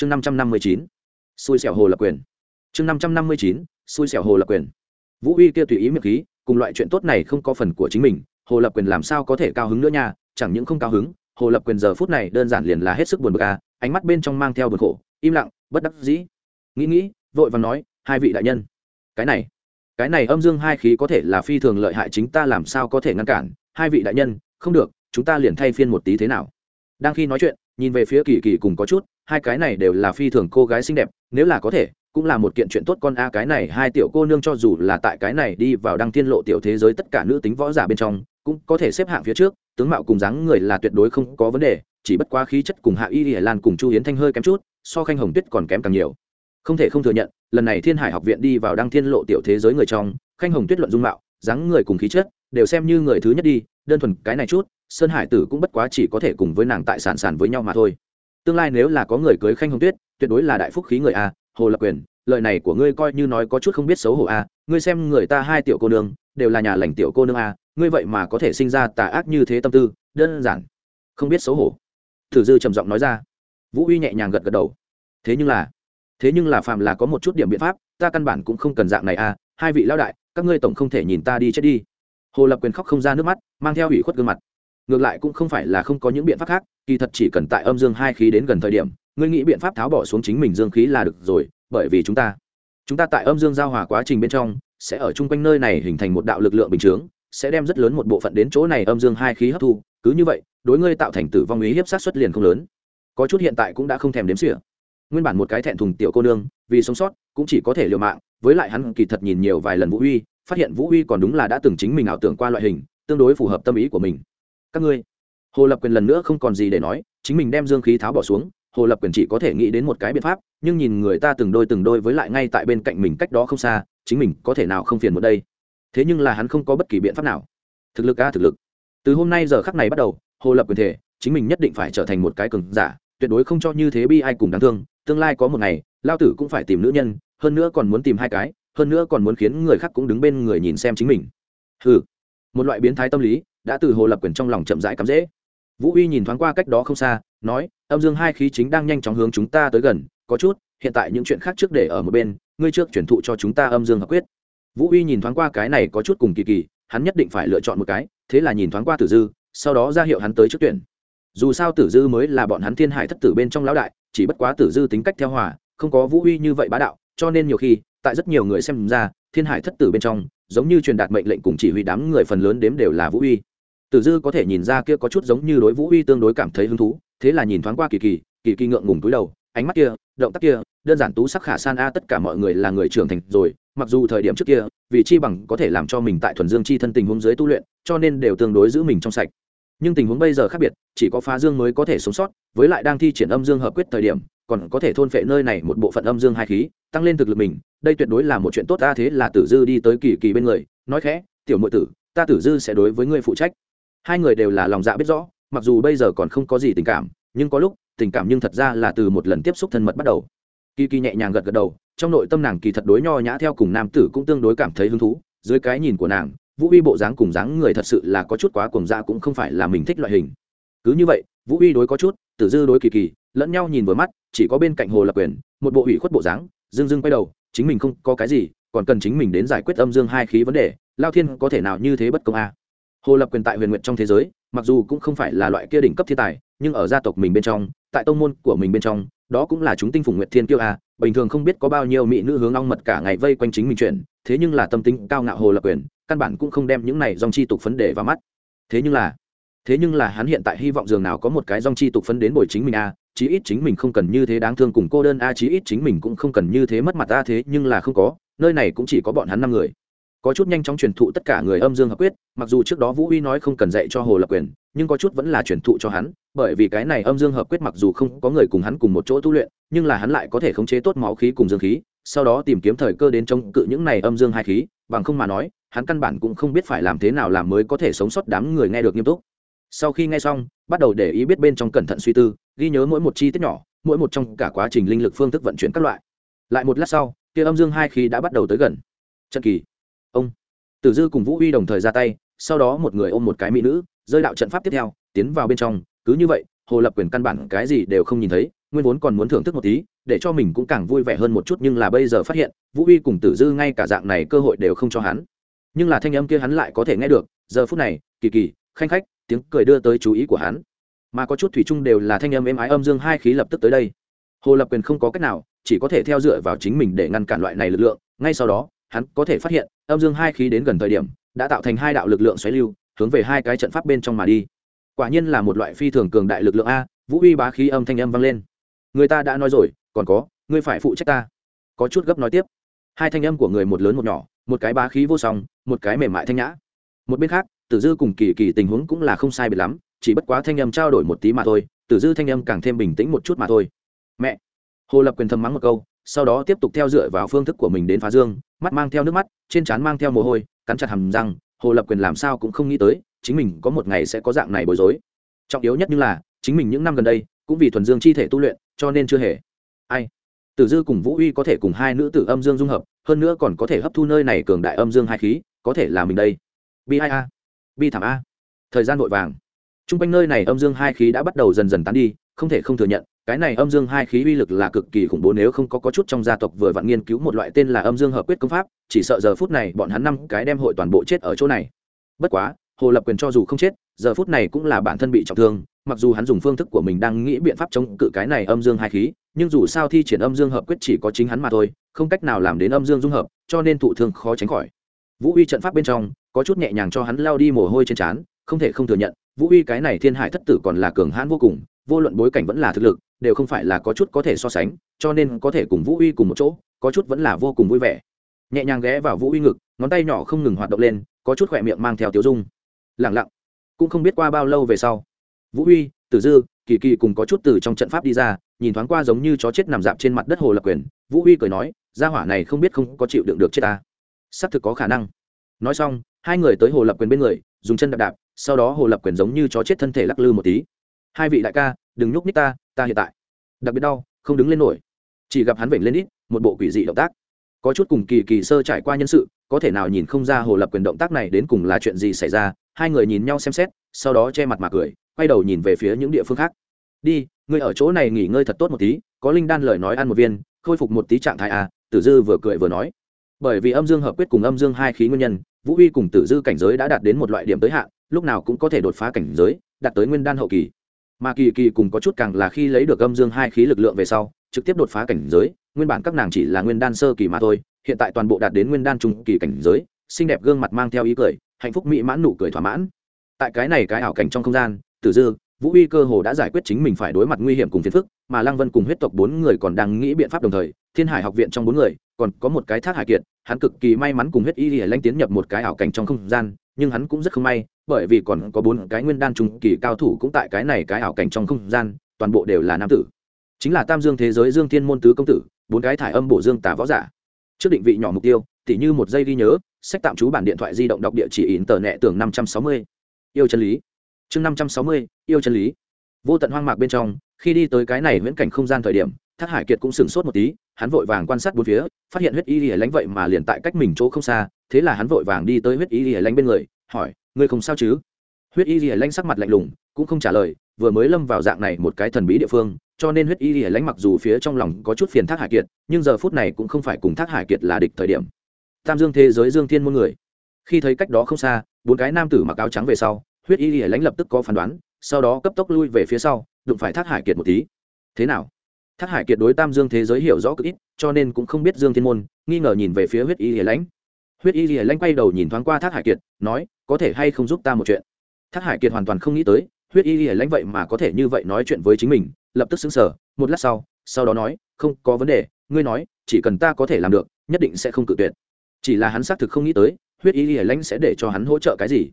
chương năm trăm năm mươi chín, xui xẻo hồ lập quyền. Chương năm trăm năm mươi chín, xui xẻo hồ lập quyền. Vũ uy kia tùy ý miệng khí, cùng loại chuyện tốt này không có phần của chính mình, hồ lập quyền làm sao có thể cao hứng nữa nha, chẳng những không cao hứng, hồ lập quyền giờ phút này đơn giản liền là hết sức buồn bực à ánh mắt bên trong mang theo buồn khổ, im lặng, bất đắc dĩ. Nghĩ nghĩ, vội và nói, hai vị đại nhân, cái này cái này âm dương hai khí có thể là phi thường lợi hại chính ta làm sao có thể ngăn cản? Hai vị đại nhân, không được, chúng ta liền thay phiên một tí thế nào? Đang khi nói chuyện nhìn về phía kỳ kỳ cùng có chút, hai cái này đều là phi thường cô gái xinh đẹp, nếu là có thể, cũng là một kiện chuyện tốt con a cái này, hai tiểu cô nương cho dù là tại cái này đi vào đăng thiên lộ tiểu thế giới tất cả nữ tính võ giả bên trong, cũng có thể xếp hạng phía trước, tướng mạo cùng dáng người là tuyệt đối không có vấn đề, chỉ bất quá khí chất cùng hạ y y lan cùng chu hiến thanh hơi kém chút, so khanh hồng tuyết còn kém càng nhiều. Không thể không thừa nhận, lần này thiên hải học viện đi vào đăng thiên lộ tiểu thế giới người trong, khanh hồng tuyết luận dung mạo, dáng người cùng khí chất, đều xem như người thứ nhất đi đơn thuần cái này chút, sơn hải tử cũng bất quá chỉ có thể cùng với nàng tại sản sản với nhau mà thôi. Tương lai nếu là có người cưới khanh hồng tuyết, tuyệt đối là đại phúc khí người a, hồ lập quyền, lời này của ngươi coi như nói có chút không biết xấu hổ a, ngươi xem người ta hai tiểu cô nương, đều là nhà lành tiểu cô nương a, ngươi vậy mà có thể sinh ra tà ác như thế tâm tư, đơn giản, không biết xấu hổ. Thử dư trầm giọng nói ra. Vũ uy nhẹ nhàng gật gật đầu. Thế nhưng là, thế nhưng là phạm là có một chút điểm biện pháp, ta căn bản cũng không cần dạng này a, hai vị lão đại, các ngươi tổng không thể nhìn ta đi chết đi hồ lập quyền khóc không ra nước mắt, mang theo ủy khuất gương mặt. Ngược lại cũng không phải là không có những biện pháp khác, kỳ thật chỉ cần tại âm dương hai khí đến gần thời điểm, ngươi nghĩ biện pháp tháo bỏ xuống chính mình dương khí là được rồi, bởi vì chúng ta chúng ta tại âm dương giao hòa quá trình bên trong, sẽ ở chung quanh nơi này hình thành một đạo lực lượng bình chướng, sẽ đem rất lớn một bộ phận đến chỗ này âm dương hai khí hấp thu, cứ như vậy, đối ngươi tạo thành tử vong ý hiếp sát xuất liền không lớn. Có chút hiện tại cũng đã không thèm đếm xỉa. Nguyên bản một cái thẹn thùng tiểu cô nương, vì sống sót, cũng chỉ có thể liều mạng, với lại hắn kỳ thật nhìn nhiều vài lần vũ huy phát hiện vũ huy còn đúng là đã từng chính mình ảo tưởng qua loại hình, tương đối phù hợp tâm ý của mình. Các ngươi, hồ lập quyền lần nữa không còn gì để nói, chính mình đem dương khí tháo bỏ xuống, hồ lập quyền chỉ có thể nghĩ đến một cái biện pháp, nhưng nhìn người ta từng đôi từng đôi với lại ngay tại bên cạnh mình cách đó không xa, chính mình có thể nào không phiền một đây? Thế nhưng là hắn không có bất kỳ biện pháp nào. Thực lực a thực lực. Từ hôm nay giờ khắc này bắt đầu, hồ lập quyền thể, chính mình nhất định phải trở thành một cái cường giả, tuyệt đối không cho như thế bi ai cùng đáng thương, tương lai có một ngày lao tử cũng phải tìm nữ nhân, hơn nữa còn muốn tìm hai cái hơn nữa còn muốn khiến người khác cũng đứng bên người nhìn xem chính mình. Ừ một loại biến thái tâm lý đã từ hồ lập quyền trong lòng chậm rãi cắm dễ. Vũ uy nhìn thoáng qua cách đó không xa, nói, âm dương hai khí chính đang nhanh chóng hướng chúng ta tới gần, có chút, hiện tại những chuyện khác trước để ở một bên, ngươi trước chuyển thụ cho chúng ta âm dương hợp quyết. Vũ uy nhìn thoáng qua cái này có chút cùng kỳ kỳ, hắn nhất định phải lựa chọn một cái, thế là nhìn thoáng qua tử dư, sau đó ra hiệu hắn tới trước tuyển. Dù sao tử dư mới là bọn hắn thiên hải thất tử bên trong lão đại, chỉ bất quá tử dư tính cách theo hòa, không có vũ uy như vậy bá đạo, cho nên nhiều khi tại rất nhiều người xem ra, thiên hải thất tử bên trong, giống như truyền đạt mệnh lệnh cùng chỉ huy đám người phần lớn đếm đều là vũ uy. Tử dư có thể nhìn ra kia có chút giống như đối vũ uy tương đối cảm thấy hứng thú, thế là nhìn thoáng qua kỳ kỳ kỳ kỳ ngượng ngùng túi đầu, ánh mắt kia, động tác kia, đơn giản tú sắc khả san a, tất cả mọi người là người trưởng thành rồi, mặc dù thời điểm trước kia vì chi bằng có thể làm cho mình tại thuần dương chi thân tình huống dưới tu luyện, cho nên đều tương đối giữ mình trong sạch. Nhưng tình huống bây giờ khác biệt, chỉ có phá dương mới có thể sống sót, với lại đang thi triển âm dương hợp quyết thời điểm, còn có thể thôn phệ nơi này một bộ phận âm dương hai khí, tăng lên thực lực mình đây tuyệt đối là một chuyện tốt ta thế là tử dư đi tới kỳ kỳ bên người, nói khẽ, tiểu nội tử, ta tử dư sẽ đối với ngươi phụ trách. Hai người đều là lòng dạ biết rõ, mặc dù bây giờ còn không có gì tình cảm, nhưng có lúc, tình cảm nhưng thật ra là từ một lần tiếp xúc thân mật bắt đầu. Kỳ kỳ nhẹ nhàng gật gật đầu, trong nội tâm nàng kỳ thật đối nho nhã theo cùng nam tử cũng tương đối cảm thấy hứng thú, dưới cái nhìn của nàng, vũ uy bộ dáng cùng dáng người thật sự là có chút quá cùng dạ cũng không phải là mình thích loại hình. Cứ như vậy, vũ uy đối có chút, tử dư đối kỳ kỳ, lẫn nhau nhìn vừa mắt, chỉ có bên cạnh hồ lập quyền, một bộ ủy khuất bộ dáng dưng dưng quay đầu chính mình không có cái gì, còn cần chính mình đến giải quyết âm dương hai khí vấn đề, lao thiên có thể nào như thế bất công a à. hồ lập quyền tại huyền nguyện trong thế giới, mặc dù cũng không phải là loại kia đỉnh cấp thiên tài, nhưng ở gia tộc mình bên trong, tại tông môn của mình bên trong, đó cũng là chúng tinh phùng nguyệt thiên kiêu a, bình thường không biết có bao nhiêu mỹ nữ hướng long mật cả ngày vây quanh chính mình chuyện, thế nhưng là tâm tính cao ngạo hồ lập quyền, căn bản cũng không đem những này dòng chi tục phấn đề vào mắt thế nhưng là, thế nhưng là hắn hiện tại hy vọng dường nào có một cái dòng chi tục phấn đến bồi chính mình a chí ít chính mình không cần như thế đáng thương cùng cô đơn, a, chí ít chính mình cũng không cần như thế mất mặt, a, thế nhưng là không có, nơi này cũng chỉ có bọn hắn năm người. Có chút nhanh chóng truyền thụ tất cả người âm dương hợp quyết, mặc dù trước đó vũ uy nói không cần dạy cho hồ lập quyền, nhưng có chút vẫn là truyền thụ cho hắn, bởi vì cái này âm dương hợp quyết mặc dù không có người cùng hắn cùng một chỗ tu luyện, nhưng là hắn lại có thể khống chế tốt máu khí cùng dương khí, sau đó tìm kiếm thời cơ đến chống cự những này âm dương hai khí, bằng không mà nói, hắn căn bản cũng không biết phải làm thế nào làm mới có thể sống sót đám người nghe được nghiêm túc. Sau khi nghe xong, bắt đầu để ý biết bên trong cẩn thận suy tư ghi nhớ mỗi một chi tiết nhỏ, mỗi một trong cả quá trình linh lực phương thức vận chuyển các loại. Lại một lát sau, kia âm dương hai khí đã bắt đầu tới gần. Trận kỳ. Ông. Tử dư cùng vũ uy đồng thời ra tay, sau đó một người ôm một cái mỹ nữ, rơi đạo trận pháp tiếp theo, tiến vào bên trong. Cứ như vậy, hồ lập quyền căn bản cái gì đều không nhìn thấy, nguyên vốn còn muốn thưởng thức một tí, để cho mình cũng càng vui vẻ hơn một chút nhưng là bây giờ phát hiện, vũ uy cùng tử dư ngay cả dạng này cơ hội đều không cho hắn. Nhưng là thanh âm kia hắn lại có thể nghe được, giờ phút này, kỳ kỳ, khanh khách, tiếng cười đưa tới chú ý của hắn mà có chút thủy chung đều là thanh âm êm ái âm dương hai khí lập tức tới đây. Hồ lập quyền không có cách nào, chỉ có thể theo dựa vào chính mình để ngăn cản loại này lực lượng. Ngay sau đó, hắn có thể phát hiện, âm dương hai khí đến gần thời điểm, đã tạo thành hai đạo lực lượng xoáy lưu, hướng về hai cái trận pháp bên trong mà đi. Quả nhiên là một loại phi thường cường đại lực lượng a, vũ uy bá khí âm thanh âm vang lên. Người ta đã nói rồi, còn có, ngươi phải phụ trách ta. Có chút gấp nói tiếp. Hai thanh âm của người một lớn một nhỏ, một cái bá khí vô song, một cái mềm mại thanh nhã. Một bên khác, tử dư cùng kỳ kỳ tình huống cũng là không sai biệt lắm chỉ bất quá thanh âm trao đổi một tí mà thôi tử dư thanh âm càng thêm bình tĩnh một chút mà thôi. Mẹ! Hồ lập quyền thầm mắng một câu, sau đó tiếp tục theo dựa vào phương thức của mình đến phá dương, mắt mang theo nước mắt, trên trán mang theo mồ hôi, cắn chặt hầm răng, hồ lập quyền làm sao cũng không nghĩ tới, chính mình có một ngày sẽ có dạng này bối rối. Trọng yếu nhất như là, chính mình những năm gần đây, cũng vì thuần dương chi thể tu luyện, cho nên chưa hề ai. Tử dư cùng vũ uy có thể cùng hai nữ tử âm dương dung hợp, hơn nữa còn có thể hấp thu nơi này cường đại âm dương hai khí, có thể là mình đây. Bi ai a? Bi thảm a? Thời gian vội vàng t r u n g quanh nơi này âm dương hai khí đã bắt đầu dần dần tán đi không thể không thừa nhận cái này âm dương hai khí uy lực là cực kỳ khủng bố nếu không có, có chút trong gia tộc vừa vặn nghiên cứu một loại tên là âm dương hợp quyết công pháp chỉ sợ giờ phút này bọn hắn năm cái đem hội toàn bộ chết ở chỗ này. Bất quá hồ lập quyền cho dù không chết giờ phút này cũng là bản thân bị trọng thương mặc dù hắn dùng phương thức của mình đang nghĩ biện pháp chống cự cái này âm dương hai khí nhưng dù sao thi triển âm dương hợp quyết chỉ có chính hắn mà thôi không cách nào làm đến âm dương dung hợp cho nên thụ thương khó tránh khỏi. Vũ uy trận pháp bên trong có chút nhẹ nhàng cho hắn lao đi mồ hôi trên trán không thể không thừa nhận vũ uy cái này thiên hải thất tử còn là cường hãn vô cùng, vô luận bối cảnh vẫn là thực lực, đều không phải là có chút có thể so sánh, cho nên có thể cùng vũ uy cùng một chỗ, có chút vẫn là vô cùng vui vẻ. Nhẹ nhàng ghé vào vũ uy ngực, ngón tay nhỏ không ngừng hoạt động lên, có chút khỏe miệng mang theo tiểu dung. Lẳng lặng. Cũng không biết qua bao lâu về sau, vũ uy, tử dư, kỳ kỳ cùng có chút từ trong trận pháp đi ra, nhìn thoáng qua giống như chó chết nằm dạp trên mặt đất hồ lập quyền, vũ uy cười nói, gia hỏa này không biết không có chịu đựng được chết ta. Xác thực có khả năng. Nói xong, hai người tới hồ lập quyền bên người, dùng chân đạp đạp sau đó hồ lập quyền giống như chó chết thân thể lắc lư một tí. Hai vị đại ca, đừng nhúc nhích ta ta hiện tại. Đặc biệt đau, không đứng lên nổi. Chỉ gặp hắn vểnh lên ít, một bộ quỷ dị động tác. Có chút cùng kỳ kỳ sơ trải qua nhân sự, có thể nào nhìn không ra hồ lập quyền động tác này đến cùng là chuyện gì xảy ra. Hai người nhìn nhau xem xét, sau đó che mặt mà cười, quay đầu nhìn về phía những địa phương khác. Đi, ngươi ở chỗ này nghỉ ngơi thật tốt một tí, có linh đan lời nói ăn một viên, khôi phục một tí trạng thái à tử dư vừa cười vừa nói. Bởi vì âm dương hợp quyết cùng âm dương hai khí nguyên nhân vũ uy cùng tử dư cảnh giới đã đạt đến một loại điểm tới hạn, lúc nào cũng có thể đột phá cảnh giới, đạt tới nguyên đan hậu kỳ. Mà kỳ kỳ cùng có chút càng là khi lấy được âm dương hai khí lực lượng về sau, trực tiếp đột phá cảnh giới, nguyên bản các nàng chỉ là nguyên đan sơ kỳ mà thôi, hiện tại toàn bộ đạt đến nguyên đan trung kỳ cảnh giới, xinh đẹp gương mặt mang theo ý cười, hạnh phúc mỹ mãn nụ cười thỏa mãn. Tại cái này cái ảo cảnh trong không gian, tử dư, vũ uy cơ hồ đã giải quyết chính mình phải đối mặt nguy hiểm cùng phiền phức, mà lăng vân cùng huyết tộc bốn người còn đang nghĩ biện pháp đồng thời, thiên hải học viện trong bốn người, còn có một cái thác hải kiệt hắn cực kỳ may mắn cùng huyết y lanh tiến nhập một cái ảo cảnh trong không gian, nhưng hắn cũng rất không may, bởi vì còn có bốn cái nguyên đan trung kỳ cao thủ cũng tại cái này cái ảo cảnh trong không gian, toàn bộ đều là nam tử. Chính là tam dương thế giới dương thiên môn tứ công tử, bốn cái thải âm bổ dương tà võ giả. Trước định vị nhỏ mục tiêu, tỉ như một giây ghi nhớ, sách tạm trú bản điện thoại di động đọc địa chỉ in tờ nẹ tưởng năm trăm sáu mươi. Yêu chân lý. Chương năm trăm sáu mươi, yêu chân lý. Vô tận hoang mạc bên trong, khi đi tới cái này viễn cảnh không gian thời điểm thác hải kiệt cũng sửng sốt một tí, hắn vội vàng quan sát bốn phía, phát hiện huyết y lìa lánh vậy mà liền tại cách mình chỗ không xa, thế là hắn vội vàng đi tới huyết y lìa lánh bên người, hỏi, ngươi không sao chứ? Huyết y lìa lánh sắc mặt lạnh lùng, cũng không trả lời, vừa mới lâm vào dạng này một cái thần bí địa phương, cho nên huyết y lìa lánh mặc dù phía trong lòng có chút phiền thác hải kiệt, nhưng giờ phút này cũng không phải cùng thác hải kiệt là địch thời điểm. Tam dương thế giới dương thiên muôn người. Khi thấy cách đó không xa, bốn cái nam tử mặc áo trắng về sau, huyết y lìa lánh lập tức có phán đoán, sau đó cấp tốc lui về phía sau, đụng phải thác hải kiệt một tí. Thế nào? Thác hải kiệt đối tam dương thế giới hiểu rõ cực ít, cho nên cũng không biết dương thiên môn, nghi ngờ nhìn về phía huyết y hiền lãnh. Huyết y hiền lãnh quay đầu nhìn thoáng qua thác hải kiệt, nói, có thể hay không giúp ta một chuyện? Thác hải kiệt hoàn toàn không nghĩ tới, huyết y hiền lãnh vậy mà có thể như vậy nói chuyện với chính mình, lập tức xứng sở một lát sau sau đó nói, không có vấn đề, ngươi nói, chỉ cần ta có thể làm được, nhất định sẽ không cự tuyệt. Chỉ là hắn xác thực không nghĩ tới, huyết y hiền lãnh sẽ để cho hắn hỗ trợ cái gì.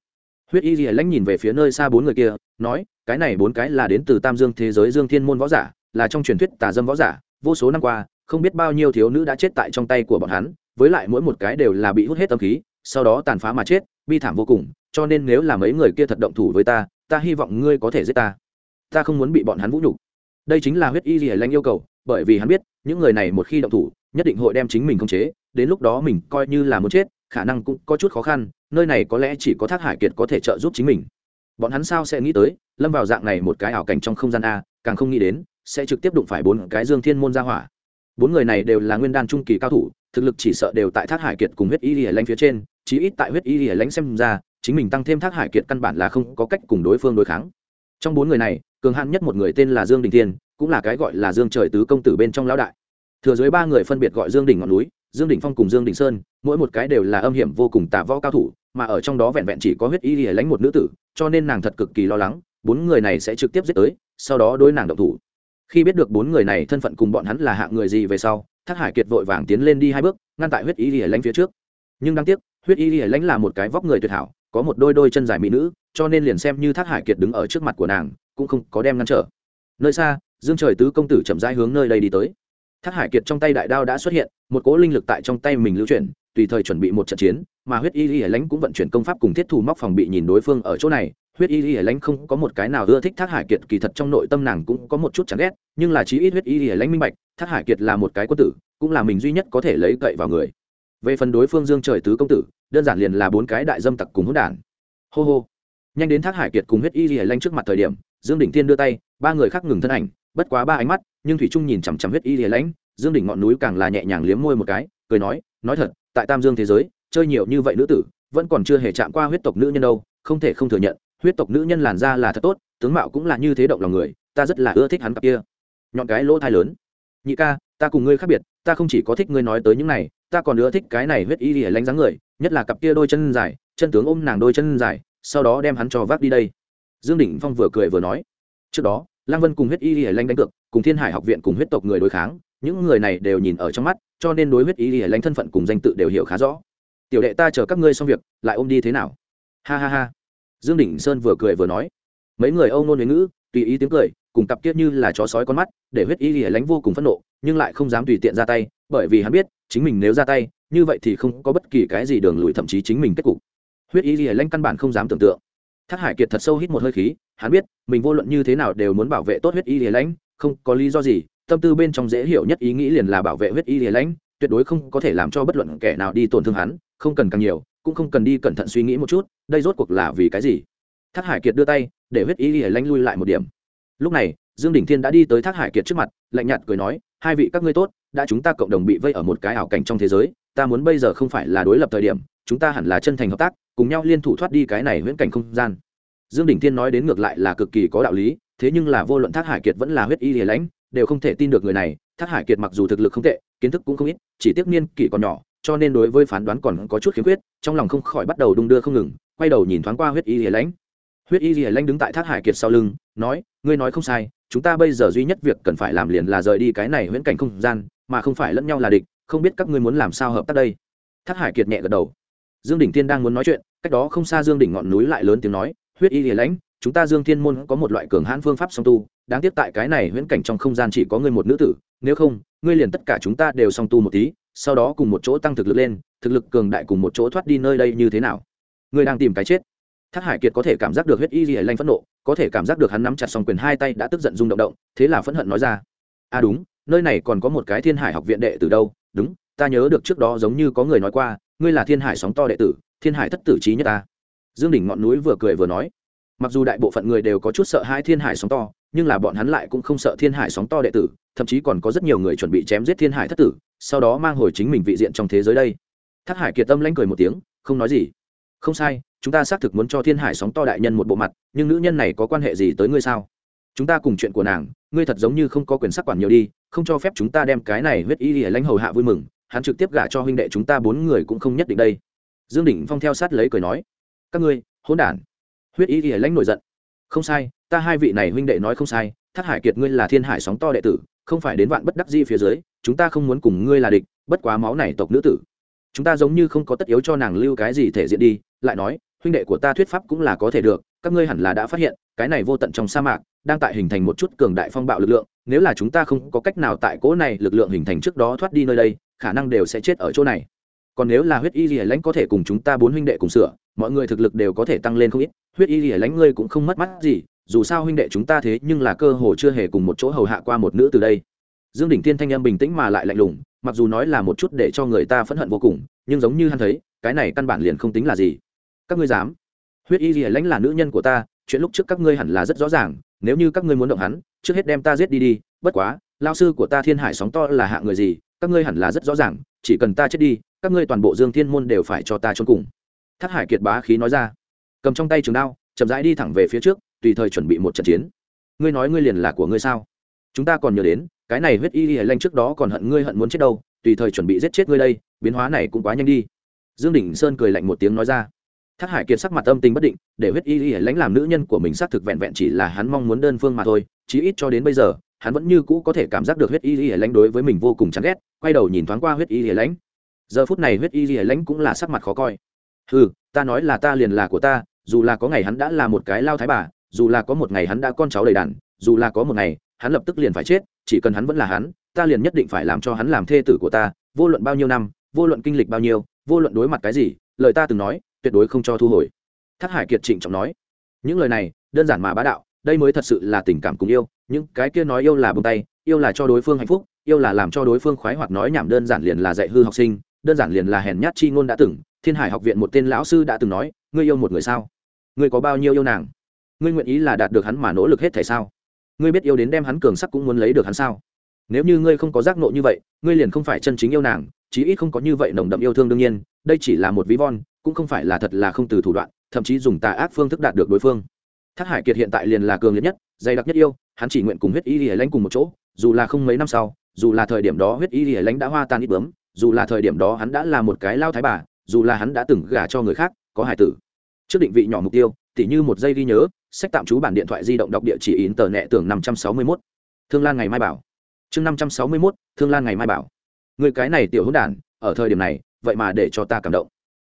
Huyết y hiền lãnh nhìn về phía nơi xa bốn người kia, nói, cái này bốn cái là đến từ tam dương thế giới dương thiên môn võ giả là trong truyền thuyết tà dâm võ giả, vô số năm qua, không biết bao nhiêu thiếu nữ đã chết tại trong tay của bọn hắn, với lại mỗi một cái đều là bị hút hết tâm khí, sau đó tàn phá mà chết, bi thảm vô cùng, cho nên nếu là mấy người kia thật động thủ với ta ta hy vọng ngươi có thể giết ta. Ta không muốn bị bọn hắn vũ nhục. Đây chính là huyết y gì lanh yêu cầu, bởi vì hắn biết, những người này một khi động thủ, nhất định hội đem chính mình khống chế, đến lúc đó mình coi như là muốn chết, khả năng cũng có chút khó khăn, nơi này có lẽ chỉ có thác hải kiệt có thể trợ giúp chính mình. Bọn hắn sao sẽ nghĩ tới, lâm vào dạng này một cái ảo cảnh trong không gian a, càng không nghĩ đến sẽ trực tiếp đụng phải bốn cái dương thiên môn ra hỏa. Bốn người này đều là nguyên đan trung kỳ cao thủ, thực lực chỉ sợ đều tại thác hải kiệt cùng huyết y lìa lanh phía trên, chí ít tại huyết y lìa lanh xem ra, chính mình tăng thêm thác hải kiệt căn bản là không có cách cùng đối phương đối kháng. Trong bốn người này, cường hạn nhất một người tên là dương đình thiên, cũng là cái gọi là dương trời tứ công tử bên trong lão đại. Thừa dưới ba người phân biệt gọi dương Đình ngọn núi, dương Đình phong cùng dương Đình sơn, mỗi một cái đều là âm hiểm vô cùng tà võ cao thủ, mà ở trong đó vẹn vẹn chỉ có huyết y lìa lánh một nữ tử, cho nên nàng thật cực kỳ lo lắng, bốn người này sẽ trực tiếp giết tới, sau đó đối nàng động thủ khi biết được bốn người này thân phận cùng bọn hắn là hạng người gì về sau, thác hải kiệt vội vàng tiến lên đi hai bước, ngăn tại huyết y lìa lánh phía trước. Nhưng đáng tiếc, huyết y lìa lánh là một cái vóc người tuyệt hảo, có một đôi đôi chân dài mỹ nữ, cho nên liền xem như thác hải kiệt đứng ở trước mặt của nàng, cũng không có đem ngăn trở. Nơi xa, dương trời tứ công tử chậm rãi hướng nơi đây đi tới. Thác hải kiệt trong tay đại đao đã xuất hiện, một cỗ linh lực tại trong tay mình lưu chuyển, tùy thời chuẩn bị một trận chiến mà huyết y y hải lãnh cũng vận chuyển công pháp cùng thiết thủ móc phòng bị nhìn đối phương ở chỗ này. Huyết y y hải lãnh không có một cái nào ưa thích thác hải kiệt, kỳ thật trong nội tâm nàng cũng có một chút chán ghét, nhưng là chí ít huyết y y hải lãnh minh bạch, thác hải kiệt là một cái quân tử, cũng là mình duy nhất có thể lấy cậy vào người. Về phần đối phương dương trời tứ công tử, đơn giản liền là bốn cái đại dâm tặc cùng hỗn đản. Hô hô. Nhanh đến thác hải kiệt cùng huyết y y hải lãnh trước mặt thời điểm, dương đỉnh thiên đưa tay, ba người khác ngừng thân ảnh, bất quá ba ánh mắt, nhưng thủy trung nhìn chằm chằm huyết y y hải lãnh, dương đỉnh ngọn núi càng là nhẹ nhàng liếm môi một cái, cười nói nói thật, tại tam dương thế giới chơi nhiều như vậy nữ tử, vẫn còn chưa hề chạm qua huyết tộc nữ nhân đâu, không thể không thừa nhận, huyết tộc nữ nhân làn da là thật tốt, tướng mạo cũng là như thế động lòng người, ta rất là ưa thích hắn cặp kia. Nhọn cái lỗ thai lớn. Nhị ca, ta cùng ngươi khác biệt, ta không chỉ có thích ngươi nói tới những này, ta còn ưa thích cái này huyết y lìa lánh dáng người, nhất là cặp kia đôi chân dài, chân tướng ôm nàng đôi chân dài, sau đó đem hắn cho vác đi đây. Dương đỉnh phong vừa cười vừa nói. Trước đó, lăng vân cùng huyết y lìa lánh đánh cược, cùng thiên hải học viện cùng huyết tộc người đối kháng, những người này đều nhìn ở trong mắt, cho nên đối huyết y lìa lánh thân phận cùng danh tự đều hiểu khá rõ tiểu đệ ta chờ các ngươi xong việc lại ôm đi thế nào? Ha ha ha. Dương đỉnh sơn vừa cười vừa nói. Mấy người âu nôn huế ngữ tùy ý tiếng cười cùng cặp kiết như là chó sói con mắt để huyết ý lìa lánh vô cùng phẫn nộ nhưng lại không dám tùy tiện ra tay bởi vì hắn biết chính mình nếu ra tay như vậy thì không có bất kỳ cái gì đường lùi thậm chí chính mình kết cục. Huyết ý lìa lánh căn bản không dám tưởng tượng. Thác hải kiệt thật sâu hít một hơi khí hắn biết mình vô luận như thế nào đều muốn bảo vệ tốt huyết y lìa lánh không có lý do gì tâm tư bên trong dễ hiểu nhất ý nghĩ liền là bảo vệ huyết y lìa Lánh, tuyệt đối không có thể làm cho bất luận kẻ nào đi tổn thương hắn không cần càng nhiều, cũng không cần đi cẩn thận suy nghĩ một chút, đây rốt cuộc là vì cái gì? Thác hải kiệt đưa tay, để huyết y lìa lánh lui lại một điểm. Lúc này, dương đình thiên đã đi tới thác hải kiệt trước mặt, lạnh nhạt cười nói, hai vị các ngươi tốt, đã chúng ta cộng đồng bị vây ở một cái ảo cảnh trong thế giới, ta muốn bây giờ không phải là đối lập thời điểm, chúng ta hẳn là chân thành hợp tác, cùng nhau liên thủ thoát đi cái này huyễn cảnh không gian. Dương đình thiên nói đến ngược lại là cực kỳ có đạo lý, thế nhưng là vô luận thác hải kiệt vẫn là huyết y lìa lãnh đều không thể tin được người này. Thác hải kiệt mặc dù thực lực không tệ, kiến thức cũng không ít, chỉ tiếc niên kỷ còn nhỏ cho nên đối với phán đoán còn có chút khiếm khuyết, trong lòng không khỏi bắt đầu đung đưa không ngừng, quay đầu nhìn thoáng qua huyết y lìa lãnh. Huyết y lìa lãnh đứng tại thác hải kiệt sau lưng, nói, ngươi nói không sai, chúng ta bây giờ duy nhất việc cần phải làm liền là rời đi cái này huyễn cảnh không gian, mà không phải lẫn nhau là địch, không biết các ngươi muốn làm sao hợp tác đây. Thác hải kiệt nhẹ gật đầu. Dương đỉnh tiên đang muốn nói chuyện, cách đó không xa dương đỉnh ngọn núi lại lớn tiếng nói, huyết y lìa lãnh, chúng ta dương thiên môn có một loại cường hãn phương pháp song tu, đáng tiếc tại cái này huyễn cảnh trong không gian chỉ có ngươi một nữ tử, nếu không, ngươi liền tất cả chúng ta đều song tu một tí sau đó cùng một chỗ tăng thực lực lên, thực lực cường đại cùng một chỗ thoát đi nơi đây như thế nào? Ngươi đang tìm cái chết. Thác hải kiệt có thể cảm giác được huyết y gì lanh phẫn nộ, có thể cảm giác được hắn nắm chặt xong quyền hai tay đã tức giận rung động động, thế là phẫn hận nói ra. À đúng, nơi này còn có một cái thiên hải học viện đệ từ đâu, đúng, ta nhớ được trước đó giống như có người nói qua, ngươi là thiên hải sóng to đệ tử, thiên hải thất tử trí nhất ta. Dương đỉnh ngọn núi vừa cười vừa nói. Mặc dù đại bộ phận người đều có chút sợ hai thiên hải sóng to nhưng là bọn hắn lại cũng không sợ thiên hải sóng to đệ tử, thậm chí còn có rất nhiều người chuẩn bị chém giết thiên hải thất tử, sau đó mang hồi chính mình vị diện trong thế giới đây. Thác hải kiệt tâm lãnh cười một tiếng, không nói gì. Không sai, chúng ta xác thực muốn cho thiên hải sóng to đại nhân một bộ mặt, nhưng nữ nhân này có quan hệ gì tới ngươi sao? Chúng ta cùng chuyện của nàng, ngươi thật giống như không có quyền sắc quản nhiều đi, không cho phép chúng ta đem cái này huyết y để lãnh hầu hạ vui mừng, hắn trực tiếp gả cho huynh đệ chúng ta bốn người cũng không nhất định đây. Dương đỉnh phong theo sát lấy cười nói, các ngươi, hỗn đản. Huyết y ỉa lãnh nổi giận không sai, ta hai vị này huynh đệ nói không sai, thác hải kiệt ngươi là thiên hải sóng to đệ tử, không phải đến vạn bất đắc di phía dưới, chúng ta không muốn cùng ngươi là địch, bất quá máu này tộc nữ tử. Chúng ta giống như không có tất yếu cho nàng lưu cái gì thể diện đi, lại nói, huynh đệ của ta thuyết pháp cũng là có thể được, các ngươi hẳn là đã phát hiện, cái này vô tận trong sa mạc, đang tại hình thành một chút cường đại phong bạo lực lượng, nếu là chúng ta không có cách nào tại cỗ này lực lượng hình thành trước đó thoát đi nơi đây, khả năng đều sẽ chết ở chỗ này còn nếu là huyết y lìa lãnh có thể cùng chúng ta bốn huynh đệ cùng sửa, mọi người thực lực đều có thể tăng lên không ít. Huyết y lìa lãnh ngươi cũng không mất mắt gì, dù sao huynh đệ chúng ta thế nhưng là cơ hồ chưa hề cùng một chỗ hầu hạ qua một nữ từ đây. Dương đỉnh tiên thanh em bình tĩnh mà lại lạnh lùng, mặc dù nói là một chút để cho người ta phẫn hận vô cùng, nhưng giống như hắn thấy, cái này căn bản liền không tính là gì. Các ngươi dám. Huyết y lìa lãnh là nữ nhân của ta, chuyện lúc trước các ngươi hẳn là rất rõ ràng, nếu như các ngươi muốn động hắn, trước hết đem ta giết đi đi, bất quá, lao sư của ta thiên hải sóng to là hạ người gì, các ngươi hẳn là rất rõ ràng, chỉ cần ta chết đi các ngươi toàn bộ dương thiên môn đều phải cho ta trốn cùng. Thác hải kiệt bá khí nói ra. Cầm trong tay trường đao, chậm rãi đi thẳng về phía trước, tùy thời chuẩn bị một trận chiến. Ngươi nói ngươi liền là của ngươi sao? Chúng ta còn nhớ đến, cái này huyết y y lanh trước đó còn hận ngươi hận muốn chết đâu, tùy thời chuẩn bị giết chết ngươi đây, biến hóa này cũng quá nhanh đi. Dương đình sơn cười lạnh một tiếng nói ra. Thác hải kiệt sắc mặt âm tình bất định, để huyết y y lãnh làm nữ nhân của mình xác thực vẹn vẹn chỉ là hắn mong muốn đơn phương mà thôi, chí ít cho đến bây giờ, hắn vẫn như cũ có thể cảm giác được huyết y y lãnh đối với mình vô cùng chán ghét, quay đầu nhìn thoáng qua huyết y y lãnh giờ phút này huyết y lìa lãnh cũng là sắc mặt khó coi. Ừ ta nói là ta liền là của ta, dù là có ngày hắn đã là một cái lao thái bà, dù là có một ngày hắn đã con cháu đầy đàn, dù là có một ngày hắn lập tức liền phải chết, chỉ cần hắn vẫn là hắn, ta liền nhất định phải làm cho hắn làm thê tử của ta, vô luận bao nhiêu năm, vô luận kinh lịch bao nhiêu, vô luận đối mặt cái gì, lời ta từng nói, tuyệt đối không cho thu hồi. Thác hải kiệt trịnh trọng nói. Những lời này, đơn giản mà bá đạo, đây mới thật sự là tình cảm cùng yêu, những cái kia nói yêu là bông tay, yêu là cho đối phương hạnh phúc, yêu là làm cho đối phương khoái hoặc nói nhảm đơn giản liền là dạy hư học sinh đơn giản liền là hèn nhát chi ngôn đã từng, thiên hải học viện một tên lão sư đã từng nói, ngươi yêu một người sao? Ngươi có bao nhiêu yêu nàng? Ngươi nguyện ý là đạt được hắn mà nỗ lực hết thể sao? Ngươi biết yêu đến đem hắn cường sắc cũng muốn lấy được hắn sao? Nếu như ngươi không có giác nộ như vậy, ngươi liền không phải chân chính yêu nàng, chí ít không có như vậy nồng đậm yêu thương đương nhiên, đây chỉ là một ví von, cũng không phải là thật là không từ thủ đoạn, thậm chí dùng tà ác phương thức đạt được đối phương. Thác hải kiệt hiện tại liền là cường liệt nhất, dày đặc nhất yêu, hắn chỉ nguyện cùng huyết y hải lãnh cùng một chỗ, dù là không mấy năm sau, dù là thời điểm đó huyết y hải lãnh đã hoa tan ít bướm dù là thời điểm đó hắn đã là một cái lao thái bà, dù là hắn đã từng gả cho người khác, có hải tử. Trước định vị nhỏ mục tiêu, tỉ như một giây ghi nhớ, sách tạm trú bản điện thoại di động đọc địa chỉ in tờ nẹ tưởng năm trăm sáu mươi mốt. Thương lan ngày mai bảo. Chương năm trăm sáu mươi mốt, thương lan ngày mai bảo. Người cái này tiểu hữu đản, ở thời điểm này, vậy mà để cho ta cảm động.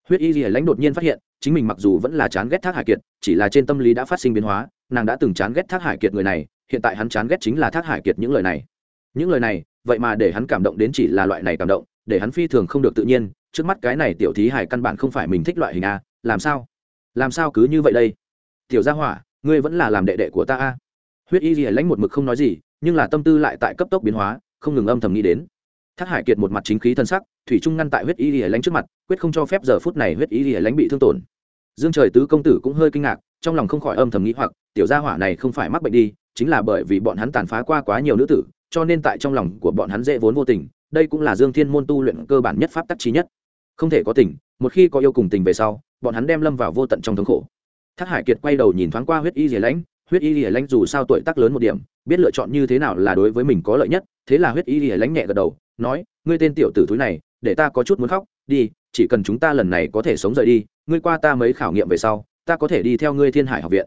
Huyết y gì lãnh đột nhiên phát hiện, chính mình mặc dù vẫn là chán ghét thác hải kiệt, chỉ là trên tâm lý đã phát sinh biến hóa, nàng đã từng chán ghét thác hải kiệt người này, hiện tại hắn chán ghét chính là thác hải kiệt những lời này. Những lời này, vậy mà để hắn cảm động đến chỉ là loại này cảm động để hắn phi thường không được tự nhiên, trước mắt cái này tiểu thí hải căn bản không phải mình thích loại hình a, làm sao? Làm sao cứ như vậy đây? Tiểu gia hỏa, ngươi vẫn là làm đệ đệ của ta a. Huyết y gì lãnh một mực không nói gì, nhưng là tâm tư lại tại cấp tốc biến hóa, không ngừng âm thầm nghĩ đến. Thác hải kiệt một mặt chính khí thân sắc, thủy trung ngăn tại huyết y lìa lãnh trước mặt, quyết không cho phép giờ phút này huyết y lìa lãnh bị thương tổn. Dương trời tứ công tử cũng hơi kinh ngạc, trong lòng không khỏi âm thầm nghĩ hoặc, tiểu gia hỏa này không phải mắc bệnh đi, chính là bởi vì bọn hắn tàn phá qua quá nhiều nữ tử, cho nên tại trong lòng của bọn hắn dễ vốn vô tình đây cũng là dương thiên môn tu luyện cơ bản nhất pháp tắc trí nhất. Không thể có tình, một khi có yêu cùng tình về sau, bọn hắn đem lâm vào vô tận trong thống khổ. Thác hải kiệt quay đầu nhìn thoáng qua huyết y dìa lãnh, huyết y dìa lãnh dù sao tuổi tác lớn một điểm, biết lựa chọn như thế nào là đối với mình có lợi nhất, thế là huyết y dìa lãnh nhẹ gật đầu, nói, ngươi tên tiểu tử thúi này, để ta có chút muốn khóc, đi, chỉ cần chúng ta lần này có thể sống rời đi, ngươi qua ta mấy khảo nghiệm về sau, ta có thể đi theo ngươi thiên hải học viện.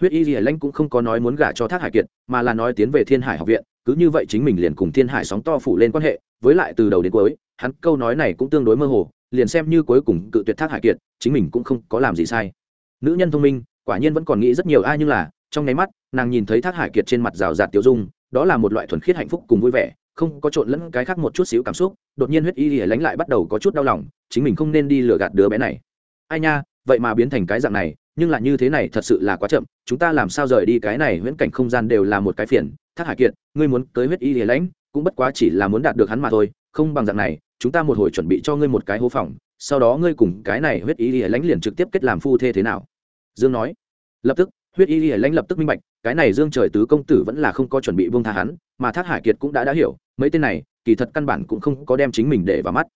Huyết y dìa lãnh cũng không có nói muốn gả cho thác hải kiệt, mà là nói tiến về thiên hải học viện, cứ như vậy chính mình liền cùng thiên hải sóng to phủ lên quan hệ với lại từ đầu đến cuối, hắn câu nói này cũng tương đối mơ hồ, liền xem như cuối cùng cự tuyệt thác hải kiệt, chính mình cũng không có làm gì sai. Nữ nhân thông minh, quả nhiên vẫn còn nghĩ rất nhiều, ai nhưng là, trong nháy mắt, nàng nhìn thấy thác hải kiệt trên mặt rào rạt tiêu dung, đó là một loại thuần khiết hạnh phúc cùng vui vẻ, không có trộn lẫn cái khác một chút xíu cảm xúc, đột nhiên huyết y lìa lánh lại bắt đầu có chút đau lòng, chính mình không nên đi lừa gạt đứa bé này. Ai nha, vậy mà biến thành cái dạng này, nhưng là như thế này thật sự là quá chậm, chúng ta làm sao rời đi cái này, huyễn cảnh không gian đều là một cái phiền. Thác hải kiệt, ngươi muốn tới huyết y lìa lánh cũng bất quá chỉ là muốn đạt được hắn mà thôi, không bằng dạng này, chúng ta một hồi chuẩn bị cho ngươi một cái hố phòng, sau đó ngươi cùng cái này huyết y lìa lãnh liền trực tiếp kết làm phu thê thế nào. Dương nói. Lập tức, huyết y lìa lãnh lập tức minh bạch, cái này dương trời tứ công tử vẫn là không có chuẩn bị buông tha hắn, mà thác hải kiệt cũng đã đã hiểu, mấy tên này, kỳ thật căn bản cũng không có đem chính mình để vào mắt.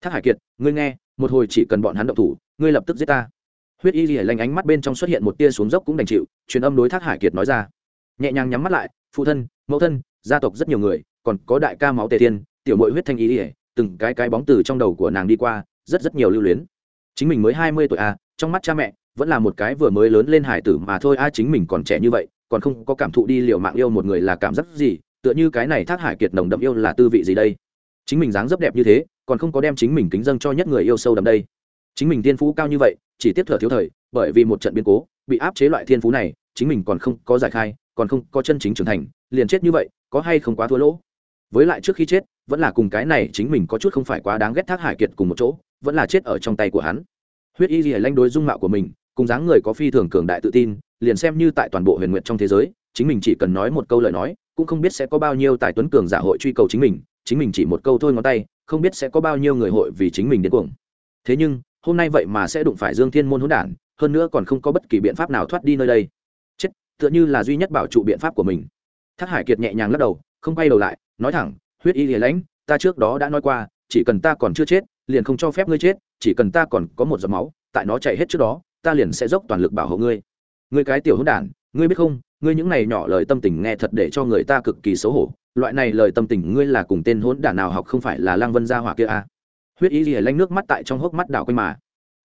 Thác hải kiệt, ngươi nghe, một hồi chỉ cần bọn hắn động thủ, ngươi lập tức giết ta. Huyết y lìa lãnh ánh mắt bên trong xuất hiện một tia xuống dốc cũng đành chịu, truyền âm đối thác hải kiệt nói ra. Nhẹ nhàng nhắm mắt lại, phụ thân, mẫu thân, gia tộc rất nhiều người còn có đại ca máu tề thiên tiểu mội huyết thanh ý lìa từng cái cái bóng từ trong đầu của nàng đi qua, rất rất nhiều lưu luyến. Chính mình mới hai mươi tuổi à trong mắt cha mẹ, vẫn là một cái vừa mới lớn lên hải tử mà thôi, a, chính mình còn trẻ như vậy, còn không có cảm thụ đi liệu mạng yêu một người là cảm giác gì, tựa như cái này thác hải kiệt nồng đậm yêu là tư vị gì đây. Chính mình dáng dấp đẹp như thế, còn không có đem chính mình kính dâng cho nhất người yêu sâu đậm đây. Chính mình thiên phú cao như vậy, chỉ tiếp thở thiếu thời, bởi vì một trận biến cố, bị áp chế loại thiên phú này, chính mình còn không có giải khai, còn không có chân chính trưởng thành, liền chết như vậy, có hay không quá thua lỗ? Với lại trước khi chết, vẫn là cùng cái này chính mình có chút không phải quá đáng ghét thác hải kiệt cùng một chỗ, vẫn là chết ở trong tay của hắn. Huyết y lìa lanh đối dung mạo của mình, cùng dáng người có phi thường cường đại tự tin, liền xem như tại toàn bộ huyền nguyện trong thế giới, chính mình chỉ cần nói một câu lời nói, cũng không biết sẽ có bao nhiêu tài tuấn cường giả hội truy cầu chính mình chính mình chỉ một câu thôi ngón tay, không biết sẽ có bao nhiêu người hội vì chính mình đến cuồng. Thế nhưng, hôm nay vậy mà sẽ đụng phải dương thiên môn hỗn đản, hơn nữa còn không có bất kỳ biện pháp nào thoát đi nơi đây. Chết, tựa như là duy nhất bảo trụ biện pháp của mình. Thác hải kiệt nhẹ nhàng lắc đầu, không quay đầu lại nói thẳng, huyết y lìa lãnh ta trước đó đã nói qua, chỉ cần ta còn chưa chết, liền không cho phép ngươi chết, chỉ cần ta còn có một giọt máu, tại nó chạy hết trước đó, ta liền sẽ dốc toàn lực bảo hộ ngươi. Ngươi cái tiểu hỗn đản, ngươi biết không, ngươi những này nhỏ lời tâm tình nghe thật để cho người ta cực kỳ xấu hổ. Loại này lời tâm tình ngươi là cùng tên hỗn đản nào học không phải là lang vân gia hỏa kia à. huyết y lìa lanh nước mắt tại trong hốc mắt đảo quanh mà.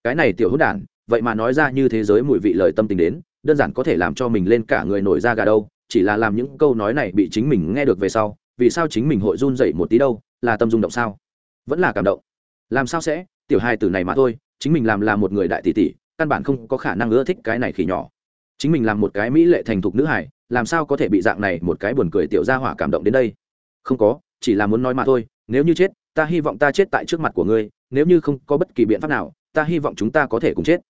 Cái này tiểu hỗn đản, vậy mà nói ra như thế giới mùi vị lời tâm tình đến, đơn giản có thể làm cho mình lên cả người nổi da gà đâu, chỉ là làm những câu nói này bị chính mình nghe được về sau vì sao chính mình hội run dậy một tí đâu, là tâm rung động sao? Vẫn là cảm động. Làm sao sẽ? Tiểu hai tử này mà thôi, chính mình làm là một người đại tỷ tỷ, căn bản không có khả năng ưa thích cái này khỉ nhỏ. Chính mình làm một cái mỹ lệ thành thục nữ hải làm sao có thể bị dạng này một cái buồn cười tiểu gia hỏa cảm động đến đây? Không có, chỉ là muốn nói mà thôi, nếu như chết, ta hy vọng ta chết tại trước mặt của ngươi, nếu như không có bất kỳ biện pháp nào, ta hy vọng chúng ta có thể cùng chết.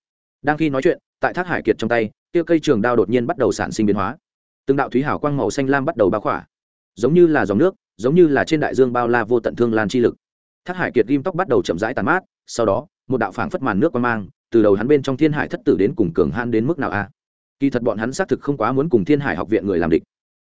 Đang khi nói chuyện, tại thác hải kiệt trong tay tiêu cây trường đao đột nhiên bắt đầu sản sinh biến hóa. Từng đạo thúy hảo quang màu xanh lam bắt đầu bao khỏa giống như là dòng nước, giống như là trên đại dương bao la vô tận thương lan chi lực. Thác hải kiệt ghim tóc bắt đầu chậm rãi tàn mát, sau đó, một đạo phảng phất màn nước quan mang, từ đầu hắn bên trong thiên hải thất tử đến cùng cường han đến mức nào a? À? Kỳ thật bọn hắn xác thực không quá muốn cùng thiên hải học viện người làm địch.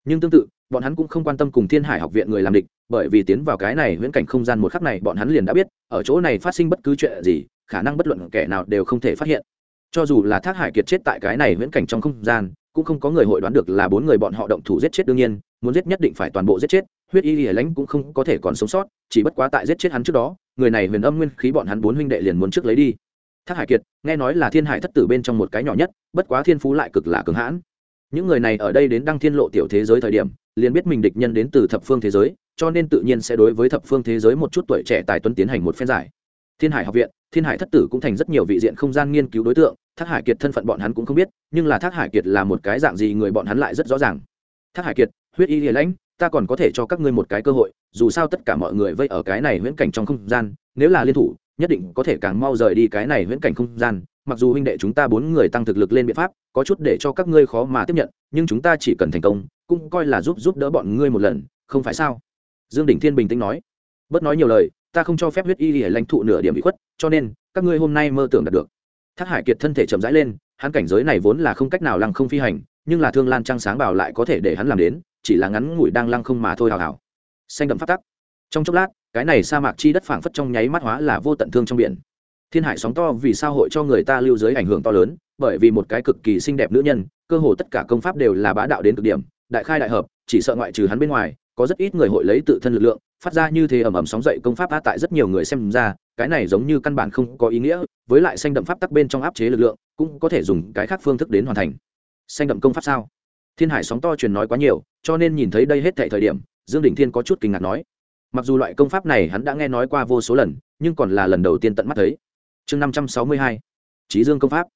Nhưng tương tự, bọn hắn cũng không quan tâm cùng thiên hải học viện người làm địch, bởi vì tiến vào cái này viễn cảnh không gian một khắc này bọn hắn liền đã biết, ở chỗ này phát sinh bất cứ chuyện gì, khả năng bất luận kẻ nào đều không thể phát hiện. Cho dù là thác hải kiệt chết tại cái này viễn cảnh trong không gian cũng không có người hội đoán được là bốn người bọn họ động thủ giết chết đương nhiên, muốn giết nhất định phải toàn bộ giết chết, huyết y lìa lãnh cũng không có thể còn sống sót, chỉ bất quá tại giết chết hắn trước đó, người này huyền âm nguyên khí bọn hắn bốn huynh đệ liền muốn trước lấy đi. Thác hải kiệt, nghe nói là thiên hải thất tử bên trong một cái nhỏ nhất, bất quá thiên phú lại cực là cường hãn. Những người này ở đây đến đăng thiên lộ tiểu thế giới thời điểm, liền biết mình địch nhân đến từ thập phương thế giới, cho nên tự nhiên sẽ đối với thập phương thế giới một chút tuổi trẻ tài tuấn tiến hành một phen giải thiên hải học viện, thiên hải thất tử cũng thành rất nhiều vị diện không gian nghiên cứu đối tượng, thác hải kiệt thân phận bọn hắn cũng không biết, nhưng là thác hải kiệt là một cái dạng gì người bọn hắn lại rất rõ ràng. Thác hải kiệt, huyết y hiền lãnh, ta còn có thể cho các ngươi một cái cơ hội, dù sao tất cả mọi người vây ở cái này huyễn cảnh trong không gian, nếu là liên thủ, nhất định có thể càng mau rời đi cái này huyễn cảnh không gian. Mặc dù huynh đệ chúng ta bốn người tăng thực lực lên biện pháp, có chút để cho các ngươi khó mà tiếp nhận, nhưng chúng ta chỉ cần thành công, cũng coi là giúp giúp đỡ bọn ngươi một lần, không phải sao? Dương đình thiên bình tĩnh nói. Bớt nói nhiều lời ta không cho phép huyết y lìa lãnh thụ nửa điểm bị khuất, cho nên, các ngươi hôm nay mơ tưởng đạt được. Thác hải kiệt thân thể chậm rãi lên, hắn cảnh giới này vốn là không cách nào lăng không phi hành, nhưng là thương lan trăng sáng bảo lại có thể để hắn làm đến, chỉ là ngắn ngủi đang lăng không mà thôi hào hào. Xanh đậm phát tắc. Trong chốc lát, cái này sa mạc chi đất phảng phất trong nháy mắt hóa là vô tận thương trong biển. Thiên hải sóng to vì sao hội cho người ta lưu dưới ảnh hưởng to lớn, bởi vì một cái cực kỳ xinh đẹp nữ nhân, cơ hồ tất cả công pháp đều là bá đạo đến cực điểm, đại khai đại hợp, chỉ sợ ngoại trừ hắn bên ngoài có rất ít người hội lấy tự thân lực lượng, phát ra như thế ầm ầm sóng dậy công pháp á tại rất nhiều người xem ra, cái này giống như căn bản không có ý nghĩa, với lại xanh đậm pháp tắc bên trong áp chế lực lượng, cũng có thể dùng cái khác phương thức đến hoàn thành. Xanh đậm công pháp sao? Thiên hải sóng to truyền nói quá nhiều, cho nên nhìn thấy đây hết thệ thời điểm, dương đình thiên có chút kinh ngạc nói. Mặc dù loại công pháp này hắn đã nghe nói qua vô số lần, nhưng còn là lần đầu tiên tận mắt thấy. Chương năm trăm sáu mươi hai trí dương công pháp.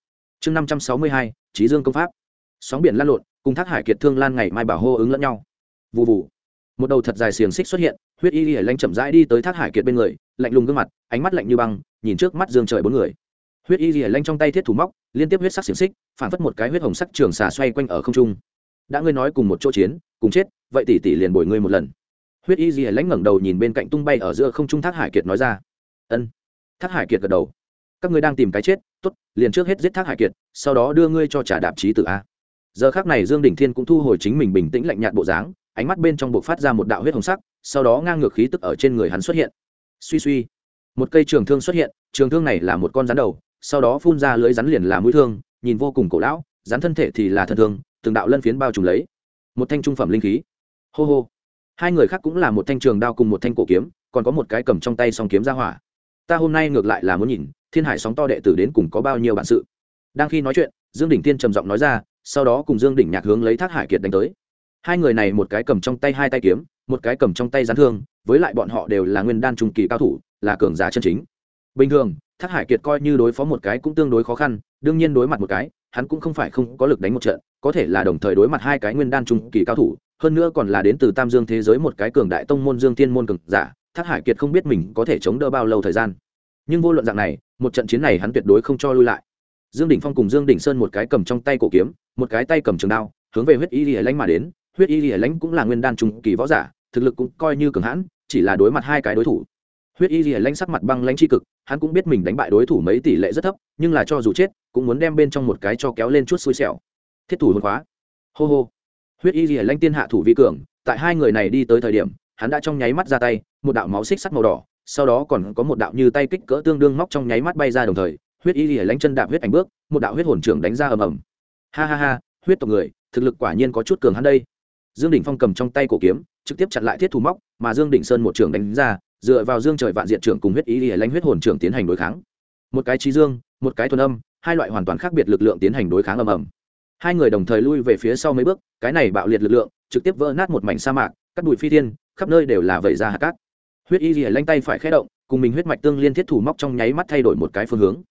Chương năm trăm sáu mươi hai trí dương công pháp. Sóng biển lan lộn, cùng thác hải kiệt thương lan ngày mai bảo hô ứng lẫn nhau. Vụ vụ một đầu thật dài xiềng xích xuất hiện, huyết y y lanh chậm rãi đi tới thác hải kiệt bên người, lạnh lùng gương mặt, ánh mắt lạnh như băng, nhìn trước mắt dương trời bốn người. Huyết y y lanh trong tay thiết thủ móc, liên tiếp huyết sắc xiềng xích, phản phất một cái huyết hồng sắc trường xà xoay quanh ở không trung. Đã ngươi nói cùng một chỗ chiến, cùng chết, vậy tỷ tỷ liền bồi ngươi một lần. Huyết y y lanh ngẩng đầu nhìn bên cạnh tung bay ở giữa không trung thác hải kiệt nói ra. Ân. Thác hải kiệt gật đầu. Các ngươi đang tìm cái chết, tốt, liền trước hết giết thác hải kiệt, sau đó đưa ngươi cho trả đạp trí tử a. Giờ khác này dương đình thiên cũng thu hồi chính mình bình tĩnh lạnh nhạt bộ dáng ánh mắt bên trong buộc phát ra một đạo huyết hồng sắc, sau đó ngang ngược khí tức ở trên người hắn xuất hiện. Suy suy, một cây trường thương xuất hiện, trường thương này là một con rắn đầu, sau đó phun ra lưỡi rắn liền là mũi thương, nhìn vô cùng cổ lão, rắn thân thể thì là thân thương, từng đạo lân phiến bao trùm lấy. Một thanh trung phẩm linh khí. Hô hô. Hai người khác cũng là một thanh trường đao cùng một thanh cổ kiếm, còn có một cái cầm trong tay song kiếm ra hỏa. Ta hôm nay ngược lại là muốn nhìn, thiên hải sóng to đệ tử đến cùng có bao nhiêu bản sự. Đang khi nói chuyện, dương đỉnh tiên trầm giọng nói ra, sau đó cùng dương đỉnh nhạc hướng lấy thác hải kiệt đánh tới hai người này một cái cầm trong tay hai tay kiếm, một cái cầm trong tay gián thương, với lại bọn họ đều là nguyên đan trung kỳ cao thủ, là cường giả chân chính. Bình thường, thác hải kiệt coi như đối phó một cái cũng tương đối khó khăn, đương nhiên đối mặt một cái, hắn cũng không phải không có lực đánh một trận, có thể là đồng thời đối mặt hai cái nguyên đan trung kỳ cao thủ, hơn nữa còn là đến từ tam dương thế giới một cái cường đại tông môn dương Thiên môn cường giả, thác hải kiệt không biết mình có thể chống đỡ bao lâu thời gian. Nhưng vô luận dạng này, một trận chiến này hắn tuyệt đối không cho lui lại. Dương đỉnh phong cùng dương đỉnh sơn một cái cầm trong tay cổ kiếm, một cái tay cầm trường đao, hướng về huyết y lìa lãnh mà đến huyết y lìa lãnh cũng là nguyên đan trung kỳ võ giả, thực lực cũng coi như cường hãn, chỉ là đối mặt hai cái đối thủ. Huyết y lìa lãnh sắc mặt băng lãnh tri cực, hắn cũng biết mình đánh bại đối thủ mấy tỷ lệ rất thấp, nhưng là cho dù chết, cũng muốn đem bên trong một cái cho kéo lên chút xui xẻo. Thiết thủ hồn khóa hô hô. Huyết y lìa lánh tiên hạ thủ vi cường, tại hai người này đi tới thời điểm, hắn đã trong nháy mắt ra tay, một đạo máu xích sắt màu đỏ, sau đó còn có một đạo như tay kích cỡ tương đương móc trong nháy mắt bay ra đồng thời, huyết y lìa lánh chân đạp huyết ảnh bước, một đạo huyết hồn trưởng đánh ra ầm ầm. Ha ha ha, huyết tộc người, thực lực quả nhiên có chút cường hắn đây dương đỉnh phong cầm trong tay cổ kiếm, trực tiếp chặn lại thiết thủ móc, mà dương đỉnh sơn một trưởng đánh ra, dựa vào dương trời vạn diện trưởng cùng huyết ý lìa lanh huyết hồn trưởng tiến hành đối kháng. Một cái trí dương, một cái thuần âm, hai loại hoàn toàn khác biệt lực lượng tiến hành đối kháng ầm ầm. Hai người đồng thời lui về phía sau mấy bước, cái này bạo liệt lực lượng, trực tiếp vỡ nát một mảnh sa mạc, cắt bụi phi thiên, khắp nơi đều là vẩy ra hạt cát. Huyết y lìa lanh tay phải khé động, cùng mình huyết mạch tương liên thiết thủ móc trong nháy mắt thay đổi một cái phương hướng.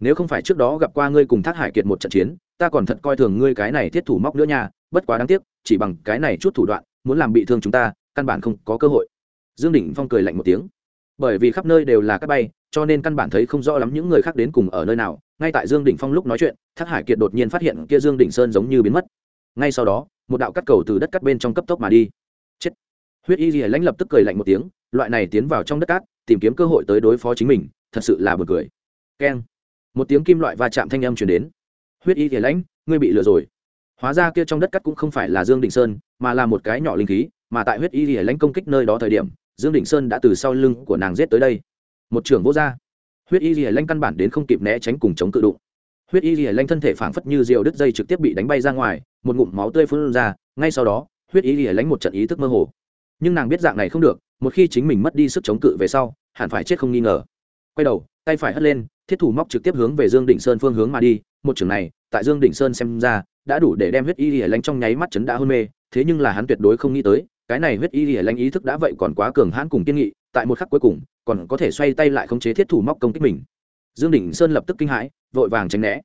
Nếu không phải trước đó gặp qua ngươi cùng thác hải kiệt một trận chiến, ta còn thật coi thường ngươi cái này thiết thủ móc nữa nha, bất quá đáng tiếc chỉ bằng cái này chút thủ đoạn, muốn làm bị thương chúng ta, căn bản không có cơ hội. Dương đỉnh phong cười lạnh một tiếng. Bởi vì khắp nơi đều là các bay, cho nên căn bản thấy không rõ lắm những người khác đến cùng ở nơi nào. Ngay tại dương đỉnh phong lúc nói chuyện, thác hải kiệt đột nhiên phát hiện kia dương đỉnh sơn giống như biến mất. Ngay sau đó, một đạo cắt cầu từ đất cắt bên trong cấp tốc mà đi. Chết! Huyết y lìa lãnh lập tức cười lạnh một tiếng, loại này tiến vào trong đất cát, tìm kiếm cơ hội tới đối phó chính mình, thật sự là buồn cười. Keng! Một tiếng kim loại va chạm thanh âm chuyển đến. Huyết y lìa lãnh, ngươi bị lừa rồi hóa ra kia trong đất cắt cũng không phải là dương đình sơn, mà là một cái nhỏ linh khí, mà tại huyết y thì lãnh công kích nơi đó thời điểm, dương đình sơn đã từ sau lưng của nàng giết tới đây. Một trưởng vô gia. Huyết y thì lãnh căn bản đến không kịp né tránh cùng chống cự đụng. Huyết y thì lãnh thân thể phảng phất như rượu đứt dây trực tiếp bị đánh bay ra ngoài, một ngụm máu tươi phun ra, ngay sau đó, huyết y thì lãnh một trận ý thức mơ hồ. Nhưng nàng biết dạng này không được, một khi chính mình mất đi sức chống cự về sau, hẳn phải chết không nghi ngờ. Quay đầu, tay phải hất lên, thiết thủ móc trực tiếp hướng về dương đình sơn phương hướng mà đi một trường này, tại dương Đỉnh sơn xem ra, đã đủ để đem huyết y lìa lanh trong nháy mắt chấn đã hôn mê, thế nhưng là hắn tuyệt đối không nghĩ tới, cái này huyết y lìa lanh ý thức đã vậy còn quá cường hãn cùng kiên nghị, tại một khắc cuối cùng, còn có thể xoay tay lại khống chế thiết thủ móc công kích mình. Dương đỉnh sơn lập tức kinh hãi, vội vàng tránh né.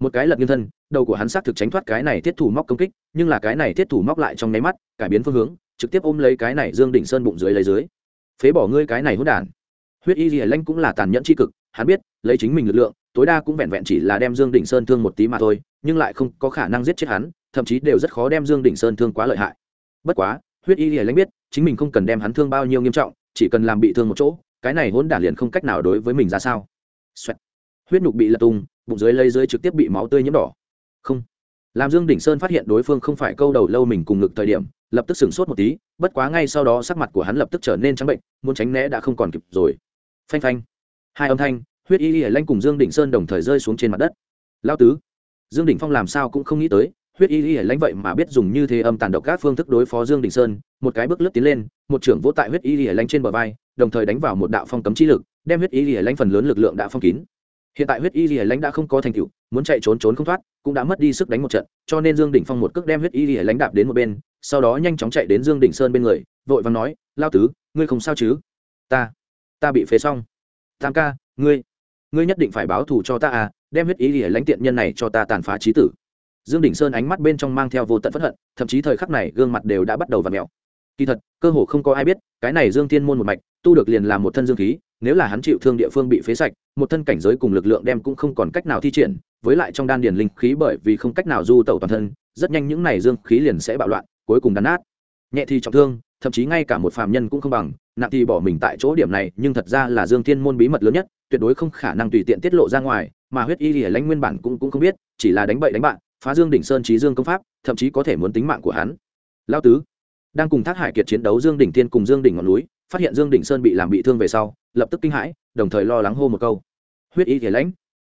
Một cái lật nghiêng thân, đầu của hắn xác thực tránh thoát cái này thiết thủ móc công kích, nhưng là cái này thiết thủ móc lại trong nháy mắt, cải biến phương hướng, trực tiếp ôm lấy cái này dương đỉnh sơn bụng dưới lấy dưới. Phế bỏ ngươi cái này hỗn đản. Huyết y lìa lanh cũng là tàn nhẫn tri cực, hắn biết, lấy chính mình lực lượng tối đa cũng vẹn vẹn chỉ là đem dương đỉnh sơn thương một tí mà thôi, nhưng lại không có khả năng giết chết hắn, thậm chí đều rất khó đem dương đỉnh sơn thương quá lợi hại. Bất quá, huyết y lìa lãnh biết, chính mình không cần đem hắn thương bao nhiêu nghiêm trọng, chỉ cần làm bị thương một chỗ, cái này hỗn đản liền không cách nào đối với mình ra sao. Xoẹt. huyết nhục bị lật tung, bụng dưới lây dưới trực tiếp bị máu tươi nhiễm đỏ. Không. Làm dương đỉnh sơn phát hiện đối phương không phải câu đầu lâu mình cùng ngực thời điểm, lập tức sửng sốt một tí, bất quá ngay sau đó sắc mặt của hắn lập tức trở nên trắng bệnh, muốn tránh né đã không còn kịp rồi. Phanh phanh. Hai âm thanh huyết y y lanh cùng dương đỉnh sơn đồng thời rơi xuống trên mặt đất. Lao tứ, dương đỉnh phong làm sao cũng không nghĩ tới, huyết y y lanh vậy mà biết dùng như thế âm tàn độc các phương thức đối phó dương đình sơn, một cái bước lướt tiến lên, một trưởng vỗ tại huyết y y lanh trên bờ vai, đồng thời đánh vào một đạo phong cấm chi lực, đem huyết y y lanh phần lớn lực lượng đã phong kín. Hiện tại huyết y y lanh đã không có thành tựu, muốn chạy trốn trốn không thoát, cũng đã mất đi sức đánh một trận, cho nên dương đỉnh phong một cước đem huyết y y lanh đạp đến một bên, sau đó nhanh chóng chạy đến dương đỉnh sơn bên người, vội vàng nói lao tứ, ngươi không sao chứ? Ta ta bị phế xong. Tam ca, ngươi ngươi nhất định phải báo thù cho ta à đem huyết ý lìa lãnh tiện nhân này cho ta tàn phá trí tử. Dương đỉnh sơn ánh mắt bên trong mang theo vô tận phẫn hận, thậm chí thời khắc này gương mặt đều đã bắt đầu v ặ mẹo kỳ thật, cơ hồ không có ai biết, cái này dương thiên môn một mạch, tu được liền làm một thân dương khí, nếu là hắn chịu thương địa phương bị phế sạch, một thân cảnh giới cùng lực lượng đem cũng không còn cách nào thi triển, với lại trong đan điền linh khí bởi vì không cách nào du tẩu toàn thân, rất nhanh những này dương khí liền sẽ bạo loạn, cuối cùng đắn nát. Nhẹ thì trọng thương, thậm chí ngay cả một phàm nhân cũng không bằng nặng thì bỏ mình tại chỗ điểm này, nhưng thật ra là dương thiên môn bí mật lớn nhất, tuyệt đối không khả năng tùy tiện tiết lộ ra ngoài, mà huyết y lìa lãnh nguyên bản cũng cũng không biết, chỉ là đánh bậy đánh bạn, phá dương đỉnh sơn trí dương công pháp, thậm chí có thể muốn tính mạng của hắn. Lao tứ đang cùng thác hải kiệt chiến đấu dương đỉnh tiên cùng dương đỉnh ngọn núi, phát hiện dương đỉnh sơn bị làm bị thương về sau, lập tức kinh hãi, đồng thời lo lắng hô một câu. Huyết y lìa lãnh.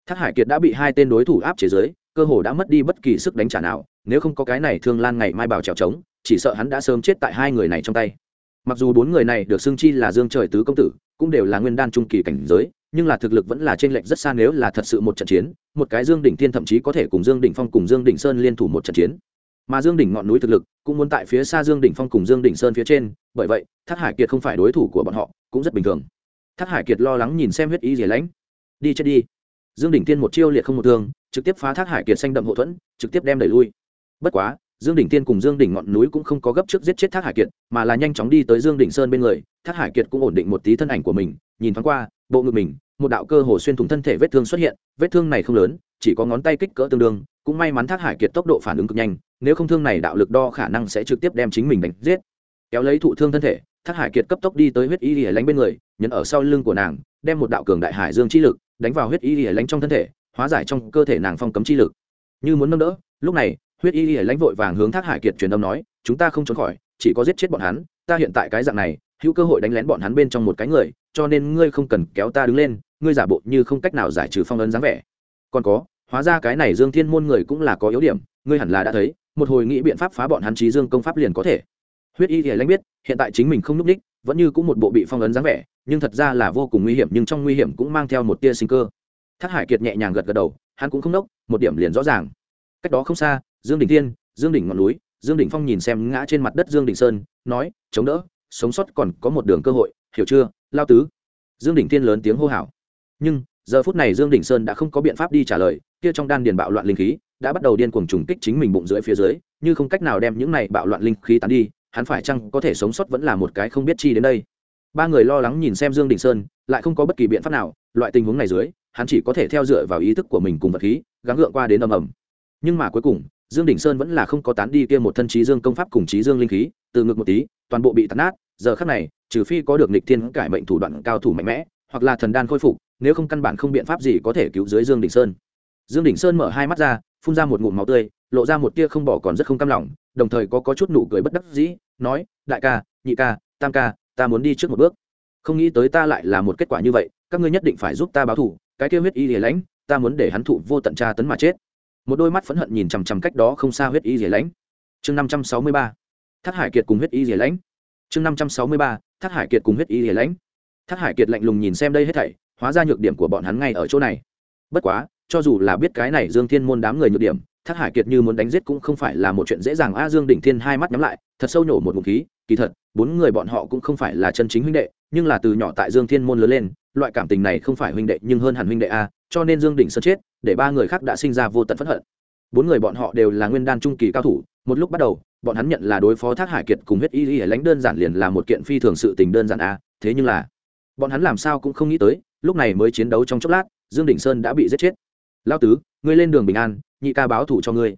Thác hải kiệt đã bị hai tên đối thủ áp chế giới cơ hồ đã mất đi bất kỳ sức đánh trả nào, nếu không có cái này thương lan ngày mai bảo trèo trống, chỉ sợ hắn đã sớm chết tại hai người này trong tay mặc dù bốn người này được xưng chi là dương trời tứ công tử, cũng đều là nguyên đan trung kỳ cảnh giới, nhưng là thực lực vẫn là trên lệnh rất xa nếu là thật sự một trận chiến, một cái dương đỉnh thiên thậm chí có thể cùng dương đỉnh phong cùng dương đỉnh sơn liên thủ một trận chiến. Mà dương đỉnh ngọn núi thực lực cũng muốn tại phía xa dương đỉnh phong cùng dương đỉnh sơn phía trên, bởi vậy, thác hải kiệt không phải đối thủ của bọn họ, cũng rất bình thường. Thác hải kiệt lo lắng nhìn xem huyết ý rỉa lãnh. Đi chết đi. Dương đỉnh tiên một chiêu liệt không một thương, trực tiếp phá thác hải kiệt xanh đậm hậu thuẫn, trực tiếp đem đẩy lui. Bất quá dương đỉnh tiên cùng dương đỉnh ngọn núi cũng không có gấp trước giết chết thác hải kiệt, mà là nhanh chóng đi tới dương đỉnh sơn bên người. Thác hải kiệt cũng ổn định một tí thân ảnh của mình, nhìn thoáng qua, bộ ngực mình, một đạo cơ hồ xuyên thủng thân thể vết thương xuất hiện. Vết thương này không lớn, chỉ có ngón tay kích cỡ tương đương, cũng may mắn thác hải kiệt tốc độ phản ứng cực nhanh, nếu không thương này đạo lực đo khả năng sẽ trực tiếp đem chính mình đánh giết. Kéo lấy thụ thương thân thể, thác hải kiệt cấp tốc đi tới huyết y lìa lánh bên người, nhấn ở sau lưng của nàng, đem một đạo cường đại hải dương chi lực đánh vào huyết y lìa lánh trong thân thể, hóa giải trong cơ thể nàng phong cấm chi lực. Như muốn nâng đỡ, lúc này huyết y y lãnh vội vàng hướng thác hải kiệt truyền âm nói, chúng ta không trốn khỏi, chỉ có giết chết bọn hắn. Ta hiện tại cái dạng này, hữu cơ hội đánh lén bọn hắn bên trong một cái người, cho nên ngươi không cần kéo ta đứng lên, ngươi giả bộ như không cách nào giải trừ phong ấn dáng vẻ. Còn có, hóa ra cái này dương thiên môn người cũng là có yếu điểm, ngươi hẳn là đã thấy, một hồi nghĩ biện pháp phá bọn hắn trí dương công pháp liền có thể. Huyết y thì lãnh biết, hiện tại chính mình không núp đích vẫn như cũng một bộ bị phong ấn dáng vẻ, nhưng thật ra là vô cùng nguy hiểm, nhưng trong nguy hiểm cũng mang theo một tia sinh cơ. Thác hải kiệt nhẹ nhàng gật gật đầu, hắn cũng không nốc, một điểm liền rõ ràng. Cách đó không xa dương đỉnh thiên, dương đỉnh ngọn núi, dương đỉnh phong nhìn xem ngã trên mặt đất dương đỉnh sơn, nói, chống đỡ, sống sót còn có một đường cơ hội, hiểu chưa, lao tứ? Dương đỉnh thiên lớn tiếng hô hào. Nhưng, giờ phút này dương đỉnh sơn đã không có biện pháp đi trả lời, kia trong đan điền bạo loạn linh khí đã bắt đầu điên cuồng trùng kích chính mình bụng dưới phía dưới, như không cách nào đem những này bạo loạn linh khí tán đi, hắn phải chăng có thể sống sót vẫn là một cái không biết chi đến đây? Ba người lo lắng nhìn xem dương đình sơn, lại không có bất kỳ biện pháp nào, loại tình huống này dưới, hắn chỉ có thể theo dựa vào ý thức của mình cùng vật khí, gắng gượng qua đến ầm ầm. Nhưng mà cuối cùng dương đình sơn vẫn là không có tán đi kia một thân trí dương công pháp cùng trí dương linh khí, từ ngực một tí, toàn bộ bị tàn nát, giờ khắc này, trừ phi có được nịch thiên cải mệnh thủ đoạn cao thủ mạnh mẽ, hoặc là thần đan khôi phục, nếu không căn bản không biện pháp gì có thể cứu dưới dương đình sơn. Dương đình sơn mở hai mắt ra, phun ra một ngụm máu tươi, lộ ra một tia không bỏ còn rất không cam lòng, đồng thời có có chút nụ cười bất đắc dĩ, nói, đại ca, nhị ca, tam ca, ta muốn đi trước một bước. Không nghĩ tới ta lại là một kết quả như vậy, các ngươi nhất định phải giúp ta báo thù, cái kia huyết y lìa lãnh, ta muốn để hắn thụ vô tận tra tấn mà chết một đôi mắt phẫn hận nhìn chằm chằm cách đó không xa huyết y rỉa lãnh. Chương năm trăm sáu mươi ba, thác hải kiệt cùng huyết y rỉa lãnh. Chương năm trăm sáu mươi ba, thác hải kiệt cùng huyết y rỉa lãnh. Thác hải kiệt lạnh lùng nhìn xem đây hết thảy, hóa ra nhược điểm của bọn hắn ngay ở chỗ này. Bất quá, cho dù là biết cái này dương thiên môn đám người nhược điểm, thác hải kiệt như muốn đánh giết cũng không phải là một chuyện dễ dàng. A dương đỉnh thiên hai mắt nhắm lại, thật sâu nhổ một ngụm khí. Kỳ thật, bốn người bọn họ cũng không phải là chân chính huynh đệ, nhưng là từ nhỏ tại dương thiên môn lớn lên, loại cảm tình này không phải huynh đệ nhưng hơn hẳn huynh đệ a, cho nên dương đỉnh sơn chết để ba người khác đã sinh ra vô tận phẫn hận. Bốn người bọn họ đều là nguyên đan trung kỳ cao thủ, một lúc bắt đầu, bọn hắn nhận là đối phó thác hải kiệt cùng huyết y y lãnh đơn giản liền là một kiện phi thường sự tình đơn giản a thế nhưng là, bọn hắn làm sao cũng không nghĩ tới, lúc này mới chiến đấu trong chốc lát, dương đỉnh sơn đã bị giết chết. Lao tứ, ngươi lên đường bình an, nhị ca báo thủ cho ngươi.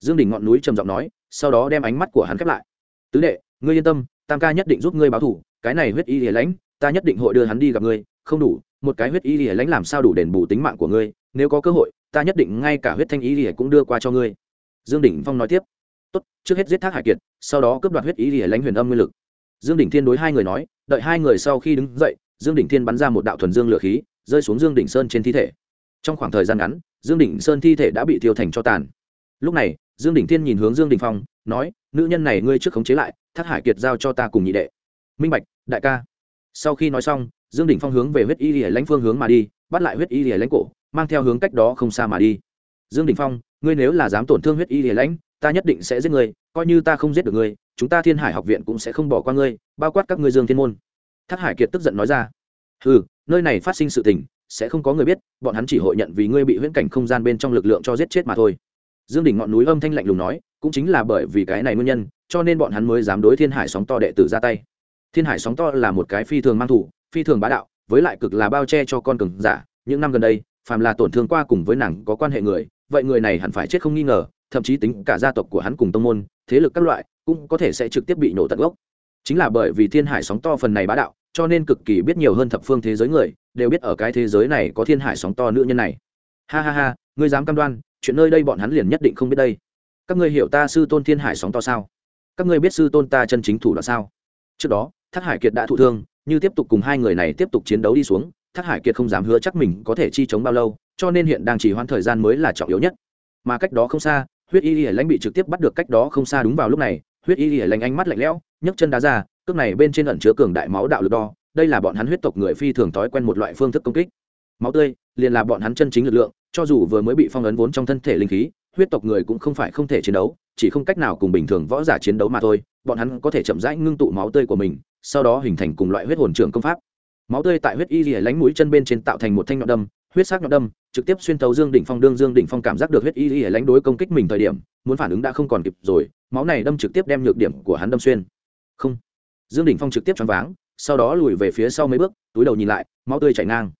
Dương đỉnh ngọn núi trầm giọng nói, sau đó đem ánh mắt của hắn khép lại. Tứ đệ, ngươi yên tâm, tam ca nhất định giúp ngươi báo thủ, cái này huyết y lìa lãnh, ta nhất định hội đưa hắn đi gặp ngươi, không đủ, một cái huyết y lìa lãnh làm sao đủ đền bù tính mạng của ngươi nếu có cơ hội, ta nhất định ngay cả huyết thanh ý lìa cũng đưa qua cho ngươi. Dương đỉnh phong nói tiếp. Tốt, trước hết giết thác hải kiệt, sau đó cướp đoạt huyết ý lìa lãnh huyền âm nguyên lực. Dương đỉnh thiên đối hai người nói, đợi hai người sau khi đứng dậy, dương đỉnh thiên bắn ra một đạo thuần dương lửa khí, rơi xuống dương đỉnh sơn trên thi thể. Trong khoảng thời gian ngắn, dương đỉnh sơn thi thể đã bị thiêu thành cho tàn. Lúc này, dương đỉnh thiên nhìn hướng dương đình phong, nói, nữ nhân này ngươi trước khống chế lại, thác hải kiệt giao cho ta cùng nhị đệ. Minh bạch, đại ca. Sau khi nói xong, dương đình phong hướng về huyết y lìa lãnh phương hướng mà đi, bắt lại huyết y lìa lãnh cổ mang theo hướng cách đó không xa mà đi. Dương đình phong, ngươi nếu là dám tổn thương huyết y lìa lãnh, ta nhất định sẽ giết ngươi, coi như ta không giết được ngươi, chúng ta thiên hải học viện cũng sẽ không bỏ qua ngươi, bao quát các ngươi dương thiên môn. Thác hải kiệt tức giận nói ra. Ừ nơi này phát sinh sự tình, sẽ không có người biết, bọn hắn chỉ hội nhận vì ngươi bị huyễn cảnh không gian bên trong lực lượng cho giết chết mà thôi. Dương đỉnh ngọn núi âm thanh lạnh lùng nói, cũng chính là bởi vì cái này nguyên nhân, cho nên bọn hắn mới dám đối thiên hải sóng to đệ tử ra tay. Thiên hải sóng to là một cái phi thường mang thủ, phi thường bá đạo, với lại cực là bao che cho con cường giả, những năm gần đây phàm là tổn thương qua cùng với nàng có quan hệ người, vậy người này hẳn phải chết không nghi ngờ, thậm chí tính cả gia tộc của hắn cùng tông môn, thế lực các loại, cũng có thể sẽ trực tiếp bị nổ tận gốc. Chính là bởi vì thiên hải sóng to phần này bá đạo, cho nên cực kỳ biết nhiều hơn thập phương thế giới người, đều biết ở cái thế giới này có thiên hải sóng to nữ nhân này. Ha ha ha, ngươi dám cam đoan, chuyện nơi đây bọn hắn liền nhất định không biết đây. Các ngươi hiểu ta sư tôn thiên hải sóng to sao? Các ngươi biết sư tôn ta chân chính thủ đoạn sao? Trước đó, thác hải kiệt đã thụ thương, như tiếp tục cùng hai người này tiếp tục chiến đấu đi xuống thác hải kiệt không dám hứa chắc mình có thể chi chống bao lâu, cho nên hiện đang chỉ hoãn thời gian mới là trọng yếu nhất. Mà cách đó không xa, huyết y y lãnh bị trực tiếp bắt được cách đó không xa đúng vào lúc này, huyết y y lãnh ánh mắt lạnh lẽo, nhấc chân đá ra, cước này bên trên ẩn chứa cường đại máu đạo lực đo, đây là bọn hắn huyết tộc người phi thường thói quen một loại phương thức công kích. Máu tươi, liền là bọn hắn chân chính lực lượng, cho dù vừa mới bị phong ấn vốn trong thân thể linh khí, huyết tộc người cũng không phải không thể chiến đấu, chỉ không cách nào cùng bình thường võ giả chiến đấu mà thôi, bọn hắn có thể chậm rãi ngưng tụ máu tươi của mình, sau đó hình thành cùng loại huyết hồn trưởng công pháp máu tươi tại huyết y lìa lánh mũi chân bên trên tạo thành một thanh nhọn đâm, huyết sắc nhọn đâm, trực tiếp xuyên thấu dương đỉnh phong đương dương đỉnh phong cảm giác được huyết y lìa lánh đối công kích mình thời điểm, muốn phản ứng đã không còn kịp rồi, máu này đâm trực tiếp đem nhược điểm của hắn đâm xuyên. Không. Dương đỉnh phong trực tiếp choáng váng, sau đó lùi về phía sau mấy bước, túi đầu nhìn lại, máu tươi chảy ngang.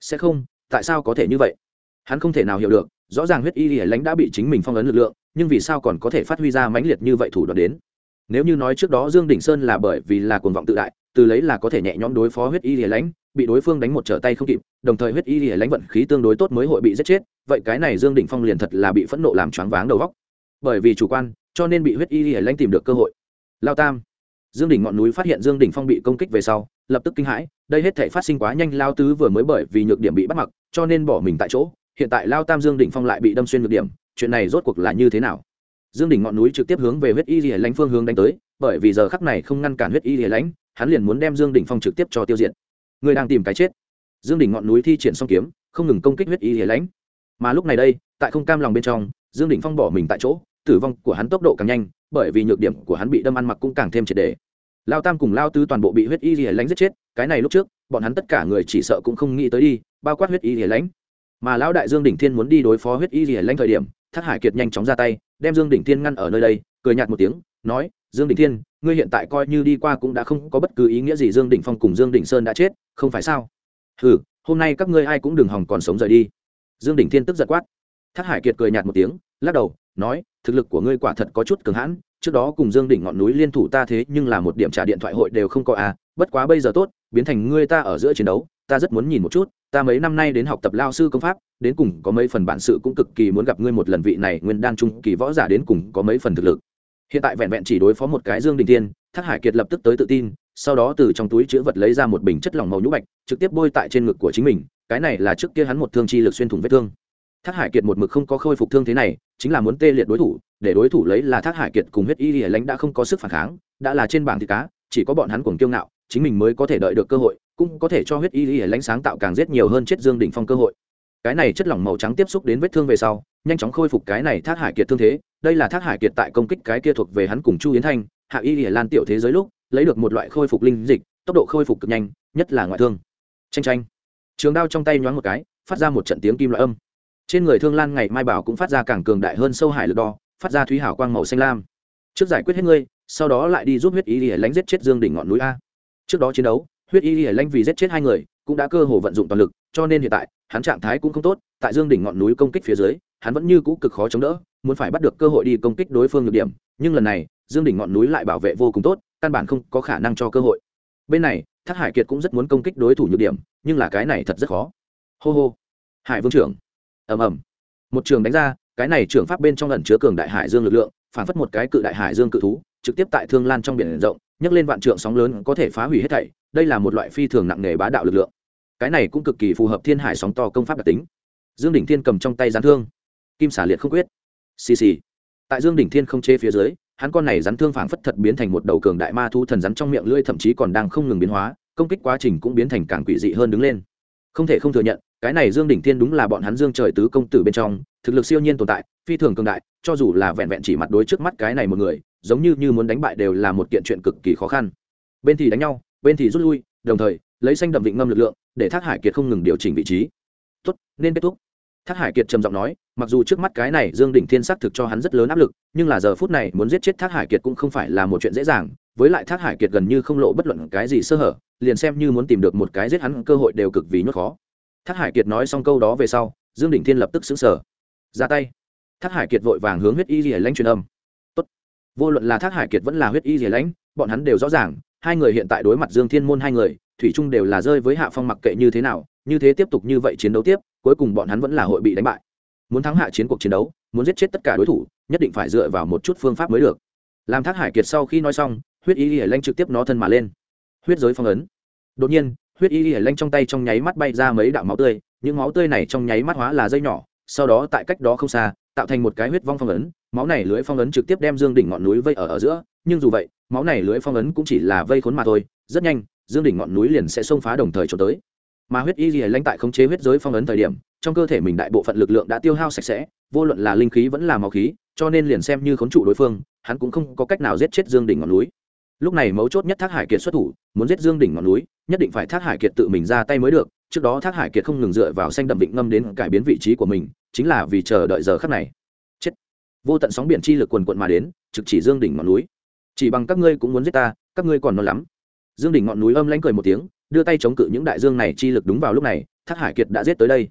Sẽ không, tại sao có thể như vậy? Hắn không thể nào hiểu được, rõ ràng huyết y lìa lánh đã bị chính mình phong ấn lực lượng, nhưng vì sao còn có thể phát huy ra mãnh liệt như vậy thủ đoạn đến? Nếu như nói trước đó dương đỉnh sơn là bởi vì là cuồng vọng tự đại, từ lấy là có thể nhẹ nhõm đối phó huyết y lìa lánh bị đối phương đánh một trở tay không kịp, đồng thời huyết y lìa lánh vận khí tương đối tốt mới hội bị giết chết, vậy cái này dương đỉnh phong liền thật là bị phẫn nộ làm choáng váng đầu góc bởi vì chủ quan, cho nên bị huyết y lìa lãnh tìm được cơ hội. Lao tam. Dương đỉnh ngọn núi phát hiện dương đỉnh phong bị công kích về sau, lập tức kinh hãi, đây hết thể phát sinh quá nhanh, lao tứ vừa mới bởi vì nhược điểm bị bắt mặc, cho nên bỏ mình tại chỗ, hiện tại lao tam dương đỉnh phong lại bị đâm xuyên nhược điểm, chuyện này rốt cuộc là như thế nào? Dương đỉnh ngọn núi trực tiếp hướng về huyết y lìa lánh phương hướng đánh tới, bởi vì giờ khắc này không ngăn cản huyết y lìa lánh hắn liền muốn đem dương đỉnh phong trực tiếp cho tiêu diệt. Người đang tìm cái chết. Dương đỉnh ngọn núi thi triển song kiếm, không ngừng công kích huyết y lìa lánh mà lúc này đây, tại không cam lòng bên trong, dương đỉnh phong bỏ mình tại chỗ, tử vong của hắn tốc độ càng nhanh, bởi vì nhược điểm của hắn bị đâm ăn mặc cũng càng thêm triệt đề lao tam cùng lao tứ toàn bộ bị huyết y lìa lánh giết chết, cái này lúc trước, bọn hắn tất cả người chỉ sợ cũng không nghĩ tới đi, bao quát huyết y lìa lánh mà lão đại dương đỉnh thiên muốn đi đối phó huyết y lìa lánh thời điểm, thác hải kiệt nhanh chóng ra tay đem dương đỉnh thiên ngăn ở nơi đây, cười nhạt một tiếng, nói, dương đỉnh thiên, ngươi hiện tại coi như đi qua cũng đã không có bất cứ ý nghĩa gì dương đỉnh phong cùng dương đỉnh sơn đã chết, không phải sao? Ừ hôm nay các ngươi ai cũng đừng hòng còn sống rời đi. Dương đỉnh thiên tức giật quát. Thác hải kiệt cười nhạt một tiếng, lắc đầu, nói, thực lực của ngươi quả thật có chút cường hãn, trước đó cùng dương đỉnh ngọn núi liên thủ ta thế nhưng là một điểm trả điện thoại hội đều không có à bất quá bây giờ tốt, biến thành ngươi ta ở giữa chiến đấu, ta rất muốn nhìn một chút ta mấy năm nay đến học tập lao sư công pháp, đến cùng có mấy phần bản sự cũng cực kỳ muốn gặp ngươi một lần vị này nguyên đan trung kỳ võ giả đến cùng có mấy phần thực lực. Hiện tại vẹn vẹn chỉ đối phó một cái dương đình tiên thác hải kiệt lập tức tới tự tin, sau đó từ trong túi chữ vật lấy ra một bình chất lỏng màu nhũ bạch, trực tiếp bôi tại trên ngực của chính mình, cái này là trước kia hắn một thương chi lực xuyên thủng vết thương. Thác hải kiệt một mực không có khôi phục thương thế này, chính là muốn tê liệt đối thủ, để đối thủ lấy là thác hải kiệt cùng huyết y lìa lãnh đã không có sức phản kháng, đã là trên bảng thịt cá, chỉ có bọn hắn cuồng kiêu ngạo chính mình mới có thể đợi được cơ hội, cũng có thể cho huyết y lìa lánh sáng tạo càng giết nhiều hơn chết dương đỉnh phong cơ hội. Cái này chất lỏng màu trắng tiếp xúc đến vết thương về sau, nhanh chóng khôi phục cái này thác hải kiệt thương thế. Đây là thác hải kiệt tại công kích cái kia thuộc về hắn cùng chu yến thanh, hạ y lìa lan tiểu thế giới lúc, lấy được một loại khôi phục linh dịch, tốc độ khôi phục cực nhanh, nhất là ngoại thương. Tranh tranh trường đao trong tay nhoáng một cái, phát ra một trận tiếng kim loại âm. Trên người thương lan ngày mai bảo cũng phát ra càng cường đại hơn sâu hải lực đo, phát ra thúy hảo quang màu xanh lam. Trước giải quyết hết ngươi, sau đó lại đi giúp huyết y lìa lánh giết chết dương đỉnh ngọn núi a trước đó chiến đấu, huyết y hải lanh vì giết chết hai người, cũng đã cơ hồ vận dụng toàn lực, cho nên hiện tại, hắn trạng thái cũng không tốt, tại dương đỉnh ngọn núi công kích phía dưới, hắn vẫn như cũ cực khó chống đỡ, muốn phải bắt được cơ hội đi công kích đối phương được điểm, nhưng lần này, dương đỉnh ngọn núi lại bảo vệ vô cùng tốt, căn bản không có khả năng cho cơ hội. Bên này, thác hải kiệt cũng rất muốn công kích đối thủ nhược điểm, nhưng là cái này thật rất khó. Hô hô. Hải vương trưởng. Ầm ầm. Một trường đánh ra, cái này trưởng pháp bên trong lần chứa cường đại hải dương lực lượng, phản phất một cái cự đại hải dương cự thú, trực tiếp tại thương lan trong biển rộng nhấc lên vạn trượng sóng lớn có thể phá hủy hết thảy, đây là một loại phi thường nặng nề bá đạo lực lượng. Cái này cũng cực kỳ phù hợp thiên hải sóng to công pháp đặc tính. Dương đỉnh thiên cầm trong tay gián thương. Kim xả liệt không quyết. Xì xì. Tại dương đỉnh thiên không chê phía dưới, hắn con này rắn thương phảng phất thật biến thành một đầu cường đại ma thu thần rắn trong miệng lưỡi thậm chí còn đang không ngừng biến hóa, công kích quá trình cũng biến thành càng quỷ dị hơn đứng lên. Không thể không thừa nhận, cái này dương đỉnh thiên đúng là bọn hắn dương trời tứ công tử bên trong, thực lực siêu nhiên tồn tại, phi thường cường đại, cho dù là vẹn vẹn chỉ mặt đối trước mắt cái này một người giống như như muốn đánh bại đều là một kiện chuyện cực kỳ khó khăn. Bên thì đánh nhau, bên thì rút lui, đồng thời, lấy xanh đậm vịnh ngâm lực lượng, để thác hải kiệt không ngừng điều chỉnh vị trí. Tốt, nên kết thúc. Thác hải kiệt trầm giọng nói, mặc dù trước mắt cái này dương đỉnh thiên s ắ c thực cho hắn rất lớn áp lực, nhưng là giờ phút này muốn giết chết thác hải kiệt cũng không phải là một chuyện dễ dàng, với lại thác hải kiệt gần như không lộ bất luận cái gì sơ hở, liền xem như muốn tìm được một cái giết hắn cơ hội đều cực vì nhốt khó. Thác hải kiệt nói xong câu đó về sau, dương đỉnh thiên lập tức xứng sở ra tay. Thác hải kiệt vội vàng hướng huyết y lìa lãnh truyền âm vô luận là thác hải kiệt vẫn là huyết y rỉa lãnh, bọn hắn đều rõ ràng, hai người hiện tại đối mặt dương thiên môn hai người, thủy trung đều là rơi với hạ phong mặc kệ như thế nào, như thế tiếp tục như vậy chiến đấu tiếp, cuối cùng bọn hắn vẫn là hội bị đánh bại. Muốn thắng hạ chiến cuộc chiến đấu, muốn giết chết tất cả đối thủ, nhất định phải dựa vào một chút phương pháp mới được. Làm thác hải kiệt sau khi nói xong, huyết y hiển lãnh trực tiếp nó thân mà lên. Huyết giới phong ấn. Đột nhiên, huyết y hiển lãnh trong tay trong nháy mắt bay ra mấy đạo máu tươi, những máu tươi này trong nháy mắt hóa là dây nhỏ, sau đó tại cách đó không xa, tạo thành một cái huyết vong phong ấn máu này lưới phong ấn trực tiếp đem dương đỉnh ngọn núi vây ở ở giữa, nhưng dù vậy, máu này lưới phong ấn cũng chỉ là vây khốn mà thôi, rất nhanh, dương đỉnh ngọn núi liền sẽ xông phá đồng thời trốn tới. Mà huyết y lìa lãnh tại khống chế huyết giới phong ấn thời điểm, trong cơ thể mình đại bộ phận lực lượng đã tiêu hao sạch sẽ, vô luận là linh khí vẫn là máu khí, cho nên liền xem như khốn trụ đối phương, hắn cũng không có cách nào giết chết dương đỉnh ngọn núi. Lúc này mấu chốt nhất thác hải kiệt xuất thủ, muốn giết dương đỉnh ngọn núi, nhất định phải thác hải kiệt tự mình ra tay mới được, trước đó thác hải kiệt không ngừng dựa vào xanh đậm định ngâm đến cải biến vị trí của mình, chính là vì chờ đợi giờ khắc này vô tận sóng biển chi lực quần quận mà đến, trực chỉ dương đỉnh ngọn núi. Chỉ bằng các ngươi cũng muốn giết ta, các ngươi còn non lắm. Dương đỉnh ngọn núi âm lánh cười một tiếng, đưa tay chống cự những đại dương này chi lực đúng vào lúc này, thác hải kiệt đã giết tới đây.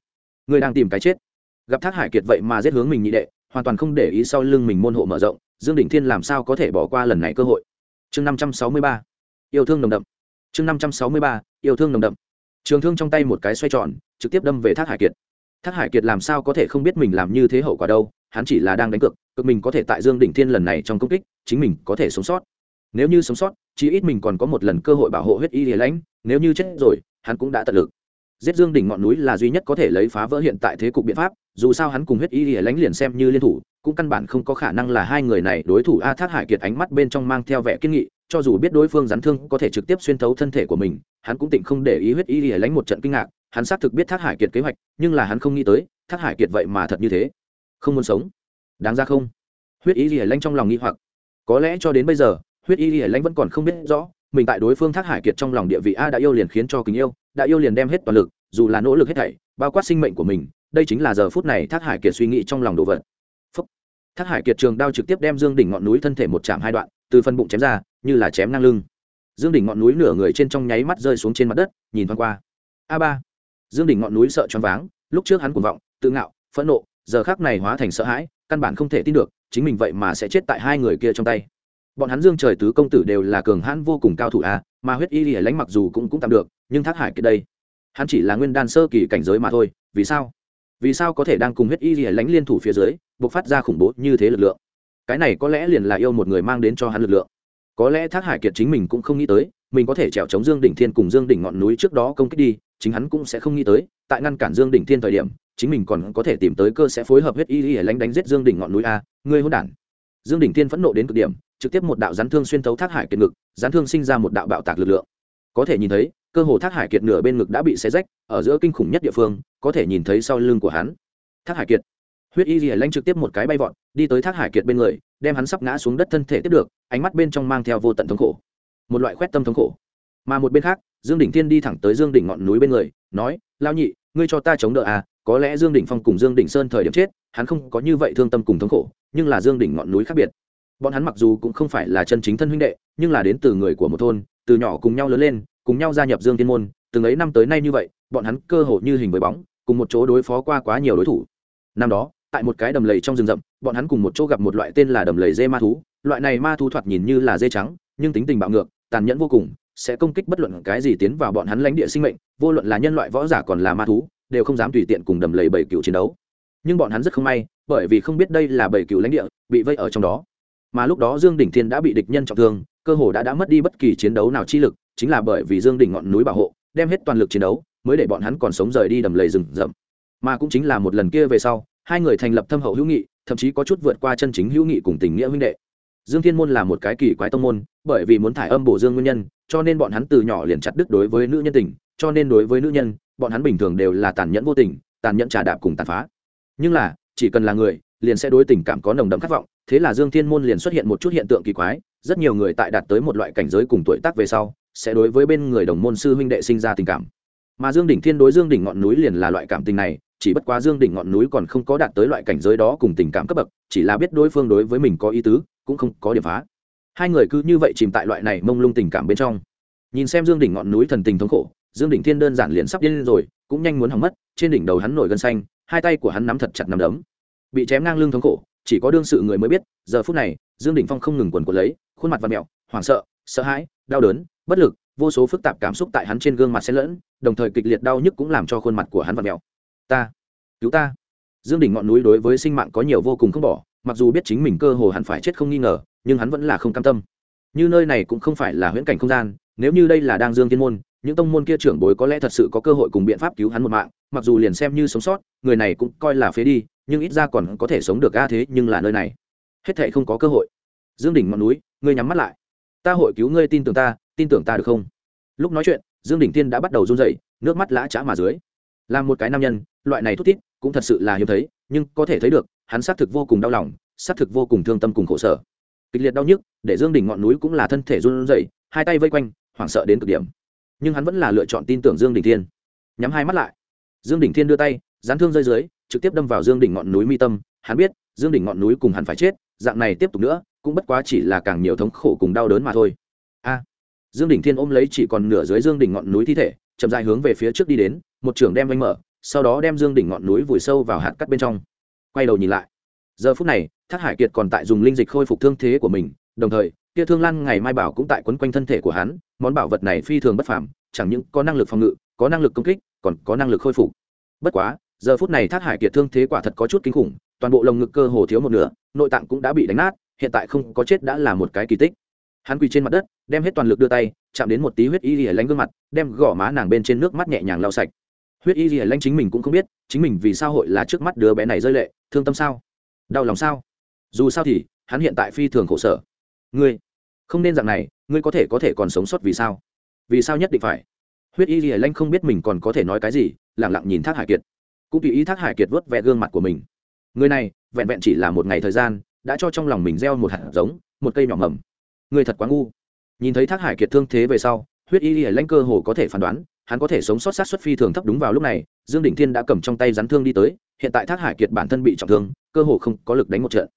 Ngươi đang tìm cái chết. Gặp thác hải kiệt vậy mà giết hướng mình nhị đệ, hoàn toàn không để ý sau lưng mình môn hộ mở rộng, dương đỉnh thiên làm sao có thể bỏ qua lần này cơ hội? Chương năm trăm sáu mươi ba. Yêu thương nồng đậm. Chương năm trăm sáu mươi ba. Yêu thương nồng đậm. Trường thương trong tay một cái xoay tròn, trực tiếp đâm về thác hải kiệt. Thác hải kiệt làm sao có thể không biết mình làm như thế hậu quả đâu? Hắn chỉ là đang đánh cược cực mình có thể tại dương đỉnh thiên lần này trong công kích, chính mình có thể sống sót. Nếu như sống sót, chí ít mình còn có một lần cơ hội bảo hộ huyết y lìa lãnh, nếu như chết rồi, hắn cũng đã tận lực. Giết dương đỉnh ngọn núi là duy nhất có thể lấy phá vỡ hiện tại thế cục biện pháp, dù sao hắn cùng huyết y lìa lãnh liền xem như liên thủ, cũng căn bản không có khả năng là hai người này đối thủ a thác hải kiệt ánh mắt bên trong mang theo vẻ kiên nghị, cho dù biết đối phương rắn thương có thể trực tiếp xuyên thấu thân thể của mình, hắn cũng tịnh không để ý huyết y lìa lãnh một trận kinh ngạc, hắn xác thực biết thác hải kiệt kế hoạch, nhưng là hắn không nghĩ tới, thác hải kiệt vậy mà thật như thế không muốn sống. Đáng ra không. Huyết y lìa Lanh trong lòng nghi hoặc. Có lẽ cho đến bây giờ, huyết y lìa Lanh vẫn còn không biết rõ, mình tại đối phương thác hải kiệt trong lòng địa vị a đã yêu liền khiến cho kính yêu đã yêu liền đem hết toàn lực, dù là nỗ lực hết thảy, bao quát sinh mệnh của mình, đây chính là giờ phút này thác hải kiệt suy nghĩ trong lòng đồ vật. Phúc. thác hải kiệt trường đao trực tiếp đem dương đỉnh ngọn núi thân thể một chạm hai đoạn, từ phân bụng chém ra, như là chém ngang lưng. Dương đỉnh ngọn núi nửa người trên trong nháy mắt rơi xuống trên mặt đất, nhìn thoáng qua. A ba. Dương đỉnh ngọn núi sợ choáng váng, lúc trước hắn cuồng vọng, tự ngạo, phẫn nộ giờ khác này hóa thành sợ hãi, căn bản không thể tin được, chính mình vậy mà sẽ chết tại hai người kia trong tay. Bọn hắn dương trời tứ công tử đều là cường hãn vô cùng cao thủ a, mà huyết y lìa lánh mặc dù cũng cũng tạm được, nhưng thác hải kia đây, hắn chỉ là nguyên đan sơ kỳ cảnh giới mà thôi, vì sao? Vì sao có thể đang cùng huyết y lìa lánh liên thủ phía dưới buộc phát ra khủng bố như thế lực lượng? Cái này có lẽ liền là yêu một người mang đến cho hắn lực lượng. Có lẽ thác hải kiệt chính mình cũng không nghĩ tới, mình có thể trèo chống dương đỉnh thiên cùng dương đỉnh ngọn núi trước đó công kích đi, chính hắn cũng sẽ không nghĩ tới, tại ngăn cản dương đỉnh thiên thời điểm chính mình còn có thể tìm tới cơ sẽ phối hợp huyết y y lánh đánh giết dương đỉnh ngọn núi a, ngươi hỗn đản. Dương đỉnh tiên phẫn nộ đến cực điểm, trực tiếp một đạo rắn thương xuyên thấu thác hải kiệt ngực, rắn thương sinh ra một đạo bạo tạc lực lượng. Có thể nhìn thấy, cơ hồ thác hải kiệt nửa bên ngực đã bị xé rách, ở giữa kinh khủng nhất địa phương, có thể nhìn thấy sau lưng của hắn. Thác hải kiệt. Huyết y rìa lanh trực tiếp một cái bay vọt, đi tới thác hải kiệt bên người, đem hắn sắp ngã xuống đất thân thể tiếp được, ánh mắt bên trong mang theo vô tận thống khổ. Một loại khoét tâm thống khổ. Mà một bên khác, dương đỉnh thiên đi thẳng tới dương đỉnh ngọn núi bên người, nói lao nhị, ngươi cho ta chống đỡ à có lẽ dương đỉnh phong cùng dương đỉnh sơn thời điểm chết, hắn không có như vậy thương tâm cùng thống khổ, nhưng là dương đỉnh ngọn núi khác biệt. Bọn hắn mặc dù cũng không phải là chân chính thân huynh đệ, nhưng là đến từ người của một thôn, từ nhỏ cùng nhau lớn lên, cùng nhau gia nhập dương thiên môn, từng ấy năm tới nay như vậy, bọn hắn cơ hồ như hình với bóng, cùng một chỗ đối phó qua quá nhiều đối thủ. Năm đó, tại một cái đầm lầy trong rừng rậm, bọn hắn cùng một chỗ gặp một loại tên là đầm lầy dê ma thú, loại này ma thú thoạt nhìn như là dê trắng, nhưng tính tình bạo ngược, tàn nhẫn vô cùng, sẽ công kích bất luận cái gì tiến vào bọn hắn lãnh địa sinh mệnh, vô luận là nhân loại võ giả còn là ma thú đều không dám tùy tiện cùng đầm lầy bảy cựu chiến đấu. Nhưng bọn hắn rất không may, bởi vì không biết đây là bảy cựu lãnh địa, bị vây ở trong đó. Mà lúc đó dương đỉnh thiên đã bị địch nhân trọng thương, cơ hồ đã đã mất đi bất kỳ chiến đấu nào chi lực, chính là bởi vì dương đỉnh ngọn núi bảo hộ, đem hết toàn lực chiến đấu, mới để bọn hắn còn sống rời đi đầm lầy rừng rậm. Mà cũng chính là một lần kia về sau, hai người thành lập thâm hậu hữu nghị, thậm chí có chút vượt qua chân chính hữu nghị cùng tình nghĩa huynh đệ. Dương thiên môn là một cái kỳ quái tông môn, bởi vì muốn thải âm bổ dương nguyên nhân, cho nên bọn hắn từ nhỏ liền chặt đứt đối với nữ nhân tình, cho nên đối với nữ nhân bọn hắn bình thường đều là tàn nhẫn vô tình, tàn nhẫn trà đạp cùng tàn phá. Nhưng là, chỉ cần là người, liền sẽ đối tình cảm có nồng đậm khát vọng. Thế là dương thiên môn liền xuất hiện một chút hiện tượng kỳ quái, rất nhiều người tại đạt tới một loại cảnh giới cùng tuổi tác về sau, sẽ đối với bên người đồng môn sư huynh đệ sinh ra tình cảm. Mà dương đỉnh thiên đối dương đỉnh ngọn núi liền là loại cảm tình này, chỉ bất quá dương đỉnh ngọn núi còn không có đạt tới loại cảnh giới đó cùng tình cảm cấp bậc, chỉ là biết đối phương đối với mình có ý tứ, cũng không có điểm phá. Hai người cứ như vậy chìm tại loại này mông lung tình cảm bên trong. Nhìn xem dương đỉnh ngọn núi thần tình thống khổ dương đỉnh thiên đơn giản liền sắp điên rồi, cũng nhanh muốn hỏng mất, trên đỉnh đầu hắn nổi gân xanh, hai tay của hắn nắm thật chặt nắm đấm. Bị chém ngang lưng thống khổ, chỉ có đương sự người mới biết, giờ phút này, dương đỉnh phong không ngừng quần quần lấy, khuôn mặt và mẹo, hoảng sợ sợ hãi, đau đớn, bất lực, vô số phức tạp cảm xúc tại hắn trên gương mặt xen lẫn, đồng thời kịch liệt đau nhức cũng làm cho khuôn mặt của hắn và mẹo. Ta, cứu ta. Dương đỉnh ngọn núi đối với sinh mạng có nhiều vô cùng không bỏ, mặc dù biết chính mình cơ hồ hẳn phải chết không nghi ngờ, nhưng hắn vẫn là không cam tâm. Như nơi này cũng không phải là huyễn cảnh không gian, nếu như đây là đang dương thiên môn những tông môn kia trưởng bối có lẽ thật sự có cơ hội cùng biện pháp cứu hắn một mạng, mặc dù liền xem như sống sót, người này cũng coi là phế đi, nhưng ít ra còn có thể sống được ga thế nhưng là nơi này. Hết thệ không có cơ hội. Dương đỉnh ngọn núi, ngươi nhắm mắt lại. Ta hội cứu ngươi tin tưởng ta, tin tưởng ta được không? Lúc nói chuyện, dương đỉnh tiên đã bắt đầu run rẩy, nước mắt lã chã mà dưới. Là một cái nam nhân, loại này thút thít cũng thật sự là hiếm thấy, nhưng có thể thấy được, hắn xác thực vô cùng đau lòng, xác thực vô cùng thương tâm cùng khổ sở. Kịch liệt đau nhức, để dương đỉnh ngọn núi cũng là thân thể run rẩy, hai tay vây quanh, hoảng sợ đến cực điểm nhưng hắn vẫn là lựa chọn tin tưởng dương đỉnh thiên. Nhắm hai mắt lại. Dương đỉnh thiên đưa tay, dán thương rơi dưới, trực tiếp đâm vào dương đỉnh ngọn núi mi tâm. Hắn biết, dương đỉnh ngọn núi cùng hắn phải chết, dạng này tiếp tục nữa, cũng bất quá chỉ là càng nhiều thống khổ cùng đau đớn mà thôi. A. Dương đỉnh thiên ôm lấy chỉ còn nửa dưới dương đỉnh ngọn núi thi thể, chậm dài hướng về phía trước đi đến, một trưởng đem vanh mở, sau đó đem dương đỉnh ngọn núi vùi sâu vào hạt cắt bên trong. Quay đầu nhìn lại. Giờ phút này, thác hải kiệt còn tại dùng linh dịch khôi phục thương thế của mình, đồng thời, kia thương lan ngày mai bảo cũng tại quấn quanh thân thể của hắn món bảo vật này phi thường bất phàm, chẳng những có năng lực phòng ngự, có năng lực công kích, còn có năng lực khôi phục. Bất quá, giờ phút này thác hải kiệt thương thế quả thật có chút kinh khủng, toàn bộ lồng ngực cơ hồ thiếu một nửa, nội tạng cũng đã bị đánh nát, hiện tại không có chết đã là một cái kỳ tích. Hắn quỳ trên mặt đất, đem hết toàn lực đưa tay, chạm đến một tí huyết y lìa lanh gương mặt, đem gõ má nàng bên trên nước mắt nhẹ nhàng lau sạch. Huyết y lìa lanh chính mình cũng không biết, chính mình vì sao hội là trước mắt đứa bé này rơi lệ, thương tâm sao? Đau lòng sao? Dù sao thì, hắn hiện tại phi thường khổ sở. Ngươi không nên dạng này, ngươi có thể có thể còn sống sót vì sao? Vì sao nhất định phải? Huyết y lìa lanh không biết mình còn có thể nói cái gì lẳng lặng nhìn thác hải kiệt. Cũng tùy ý thác hải kiệt vớt vẹ gương mặt của mình. Người này, vẹn vẹn chỉ là một ngày thời gian, đã cho trong lòng mình gieo một hạt giống, một cây nhỏ mầm. Người thật quá ngu. Nhìn thấy thác hải kiệt thương thế về sau, huyết y lìa lanh cơ hồ có thể phán đoán, hắn có thể sống sót sát xuất phi thường thấp đúng vào lúc này, dương đỉnh thiên đã cầm trong tay rắn thương đi tới, hiện tại thác hải kiệt bản thân bị trọng thương, cơ hồ không có lực đánh một trận.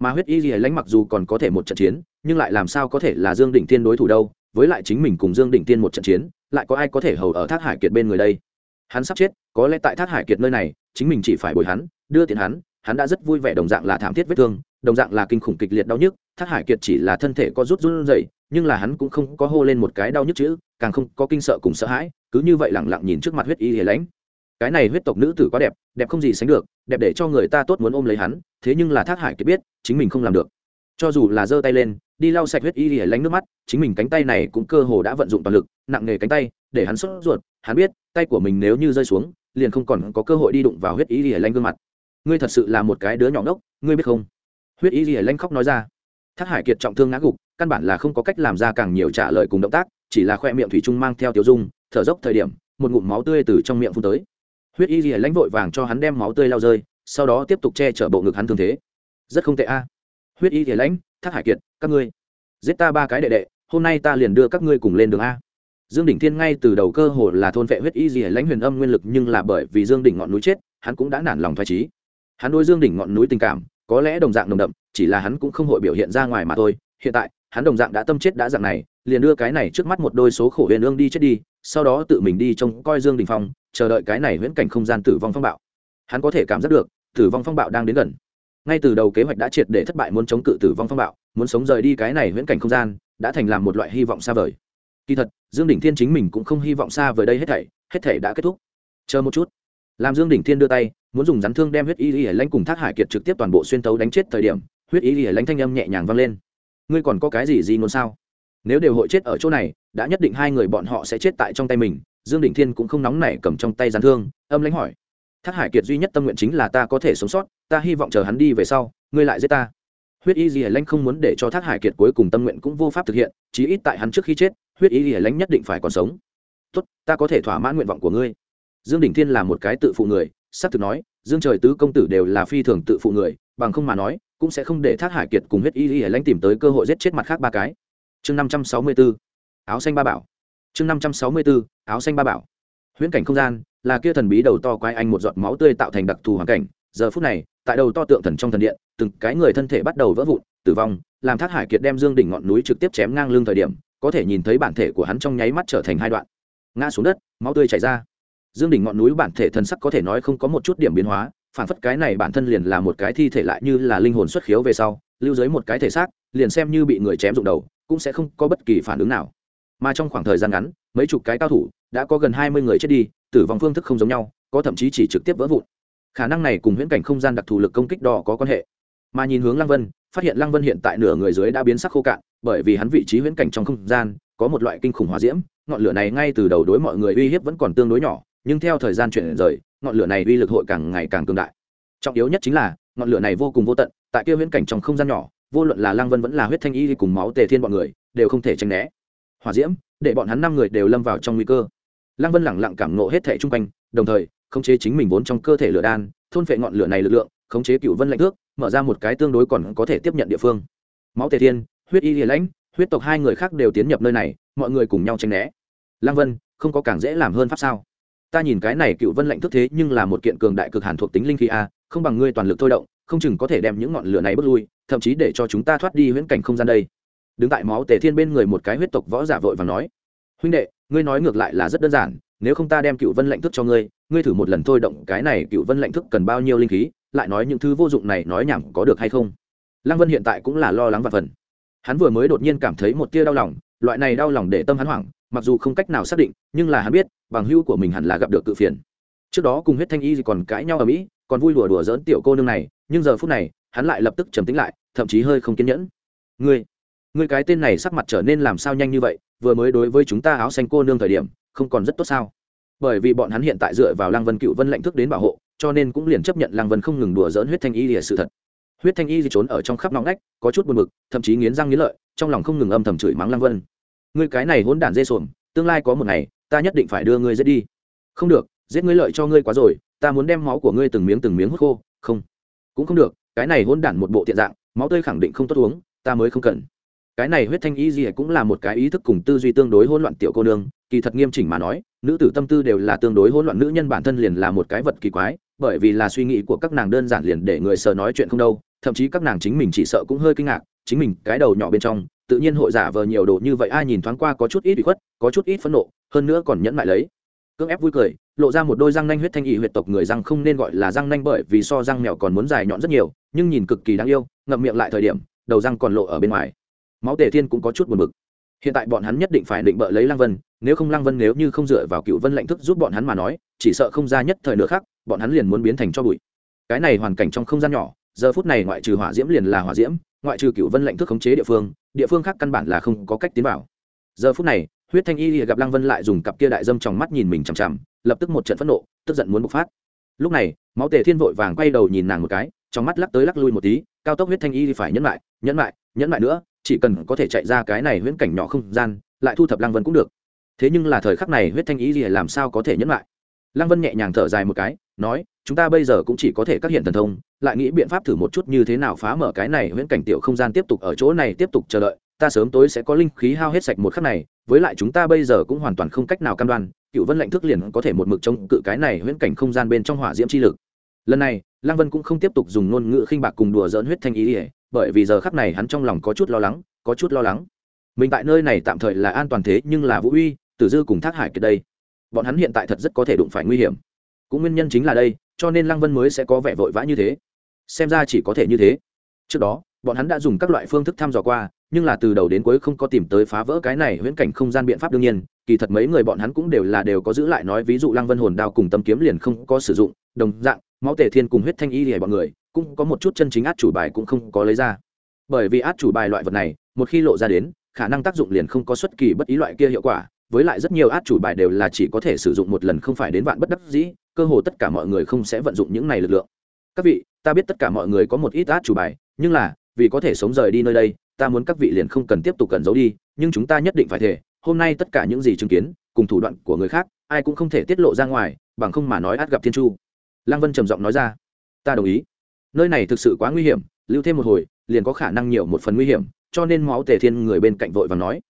Mà huyết y lìa lanh mặc dù còn có thể một trận chiến nhưng lại làm sao có thể là dương đỉnh thiên đối thủ đâu, với lại chính mình cùng dương đỉnh thiên một trận chiến, lại có ai có thể hầu ở thác hải kiệt bên người đây? Hắn sắp chết, có lẽ tại thác hải kiệt nơi này, chính mình chỉ phải bồi hắn, đưa tiền hắn hắn đã rất vui vẻ đồng dạng là thảm thiết vết thương, đồng dạng là kinh khủng kịch liệt đau nhức, thác hải kiệt chỉ là thân thể có rút run dậy nhưng là hắn cũng không có hô lên một cái đau nhức chữ, càng không có kinh sợ cùng sợ hãi, cứ như vậy lẳng lặng nhìn trước mặt huyết y hề lãnh. Cái này huyết tộc nữ tử quá đẹp đẹp không gì sánh được, đẹp để cho người ta tốt muốn ôm lấy hắn, thế nhưng là thác hải kiệt biết, chính mình không làm được. Cho dù là giơ tay lên đi lau sạch huyết y lìa lánh nước mắt, chính mình cánh tay này cũng cơ hồ đã vận dụng toàn lực, nặng nghề cánh tay, để hắn sốt ruột, hắn biết, tay của mình nếu như rơi xuống, liền không còn có cơ hội đi đụng vào huyết y lìa lánh gương mặt. Ngươi thật sự là một cái đứa nhỏ ngốc, ngươi biết không? Huyết y lìa lánh khóc nói ra. Thác hải kiệt trọng thương ngã gục, căn bản là không có cách làm ra càng nhiều trả lời cùng động tác, chỉ là khoe miệng thủy trung mang theo tiểu dung, thở dốc thời điểm, một ngụm máu tươi từ trong miệng phun tới. Huyết y lìa lánh vội vàng cho hắn đem máu tươi lao rơi, sau đó tiếp tục che chở bộ ngực hắn thương thế. Rất không tệ a. Huyết y lìa lánh thác hải kiệt, các ngươi, giết ta ba cái đệ đệ, hôm nay ta liền đưa các ngươi cùng lên đường a. Dương đỉnh thiên ngay từ đầu cơ hồ là thôn vệ huyết y gì lãnh huyền âm nguyên lực nhưng là bởi vì dương đỉnh ngọn núi chết, hắn cũng đã nản lòng thoải trí. Hắn đôi dương đỉnh ngọn núi tình cảm, có lẽ đồng dạng đồng đậm, chỉ là hắn cũng không hội biểu hiện ra ngoài mà thôi. Hiện tại, hắn đồng dạng đã tâm chết đã dạng này, liền đưa cái này trước mắt một đôi số khổ huyền ương đi chết đi, sau đó tự mình đi trông coi dương đình phong, chờ đợi cái này huyễn cảnh không gian tử vong phong bạo. Hắn có thể cảm giác được, tử vong phong bạo đang đến gần ngay từ đầu kế hoạch đã triệt để thất bại muốn chống cự tử vong phong bạo, muốn sống rời đi cái này viễn cảnh không gian, đã thành làm một loại hy vọng xa vời. Kỳ thật, dương đỉnh thiên chính mình cũng không hy vọng xa vời đây hết thảy hết thảy đã kết thúc. Chờ một chút. Làm dương đỉnh thiên đưa tay, muốn dùng rắn thương đem huyết y y lãnh cùng thác hải kiệt trực tiếp toàn bộ xuyên tấu đánh chết thời điểm, huyết y y lãnh thanh âm nhẹ nhàng vang lên. Ngươi còn có cái gì gì ngôn sao? Nếu đều hội chết ở chỗ này, đã nhất định hai người bọn họ sẽ chết tại trong tay mình. Dương đỉnh thiên cũng không nóng nảy cầm trong tay rắn thương, âm lãnh hỏi thác hải kiệt duy nhất tâm nguyện chính là ta có thể sống sót, ta hy vọng chờ hắn đi về sau, ngươi lại giết ta. Huyết y dì lanh không muốn để cho thác hải kiệt cuối cùng tâm nguyện cũng vô pháp thực hiện, chí ít tại hắn trước khi chết, huyết y dì lanh nhất định phải còn sống. Tốt, ta có thể thỏa mãn nguyện vọng của ngươi. Dương Đình thiên là một cái tự phụ người, sắp thực nói, dương trời tứ công tử đều là phi thường tự phụ người, bằng không mà nói, cũng sẽ không để thác hải kiệt cùng huyết y dì lanh tìm tới cơ hội giết chết mặt khác ba cái. Chương năm trăm sáu mươi bốn áo xanh ba bảo. Chương năm trăm sáu mươi bốn áo xanh ba bảo. Huyễn cảnh không gian là kia thần bí đầu to quái anh một giọt máu tươi tạo thành đặc thù hoàn cảnh. Giờ phút này, tại đầu to tượng thần trong thần điện, từng cái người thân thể bắt đầu vỡ vụn, tử vong, làm thác hải kiệt đem dương đỉnh ngọn núi trực tiếp chém ngang lưng thời điểm, có thể nhìn thấy bản thể của hắn trong nháy mắt trở thành hai đoạn. Ngã xuống đất, máu tươi chảy ra. Dương đỉnh ngọn núi bản thể thần sắc có thể nói không có một chút điểm biến hóa, phản phất cái này bản thân liền là một cái thi thể lại như là linh hồn xuất khiếu về sau, lưu dưới một cái thể xác, liền xem như bị người chém rụng đầu, cũng sẽ không có bất kỳ phản ứng nào. Mà trong khoảng thời gian ngắn, mấy chục cái cao thủ đã có gần hai mươi người chết đi tử vong phương thức không giống nhau, có thậm chí chỉ trực tiếp vỡ vụn. Khả năng này cùng huyễn cảnh không gian đặc thù lực công kích đo có quan hệ. Mà nhìn hướng lăng vân, phát hiện lăng vân hiện tại nửa người dưới đã biến sắc khô cạn, bởi vì hắn vị trí huyễn cảnh trong không gian có một loại kinh khủng hỏa diễm, ngọn lửa này ngay từ đầu đối mọi người uy hiếp vẫn còn tương đối nhỏ, nhưng theo thời gian chuyển rời, ngọn lửa này uy lực hội càng ngày càng cường đại. Trọng yếu nhất chính là, ngọn lửa này vô cùng vô tận, tại kia huyễn cảnh trong không gian nhỏ, vô luận là lăng vân vẫn là huyết thanh y cùng máu tề thiên bọn người, đều không thể tránh né. Hỏa diễm, để bọn hắn năm người đều lâm vào trong nguy cơ lăng vân lẳng lặng cảm nộ hết thể chung quanh, đồng thời, khống chế chính mình vốn trong cơ thể lửa đan, thôn phệ ngọn lửa này lực lượng, khống chế cựu vân lạnh thước, mở ra một cái tương đối còn có thể tiếp nhận địa phương. Máu tề thiên, huyết y hiền lãnh, huyết tộc hai người khác đều tiến nhập nơi này, mọi người cùng nhau tranh né. Lăng vân, không có càng dễ làm hơn pháp sao? Ta nhìn cái này cựu vân lạnh thức thế nhưng là một kiện cường đại cực hàn thuộc tính linh khí a, không bằng ngươi toàn lực thôi động, không chừng có thể đem những ngọn lửa này bước lui, thậm chí để cho chúng ta thoát đi huyễn cảnh không gian đây. Đứng tại máu tề thiên bên người một cái huyết tộc võ giả vội và nói. Huynh đệ ngươi nói ngược lại là rất đơn giản, nếu không ta đem cựu vân lệnh thức cho ngươi ngươi thử một lần thôi động cái này cựu vân lệnh thức cần bao nhiêu linh khí, lại nói những thứ vô dụng này nói nhảm có được hay không? Lăng vân hiện tại cũng là lo lắng và phần. Hắn vừa mới đột nhiên cảm thấy một tia đau lòng, loại này đau lòng để tâm hắn hoảng, mặc dù không cách nào xác định, nhưng là hắn biết, bằng hữu của mình hẳn là gặp được cự phiền. Trước đó cùng huyết thanh y còn cãi nhau ở mỹ, còn vui đùa đùa dỡn tiểu cô nương này, nhưng giờ phút này, hắn lại lập tức trầm tính lại, thậm chí hơi không kiên nhẫn. Ngươi người cái tên này sắc mặt trở nên làm sao nhanh như vậy, vừa mới đối với chúng ta áo xanh cô nương thời điểm, không còn rất tốt sao? Bởi vì bọn hắn hiện tại dựa vào lăng vân cựu vân lệnh thức đến bảo hộ, cho nên cũng liền chấp nhận lăng vân không ngừng đùa dỡn huyết thanh y lìa sự thật. Huyết thanh y di trốn ở trong khắp nóng nách có chút buồn bực, thậm chí nghiến răng nghiến lợi, trong lòng không ngừng âm thầm chửi mắng lăng vân. Người cái này hỗn đản dê sồn tương lai có một ngày, ta nhất định phải đưa ngươi giết đi. Không được, giết ngươi lợi cho ngươi quá rồi, ta muốn đem máu của ngươi từng miếng từng miếng hút khô. Không, cũng không được, cái này hỗn đản một bộ tiện dạng, máu tươi khẳng định không tốt uống, ta mới không cần cái này huyết thanh y gì cũng là một cái ý thức cùng tư duy tương đối hỗn loạn tiểu cô nương, kỳ thật nghiêm chỉnh mà nói, nữ tử tâm tư đều là tương đối hỗn loạn, nữ nhân bản thân liền là một cái vật kỳ quái, bởi vì là suy nghĩ của các nàng đơn giản liền để người sợ nói chuyện không đâu, thậm chí các nàng chính mình chỉ sợ cũng hơi kinh ngạc, chính mình cái đầu nhỏ bên trong, tự nhiên hội giả vờ nhiều đồ như vậy, ai nhìn thoáng qua có chút ít bị khuất, có chút ít phẫn nộ, hơn nữa còn nhẫn lại lấy. Cưỡng ép vui cười, lộ ra một đôi răng nanh huyết thanh y huyệt tộc người răng không nên gọi là răng nanh bởi vì so răng mèo còn muốn dài nhọn rất nhiều, nhưng nhìn cực kỳ đáng yêu, ngậm miệng lại thời điểm, đầu răng còn lộ ở bên ngoài máu tề thiên cũng có chút buồn bực. Hiện tại bọn hắn nhất định phải định bợ lấy lăng vân, nếu không lăng vân nếu như không dựa vào cựu vân lệnh thức giúp bọn hắn mà nói, chỉ sợ không ra nhất thời nữa khác, bọn hắn liền muốn biến thành cho bụi. Cái này hoàn cảnh trong không gian nhỏ, giờ phút này ngoại trừ hỏa diễm liền là hỏa diễm, ngoại trừ cựu vân lệnh thức khống chế địa phương địa phương khác căn bản là không có cách tiến vào. Giờ phút này, huyết thanh y gặp lăng vân lại dùng cặp kia đại dâm trong mắt nhìn mình chằm chằm, lập tức một trận phẫn nộ, tức giận muốn bộc phát. Lúc này, máu tề thiên vội vàng quay đầu nhìn nàng một cái, trong mắt lắc tới lắc lui một tí, cao tốc huyết thanh y thì phải nhẫn lại nhẫn lại nhẫn lại nữa chỉ cần có thể chạy ra cái này huyễn cảnh nhỏ không gian, lại thu thập lăng vân cũng được. Thế nhưng là thời khắc này huyết thanh ý gì làm sao có thể nhẫn lại? Lăng vân nhẹ nhàng thở dài một cái, nói, chúng ta bây giờ cũng chỉ có thể các hiện thần thông, lại nghĩ biện pháp thử một chút như thế nào phá mở cái này huyễn cảnh tiểu không gian tiếp tục ở chỗ này tiếp tục chờ đợi. Ta sớm tối sẽ có linh khí hao hết sạch một khắc này, với lại chúng ta bây giờ cũng hoàn toàn không cách nào cam đoan, cựu vân lệnh thức liền có thể một mực chống cự cái này huyễn cảnh không gian bên trong hỏa diễm chi lực. Lần này, lăng vân cũng không tiếp tục dùng ngôn ngữ khinh bạc cùng đùa dỡn huyết thanh ý ỉa bởi vì giờ khắc này hắn trong lòng có chút lo lắng, có chút lo lắng. Mình tại nơi này tạm thời là an toàn thế nhưng là vũ uy, tử dư cùng thác hải kiệt đây. Bọn hắn hiện tại thật rất có thể đụng phải nguy hiểm. Cũng nguyên nhân chính là đây, cho nên lăng vân mới sẽ có vẻ vội vã như thế. Xem ra chỉ có thể như thế. Trước đó, bọn hắn đã dùng các loại phương thức thăm dò qua, nhưng là từ đầu đến cuối không có tìm tới phá vỡ cái này huyễn cảnh không gian biện pháp đương nhiên, kỳ thật mấy người bọn hắn cũng đều là đều có giữ lại nói ví dụ lăng vân hồn đao cùng tâm kiếm liền không có sử dụng, đồng dạng, máu tể thiên cùng huyết thanh y thì bọn người cũng có một chút chân chính át chủ bài cũng không có lấy ra. Bởi vì át chủ bài loại vật này, một khi lộ ra đến, khả năng tác dụng liền không có xuất kỳ bất ý loại kia hiệu quả, với lại rất nhiều át chủ bài đều là chỉ có thể sử dụng một lần không phải đến vạn bất đắc dĩ, cơ hồ tất cả mọi người không sẽ vận dụng những này lực lượng. Các vị, ta biết tất cả mọi người có một ít át chủ bài, nhưng là, vì có thể sống rời đi nơi đây, ta muốn các vị liền không cần tiếp tục cần giấu đi, nhưng chúng ta nhất định phải thể, hôm nay tất cả những gì chứng kiến, cùng thủ đoạn của người khác, ai cũng không thể tiết lộ ra ngoài, bằng không mà nói át gặp thiên chu. Lăng vân trầm giọng nói ra. Ta đồng ý nơi này thực sự quá nguy hiểm, lưu thêm một hồi, liền có khả năng nhiều một phần nguy hiểm, cho nên máu tề thiên người bên cạnh vội vàng nói.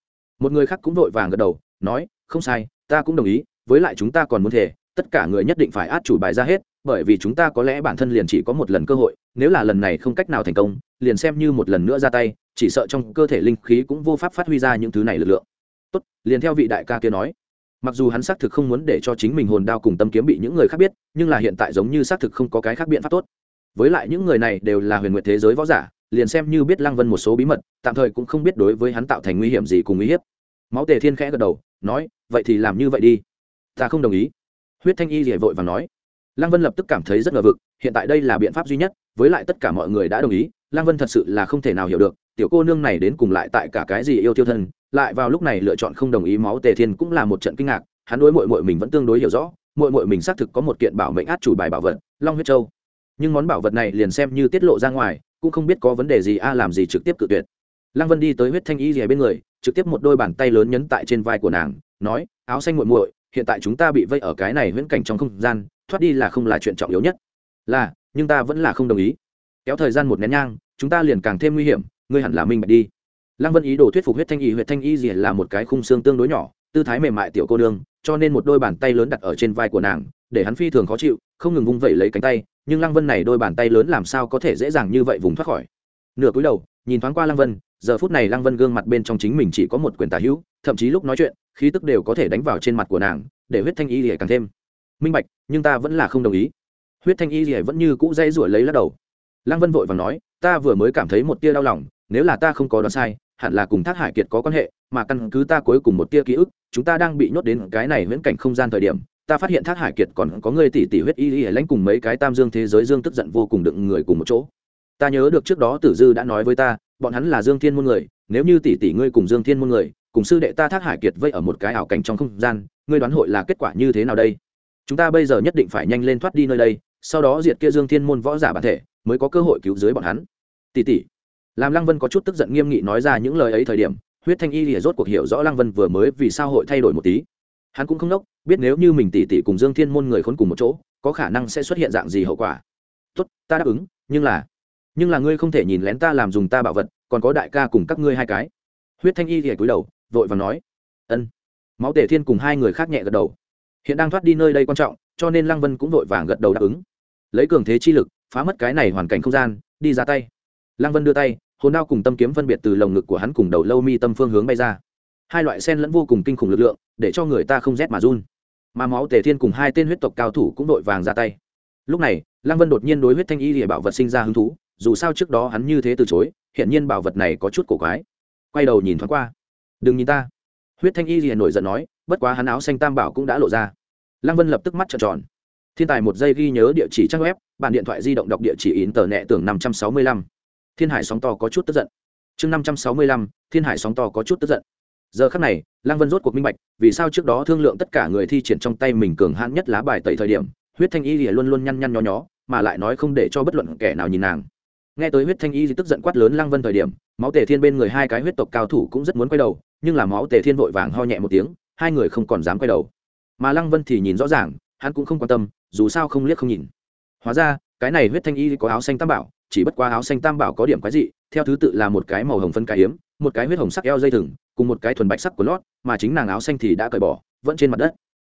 Một người khác cũng vội vàng gật đầu, nói, không sai, ta cũng đồng ý, với lại chúng ta còn muốn thể tất cả người nhất định phải át chủ bài ra hết, bởi vì chúng ta có lẽ bản thân liền chỉ có một lần cơ hội, nếu là lần này không cách nào thành công, liền xem như một lần nữa ra tay, chỉ sợ trong cơ thể linh khí cũng vô pháp phát huy ra những thứ này lực lượng. Tốt, liền theo vị đại ca kia nói. Mặc dù hắn xác thực không muốn để cho chính mình hồn đao cùng tâm kiếm bị những người khác biết, nhưng là hiện tại giống như xác thực không có cái khác biện pháp tốt với lại những người này đều là huyền nguyện thế giới võ giả, liền xem như biết lăng vân một số bí mật, tạm thời cũng không biết đối với hắn tạo thành nguy hiểm gì cùng uy hiếp. Máu tề thiên khẽ gật đầu, nói, vậy thì làm như vậy đi. Ta không đồng ý. Huyết thanh y rỉa vội và nói. Lăng vân lập tức cảm thấy rất ngờ vực, hiện tại đây là biện pháp duy nhất, với lại tất cả mọi người đã đồng ý, lăng vân thật sự là không thể nào hiểu được, tiểu cô nương này đến cùng lại tại cả cái gì yêu tiêu thân, lại vào lúc này lựa chọn không đồng ý máu tề thiên cũng là một trận kinh ngạc, hắn đối mội mội mình vẫn tương đối hiểu rõ mội mội mình xác thực có một kiện bảo mệnh át chủ bài bảo vật, long huyết châu nhưng món bảo vật này liền xem như tiết lộ ra ngoài cũng không biết có vấn đề gì a làm gì trực tiếp cự tuyệt. Lăng vân đi tới huyết thanh y rìa bên người trực tiếp một đôi bàn tay lớn nhấn tại trên vai của nàng nói áo xanh muội muội hiện tại chúng ta bị vây ở cái này huyễn cảnh trong không gian thoát đi là không là chuyện trọng yếu nhất. Là nhưng ta vẫn là không đồng ý. Kéo thời gian một nén nhang chúng ta liền càng thêm nguy hiểm ngươi hẳn là minh bạch đi. Lăng vân ý đồ thuyết phục huyết thanh y huyết thanh y rìa là một cái khung xương tương đối nhỏ tư thái mềm mại tiểu cô đương, cho nên một đôi bàn tay lớn đặt ở trên vai của nàng để hắn phi thường khó chịu không ngừng vung vẩy lấy cánh tay nhưng lăng vân này đôi bàn tay lớn làm sao có thể dễ dàng như vậy vùng thoát khỏi? Nửa cúi đầu, nhìn thoáng qua lăng vân, giờ phút này lăng vân gương mặt bên trong chính mình chỉ có một quyền tả hữu, thậm chí lúc nói chuyện, khí tức đều có thể đánh vào trên mặt của nàng, để huyết thanh y lìa càng thêm. Minh bạch, nhưng ta vẫn là không đồng ý. Huyết thanh y lìa vẫn như cũ dây ruổi lấy lắc đầu. Lăng vân vội và nói, ta vừa mới cảm thấy một tia đau lòng, nếu là ta không có đoán sai, hẳn là cùng thác hải kiệt có quan hệ, mà căn cứ ta cuối cùng một tia ký ức, chúng ta đang bị nhốt đến cái này viễn cảnh không gian thời điểm ta phát hiện thác hải kiệt còn có người tỷ tỷ huyết y y lãnh cùng mấy cái tam dương thế giới dương tức giận vô cùng đựng người cùng một chỗ. Ta nhớ được trước đó tử dư đã nói với ta, bọn hắn là dương thiên môn người, nếu như tỷ tỷ ngươi cùng dương thiên môn người, cùng sư đệ ta thác hải kiệt vây ở một cái ảo cảnh trong không gian, ngươi đoán hội là kết quả như thế nào đây? Chúng ta bây giờ nhất định phải nhanh lên thoát đi nơi đây, sau đó diệt kia dương thiên môn võ giả bản thể, mới có cơ hội cứu dưới bọn hắn. Tỷ tỷ. Làm lăng vân có chút tức giận nghiêm nghị nói ra những lời ấy thời điểm, huyết thanh y lìa rốt cuộc hiểu rõ lăng vân vừa mới vì sao hội thay đổi một tí hắn cũng không đốc biết nếu như mình tỉ tỉ cùng dương thiên môn người khốn cùng một chỗ, có khả năng sẽ xuất hiện dạng gì hậu quả. Tốt, ta đáp ứng, nhưng là nhưng là ngươi không thể nhìn lén ta làm dùng ta bảo vật, còn có đại ca cùng các ngươi hai cái. Huyết thanh y lìa cúi đầu, vội và nói, ân. Máu tể thiên cùng hai người khác nhẹ gật đầu. Hiện đang thoát đi nơi đây quan trọng, cho nên lăng vân cũng vội vàng gật đầu đáp ứng. Lấy cường thế chi lực, phá mất cái này hoàn cảnh không gian, đi ra tay. Lăng vân đưa tay, hồn đao cùng tâm kiếm phân biệt từ lồng ngực của hắn cùng đầu lâu mi tâm phương hướng bay ra hai loại sen lẫn vô cùng kinh khủng lực lượng, để cho người ta không rét mà run. Mà máu tề thiên cùng hai tên huyết tộc cao thủ cũng đội vàng ra tay. Lúc này, lăng vân đột nhiên đối huyết thanh y địa bảo vật sinh ra hứng thú, dù sao trước đó hắn như thế từ chối hiện nhiên bảo vật này có chút cổ quái. Quay đầu nhìn thoáng qua. Đừng nhìn ta. Huyết thanh y liền nổi giận nói, bất quá hắn áo xanh tam bảo cũng đã lộ ra. Lăng vân lập tức mắt trợn tròn. Thiên tài một giây ghi nhớ địa chỉ trang web, bản điện thoại di động đọc địa chỉ in tờ nẹ tưởng năm trăm sáu mươi lăm. Thiên hải sóng to có chút tức giận. Chương năm trăm sáu mươi lăm, thiên hải sóng to có chút tức giận giờ khắc này, lăng vân rốt cuộc minh bạch, vì sao trước đó thương lượng tất cả người thi triển trong tay mình cường hãn nhất lá bài tẩy thời điểm, huyết thanh y thì luôn luôn nhăn nhăn nhó nhó, mà lại nói không để cho bất luận kẻ nào nhìn nàng. Nghe tới huyết thanh y thì tức giận quát lớn lăng vân thời điểm, máu tề thiên bên người hai cái huyết tộc cao thủ cũng rất muốn quay đầu, nhưng là máu tề thiên vội vàng ho nhẹ một tiếng, hai người không còn dám quay đầu. Mà lăng vân thì nhìn rõ ràng, hắn cũng không quan tâm, dù sao không liếc không nhìn. Hóa ra, cái này huyết thanh y có áo xanh tam bảo, chỉ bất qua áo xanh tam bảo có điểm quái dị, theo thứ tự là một cái màu hồng phân cái hiếm, một cái huyết hồng sắc eo dây thừng cùng một cái thuần bạch sắc của lót, mà chính nàng áo xanh thì đã cởi bỏ, vẫn trên mặt đất.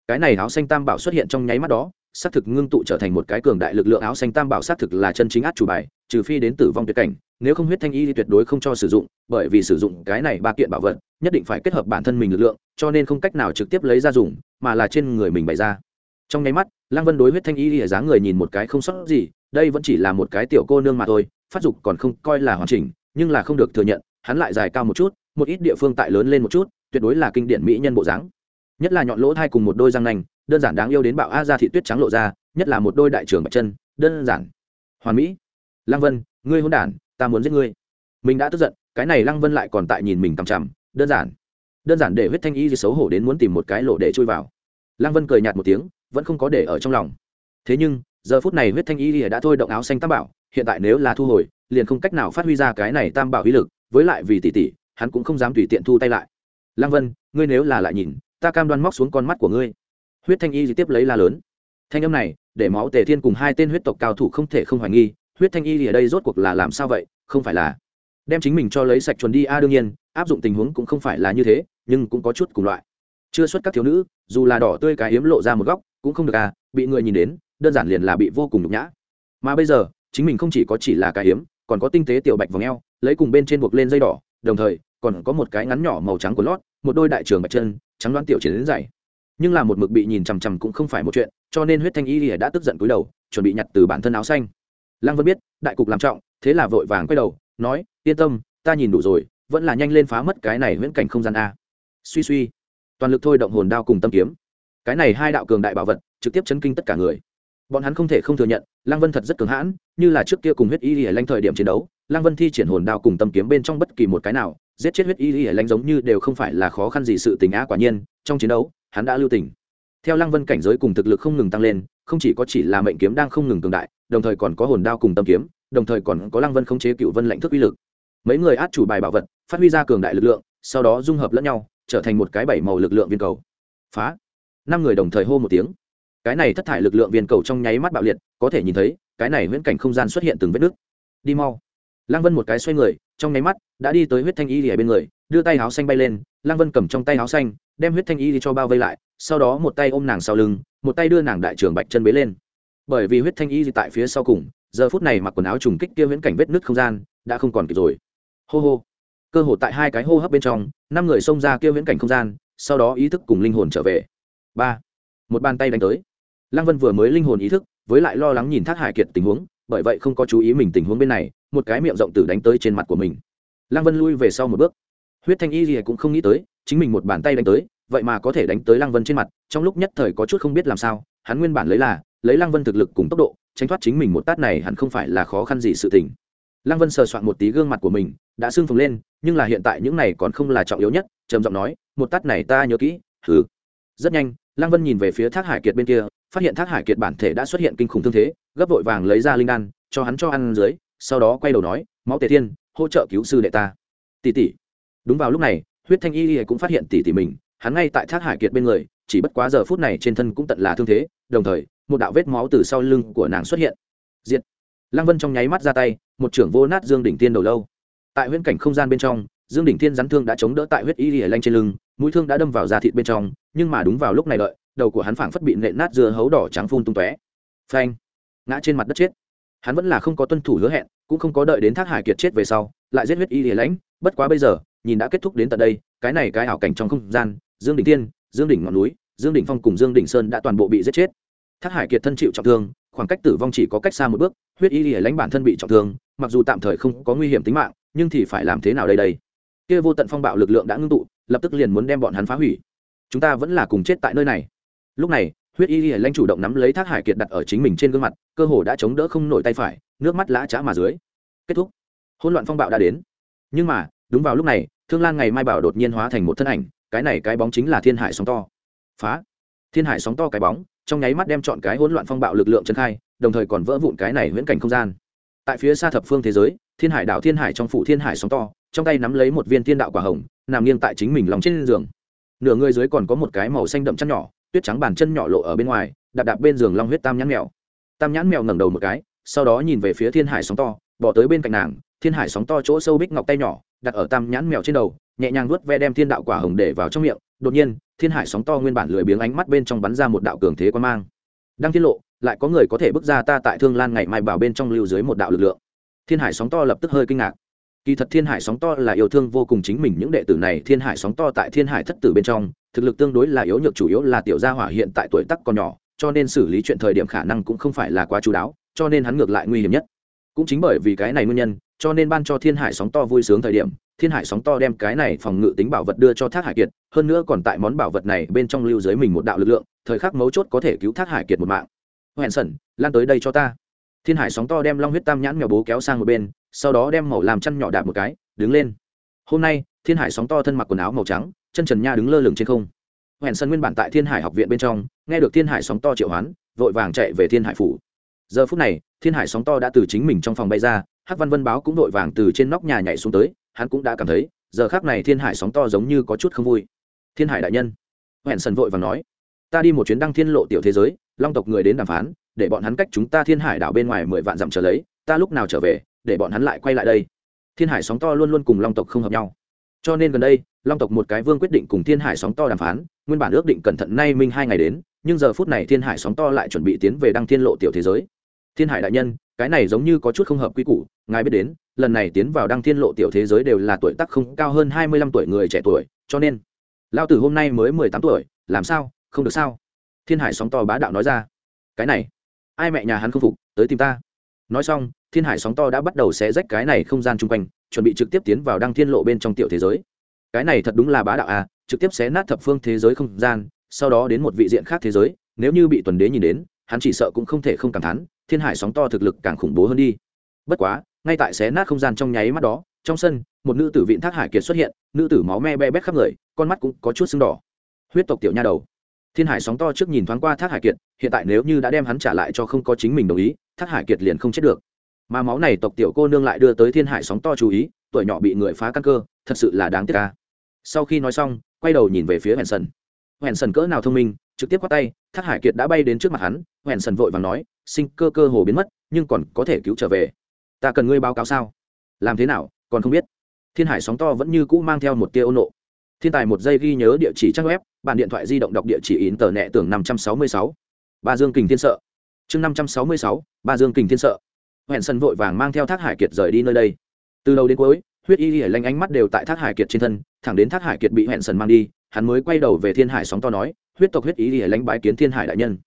Cái này áo xanh tam bảo xuất hiện trong nháy mắt đó, xác thực ngưng tụ trở thành một cái cường đại lực lượng. Áo xanh tam bảo xác thực là chân chính át chủ bài, trừ phi đến tử vong tuyệt cảnh, nếu không huyết thanh y thì tuyệt đối không cho sử dụng, bởi vì sử dụng cái này ba kiện bảo vật, nhất định phải kết hợp bản thân mình lực lượng, cho nên không cách nào trực tiếp lấy ra dùng, mà là trên người mình bày ra. Trong nháy mắt, lăng vân đối huyết thanh y thì dáng người nhìn một cái không sót gì, đây vẫn chỉ là một cái tiểu cô nương mà thôi, phát dục còn không coi là hoàn chỉnh, nhưng là không được thừa nhận, hắn lại dài cao một chút một ít địa phương tại lớn lên một chút, tuyệt đối là kinh điển mỹ nhân bộ dáng. Nhất là nhọn lỗ thai cùng một đôi răng nành đơn giản đáng yêu đến bạo a ra thị tuyết trắng lộ ra, nhất là một đôi đại trưởng bạch chân, đơn giản. Hoàn mỹ. Lăng vân, ngươi hôn đản, ta muốn giết ngươi. Mình đã tức giận, cái này lăng vân lại còn tại nhìn mình cằm chằm, đơn giản. Đơn giản để huyết thanh y gì xấu hổ đến muốn tìm một cái lỗ để chui vào. Lăng vân cười nhạt một tiếng, vẫn không có để ở trong lòng. Thế nhưng, giờ phút này huyết thanh y đã thôi động áo xanh tam bảo, hiện tại nếu là thu hồi, liền không cách nào phát huy ra cái này tam bảo uy lực, với lại vì tỷ tỷ hắn cũng không dám tùy tiện thu tay lại. Lăng vân, ngươi nếu là lại nhìn, ta cam đoan móc xuống con mắt của ngươi. Huyết thanh y tiếp lấy la lớn. Thanh âm này, để máu tề thiên cùng hai tên huyết tộc cao thủ không thể không hoài nghi, huyết thanh y ở đây rốt cuộc là làm sao vậy, không phải là đem chính mình cho lấy sạch chuẩn đi a, đương nhiên, áp dụng tình huống cũng không phải là như thế, nhưng cũng có chút cùng loại. Chưa xuất các thiếu nữ, dù là đỏ tươi cái hiếm lộ ra một góc, cũng không được à bị người nhìn đến, đơn giản liền là bị vô cùng nhục nhã. Mà bây giờ, chính mình không chỉ có chỉ là cái hiếm còn có tinh tế tiểu bạch vòng eo, lấy cùng bên trên buộc lên dây đỏ, đồng thời còn có một cái ngắn nhỏ màu trắng của lót, một đôi đại trường bạch chân, trắng đoán tiểu chiến đến dày. Nhưng là một mực bị nhìn chằm chằm cũng không phải một chuyện, cho nên huyết thanh y đã tức giận cúi đầu, chuẩn bị nhặt từ bản thân áo xanh. Lăng vân biết, đại cục làm trọng, thế là vội vàng quay đầu, nói, yên tâm, ta nhìn đủ rồi, vẫn là nhanh lên phá mất cái này huyễn cảnh không gian a. Suy suy, toàn lực thôi động hồn đao cùng tâm kiếm. Cái này hai đạo cường đại bảo vật, trực tiếp chấn kinh tất cả người. Bọn hắn không thể không thừa nhận, lăng vân thật rất cường hãn, như là trước kia cùng huyết y lìa lanh thời điểm chiến đấu, lăng vân thi triển hồn đao cùng tâm kiếm bên trong bất kỳ một cái nào giết chết huyết y y lanh giống như đều không phải là khó khăn gì sự tình á, quả nhiên, trong chiến đấu, hắn đã lưu tình. Theo lăng vân cảnh giới cùng thực lực không ngừng tăng lên, không chỉ có chỉ là mệnh kiếm đang không ngừng cường đại, đồng thời còn có hồn đao cùng tâm kiếm, đồng thời còn có lăng vân khống chế cựu vân lãnh thức uy lực. Mấy người át chủ bài bảo vật, phát huy ra cường đại lực lượng, sau đó dung hợp lẫn nhau, trở thành một cái bảy màu lực lượng viên cầu. Phá. Năm người đồng thời hô một tiếng. Cái này thất thải lực lượng viên cầu trong nháy mắt bạo liệt, có thể nhìn thấy, cái này huyễn cảnh không gian xuất hiện từng vết nứt. Đi mau. Lăng vân một cái xoay người trong nháy mắt, đã đi tới huyết thanh y ở bên người, đưa tay áo xanh bay lên, lăng vân cầm trong tay áo xanh, đem huyết thanh y cho bao vây lại, sau đó một tay ôm nàng sau lưng, một tay đưa nàng đại trưởng bạch chân bế lên. Bởi vì huyết thanh y tại phía sau cùng, giờ phút này mặc quần áo trùng kích kia viễn cảnh vết nứt không gian, đã không còn kịp rồi. Hô hô. Cơ hồ tại hai cái hô hấp bên trong, năm người xông ra kia viễn cảnh không gian, sau đó ý thức cùng linh hồn trở về. Ba. Một bàn tay đánh tới. Lăng vân vừa mới linh hồn ý thức, với lại lo lắng nhìn thác hải kiệt tình huống bởi vậy không có chú ý mình tình huống bên này, một cái miệng rộng tử đánh tới trên mặt của mình. Lăng vân lui về sau một bước. Huyết thanh y gì cũng không nghĩ tới, chính mình một bàn tay đánh tới, vậy mà có thể đánh tới lăng vân trên mặt, trong lúc nhất thời có chút không biết làm sao, hắn nguyên bản lấy là, lấy lăng vân thực lực cùng tốc độ, tránh thoát chính mình một tát này hẳn không phải là khó khăn gì sự tình. Lăng vân sờ soạn một tí gương mặt của mình, đã sưng phồng lên, nhưng là hiện tại những này còn không là trọng yếu nhất, trầm giọng nói, một tát này ta nhớ kỹ thử rất nhanh, lăng vân nhìn về phía thác hải kiệt bên kia phát hiện thác hải kiệt bản thể đã xuất hiện kinh khủng thương thế, gấp vội vàng lấy ra linh đan, cho hắn cho ăn dưới, sau đó quay đầu nói, máu tề thiên, hỗ trợ cứu sư đệ ta. Tỷ tỷ. Đúng vào lúc này, huyết thanh y cũng phát hiện tỷ tỷ mình, hắn ngay tại thác hải kiệt bên người, chỉ bất quá giờ phút này trên thân cũng tận là thương thế, đồng thời, một đạo vết máu từ sau lưng của nàng xuất hiện. Diệt. Lăng vân trong nháy mắt ra tay, một trưởng vô nát dương đỉnh tiên đầu lâu. Tại huyễn cảnh không gian bên trong, dương đỉnh tiên rắn thương đã chống đỡ tại huyết y lìa lanh trên lưng, mũi thương đã đâm vào da thịt bên trong, nhưng mà đúng vào lúc này đợi đầu của hắn phảng phất bị nện nát dưa hấu đỏ trắng phun tung tóe. Phanh! Ngã trên mặt đất chết. Hắn vẫn là không có tuân thủ hứa hẹn, cũng không có đợi đến thác hải kiệt chết về sau, lại giết huyết y lìa lãnh. Bất quá bây giờ, nhìn đã kết thúc đến tận đây, cái này cái ảo cảnh trong không gian, dương đỉnh tiên dương đỉnh ngọn núi, dương đỉnh phong cùng dương đỉnh sơn đã toàn bộ bị giết chết. Thác hải kiệt thân chịu trọng thương, khoảng cách tử vong chỉ có cách xa một bước, huyết y lìa lãnh bản thân bị trọng thương, mặc dù tạm thời không có nguy hiểm tính mạng, nhưng thì phải làm thế nào đây đây? Kia vô tận phong bạo lực lượng đã ngưng tụ, lập tức liền muốn đem bọn hắn phá hủy. Chúng ta vẫn là cùng chết tại nơi này lúc này, huyết y hiển lanh chủ động nắm lấy thác hải kiệt đặt ở chính mình trên gương mặt, cơ hồ đã chống đỡ không nổi tay phải, nước mắt lã trá mà dưới. Kết thúc. Hỗn loạn phong bạo đã đến. Nhưng mà, đúng vào lúc này, thương lan ngày mai bảo đột nhiên hóa thành một thân ảnh, cái này cái bóng chính là thiên hải sóng to. Phá. Thiên hải sóng to cái bóng, trong nháy mắt đem chọn cái hỗn loạn phong bạo lực lượng chân khai, đồng thời còn vỡ vụn cái này huyễn cảnh không gian. Tại phía xa thập phương thế giới, thiên hải đảo thiên hải trong phủ thiên hải sóng to, trong tay nắm lấy một viên thiên đạo quả hồng, nằm nghiêng tại chính mình lòng trên giường. Nửa người dưới còn có một cái màu xanh đậm chân nhỏ tuyết trắng bàn chân nhỏ lộ ở bên ngoài, đạp đạp bên giường long huyết tam nhãn mèo. Tam nhãn mèo ngẩng đầu một cái, sau đó nhìn về phía thiên hải sóng to, bỏ tới bên cạnh nàng, thiên hải sóng to chỗ sâu bích ngọc tay nhỏ, đặt ở tam nhãn mèo trên đầu, nhẹ nhàng vuốt ve đem thiên đạo quả hồng để vào trong miệng. Đột nhiên, thiên hải sóng to nguyên bản lười biếng ánh mắt bên trong bắn ra một đạo cường thế quan mang. Đang tiết lộ, lại có người có thể bước ra ta tại thương lan ngày mai bảo bên trong lưu dưới một đạo lực lượng. Thiên hải sóng to lập tức hơi kinh ngạc kỳ thật thiên hải sóng to là yêu thương vô cùng chính mình, những đệ tử này thiên hải sóng to tại thiên hải thất tử bên trong, thực lực tương đối là yếu nhược, chủ yếu là tiểu gia hỏa hiện tại tuổi tắc còn nhỏ, cho nên xử lý chuyện thời điểm khả năng cũng không phải là quá chú đáo, cho nên hắn ngược lại nguy hiểm nhất. Cũng chính bởi vì cái này nguyên nhân, cho nên ban cho thiên hải sóng to vui sướng thời điểm, thiên hải sóng to đem cái này phòng ngự tính bảo vật đưa cho thác hải kiệt, hơn nữa còn tại món bảo vật này bên trong lưu dưới mình một đạo lực lượng, thời khắc mấu chốt có thể cứu thác hải kiệt một mạng. Hoẹn sẩn lan tới đây cho ta. Thiên hải sóng to đem long huyết tam nhãn mèo bố kéo sang một bên sau đó đem màu làm chăn nhỏ đạp một cái, đứng lên. Hôm nay, thiên hải sóng to thân mặc quần áo màu trắng, chân trần nha đứng lơ lửng trên không. Hoẹn sân nguyên bản tại thiên hải học viện bên trong, nghe được thiên hải sóng to triệu hoán, vội vàng chạy về thiên hải phủ. Giờ phút này, thiên hải sóng to đã từ chính mình trong phòng bay ra, hắc văn vân báo cũng vội vàng từ trên nóc nhà nhảy xuống tới, hắn cũng đã cảm thấy, giờ khác này thiên hải sóng to giống như có chút không vui. Thiên hải đại nhân. Hoẹn sân vội vàng nói, ta đi một chuyến đăng thiên lộ tiểu thế giới, long tộc người đến đàm phán, để bọn hắn cách chúng ta thiên hải đảo bên ngoài mười vạn dặm trở lấy, ta lúc nào trở về để bọn hắn lại quay lại đây. Thiên hải sóng to luôn luôn cùng long tộc không hợp nhau. Cho nên gần đây, long tộc một cái vương quyết định cùng thiên hải sóng to đàm phán, nguyên bản ước định cẩn thận nay minh hai ngày đến, nhưng giờ phút này thiên hải sóng to lại chuẩn bị tiến về đăng thiên lộ tiểu thế giới. Thiên hải đại nhân, cái này giống như có chút không hợp quy củ, ngài biết đến, lần này tiến vào đăng thiên lộ tiểu thế giới đều là tuổi tác không cao hơn hai mươi lăm tuổi người trẻ tuổi, cho nên lao tử hôm nay mới mười tám tuổi, làm sao, không được sao? Thiên hải sóng to bá đạo nói ra, cái này, ai mẹ nhà hắn không phục, tới tìm ta nói xong, thiên hải sóng to đã bắt đầu xé rách cái này không gian chung quanh, chuẩn bị trực tiếp tiến vào đăng thiên lộ bên trong tiểu thế giới. Cái này thật đúng là bá đạo à trực tiếp xé nát thập phương thế giới không gian, sau đó đến một vị diện khác thế giới, nếu như bị tuần đế nhìn đến, hắn chỉ sợ cũng không thể không cảm thán, thiên hải sóng to thực lực càng khủng bố hơn đi. Bất quá, ngay tại xé nát không gian trong nháy mắt đó, trong sân, một nữ tử vịn thác hải kiệt xuất hiện, nữ tử máu me be bét khắp người, con mắt cũng có chút sưng đỏ. Huyết tộc tiểu nha đầu. Thiên hải sóng to trước nhìn thoáng qua thác hải kiệt, hiện tại nếu như đã đem hắn trả lại cho không có chính mình đồng ý thác hải kiệt liền không chết được. Mà máu này tộc tiểu cô nương lại đưa tới thiên hải sóng to chú ý, tuổi nhỏ bị người phá căn cơ, thật sự là đáng tiếc ca sau khi nói xong, quay đầu nhìn về phía hèn sần hèn sần cỡ nào thông minh, trực tiếp qua tay, thác hải kiệt đã bay đến trước mặt hắn hèn sần vội và nói, sinh cơ cơ hồ biến mất, nhưng còn có thể cứu trở về. Ta cần ngươi báo cáo sao? Làm thế nào, còn không biết. Thiên hải sóng to vẫn như cũ mang theo một tia ôn nộ. Thiên tài một giây ghi nhớ địa chỉ trang web bàn điện thoại di động đọc địa chỉ in tờ nẹ tưởng năm trăm sáu mươi sáu. Ba dương kình thiên sợ chương năm trăm sáu mươi sáu, ba dương kình thiên sợ. Hẹn sân vội vàng mang theo thác hải kiệt rời đi nơi đây. Từ đầu đến cuối, huyết y hỉa lanh ánh mắt đều tại thác hải kiệt trên thân, thẳng đến thác hải kiệt bị hẹn sần mang đi, hắn mới quay đầu về thiên hải sóng to nói, huyết tộc huyết y hỉa lanh bái kiến thiên hải đại nhân.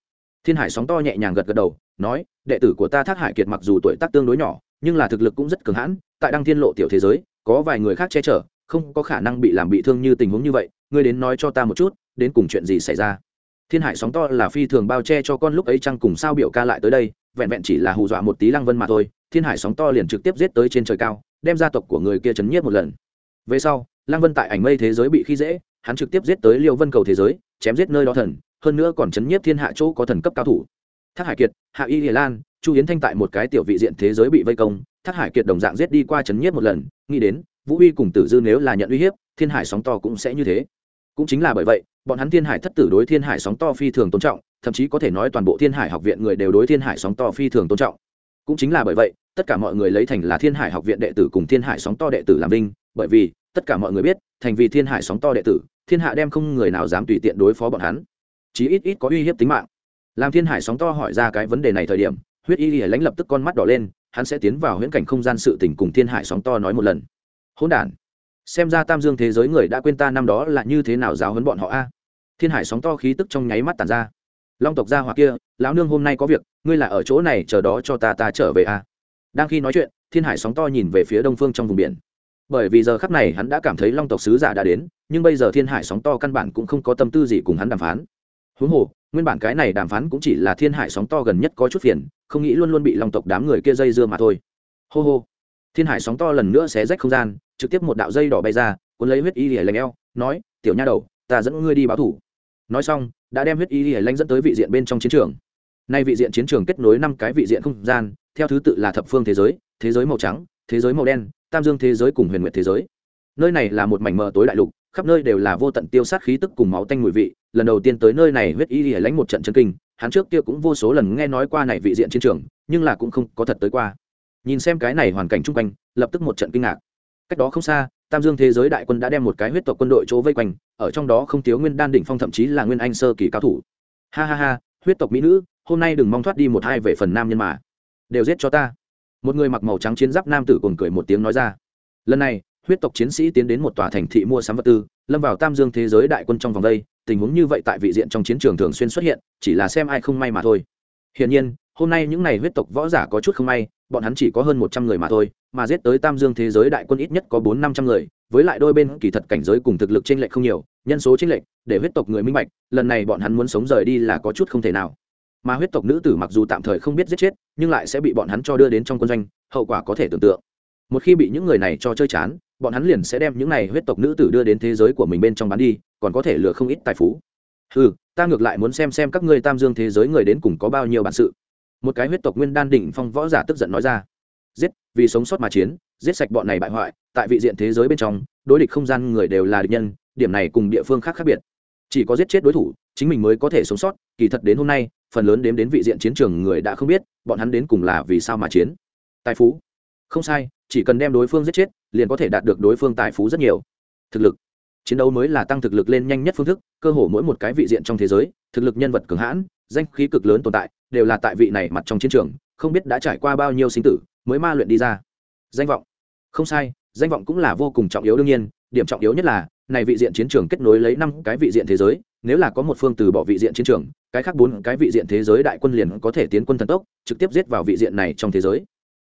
Thiên hải sóng to nhẹ nhàng gật gật đầu, nói, đệ tử của ta thác hải kiệt mặc dù tuổi tác tương đối nhỏ, nhưng là thực lực cũng rất cường hãn, tại đăng thiên lộ tiểu thế giới, có vài người khác che chở, không có khả năng bị làm bị thương như tình huống như vậy, ngươi đến nói cho ta một chút, đến cùng chuyện gì xảy ra? Thiên hải sóng to là phi thường bao che cho con lúc ấy trăng cùng sao biểu ca lại tới đây, vẹn vẹn chỉ là hù dọa một tí lăng vân mà thôi, thiên hải sóng to liền trực tiếp giết tới trên trời cao, đem gia tộc của người kia chấn nhiếp một lần. Về sau, lăng vân tại ảnh mây thế giới bị khi dễ, hắn trực tiếp giết tới liêu vân cầu thế giới, chém giết nơi đó thần, hơn nữa còn chấn nhiếp thiên hạ chỗ có thần cấp cao thủ. Thác hải kiệt, hạ y hiền lan, chu yến thanh tại một cái tiểu vị diện thế giới bị vây công, thác hải kiệt đồng dạng giết đi qua chấn nhiếp một lần, nghĩ đến, vũ uy cùng tử dư nếu là nhận uy hiếp, thiên hải sóng to cũng sẽ như thế. Cũng chính là bởi vậy bọn hắn thiên hải thất tử đối thiên hải sóng to phi thường tôn trọng, thậm chí có thể nói toàn bộ thiên hải học viện người đều đối thiên hải sóng to phi thường tôn trọng. Cũng chính là bởi vậy, tất cả mọi người lấy thành là thiên hải học viện đệ tử cùng thiên hải sóng to đệ tử làm linh bởi vì, tất cả mọi người biết, thành vì thiên hải sóng to đệ tử, thiên hạ đem không người nào dám tùy tiện đối phó bọn hắn. Chí ít ít có uy hiếp tính mạng. Làm thiên hải sóng to hỏi ra cái vấn đề này thời điểm, huyết y lìa lãnh lập tức con mắt đỏ lên, hắn sẽ tiến vào huyễn cảnh không gian sự tình cùng thiên hải sóng to nói một lần. Hỗn đản, xem ra tam dương thế giới người đã quên ta năm đó là như thế nào giáo huấn bọn họ a? Thiên hải sóng to khí tức trong nháy mắt tàn ra long tộc gia hoặc kia lão nương hôm nay có việc ngươi là ở chỗ này chờ đó cho ta ta trở về à? đang khi nói chuyện thiên hải sóng to nhìn về phía đông phương trong vùng biển bởi vì giờ khắp này hắn đã cảm thấy long tộc sứ giả đã đến nhưng bây giờ thiên hải sóng to căn bản cũng không có tâm tư gì cùng hắn đàm phán huống hồ nguyên bản cái này đàm phán cũng chỉ là thiên hải sóng to gần nhất có chút phiền không nghĩ luôn luôn bị long tộc đám người kia dây dưa mà thôi hô hô thiên hải sóng to lần nữa xé rách không gian trực tiếp một đạo dây đỏ bay ra cuốn lấy huyết y lìa lanh eo nói tiểu nha đầu ta dẫn ngươi đi báo thủ nói xong, đã đem huyết y lìa lanh dẫn tới vị diện bên trong chiến trường. Nay vị diện chiến trường kết nối năm cái vị diện không gian, theo thứ tự là thập phương thế giới thế giới màu trắng, thế giới màu đen, tam dương thế giới cùng huyền nguyệt thế giới. Nơi này là một mảnh mờ tối đại lục, khắp nơi đều là vô tận tiêu sát khí tức cùng máu tanh mùi vị. Lần đầu tiên tới nơi này, huyết y lìa lánh một trận chân kinh, hắn trước kia cũng vô số lần nghe nói qua này vị diện chiến trường, nhưng là cũng không có thật tới qua. Nhìn xem cái này hoàn cảnh chung quanh, lập tức một trận kinh ngạc. Cách đó không xa tam dương thế giới đại quân đã đem một cái huyết tộc quân đội chỗ vây quanh, ở trong đó không thiếu nguyên đan đỉnh phong thậm chí là nguyên anh sơ kỳ cao thủ. Ha ha ha, huyết tộc mỹ nữ, hôm nay đừng mong thoát đi một hai về phần nam nhân mà. Đều giết cho ta. Một người mặc màu trắng chiến giáp nam tử cồn cười một tiếng nói ra. Lần này, huyết tộc chiến sĩ tiến đến một tòa thành thị mua sắm vật tư, lâm vào tam dương thế giới đại quân trong vòng đây, tình huống như vậy tại vị diện trong chiến trường thường xuyên xuất hiện, chỉ là xem ai không may mà thôi. Hiển nhiên, hôm nay những n à y huyết tộc võ giả có chút không may, bọn hắn chỉ có hơn một trăm người mà thôi mà giết tới tam dương thế giới đại quân ít nhất có bốn năm trăm người, với lại đôi bên kỳ thật cảnh giới cùng thực lực t r ê n lệch không nhiều, nhân số t r ê n lệch, để huyết tộc người minh bạch, lần này bọn hắn muốn sống rời đi là có chút không thể nào. Mà huyết tộc nữ tử mặc dù tạm thời không biết giết chết, nhưng lại sẽ bị bọn hắn cho đưa đến trong quân doanh, hậu quả có thể tưởng tượng. Một khi bị những người này cho chơi chán, bọn hắn liền sẽ đem những này huyết tộc nữ tử đưa đến thế giới của mình bên trong bán đi, còn có thể lừa không ít tài phú. Ừ ta ngược lại muốn xem xem các ngươi tam dương thế giới người đến cùng có bao nhiêu bản sự. Một cái huyết tộc nguyên đan đỉnh phong võ giả tức giận nói ra giết, vì sống sót mà chiến, giết sạch bọn này bại hoại, tại vị diện thế giới bên trong, đối địch không gian người đều là địch nhân, điểm này cùng địa phương khác khác biệt. Chỉ có giết chết đối thủ, chính mình mới có thể sống sót, kỳ thật đến hôm nay, phần lớn đếm đến vị diện chiến trường người đã không biết, bọn hắn đến cùng là vì sao mà chiến. Tài phú. Không sai, chỉ cần đem đối phương giết chết, liền có thể đạt được đối phương tài phú rất nhiều. Thực lực. Chiến đấu mới là tăng thực lực lên nhanh nhất phương thức, cơ hồ mỗi một cái vị diện trong thế giới, thực lực nhân vật cường hãn, danh khí cực lớn tồn tại, đều là tại vị này mặt trong chiến trường, không biết đã trải qua bao nhiêu sinh tử mới ma luyện đi ra. Danh vọng. Không sai, danh vọng cũng là vô cùng trọng yếu đương nhiên, điểm trọng yếu nhất là, này vị diện chiến trường kết nối lấy năm cái vị diện thế giới, nếu là có một phương từ bỏ vị diện chiến trường, cái khác bốn cái vị diện thế giới đại quân liền có thể tiến quân thần tốc, trực tiếp giết vào vị diện này trong thế giới.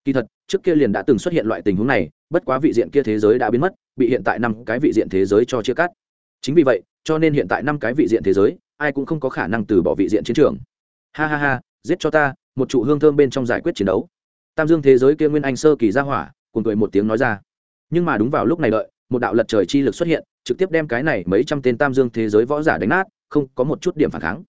Kỳ thật, trước kia liền đã từng xuất hiện loại tình huống này, bất quá vị diện kia thế giới đã biến mất, bị hiện tại năm cái vị diện thế giới cho chia cắt. Chính vì vậy, cho nên hiện tại năm cái vị diện thế giới, ai cũng không có khả năng từ bỏ vị diện chiến trường. Ha ha ha, giết cho ta, một trụ hương thơm bên trong giải quyết chiến đấu tam dương thế giới kia nguyên anh sơ kỳ ra hỏa cùng cười một tiếng nói ra. Nhưng mà đúng vào lúc này đợi, một đạo lật trời chi lực xuất hiện, trực tiếp đem cái này mấy trăm tên tam dương thế giới võ giả đánh nát, không có một chút điểm phản kháng.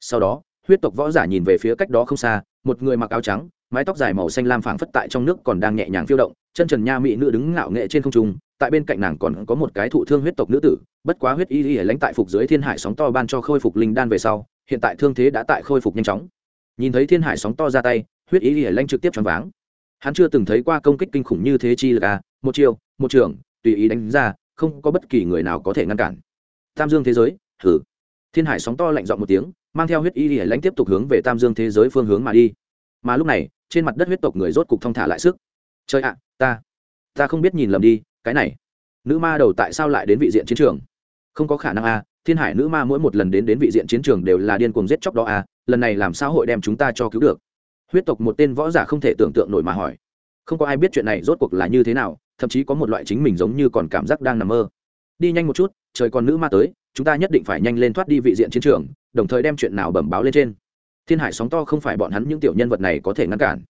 Sau đó, huyết tộc võ giả nhìn về phía cách đó không xa, một người mặc áo trắng, mái tóc dài màu xanh lam phảng phất tại trong nước còn đang nhẹ nhàng phiêu động, chân trần nha mỹ nữ đứng ngạo nghệ trên không trung, tại bên cạnh nàng còn có một cái thụ thương huyết tộc nữ tử, bất quá huyết y y lãnh tại phục dưới thiên hải sóng to ban cho khôi phục linh đan về sau, hiện tại thương thế đã tại khôi phục nhanh chóng. Nhìn thấy thiên hải sóng to ra tay huyết ý Lìa lanh trực tiếp choáng váng. Hắn chưa từng thấy qua công kích kinh khủng như thế chi là một chiều một trường tùy ý đánh ra, không có bất kỳ người nào có thể ngăn cản. Tam dương thế giới thử thiên hải sóng to lạnh dọn một tiếng, mang theo huyết y Lìa lanh tiếp tục hướng về tam dương thế giới phương hướng mà đi. Mà lúc này, trên mặt đất huyết tộc người rốt cục thong thả lại sức. Chơi ạ, ta ta không biết nhìn lầm đi, cái này. Nữ ma đầu tại sao lại đến vị diện chiến trường? Không có khả năng a thiên hải nữ ma mỗi một lần đến đến vị diện chiến trường đều là điên cuồng giết chóc đó a lần này làm sao hội đem chúng ta cho cứu được huyết tộc một tên võ giả không thể tưởng tượng nổi mà hỏi. Không có ai biết chuyện này rốt cuộc là như thế nào, thậm chí có một loại chính mình giống như còn cảm giác đang nằm mơ. Đi nhanh một chút, trời còn nữ ma tới, chúng ta nhất định phải nhanh lên thoát đi vị diện chiến trường, đồng thời đem chuyện nào bẩm báo lên trên. Thiên hải sóng to không phải bọn hắn những tiểu nhân vật này có thể ngăn cản.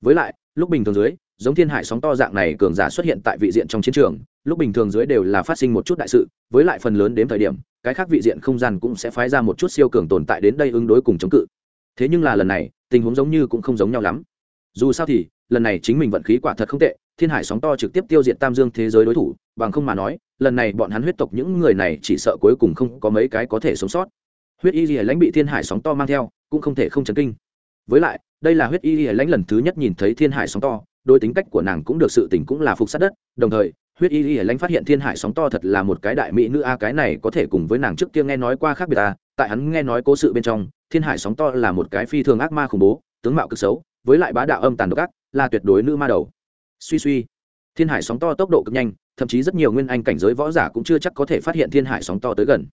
Với lại, lúc bình thường dưới, giống thiên hải sóng to dạng này cường giả xuất hiện tại vị diện trong chiến trường, lúc bình thường dưới đều là phát sinh một chút đại sự, với lại phần lớn đến thời điểm, cái khác vị diện không gian cũng sẽ phái ra một chút siêu cường tồn tại đến đây ứng đối cùng chống cự thế nhưng là lần này, tình huống giống như cũng không giống nhau lắm. Dù sao thì, lần này chính mình vận khí quả thật không tệ, thiên hải sóng to trực tiếp tiêu diệt tam dương thế giới đối thủ, bằng không mà nói, lần này bọn hắn huyết tộc những người này chỉ sợ cuối cùng không có mấy cái có thể sống sót. Huyết y lìa lãnh bị thiên hải sóng to mang theo, cũng không thể không chấn kinh. Với lại, đây là huyết y lìa lãnh lần thứ nhất nhìn thấy thiên hải sóng to đôi tính cách của nàng cũng được sự tỉnh cũng là phục sát đất. Đồng thời, huyết y lìa lãnh phát hiện thiên hải sóng to thật là một cái đại mỹ nữ a, cái này có thể cùng với nàng trước kia nghe nói qua khác biệt ta tại hắn nghe nói cố sự bên trong thiên hải sóng to là một cái phi thường ác ma khủng bố, tướng mạo cực xấu, với lại bá đạo âm tàn độc ác, là tuyệt đối nữ ma đầu. Suy suy, thiên hải sóng to tốc độ cực nhanh, thậm chí rất nhiều nguyên anh cảnh giới võ giả cũng chưa chắc có thể phát hiện thiên hải sóng to tới gần.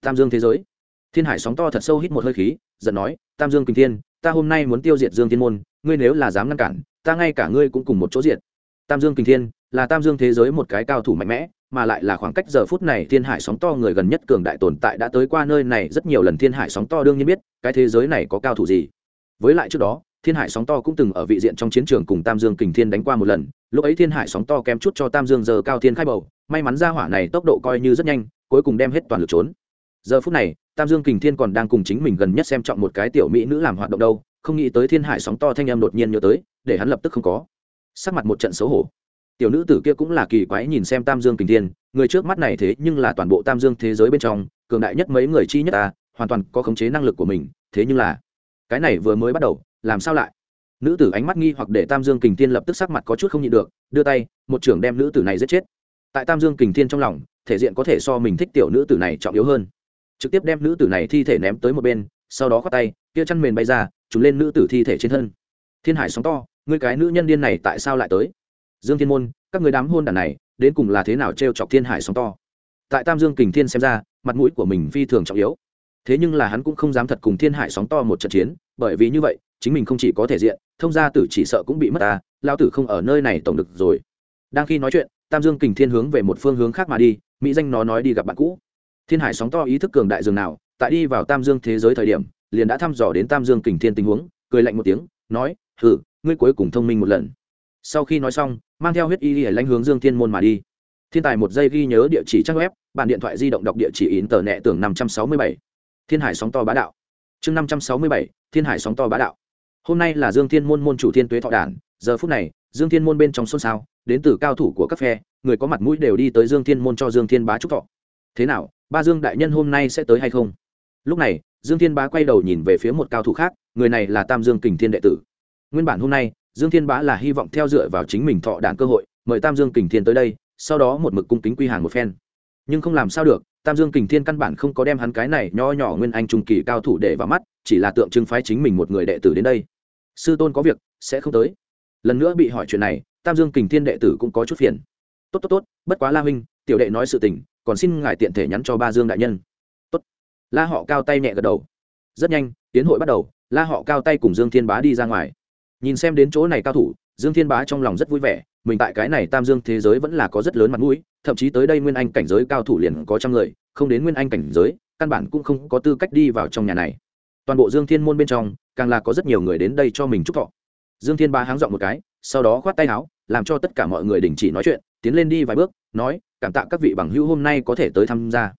Tam dương thế giới. Thiên hải sóng to thật sâu hít một hơi khí, giận nói, tam dương kinh thiên, ta hôm nay muốn tiêu diệt dương thiên môn, ngươi nếu là dám ngăn cản, ta ngay cả ngươi cũng cùng một chỗ diệt. Tam dương kinh thiên là tam dương thế giới một cái cao thủ mạnh mẽ mà lại là khoảng cách giờ phút này thiên hải sóng to người gần nhất cường đại tồn tại đã tới qua nơi này rất nhiều lần thiên hải sóng to đương nhiên biết, cái thế giới này có cao thủ gì. Với lại trước đó, thiên hải sóng to cũng từng ở vị diện trong chiến trường cùng tam dương kình thiên đánh qua một lần, lúc ấy thiên hải sóng to kém chút cho tam dương giờ cao thiên khai bầu, may mắn ra hỏa này tốc độ coi như rất nhanh, cuối cùng đem hết toàn lực trốn. Giờ phút này, tam dương kình thiên còn đang cùng chính mình gần nhất xem chọn một cái tiểu mỹ nữ làm hoạt động đâu, không nghĩ tới thiên hải sóng to thanh em đột nhiên nhớ tới, để hắn lập tức không có. Sắc mặt một trận xấu hổ tiểu nữ tử kia cũng là kỳ quái nhìn xem tam dương kình thiên, người trước mắt này thế nhưng là toàn bộ tam dương thế giới bên trong, cường đại nhất mấy người chi nhất ta, hoàn toàn có khống chế năng lực của mình, thế nhưng là, cái này vừa mới bắt đầu, làm sao lại? Nữ tử ánh mắt nghi hoặc để tam dương kình thiên lập tức sắc mặt có chút không nhịn được, đưa tay, một trưởng đem nữ tử này giết chết. Tại tam dương kình thiên trong lòng, thể diện có thể so mình thích tiểu nữ tử này trọng yếu hơn. Trực tiếp đem nữ tử này thi thể ném tới một bên, sau đó khoác tay, kia chăn mền bay ra trúng lên nữ tử thi thể trên thân. Thiên hải sóng to, ngươi cái nữ nhân điên này tại sao lại tới? Dương thiên môn, các người đám hôn đàn này, đến cùng là thế nào t r e o chọc thiên hải sóng to? Tại tam dương kình thiên xem ra, mặt mũi của mình phi thường trọng yếu. Thế nhưng là hắn cũng không dám thật cùng thiên hải sóng to một trận chiến, bởi vì như vậy, chính mình không chỉ có thể diện, thông gia tử chỉ sợ cũng bị mất ta lao tử không ở nơi này tổng được rồi. Đang khi nói chuyện, tam dương kình thiên hướng về một phương hướng khác mà đi, mỹ danh nó nói đi gặp bạn cũ. Thiên hải sóng to ý thức cường đại dường nào, tại đi vào tam dương thế giới thời điểm, liền đã thăm dò đến tam dương kình thiên tình huống, cười lạnh một tiếng, nói hử ngươi cuối cùng thông minh một lần sau khi nói xong, mang theo huyết y để lãnh hướng dương thiên môn mà đi. Thiên tài một giây ghi nhớ địa chỉ trang web, bản điện thoại di động đọc địa chỉ in tờ nẹ tưởng năm trăm sáu mươi bảy. Thiên hải sóng to bá đạo. Chương năm trăm sáu mươi bảy, thiên hải sóng to bá đạo. Hôm nay là dương thiên môn môn chủ thiên tuế thọ đản. Giờ phút này, dương thiên môn bên trong xôn xao, đến từ cao thủ của các phe, người có mặt mũi đều đi tới dương thiên môn cho dương thiên bá chúc thọ. Thế nào, ba dương đại nhân hôm nay sẽ tới hay không? Lúc này, dương thiên bá quay đầu nhìn về phía một cao thủ khác, người này là tam dương kình thiên đệ tử. Nguyên bản hôm nay dương thiên bá là hy vọng theo dựa vào chính mình thọ đạn cơ hội, mời tam dương kình thiên tới đây, sau đó một mực cung kính quy hàng một phen. Nhưng không làm sao được, tam dương kình thiên căn bản không có đem hắn cái này nho nhỏ nguyên anh trung kỳ cao thủ để vào mắt, chỉ là tượng trưng phái chính mình một người đệ tử đến đây. Sư tôn có việc, sẽ không tới. Lần nữa bị hỏi chuyện này, tam dương kình thiên đệ tử cũng có chút phiền. Tốt tốt tốt, bất quá la huynh, tiểu đệ nói sự tình, còn xin ngài tiện thể nhắn cho ba dương đại nhân. Tốt. La họ cao tay nhẹ gật đầu. Rất nhanh, tiến hội bắt đầu, la họ cao tay cùng dương thiên bá đi ra ngoài nhìn xem đến chỗ này cao thủ, dương thiên bá trong lòng rất vui vẻ, mình tại cái này tam dương thế giới vẫn là có rất lớn mặt mũi, thậm chí tới đây nguyên anh cảnh giới cao thủ liền có trăm người, không đến nguyên anh cảnh giới, căn bản cũng không có tư cách đi vào trong nhà này. Toàn bộ dương thiên môn bên trong, càng là có rất nhiều người đến đây cho mình chúc thọ. Dương thiên bá háng dọn một cái, sau đó khoát tay áo, làm cho tất cả mọi người đình chỉ nói chuyện, tiến lên đi vài bước, nói, cảm tạ các vị bằng hữu hôm nay có thể tới tham gia.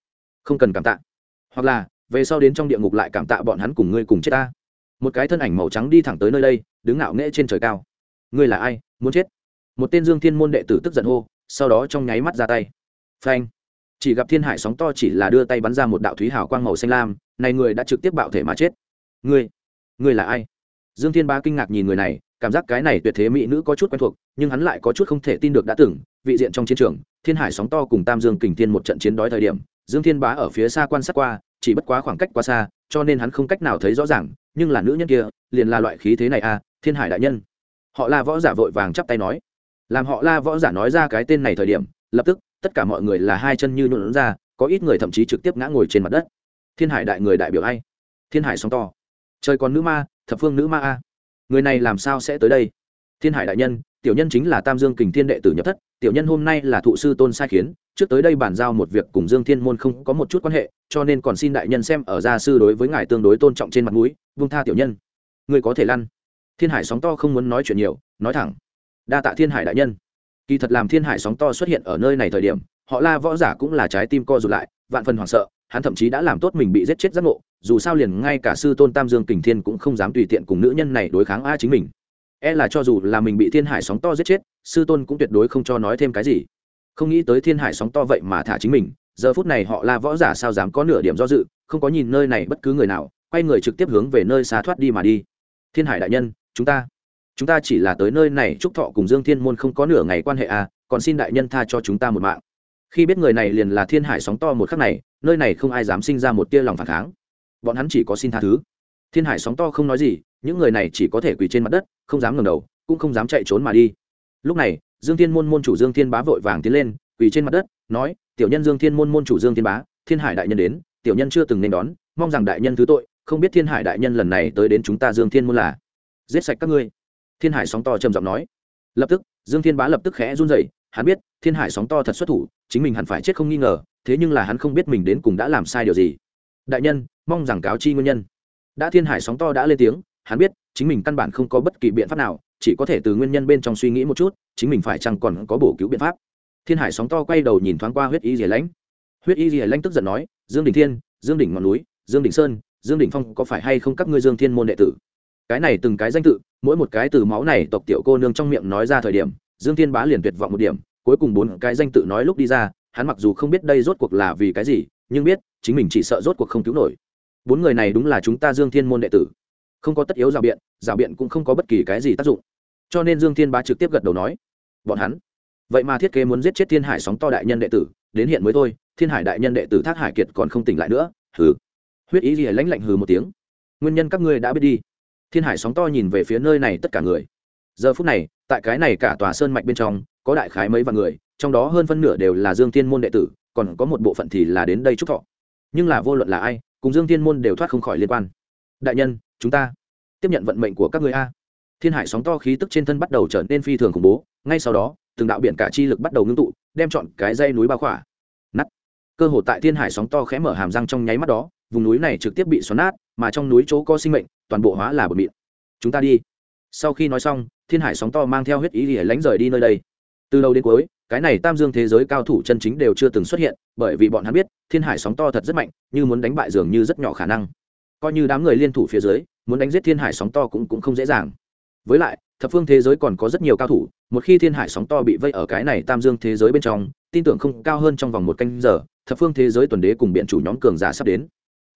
Không cần cảm tạ. Hoặc là, về sau đến trong địa ngục lại cảm tạ bọn hắn cùng ngươi cùng chết ta một cái thân ảnh màu trắng đi thẳng tới nơi đây, đứng ngạo nghễ trên trời cao. Ngươi là ai? Muốn chết? Một tên dương thiên môn đệ tử tức giận hô, sau đó trong nháy mắt ra tay. Phanh! Chỉ gặp thiên hải sóng to chỉ là đưa tay bắn ra một đạo thúy hào quang màu xanh lam, này người đã trực tiếp bạo thể mà chết. Ngươi ngươi là ai? Dương thiên ba kinh ngạc nhìn người này, cảm giác cái này tuyệt thế mỹ nữ có chút quen thuộc, nhưng hắn lại có chút không thể tin được đã từng, vị diện trong chiến trường, thiên hải sóng to cùng tam dương kình thiên một trận chiến đói thời điểm, dương thiên bá ở phía xa quan sát qua, chỉ bất quá khoảng cách quá xa, cho nên hắn không cách nào thấy rõ ràng nhưng là nữ nhân kia liền là loại khí thế này à thiên hải đại nhân. Họ la võ giả vội vàng chắp tay nói. Làm họ la võ giả nói ra cái tên này thời điểm, lập tức, tất cả mọi người là hai chân như nhuộn ra, có ít người thậm chí trực tiếp ngã ngồi trên mặt đất. Thiên hải đại người đại biểu hay thiên hải sóng to. Trời còn nữ ma, thập phương nữ ma a. Người này làm sao sẽ tới đây? Thiên hải đại nhân tiểu nhân chính là tam dương kình thiên đệ tử nhập thất, tiểu nhân hôm nay là thụ sư tôn sai khiến, trước tới đây bàn giao một việc cùng dương thiên môn không có một chút quan hệ, cho nên còn xin đại nhân xem ở gia sư đối với ngài tương đối tôn trọng trên mặt mũi vung tha tiểu nhân. Người có thể lăn. Thiên hải sóng to không muốn nói chuyện nhiều, nói thẳng. Đa tạ thiên hải đại nhân. Kỳ thật làm thiên hải sóng to xuất hiện ở nơi này thời điểm, họ la võ giả cũng là trái tim co rụt lại, vạn phần hoảng sợ, hắn thậm chí đã làm tốt mình bị giết chết giác ngộ, dù sao liền ngay cả sư tôn tam dương kình thiên cũng không dám tùy tiện cùng nữ nhân này đối kháng a chính mình e là cho dù là mình bị thiên hải sóng to giết chết, sư tôn cũng tuyệt đối không cho nói thêm cái gì. Không nghĩ tới thiên hải sóng to vậy mà thả chính mình, giờ phút này họ la võ giả sao dám có nửa điểm do dự, không có nhìn nơi này bất cứ người nào, quay người trực tiếp hướng về nơi xa thoát đi mà đi. Thiên hải đại nhân, chúng ta chúng ta chỉ là tới nơi này chúc thọ cùng dương thiên môn không có nửa ngày quan hệ à còn xin đại nhân tha cho chúng ta một mạng. Khi biết người này liền là thiên hải sóng to một khắc này, nơi này không ai dám sinh ra một tia lòng phản kháng. Bọn hắn chỉ có xin tha thứ. Thiên hải sóng to không nói gì những người này chỉ có thể quỳ trên mặt đất, không dám ngẩng đầu, cũng không dám chạy trốn mà đi. Lúc này, dương thiên môn môn chủ dương thiên bá vội vàng tiến lên, quỳ trên mặt đất, nói, tiểu nhân dương thiên môn môn chủ dương thiên bá, thiên hải đại nhân đến, tiểu nhân chưa từng nên đón, mong rằng đại nhân thứ tội, không biết thiên hải đại nhân lần này tới đến chúng ta dương thiên môn là giết sạch các ngươi. Thiên hải sóng to trầm giọng nói. Lập tức, dương thiên bá lập tức khẽ run rẩy, hắn biết, thiên hải sóng to thật xuất thủ, chính mình hẳn phải chết không nghi ngờ, thế nhưng là hắn không biết mình đến cùng đã làm sai điều gì. Đại nhân, mong rằng cáo chi nguyên nhân. Đã thiên hải sóng to đã lên tiếng hắn biết, chính mình căn bản không có bất kỳ biện pháp nào, chỉ có thể từ nguyên nhân bên trong suy nghĩ một chút, chính mình phải chăng còn có bổ cứu biện pháp. Thiên hải sóng to quay đầu nhìn thoáng qua huyết y dìa lãnh. Huyết y dìa lãnh tức giận nói, dương đình thiên, dương Đình ngọn núi, dương Đình sơn, dương Đình phong có phải hay không các ngươi dương thiên môn đệ tử? Cái này từng cái danh tự, mỗi một cái từ máu này tộc tiểu cô nương trong miệng nói ra thời điểm, dương thiên bá liền tuyệt vọng một điểm, cuối cùng bốn cái danh tự nói lúc đi ra, hắn mặc dù không biết đây rốt cuộc là vì cái gì, nhưng biết, chính mình chỉ sợ rốt cuộc không cứu nổi. Bốn người này đúng là chúng ta dương thiên môn đệ tử không có tất yếu rào biện rào biện cũng không có bất kỳ cái gì tác dụng. Cho nên dương thiên bá trực tiếp gật đầu nói, bọn hắn, vậy mà thiết kế muốn giết chết thiên hải sóng to đại nhân đệ tử, đến hiện mới thôi, thiên hải đại nhân đệ tử thác hải kiệt còn không tỉnh lại nữa, hừ. Huyết ý gì lãnh lạnh hừ một tiếng, nguyên nhân các ngươi đã biết đi. Thiên hải sóng to nhìn về phía nơi này tất cả người. Giờ phút này, tại cái này cả tòa sơn mạch bên trong, có đại khái mấy vạn người, trong đó hơn phân nửa đều là dương tiên môn đệ tử, còn có một bộ phận thì là đến đây trúc thọ. Nhưng là vô luận là ai, cùng dương tiên môn đều thoát không khỏi liên quan. Đại nhân chúng ta tiếp nhận vận mệnh của các người a. Thiên hải sóng to khí tức trên thân bắt đầu trở nên phi thường khủng bố, ngay sau đó, từng đạo biển cả chi lực bắt đầu ngưng tụ, đem chọn cái dây núi bao khỏa. Nắt cơ hội tại thiên hải sóng to khẽ mở hàm răng trong nháy mắt đó, vùng núi này trực tiếp bị xoắn nát, mà trong núi chỗ có sinh mệnh, toàn bộ hóa là bờ mịn. Chúng ta đi. Sau khi nói xong, thiên hải sóng to mang theo huyết ý để lánh rời đi nơi đây. Từ đầu đến cuối, cái này tam dương thế giới cao thủ chân chính đều chưa từng xuất hiện, bởi vì bọn hắn biết, thiên hải sóng to thật rất mạnh, như muốn đánh bại dường như rất nhỏ khả năng coi như đám người liên thủ phía dưới muốn đánh giết thiên hải sóng to cũng, cũng không dễ dàng. Với lại thập phương thế giới còn có rất nhiều cao thủ một khi thiên hải sóng to bị vây ở cái này tam dương thế giới bên trong tin tưởng không cao hơn trong vòng một canh giờ thập phương thế giới tuần đế cùng biện chủ nhóm cường giả sắp đến.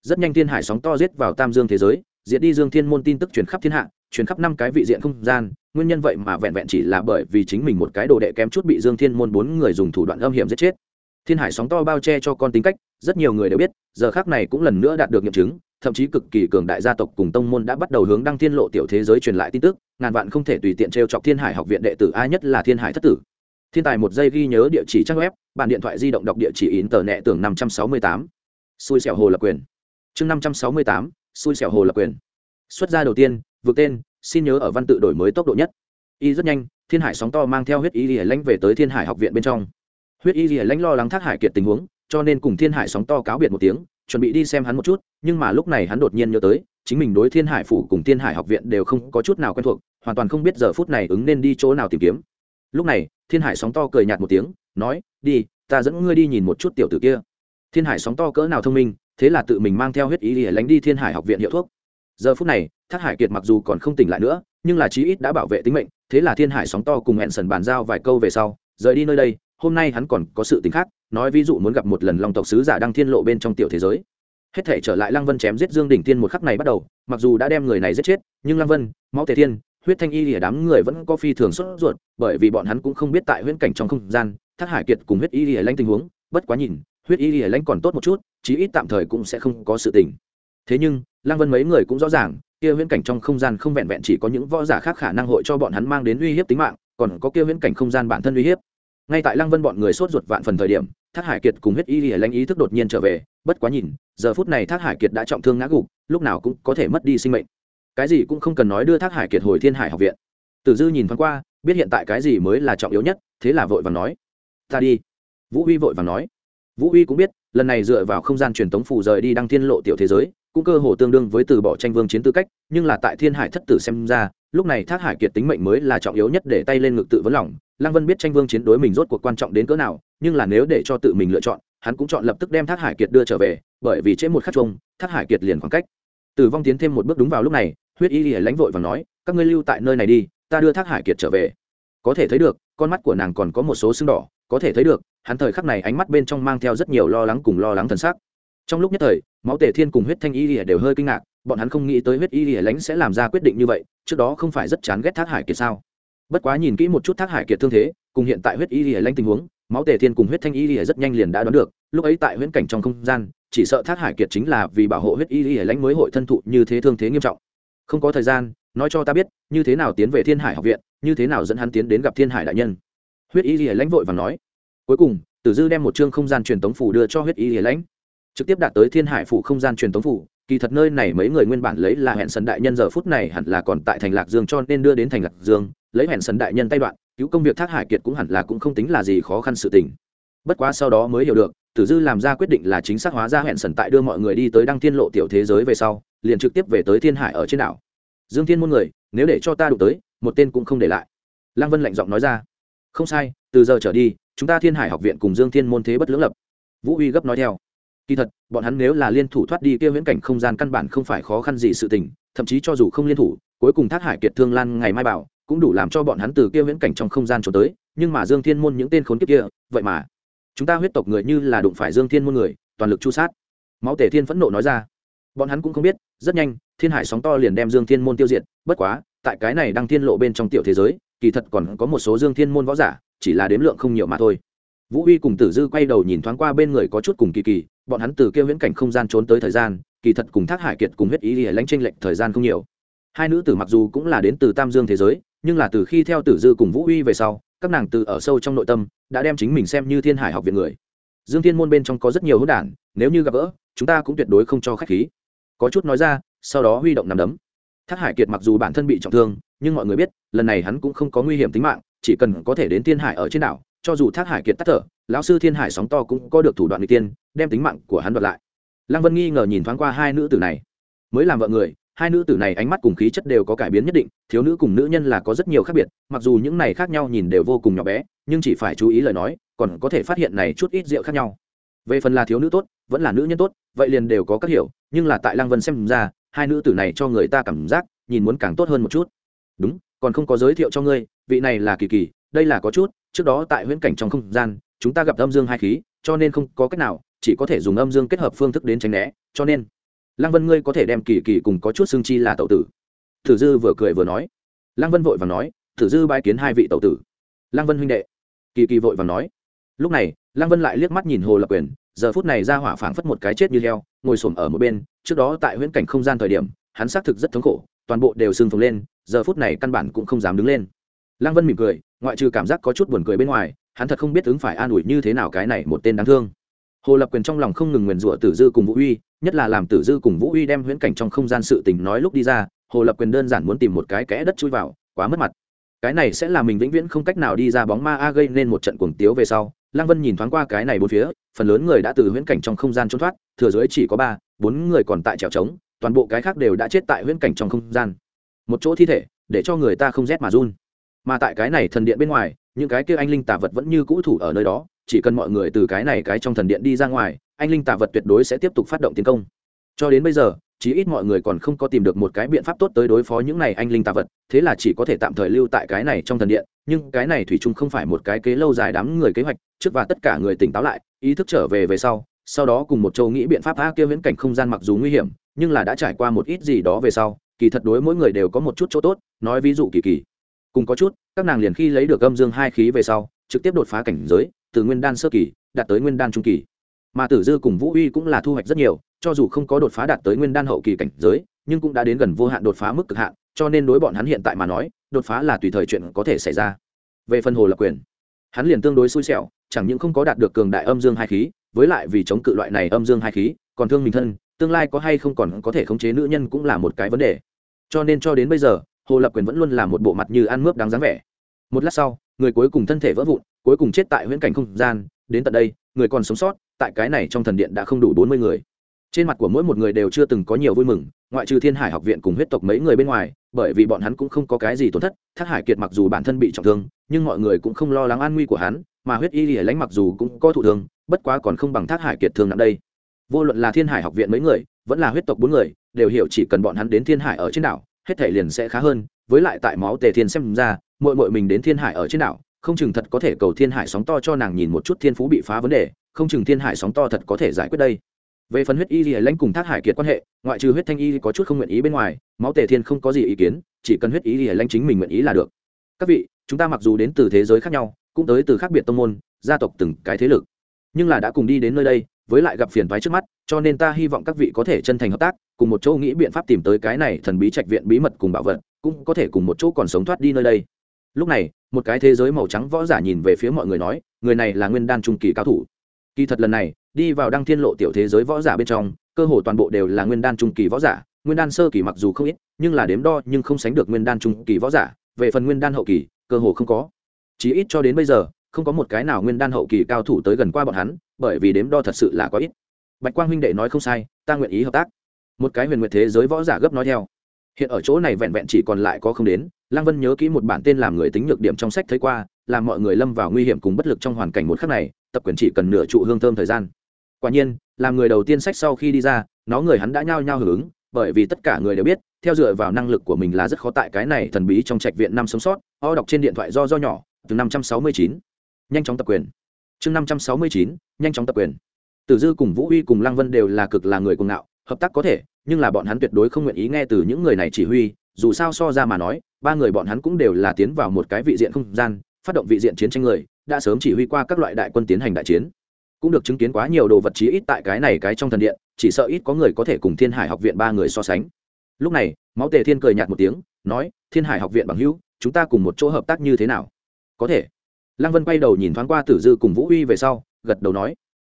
Rất nhanh thiên hải sóng to giết vào tam dương thế giới diệt đi dương thiên môn tin tức truyền khắp thiên hạ truyền khắp năm cái vị diện không gian nguyên nhân vậy mà vẹn vẹn chỉ là bởi vì chính mình một cái đồ đệ kém chút bị dương thiên môn bốn người dùng thủ đoạn âm hiểm giết chết. Thiên hải sóng to bao che cho con tính cách rất nhiều người đều biết giờ khác này cũng lần nữa đạt được nghiệm chứng thậm chí cực kỳ cường đại gia tộc cùng tông môn đã bắt đầu hướng đăng thiên lộ tiểu thế giới truyền lại tin tức, ngàn vạn không thể tùy tiện t r e o chọc thiên hải học viện đệ tử, ai nhất là thiên hải thất tử. Thiên tài một giây ghi nhớ địa chỉ trang web, bản điện thoại di động đọc địa chỉ in tờ nẹ tưởng năm trăm sáu mươi tám. Xui xẻo hồ lập quyền. Chương năm trăm sáu mươi tám, xui xẻo hồ lập quyền. Xuất gia đầu tiên, vượt tên, xin nhớ ở văn tự đổi mới tốc độ nhất. Y rất nhanh, thiên hải sóng to mang theo huyết y lìa lãnh về tới thiên hải học viện bên trong. Huyết y lìa lãnh lo lắng thác hải kiệt tình huống, cho nên cùng thiên hải sóng to cáo biệt một tiếng chuẩn bị đi xem hắn một chút, nhưng mà lúc này hắn đột nhiên nhớ tới, chính mình đối thiên hải phủ cùng thiên hải học viện đều không có chút nào quen thuộc, hoàn toàn không biết giờ phút này ứng nên đi chỗ nào tìm kiếm. Lúc này, thiên hải sóng to cười nhạt một tiếng, nói, đi, ta dẫn ngươi đi nhìn một chút tiểu tử kia. Thiên hải sóng to cỡ nào thông minh, thế là tự mình mang theo huyết ý để lánh đi thiên hải học viện hiệu thuốc. Giờ phút này, thác hải kiệt mặc dù còn không tỉnh lại nữa, nhưng là chí ít đã bảo vệ tính mệnh, thế là thiên hải sóng to cùng hẹn sần bàn giao vài câu về sau, rời đi nơi đây hôm nay hắn còn có sự tính khác, nói ví dụ muốn gặp một lần long tộc sứ giả đăng thiên lộ bên trong tiểu thế giới. Hết thể trở lại lăng vân chém giết dương đỉnh tiên một khắc này bắt đầu, mặc dù đã đem người này giết chết, nhưng lăng vân, máu thể thiên, huyết thanh y lìa đám người vẫn có phi thường sốt ruột, bởi vì bọn hắn cũng không biết tại huyễn cảnh trong không gian, thác hải kiệt cùng huyết y lìa lanh tình huống, bất quá nhìn, huyết y lìa lanh còn tốt một chút, chí ít tạm thời cũng sẽ không có sự tình. Thế nhưng, lăng vân mấy người cũng rõ ràng, kia huyễn cảnh trong không gian không vẹn vẹn chỉ có những võ giả khác khả năng hội cho bọn hắn mang đến uy hiếp tính mạng, còn có kia huyễn cảnh không gian bản thân uy hiếp ngay tại lăng vân bọn người sốt ruột vạn phần thời điểm, thác hải kiệt cùng huyết y lìa lanh ý thức đột nhiên trở về, bất quá nhìn, giờ phút này thác hải kiệt đã trọng thương ngã gục, lúc nào cũng có thể mất đi sinh mệnh. Cái gì cũng không cần nói đưa thác hải kiệt hồi thiên hải học viện. Tử dư nhìn thoáng qua, biết hiện tại cái gì mới là trọng yếu nhất, thế là vội và nói, ta đi. Vũ huy vội và nói. Vũ huy cũng biết, lần này dựa vào không gian truyền tống phủ rời đi đăng thiên lộ tiểu thế giới cũng cơ hồ tương đương với từ bỏ tranh vương chiến tư cách, nhưng là tại thiên hải thất tử xem ra, lúc này thác hải kiệt tính mệnh mới là trọng yếu nhất để tay lên ngực tự vấn lòng. Lăng vân biết tranh vương chiến đối mình rốt cuộc quan trọng đến cỡ nào, nhưng là nếu để cho tự mình lựa chọn, hắn cũng chọn lập tức đem thác hải kiệt đưa trở về, bởi vì chết một khắc chung, thác hải kiệt liền khoảng cách. Tử vong tiến thêm một bước đúng vào lúc này, huyết y lìa lánh vội và nói, các ngươi lưu tại nơi này đi, ta đưa thác hải kiệt trở về. Có thể thấy được, con mắt của nàng còn có một số sưng đỏ, có thể thấy được, hắn thời khắc này ánh mắt bên trong mang theo rất nhiều lo lắng cùng lo lắng thần sắc. Trong lúc nhất thời máu tề thiên cùng huyết thanh y lìa đều hơi kinh ngạc, bọn hắn không nghĩ tới huyết y lìa lãnh sẽ làm ra quyết định như vậy, trước đó không phải rất chán ghét thác hải kiệt sao? Bất quá nhìn kỹ một chút thác hải kiệt thương thế, cùng hiện tại huyết y lìa lãnh tình huống, máu tề thiên cùng huyết thanh y lìa rất nhanh liền đã đoán được, lúc ấy tại huyễn cảnh trong không gian, chỉ sợ thác hải kiệt chính là vì bảo hộ huyết y lìa lãnh mới hội thân thụ như thế thương thế nghiêm trọng. Không có thời gian, nói cho ta biết, như thế nào tiến về thiên hải học viện, như thế nào dẫn hắn tiến đến gặp thiên hải đại nhân. Huyết y lìa lãnh vội và nói. Cuối cùng, tử dư đem một chương không gian truyền tống phủ đưa cho huyết y lìa lãnh trực tiếp đạt tới thiên hải phủ không gian truyền tống phủ, kỳ thật nơi này mấy người nguyên bản lấy là hẹn sần đại nhân giờ phút này hẳn là còn tại thành lạc dương cho nên đưa đến thành lạc dương, lấy hẹn sần đại nhân tay đoạn, cứu công việc thác hải kiệt cũng hẳn là cũng không tính là gì khó khăn sự tình. Bất quá sau đó mới hiểu được, tử dư làm ra quyết định là chính xác hóa ra hẹn sần tại đưa mọi người đi tới đăng thiên lộ tiểu thế giới về sau, liền trực tiếp về tới thiên hải ở trên đảo. Dương thiên môn người, nếu để cho ta đụng tới, một tên cũng không để lại. Lăng vân lạnh giọng nói ra. Không sai, từ giờ trở đi, chúng ta thiên hải học viện cùng dương thiên môn thế bất lưỡng lập. Vũ huy gấp nói theo kỳ thật, bọn hắn nếu là liên thủ thoát đi kia viễn cảnh không gian căn bản không phải khó khăn gì sự tình, thậm chí cho dù không liên thủ, cuối cùng thác hải kiệt thương lan ngày mai bảo, cũng đủ làm cho bọn hắn từ kia viễn cảnh trong không gian trốn tới, nhưng mà dương thiên môn những tên khốn kiếp kia, vậy mà, chúng ta huyết tộc người như là đụng phải dương thiên môn người, toàn lực chu sát. Máu tể thiên phẫn nộ nói ra. Bọn hắn cũng không biết, rất nhanh, thiên hải sóng to liền đem dương thiên môn tiêu diệt, bất quá, tại cái này đang thiên lộ bên trong tiểu thế giới, kỳ thật còn có một số dương thiên môn võ giả, chỉ là đếm lượng không nhiều mà thôi vũ huy cùng tử dư quay đầu nhìn thoáng qua bên người có chút cùng kỳ kỳ, bọn hắn từ kia viễn cảnh không gian trốn tới thời gian, kỳ thật cùng thác hải kiệt cùng huyết ý thì lãnh tranh lệch thời gian không nhiều. Hai nữ tử mặc dù cũng là đến từ tam dương thế giới, nhưng là từ khi theo tử dư cùng vũ huy về sau, các nàng từ ở sâu trong nội tâm, đã đem chính mình xem như thiên hải học viện người. Dương thiên môn bên trong có rất nhiều hỗn đản, nếu như gặp gỡ, chúng ta cũng tuyệt đối không cho khách khí. Có chút nói ra, sau đó huy động nằm đấm. Thác hải kiệt mặc dù bản thân bị trọng thương, nhưng mọi người biết, lần này hắn cũng không có nguy hiểm tính mạng, chỉ cần có thể đến thiên hải ở trên đảo cho dù thác hải kiệt tắt thở, lão sư thiên hải sóng to cũng có được thủ đoạn n tiên, đem tính mạng của hắn đoạt lại. Lăng vân nghi ngờ nhìn thoáng qua hai nữ tử này. Mới làm vợ người, hai nữ tử này ánh mắt cùng khí chất đều có cải biến nhất định, thiếu nữ cùng nữ nhân là có rất nhiều khác biệt, mặc dù những này khác nhau nhìn đều vô cùng nhỏ bé, nhưng chỉ phải chú ý lời nói, còn có thể phát hiện này chút ít rượu khác nhau. Về phần là thiếu nữ tốt, vẫn là nữ nhân tốt, vậy liền đều có các hiểu, nhưng là tại lăng vân xem ra, hai nữ tử này cho người ta cảm giác, nhìn muốn càng tốt hơn một chút. Đúng, còn không có giới thiệu cho ngươi, vị này là kỳ kỳ đây là có chút, trước đó tại huyễn cảnh trong không gian, chúng ta gặp âm dương hai khí, cho nên không có cách nào, chỉ có thể dùng âm dương kết hợp phương thức đến tránh né, cho nên, lăng vân ngươi có thể đem kỳ kỳ cùng có chút xương chi là tậu tử. Thử dư vừa cười vừa nói. Lăng vân vội và nói, thử dư bãi kiến hai vị tậu tử. Lăng vân huynh đệ. Kỳ kỳ vội và nói. Lúc này, lăng vân lại liếc mắt nhìn hồ lập quyền, giờ phút này ra hỏa phảng phất một cái chết như heo, ngồi xổm ở một bên, trước đó tại huyễn cảnh không gian thời điểm, hắn xác thực rất thống khổ, toàn bộ đều sưng phồng lên, giờ phút này căn bản cũng không dám đứng lên. Lăng vân mỉm cười ngoại trừ cảm giác có chút buồn cười bên ngoài, hắn thật không biết ứng phải an ủi như thế nào cái này một tên đáng thương. Hồ lập quyền trong lòng không ngừng nguyền rủa tử dư cùng vũ uy, nhất là làm tử dư cùng vũ uy đem huyễn cảnh trong không gian sự tình nói lúc đi ra, hồ lập quyền đơn giản muốn tìm một cái kẽ đất chui vào, quá mất mặt. Cái này sẽ là mình vĩnh viễn không cách nào đi ra bóng ma a gây nên một trận cuồng tiếu về sau, lăng vân nhìn thoáng qua cái này bốn phía, phần lớn người đã từ huyễn cảnh trong không gian trốn thoát, thừa dưới chỉ có ba, bốn người còn tại trèo trống, toàn bộ cái khác đều đã chết tại huyễn cảnh trong không gian. Một chỗ thi thể, để cho người ta không rét mà run mà tại cái này thần điện bên ngoài, những cái kia anh linh tà vật vẫn như cũ thủ ở nơi đó, chỉ cần mọi người từ cái này cái trong thần điện đi ra ngoài, anh linh tà vật tuyệt đối sẽ tiếp tục phát động tiến công. Cho đến bây giờ, chí ít mọi người còn không có tìm được một cái biện pháp tốt tới đối phó những này anh linh tà vật, thế là chỉ có thể tạm thời lưu tại cái này trong thần điện, nhưng cái này thủy chung không phải một cái kế lâu dài đám người kế hoạch, trước và tất cả người tỉnh táo lại, ý thức trở về về sau sau đó cùng một châu nghĩ biện pháp a kia viễn cảnh không gian mặc dù nguy hiểm, nhưng là đã trải qua một ít gì đó về sau, kỳ thật đối mỗi người đều có một chút chỗ tốt, nói ví dụ kỳ kỳ cùng có chút, các nàng liền khi lấy được âm dương hai khí về sau, trực tiếp đột phá cảnh giới, từ nguyên đan sơ kỳ, đạt tới nguyên đan trung kỳ. Mà tử dư cùng vũ uy cũng là thu hoạch rất nhiều, cho dù không có đột phá đạt tới nguyên đan hậu kỳ cảnh giới, nhưng cũng đã đến gần vô hạn đột phá mức cực hạn, cho nên đối bọn hắn hiện tại mà nói, đột phá là tùy thời chuyện có thể xảy ra. Về phần hồ lập quyền, hắn liền tương đối xui xẻo, chẳng những không có đạt được cường đại âm dương hai khí, với lại vì chống cự loại này âm dương hai khí, còn thương mình thân, tương lai có hay không còn có thể khống chế nữ nhân cũng là một cái vấn đề. Cho nên cho đến bây giờ hồ lập quyền vẫn luôn là một bộ mặt như ăn mướp đáng dáng vẻ. Một lát sau, người cuối cùng thân thể vỡ vụn, cuối cùng chết tại huyễn cảnh không gian. Đến tận đây, người còn sống sót, tại cái này trong thần điện đã không đủ bốn mươi người. Trên mặt của mỗi một người đều chưa từng có nhiều vui mừng, ngoại trừ thiên hải học viện cùng huyết tộc mấy người bên ngoài, bởi vì bọn hắn cũng không có cái gì tổn thất, thác hải kiệt mặc dù bản thân bị trọng thương, nhưng mọi người cũng không lo lắng an nguy của hắn, mà huyết y lìa lánh mặc dù cũng có thụ thương, bất quá còn không bằng thác hải kiệt thương nặng đây. Vô luận là thiên hải học viện mấy người, vẫn là huyết tộc bốn người, đều hiểu chỉ cần bọn hắn đến thiên hải ở trên đảo hết thể liền sẽ khá hơn, với lại tại máu tề thiên xem ra mội mội mình đến thiên hải ở trên đảo, không chừng thật có thể cầu thiên hải sóng to cho nàng nhìn một chút thiên phú bị phá vấn đề, không chừng thiên hải sóng to thật có thể giải quyết đây. Về phần huyết y lìa lãnh cùng thác hải kiệt quan hệ, ngoại trừ huyết thanh y có chút không nguyện ý bên ngoài, máu tề thiên không có gì ý kiến, chỉ cần huyết y lìa lãnh chính mình nguyện ý là được. Các vị, chúng ta mặc dù đến từ thế giới khác nhau, cũng tới từ khác biệt tông môn, gia tộc từng cái thế lực, nhưng là đã cùng đi đến nơi đây với lại gặp phiền toái trước mắt, cho nên ta hy vọng các vị có thể chân thành hợp tác, cùng một chỗ nghĩ biện pháp tìm tới cái này thần bí trạch viện bí mật cùng bảo vật, cũng có thể cùng một chỗ còn sống thoát đi nơi đây. Lúc này, một cái thế giới màu trắng võ giả nhìn về phía mọi người nói, người này là nguyên đan trung kỳ cao thủ. Kỳ thật lần này, đi vào đăng thiên lộ tiểu thế giới võ giả bên trong, cơ hồ toàn bộ đều là nguyên đan trung kỳ võ giả, nguyên đan sơ kỳ mặc dù không ít, nhưng là đếm đo nhưng không sánh được nguyên đan trung kỳ võ giả, về phần nguyên đan hậu kỳ, cơ hồ không có. Chí ít cho đến bây giờ không có một cái nào nguyên đan hậu kỳ cao thủ tới gần qua bọn hắn, bởi vì đếm đo thật sự là có ít. Bạch quang huynh đệ nói không sai, ta nguyện ý hợp tác. Một cái huyền nguyệt thế giới võ giả gấp nói theo. Hiện ở chỗ này vẹn vẹn chỉ còn lại có không đến, lăng vân nhớ kỹ một bản tên làm người tính nhược điểm trong sách thấy qua, làm mọi người lâm vào nguy hiểm cùng bất lực trong hoàn cảnh một khắc này, tập quyền chỉ cần nửa trụ hương thơm thời gian. Quả nhiên, làm người đầu tiên sách sau khi đi ra, nó người hắn đã nhao nhao hưởng ứng, bởi vì tất cả người đều biết, theo dựa vào năng lực của mình là rất khó tại cái này thần bí trong trạch viện năm sống sót, o đọc trên điện thoại do do nhỏ, từ năm trăm sáu mươi chín nhanh chóng tập quyền. Chương năm trăm sáu mươi chín, nhanh chóng tập quyền. Tử dư cùng vũ huy cùng lăng vân đều là cực là người cùng ngạo, hợp tác có thể, nhưng là bọn hắn tuyệt đối không nguyện ý nghe từ những người này chỉ huy, dù sao so ra mà nói, ba người bọn hắn cũng đều là tiến vào một cái vị diện không gian, phát động vị diện chiến tranh người, đã sớm chỉ huy qua các loại đại quân tiến hành đại chiến. Cũng được chứng kiến quá nhiều đồ vật chí ít tại cái này cái trong thần điện, chỉ sợ ít có người có thể cùng thiên hải học viện ba người so sánh. Lúc này, máu tề thiên cười nhạt một tiếng, nói, thiên hải học viện bằng hữu, chúng ta cùng một chỗ hợp tác như thế nào? Có thể lăng vân quay đầu nhìn thoáng qua tử dư cùng vũ uy về sau, gật đầu nói,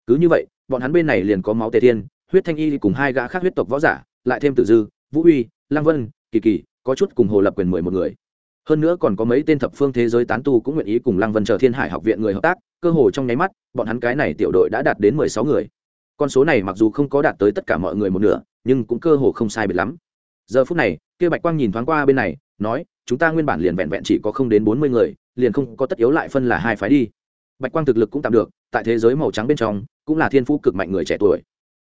cứ như vậy, bọn hắn bên này liền có máu tề thiên, huyết thanh y cùng hai gã khác huyết tộc võ giả, lại thêm tử dư, vũ uy, lăng vân, kỳ kỳ, có chút cùng hồ lập quyền mười một người. Hơn nữa còn có mấy tên thập phương thế giới tán tu cũng nguyện ý cùng lăng vân chờ thiên hải học viện người hợp tác, cơ hồ trong nháy mắt, bọn hắn cái này tiểu đội đã đạt đến mười sáu người. Con số này mặc dù không có đạt tới tất cả mọi người một nửa, nhưng cũng cơ hồ không sai biệt lắm. Giờ phút này, kia bạch quang nhìn thoáng qua bên này, nói, chúng ta nguyên bản liền vẹn vẹn chỉ có không đến bốn mươi người liền không có tất yếu lại phân là hai phái đi. Bạch quang thực lực cũng tạm được, tại thế giới màu trắng bên trong, cũng là thiên phú cực mạnh người trẻ tuổi.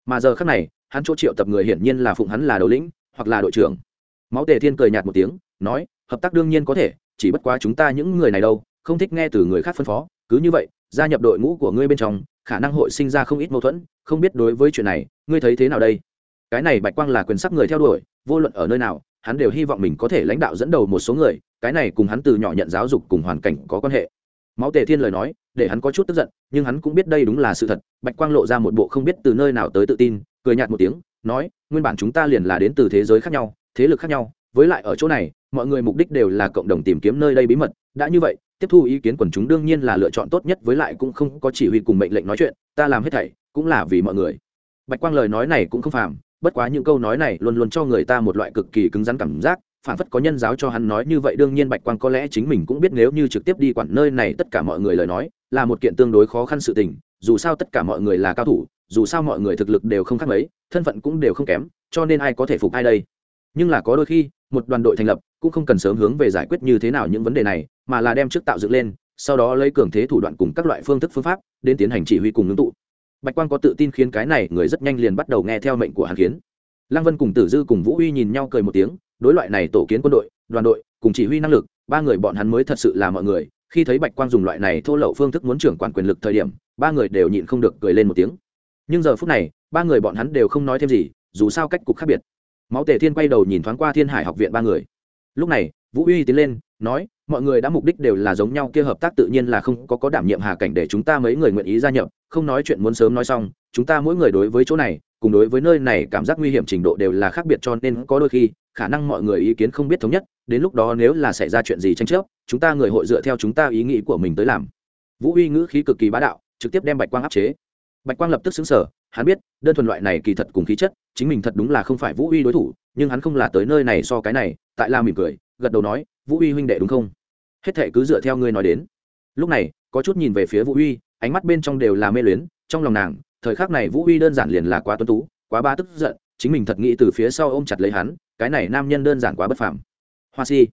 Mà giờ khác này, hắn chỗ triệu tập người hiển nhiên là phụng hắn là đầu lĩnh, hoặc là đội trưởng. Máu tề thiên cười nhạt một tiếng, nói, hợp tác đương nhiên có thể, chỉ bất quá chúng ta những người này đâu, không thích nghe từ người khác phân phó. Cứ như vậy, gia nhập đội ngũ của ngươi bên trong, khả năng hội sinh ra không ít mâu thuẫn, không biết đối với chuyện này, ngươi thấy thế nào đây? Cái này bạch quang là quyền sắc người theo đuổi, vô luận ở nơi nào hắn đều hy vọng mình có thể lãnh đạo dẫn đầu một số người, cái này cùng hắn từ nhỏ nhận giáo dục cùng hoàn cảnh có quan hệ. Máu tề thiên lời nói, để hắn có chút tức giận, nhưng hắn cũng biết đây đúng là sự thật, bạch quang lộ ra một bộ không biết từ nơi nào tới tự tin, cười nhạt một tiếng, nói, nguyên bản chúng ta liền là đến từ thế giới khác nhau, thế lực khác nhau, với lại ở chỗ này, mọi người mục đích đều là cộng đồng tìm kiếm nơi đây bí mật, đã như vậy, tiếp thu ý kiến quần chúng đương nhiên là lựa chọn tốt nhất, với lại cũng không có chỉ huy cùng mệnh lệnh nói chuyện, ta làm hết thảy cũng là vì mọi người. Bạch quang lời nói này cũng không phàm bất quá những câu nói này luôn luôn cho người ta một loại cực kỳ cứng rắn cảm giác phản phất có nhân giáo cho hắn nói như vậy, đương nhiên bạch quang có lẽ chính mình cũng biết nếu như trực tiếp đi quản nơi này tất cả mọi người lời nói, là một kiện tương đối khó khăn sự tình, dù sao tất cả mọi người là cao thủ, dù sao mọi người thực lực đều không khác mấy, thân phận cũng đều không kém, cho nên ai có thể phục ai đây. Nhưng là có đôi khi, một đoàn đội thành lập cũng không cần sớm hướng về giải quyết như thế nào những vấn đề này, mà là đem trước tạo dựng lên, sau đó lấy cường thế thủ đoạn cùng các loại phương thức phương pháp, đến tiến hành chỉ huy cùng ngưng tụ bạch quang có tự tin khiến cái này người rất nhanh liền bắt đầu nghe theo mệnh của hàn kiến lăng vân cùng tử dư cùng vũ uy nhìn nhau cười một tiếng, đối loại này tổ kiến quân đội, đoàn đội, cùng chỉ huy năng lực, ba người bọn hắn mới thật sự là mọi người. Khi thấy bạch quang dùng loại này thô lậu phương thức muốn trưởng quản quyền lực thời điểm, ba người đều nhịn không được cười lên một tiếng. Nhưng giờ phút này, ba người bọn hắn đều không nói thêm gì, dù sao cách cục khác biệt. Máu tề thiên quay đầu nhìn thoáng qua thiên hải học viện ba người. Lúc này, vũ uy tiến lên, nói mọi người đã mục đích đều là giống nhau, kia hợp tác tự nhiên là không có có đảm nhiệm hà cảnh để chúng ta mấy người nguyện ý gia nhập. Không nói chuyện muốn sớm nói xong, chúng ta mỗi người đối với chỗ này, cùng đối với nơi này cảm giác nguy hiểm trình độ đều là khác biệt, cho nên có đôi khi, khả năng mọi người ý kiến không biết thống nhất, đến lúc đó nếu là xảy ra chuyện gì tranh chấp, chúng ta người hội dựa theo chúng ta ý nghĩ của mình tới làm. Vũ uy ngữ khí cực kỳ bá đạo, trực tiếp đem bạch quang áp chế. Bạch quang lập tức xứng sở hắn biết, đơn thuần loại này kỳ thật cùng khí chất, chính mình thật đúng là không phải vũ uy đối thủ, nhưng hắn không là tới nơi này so cái này, tại la mỉm cười, gật đầu nói, vũ uy huynh đệ đúng không? Hết thệ cứ dựa theo ngươi nói đến. Lúc này, có chút nhìn về phía vũ huy ánh mắt bên trong đều là mê luyến, trong lòng nàng, thời khắc này vũ huy đơn giản liền là quá tuân tú, quá ba tức giận, chính mình thật nghĩ từ phía sau ôm chặt lấy hắn, cái này nam nhân đơn giản quá bất phàm. Hoa si,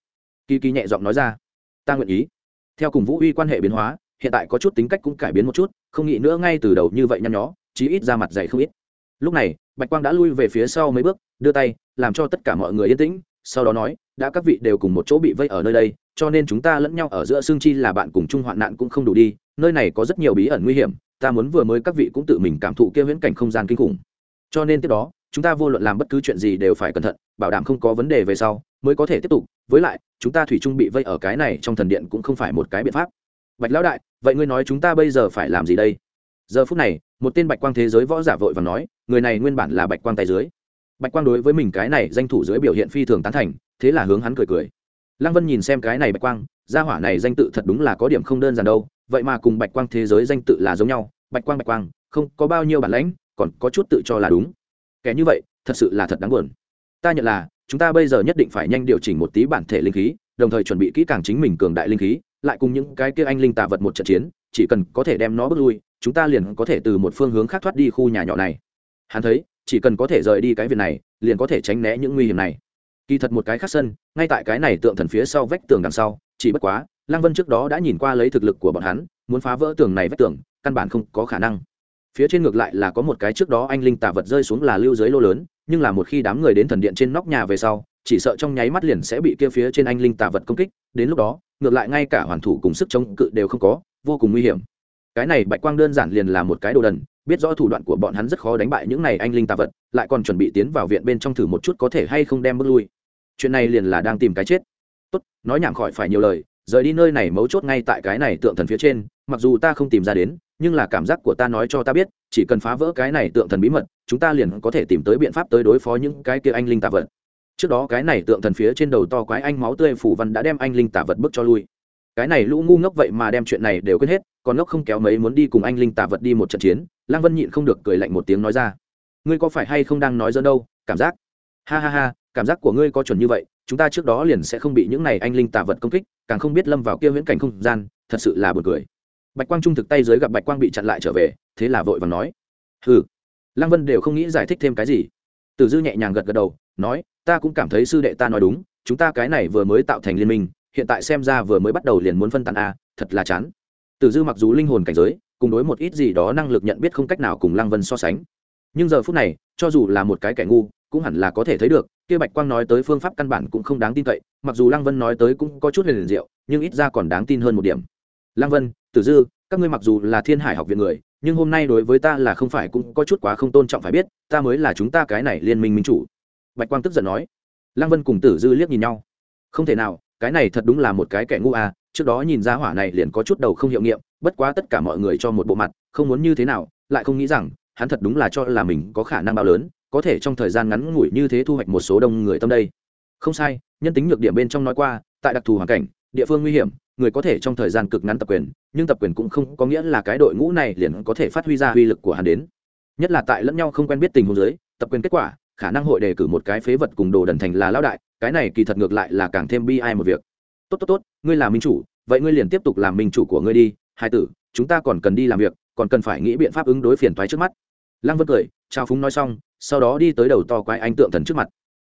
kỳ kỳ nhẹ giọng nói ra, ta nguyện ý. Theo cùng vũ huy quan hệ biến hóa, hiện tại có chút tính cách cũng cải biến một chút, không nghĩ nữa ngay từ đầu như vậy nhăn nhó, chí ít ra mặt dày không ít. Lúc này, bạch quang đã lui về phía sau mấy bước, đưa tay, làm cho tất cả mọi người yên tĩnh sau đó nói, đã các vị đều cùng một chỗ bị vây ở nơi đây, cho nên chúng ta lẫn nhau ở giữa xương chi là bạn cùng chung hoạn nạn cũng không đủ đi, nơi này có rất nhiều bí ẩn nguy hiểm, ta muốn vừa mới các vị cũng tự mình cảm thụ kia viễn cảnh không gian kinh khủng. Cho nên tiếp đó, chúng ta vô luận làm bất cứ chuyện gì đều phải cẩn thận, bảo đảm không có vấn đề về sau, mới có thể tiếp tục. Với lại, chúng ta thủy chung bị vây ở cái này trong thần điện cũng không phải một cái biện pháp. Bạch lão đại, vậy ngươi nói chúng ta bây giờ phải làm gì đây? Giờ phút này, một tên bạch quang thế giới võ giả vội và nói, người này nguyên bản là bạch quang tay dưới bạch quang đối với mình cái này danh thủ dưới biểu hiện phi thường tán thành, thế là hướng hắn cười cười. Lăng vân nhìn xem cái này bạch quang, gia hỏa này danh tự thật đúng là có điểm không đơn giản đâu, vậy mà cùng bạch quang thế giới danh tự là giống nhau, bạch quang bạch quang, không có bao nhiêu bản lãnh, còn có chút tự cho là đúng. Kẻ như vậy, thật sự là thật đáng buồn. Ta nhận là, chúng ta bây giờ nhất định phải nhanh điều chỉnh một tí bản thể linh khí, đồng thời chuẩn bị kỹ càng chính mình cường đại linh khí, lại cùng những cái kia anh linh tà vật một trận chiến, chỉ cần có thể đem nó bước lui, chúng ta liền có thể từ một phương hướng khác thoát đi khu nhà nhỏ này. Hắn thấy chỉ cần có thể rời đi cái việc này, liền có thể tránh né những nguy hiểm này. Kỳ thật một cái khác sân, ngay tại cái này tượng thần phía sau vách tường đằng sau, chỉ bất quá, lăng vân trước đó đã nhìn qua lấy thực lực của bọn hắn, muốn phá vỡ tường này vách tường, căn bản không có khả năng. Phía trên ngược lại là có một cái trước đó anh linh tà vật rơi xuống là lưu dưới lô lớn, nhưng là một khi đám người đến thần điện trên nóc nhà về sau, chỉ sợ trong nháy mắt liền sẽ bị kia phía trên anh linh tà vật công kích, đến lúc đó, ngược lại ngay cả hoàn thủ cùng sức chống cự đều không có, vô cùng nguy hiểm. Cái này bạch quang đơn giản liền là một cái đồ đần biết rõ thủ đoạn của bọn hắn rất khó đánh bại những này anh linh tà vật, lại còn chuẩn bị tiến vào viện bên trong thử một chút có thể hay không đem bước lui. Chuyện này liền là đang tìm cái chết. Tốt, nói nhảm khỏi phải nhiều lời, rời đi nơi này mấu chốt ngay tại cái này tượng thần phía trên, mặc dù ta không tìm ra đến, nhưng là cảm giác của ta nói cho ta biết, chỉ cần phá vỡ cái này tượng thần bí mật, chúng ta liền có thể tìm tới biện pháp tới đối phó những cái kia anh linh tà vật. Trước đó cái này tượng thần phía trên đầu to quái anh máu tươi phủ văn đã đem anh linh tà vật bước cho lui cái này lũ ngu ngốc vậy mà đem chuyện này đều quên hết, còn ngốc không kéo mấy muốn đi cùng anh linh tà vật đi một trận chiến, lăng vân nhịn không được cười lạnh một tiếng nói ra. Ngươi có phải hay không đang nói dẫn đâu, cảm giác? Ha ha ha, cảm giác của ngươi có chuẩn như vậy, chúng ta trước đó liền sẽ không bị những này anh linh tà vật công kích, càng không biết lâm vào kia viễn cảnh không gian, thật sự là buồn cười. Bạch quang trung thực tay dưới gặp bạch quang bị chặn lại trở về, thế là vội vàng nói. Ừ lăng vân đều không nghĩ giải thích thêm cái gì. Tử dư nhẹ nhàng gật gật đầu, nói, ta cũng cảm thấy sư đệ ta nói đúng, chúng ta cái này vừa mới tạo thành liên minh hiện tại xem ra vừa mới bắt đầu liền muốn phân tán a, thật là chán. Tử dư mặc dù linh hồn cảnh giới, cùng đối một ít gì đó năng lực nhận biết không cách nào cùng lăng vân so sánh. Nhưng giờ phút này, cho dù là một cái kẻ ngu, cũng hẳn là có thể thấy được, kia bạch quang nói tới phương pháp căn bản cũng không đáng tin cậy, mặc dù lăng vân nói tới cũng có chút liền diệu, nhưng ít ra còn đáng tin hơn một điểm. Lăng vân tử dư, các ngươi mặc dù là thiên hải học viện người, nhưng hôm nay đối với ta là không phải cũng có chút quá không tôn trọng phải biết, ta mới là chúng ta cái này liên minh minh chủ. Bạch quang tức giận nói. Lăng vân cùng tử dư liếc nhìn nhau. Không thể nào cái này thật đúng là một cái kẻ ngu à trước đó nhìn ra hỏa này liền có chút đầu không hiệu nghiệm, bất quá tất cả mọi người cho một bộ mặt, không muốn như thế nào, lại không nghĩ rằng, hắn thật đúng là cho là mình có khả năng bao lớn, có thể trong thời gian ngắn ngủi như thế thu hoạch một số đông người tâm đây. Không sai, nhân tính nhược điểm bên trong nói qua, tại đặc thù hoàn cảnh, địa phương nguy hiểm, người có thể trong thời gian cực ngắn tập quyền, nhưng tập quyền cũng không có nghĩa là cái đội ngũ này liền có thể phát huy ra uy lực của hắn đến. Nhất là tại lẫn nhau không quen biết tình huống giới tập quyền kết quả, khả năng hội đề cử một cái phế vật cùng đồ đần thành là lão đại cái này kỳ thật ngược lại là càng thêm bi ai một việc. Tốt tốt tốt, ngươi là minh chủ, vậy ngươi liền tiếp tục làm minh chủ của ngươi đi, hai tử, chúng ta còn cần đi làm việc, còn cần phải nghĩ biện pháp ứng đối phiền toái trước mắt. Lăng vân cười trao phúng nói xong, sau đó đi tới đầu to quái anh tượng thần trước mặt.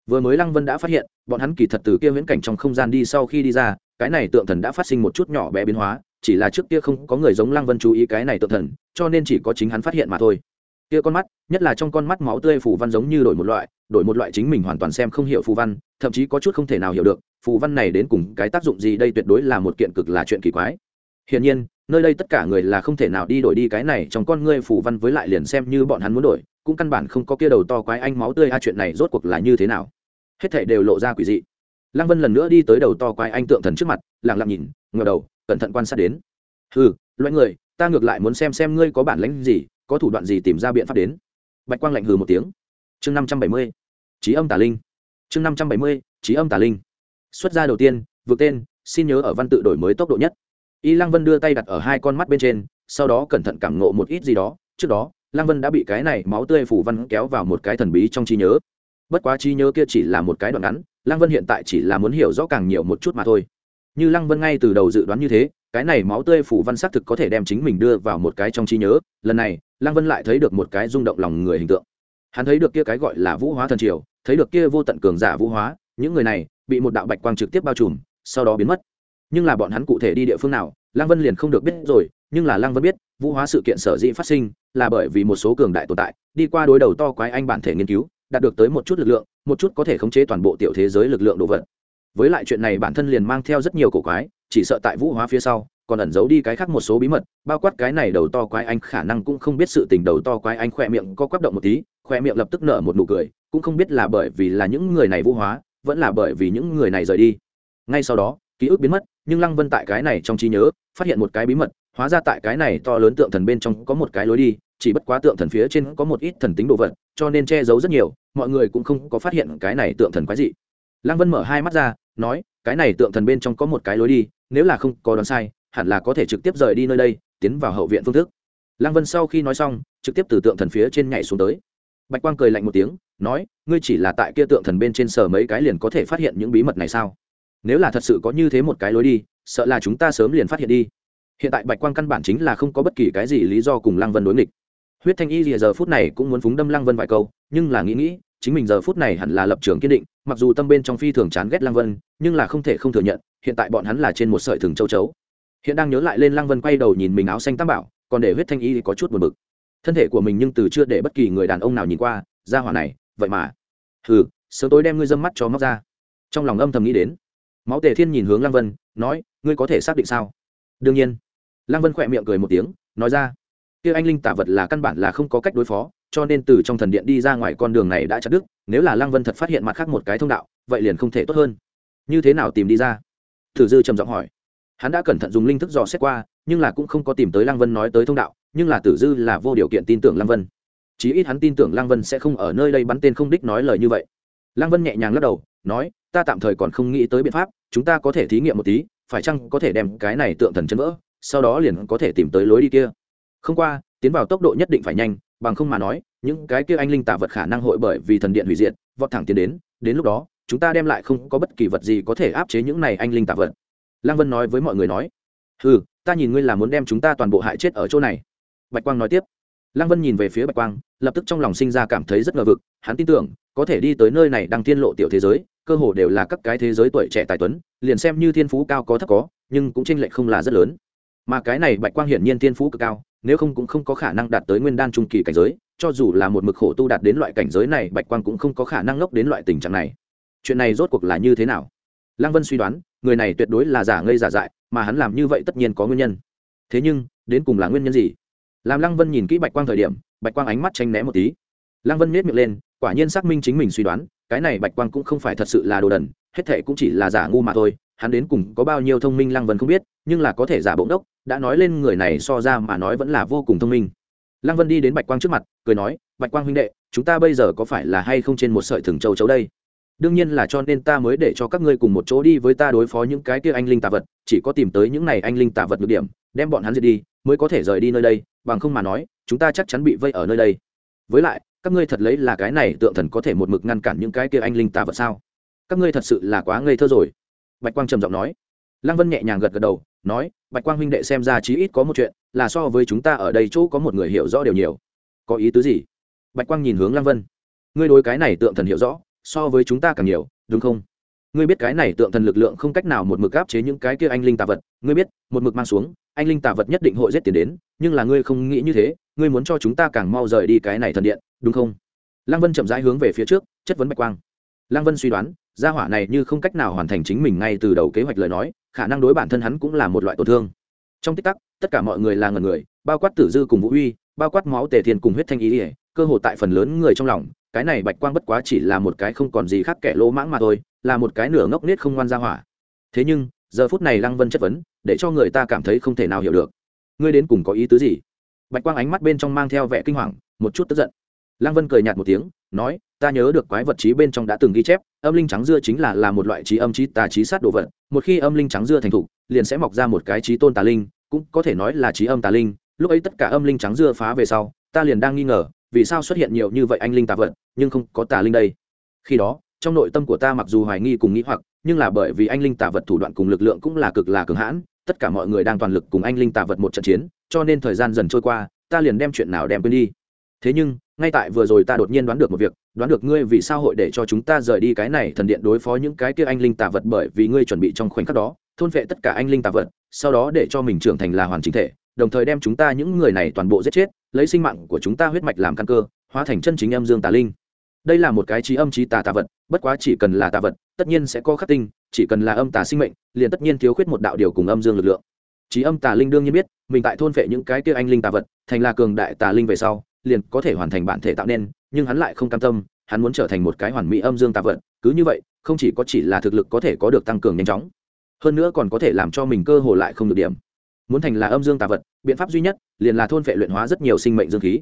Vừa mới lăng vân đã phát hiện, bọn hắn kỳ thật từ kia viễn cảnh trong không gian đi sau khi đi ra, cái này tượng thần đã phát sinh một chút nhỏ bé biến hóa, chỉ là trước kia không có người giống lăng vân chú ý cái này tượng thần, cho nên chỉ có chính hắn phát hiện mà thôi. Kia con mắt, nhất là trong con mắt máu tươi phủ văn giống như đổi một loại đổi một loại chính mình hoàn toàn xem không hiểu phù văn, thậm chí có chút không thể nào hiểu được, phù văn này đến cùng cái tác dụng gì đây tuyệt đối là một kiện cực là chuyện kỳ quái. Hiển nhiên, nơi đây tất cả người là không thể nào đi đổi đi cái này, trong con ngươi phù văn với lại liền xem như bọn hắn muốn đổi, cũng căn bản không có kia đầu to quái anh máu tươi a, chuyện này rốt cuộc là như thế nào? Hết thảy đều lộ ra quỷ dị. Lăng vân lần nữa đi tới đầu to quái anh tượng thần trước mặt, lặng lặng nhìn ngờ đầu, cẩn thận quan sát đến. Ừ loại người, ta ngược lại muốn xem xem ngươi có bản lĩnh gì, có thủ đoạn gì tìm ra biện pháp đến. Bạch quang lạnh hừ một tiếng chương năm trăm bảy mươi, trí âm tà linh. Chương năm trăm bảy mươi, trí âm tà linh. Xuất gia đầu tiên, vượt tên, xin nhớ ở văn tự đổi mới tốc độ nhất. Y lăng vân đưa tay đặt ở hai con mắt bên trên, sau đó cẩn thận cảm ngộ một ít gì đó. Trước đó, lăng vân đã bị cái này máu tươi phủ văn kéo vào một cái thần bí trong trí nhớ. Bất quá trí nhớ kia chỉ là một cái đoạn ngắn, lăng vân hiện tại chỉ là muốn hiểu rõ càng nhiều một chút mà thôi. Như lăng vân ngay từ đầu dự đoán như thế, cái này máu tươi phủ văn xác thực có thể đem chính mình đưa vào một cái trong trí nhớ. Lần này, lăng vân lại thấy được một cái rung động lòng người hình tượng hắn thấy được kia cái gọi là vũ hóa thần triều, thấy được kia vô tận cường giả vũ hóa, những người này bị một đạo bạch quang trực tiếp bao trùm, sau đó biến mất. Nhưng là bọn hắn cụ thể đi địa phương nào, lăng vân liền không được biết rồi, nhưng là lăng vân biết, vũ hóa sự kiện sở dĩ phát sinh là bởi vì một số cường đại tồn tại đi qua đối đầu to quái anh bản thể nghiên cứu, đạt được tới một chút lực lượng, một chút có thể khống chế toàn bộ tiểu thế giới lực lượng đồ vật. Với lại chuyện này bản thân liền mang theo rất nhiều cổ quái, chỉ sợ tại vũ hóa phía sau còn ẩn giấu đi cái khác một số bí mật, bao quát cái này đầu to quái anh khả năng cũng không biết sự tình đầu to quái anh khỏe miệng có quắp động một tí, khỏe miệng lập tức nở một nụ cười, cũng không biết là bởi vì là những người này vũ hóa, vẫn là bởi vì những người này rời đi. Ngay sau đó, ký ức biến mất, nhưng lăng vân tại cái này trong trí nhớ, phát hiện một cái bí mật, hóa ra tại cái này to lớn tượng thần bên trong có một cái lối đi, chỉ bất quá tượng thần phía trên có một ít thần tính đồ vật, cho nên che giấu rất nhiều, mọi người cũng không có phát hiện cái này tượng thần quái gì lăng vân mở hai mắt ra, nói, cái này tượng thần bên trong có một cái lối đi, nếu là không có đoán sai hẳn là có thể trực tiếp rời đi nơi đây, tiến vào hậu viện phương thức. Lăng vân sau khi nói xong, trực tiếp từ tượng thần phía trên nhảy xuống tới. Bạch quang cười lạnh một tiếng, nói, ngươi chỉ là tại kia tượng thần bên trên sờ mấy cái liền có thể phát hiện những bí mật này sao? Nếu là thật sự có như thế một cái lối đi, sợ là chúng ta sớm liền phát hiện đi. Hiện tại bạch quang căn bản chính là không có bất kỳ cái gì lý do cùng lăng vân đối nghịch. Huyết thanh y lìa giờ phút này cũng muốn phúng đâm lăng vân vài câu, nhưng là nghĩ nghĩ, chính mình giờ phút này hẳn là lập trường kiên định, mặc dù tâm bên trong phi thường chán ghét lăng vân, nhưng là không thể không thừa nhận, hiện tại bọn hắn là trên một sợi thừng châu chấu hiện đang nhớ lại lên lăng vân quay đầu nhìn mình áo xanh tam bảo, còn để huyết thanh y có chút buồn bực. Thân thể của mình nhưng từ chưa để bất kỳ người đàn ông nào nhìn qua, ra hỏa này, vậy mà. Hừ, sớm tối đem ngươi dâm mắt cho móc ra. Trong lòng âm thầm nghĩ đến. Máu tề thiên nhìn hướng lăng vân, nói, ngươi có thể xác định sao? Đương nhiên. Lăng vân khỏe miệng cười một tiếng, nói ra, kia anh linh tả vật là căn bản là không có cách đối phó, cho nên từ trong thần điện đi ra ngoài con đường này đã chặt đứt, nếu là lăng vân thật phát hiện mặt khác một cái thông đạo, vậy liền không thể tốt hơn. Như thế nào tìm đi ra? Thử dư trầm giọng hỏi hắn đã cẩn thận dùng linh thức dò xét qua, nhưng là cũng không có tìm tới lăng vân nói tới thông đạo, nhưng là tử dư là vô điều kiện tin tưởng lăng vân. Chí ít hắn tin tưởng lăng vân sẽ không ở nơi đây bắn tên không đích nói lời như vậy. Lăng vân nhẹ nhàng lắc đầu, nói, ta tạm thời còn không nghĩ tới biện pháp, chúng ta có thể thí nghiệm một tí, phải chăng có thể đem cái này tượng thần chân vỡ, sau đó liền có thể tìm tới lối đi kia. Không qua, tiến vào tốc độ nhất định phải nhanh, bằng không mà nói, những cái kia anh linh tạ vật khả năng hội bởi vì thần điện hủy diệt, vọt thẳng tiến đến đến lúc đó, chúng ta đem lại không có bất kỳ vật gì có thể áp chế những này anh linh tạ vật lăng vân nói với mọi người nói ừ ta nhìn ngươi là muốn đem chúng ta toàn bộ hại chết ở chỗ này. Bạch quang nói tiếp. Lăng vân nhìn về phía bạch quang, lập tức trong lòng sinh ra cảm thấy rất ngờ vực. Hắn tin tưởng, có thể đi tới nơi này đang tiên lộ tiểu thế giới, cơ hồ đều là các cái thế giới tuổi trẻ tài tuấn, liền xem như thiên phú cao có thấp có, nhưng cũng tranh lệch không là rất lớn. Mà cái này bạch quang hiển nhiên thiên phú cực cao, nếu không cũng không có khả năng đạt tới nguyên đan trung kỳ cảnh giới, cho dù là một mực khổ tu đạt đến loại cảnh giới này, bạch quang cũng không có khả năng ngốc đến loại tình trạng này. Chuyện này rốt cuộc là như thế nào? Lăng vân suy đoán người này tuyệt đối là giả ngây giả dại, mà hắn làm như vậy tất nhiên có nguyên nhân. Thế nhưng, đến cùng là nguyên nhân gì? Làm lăng vân nhìn kỹ bạch quang thời điểm, bạch quang ánh mắt tranh né một tí. Lăng vân miết miệng lên, quả nhiên xác minh chính mình suy đoán, cái này bạch quang cũng không phải thật sự là đồ đần, hết thệ cũng chỉ là giả ngu mà thôi, hắn đến cùng có bao nhiêu thông minh lăng vân không biết, nhưng là có thể giả bỗng đốc, đã nói lên người này so ra mà nói vẫn là vô cùng thông minh. Lăng vân đi đến bạch quang trước mặt, cười nói, bạch quang huynh đệ, chúng ta bây giờ có phải là hay không trên một sợi thừng châu chấu đây? Đương nhiên là cho nên ta mới để cho các ngươi cùng một chỗ đi với ta đối phó những cái kia anh linh tà vật, chỉ có tìm tới những này anh linh tà vật được điểm, đem bọn hắn diệt đi, mới có thể rời đi nơi đây, bằng không mà nói, chúng ta chắc chắn bị vây ở nơi đây. Với lại, các ngươi thật lấy là cái này tượng thần có thể một mực ngăn cản những cái kia anh linh tà vật sao? Các ngươi thật sự là quá ngây thơ rồi. Bạch quang trầm giọng nói. Lăng vân nhẹ nhàng gật gật đầu, nói, bạch quang huynh đệ xem ra chí ít có một chuyện, là so với chúng ta ở đây chỗ có một người hiểu rõ đều nhiều. Có ý tứ gì? Bạch quang nhìn hướng lăng vân. Ngươi đối cái này tượng thần hiểu rõ so với chúng ta càng nhiều, đúng không? Ngươi biết cái này tượng thần lực lượng không cách nào một mực áp chế những cái kia anh linh tà vật. Ngươi biết, một mực mang xuống, anh linh tà vật nhất định hội giết tiền đến, nhưng là ngươi không nghĩ như thế, ngươi muốn cho chúng ta càng mau rời đi cái này thần điện, đúng không? Lăng vân chậm rãi hướng về phía trước, chất vấn bạch quang. Lăng vân suy đoán, gia hỏa này như không cách nào hoàn thành chính mình ngay từ đầu kế hoạch lời nói, khả năng đối bản thân hắn cũng là một loại tổn thương. Trong tích tắc, tất cả mọi người là ngần người, bao quát tử dư cùng vũ uy, bao quát máu tề thiên cùng huyết thanh ý ỉa cơ hội tại phần lớn người trong lòng cái này bạch quang bất quá chỉ là một cái không còn gì khác kẻ lỗ mãng mà thôi, là một cái nửa ngốc nết không ngoan ra hỏa. Thế nhưng, giờ phút này lăng vân chất vấn, để cho người ta cảm thấy không thể nào hiểu được. Ngươi đến cùng có ý tứ gì? Bạch quang ánh mắt bên trong mang theo vẻ kinh hoàng, một chút tức giận. Lăng vân cười nhạt một tiếng, nói, ta nhớ được quái vật trí bên trong đã từng ghi chép, âm linh trắng dưa chính là là một loại trí âm trí tà trí sát đồ vật, một khi âm linh trắng dưa thành thục, liền sẽ mọc ra một cái trí tôn tà linh, cũng có thể nói là trí âm tà linh. Lúc ấy tất cả âm linh trắng dưa phá về sau, ta liền đang nghi ngờ vì sao xuất hiện nhiều như vậy anh linh tà vật, nhưng không có tà linh đây? Khi đó, trong nội tâm của ta mặc dù hoài nghi cùng nghĩ hoặc, nhưng là bởi vì anh linh tà vật thủ đoạn cùng lực lượng cũng là cực là cường hãn, tất cả mọi người đang toàn lực cùng anh linh tà vật một trận chiến, cho nên thời gian dần trôi qua, ta liền đem chuyện nào đem quên đi. Thế nhưng, ngay tại vừa rồi ta đột nhiên đoán được một việc, đoán được ngươi vì sao hội để cho chúng ta rời đi cái này thần điện đối phó những cái kia anh linh tà vật bởi vì ngươi chuẩn bị trong khoảnh khắc đó, thôn phệ tất cả anh linh tà vật, sau đó để cho mình trưởng thành là hoàn chính thể đồng thời đem chúng ta những người này toàn bộ giết chết, lấy sinh mạng của chúng ta huyết mạch làm căn cơ, hóa thành chân chính âm dương tà linh. Đây là một cái trí âm trí tà tà vật, bất quá chỉ cần là tà vật, tất nhiên sẽ có khắc tinh, chỉ cần là âm tà sinh mệnh, liền tất nhiên thiếu khuyết một đạo điều cùng âm dương lực lượng. Trí âm tà linh đương nhiên biết, mình tại thôn phệ những cái kia anh linh tà vật, thành là cường đại tà linh về sau, liền có thể hoàn thành bản thể tạo nên, nhưng hắn lại không cam tâm, hắn muốn trở thành một cái hoàn mỹ âm dương tà vật, cứ như vậy, không chỉ có chỉ là thực lực có thể có được tăng cường nhanh chóng, hơn nữa còn có thể làm cho mình cơ hồ lại không được điểm muốn thành là âm dương tà vật, biện pháp duy nhất liền là thôn vệ luyện hóa rất nhiều sinh mệnh dương khí.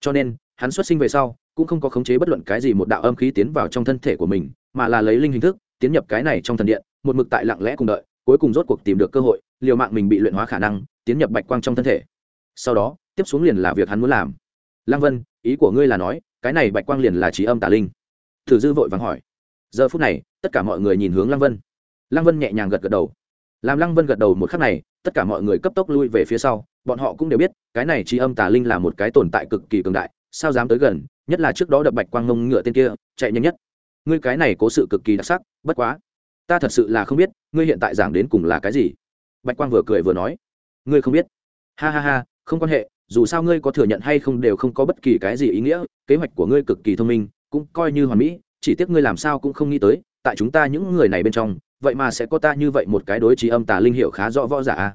Cho nên, hắn xuất sinh về sau cũng không có khống chế bất luận cái gì một đạo âm khí tiến vào trong thân thể của mình, mà là lấy linh hình thức tiến nhập cái này trong thần điện, một mực tại lặng lẽ cùng đợi, cuối cùng rốt cuộc tìm được cơ hội, liều mạng mình bị luyện hóa khả năng, tiến nhập bạch quang trong thân thể. Sau đó, tiếp xuống liền là việc hắn muốn làm. Lăng vân, ý của ngươi là nói, cái này bạch quang liền là trí âm tà linh. Thử dư vội vàng hỏi. Giờ phút này, tất cả mọi người nhìn hướng lăng vân. Lăng vân nhẹ nhàng gật gật đầu. Làm lăng vân gật đầu một khắc này tất cả mọi người cấp tốc lui về phía sau, bọn họ cũng đều biết, cái này trí âm tà linh là một cái tồn tại cực kỳ cường đại, sao dám tới gần, nhất là trước đó đập bạch quang ngông ngựa tên kia, chạy nhanh nhất. Ngươi cái này cố sự cực kỳ đặc sắc, bất quá, ta thật sự là không biết, ngươi hiện tại giảng đến cùng là cái gì. Bạch quang vừa cười vừa nói, ngươi không biết. Ha ha ha, không quan hệ, dù sao ngươi có thừa nhận hay không đều không có bất kỳ cái gì ý nghĩa, kế hoạch của ngươi cực kỳ thông minh, cũng coi như hoàn mỹ, chỉ tiếc ngươi làm sao cũng không nghĩ tới, tại chúng ta những người này bên trong vậy mà sẽ có ta như vậy một cái đối trí âm tà linh hiệu khá rõ võ giả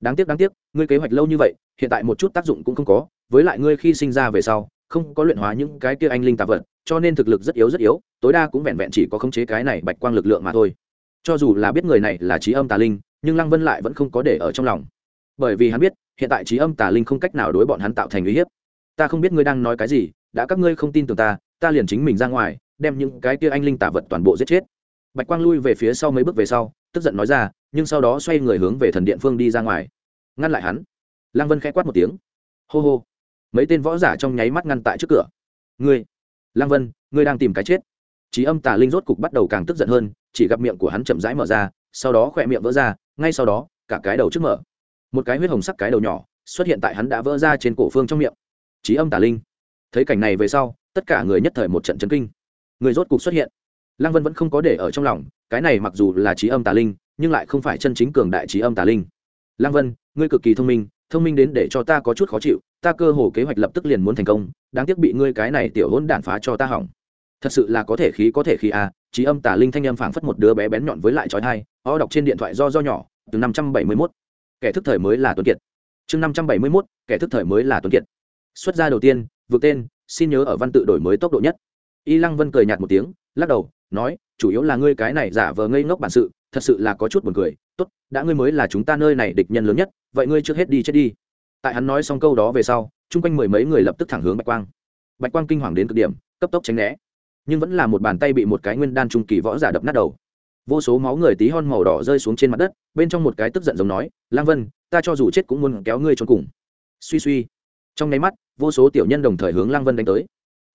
đáng tiếc đáng tiếc, ngươi kế hoạch lâu như vậy, hiện tại một chút tác dụng cũng không có, với lại ngươi khi sinh ra về sau, không có luyện hóa những cái kia anh linh tà vật, cho nên thực lực rất yếu rất yếu, tối đa cũng vẹn vẹn chỉ có khống chế cái này bạch quang lực lượng mà thôi. Cho dù là biết người này là trí âm tà linh, nhưng lăng vân lại vẫn không có để ở trong lòng. Bởi vì hắn biết, hiện tại trí âm tà linh không cách nào đối bọn hắn tạo thành uy hiếp. Ta không biết ngươi đang nói cái gì, đã các ngươi không tin tưởng ta ta liền chính mình ra ngoài, đem những cái kia anh linh tà vật toàn bộ giết chết bạch quang lui về phía sau mấy bước về sau, tức giận nói ra, nhưng sau đó xoay người hướng về thần điện phương đi ra ngoài. Ngăn lại hắn. Lăng vân khẽ quát một tiếng. Hô hô. Mấy tên võ giả trong nháy mắt ngăn tại trước cửa. Ngươi, lăng vân, ngươi đang tìm cái chết. Trí âm tà linh rốt cục bắt đầu càng tức giận hơn, chỉ gặp miệng của hắn chậm rãi mở ra, sau đó khỏe miệng vỡ ra, ngay sau đó, cả cái đầu trước mở. Một cái huyết hồng sắc cái đầu nhỏ, xuất hiện tại hắn đã vỡ ra trên cổ phương trong miệng. Trí âm tà linh. Thấy cảnh này về sau, tất cả người nhất thời một trận chấn kinh. Người rốt cục xuất hiện lăng vân vẫn không có để ở trong lòng, cái này mặc dù là trí âm tà linh, nhưng lại không phải chân chính cường đại trí âm tà linh. Lăng vân, ngươi cực kỳ thông minh thông minh đến để cho ta có chút khó chịu, ta cơ hồ kế hoạch lập tức liền muốn thành công, đáng tiếc bị ngươi cái này tiểu hôn đản phá cho ta hỏng. Thật sự là có thể khí, có thể khí à trí âm tà linh thanh âm phảng phất một đứa bé bén nhọn với lại trói thai o đọc trên điện thoại do do nhỏ, từ năm trăm bảy mươi mốt. Kẻ thức thời mới là tuấn kiệt. Chương năm trăm bảy mươi mốt, kẻ thức thời mới là tuấn kiệt. Xuất gia đầu tiên, vượt tên, xin nhớ ở văn tự đổi mới tốc độ nhất. Y lăng vân cười nhạt một tiếng, lắc đầu nói, chủ yếu là ngươi cái này giả vờ ngây ngốc bản sự, thật sự là có chút buồn cười. Tốt, đã ngươi mới là chúng ta nơi này địch nhân lớn nhất, vậy ngươi trước hết đi chết đi. Tại hắn nói xong câu đó về sau, chung quanh mười mấy người lập tức thẳng hướng bạch quang. Bạch quang kinh hoàng đến cực điểm, cấp tốc tránh né. Nhưng vẫn là một bàn tay bị một cái nguyên đan trung kỳ võ giả đập nát đầu. Vô số máu người tí hon màu đỏ rơi xuống trên mặt đất, bên trong một cái tức giận giống nói, lang vân, ta cho dù chết cũng muốn kéo ngươi trốn cùng. Suy suy. Trong nháy mắt, vô số tiểu nhân đồng thời hướng lang vân đánh tới.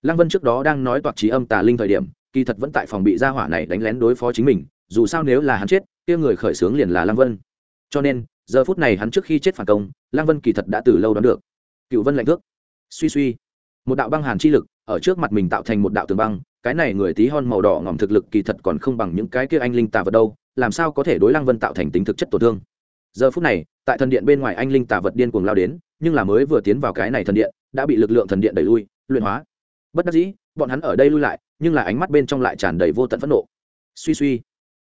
Lang vân trước đó đang nói toạc trí âm tà linh thời điểm kỳ thật vẫn tại phòng bị gia hỏa này đánh lén đối phó chính mình, dù sao nếu là hắn chết, kia người khởi xướng liền là lang vân. Cho nên, giờ phút này hắn trước khi chết phản công lang vân kỳ thật đã từ lâu đoán được. Cựu vân lạnh thước. Suy suy. Một đạo băng hàn chi lực, ở trước mặt mình tạo thành một đạo tường băng, cái này người tí hon màu đỏ ngỏm thực lực kỳ thật còn không bằng những cái kia anh linh tà vật đâu, làm sao có thể đối lăng vân tạo thành tính thực chất tổn thương. Giờ phút này, tại thần điện bên ngoài anh linh tà vật điên cuồng lao đến, nhưng là mới vừa tiến vào cái này thần điện, đã bị lực lượng thần điện đẩy lui, luyện hóa. Bất đắc dĩ, bọn hắn ở đây lui lại nhưng là ánh mắt bên trong lại tràn đầy vô tận phẫn nộ. Suy suy,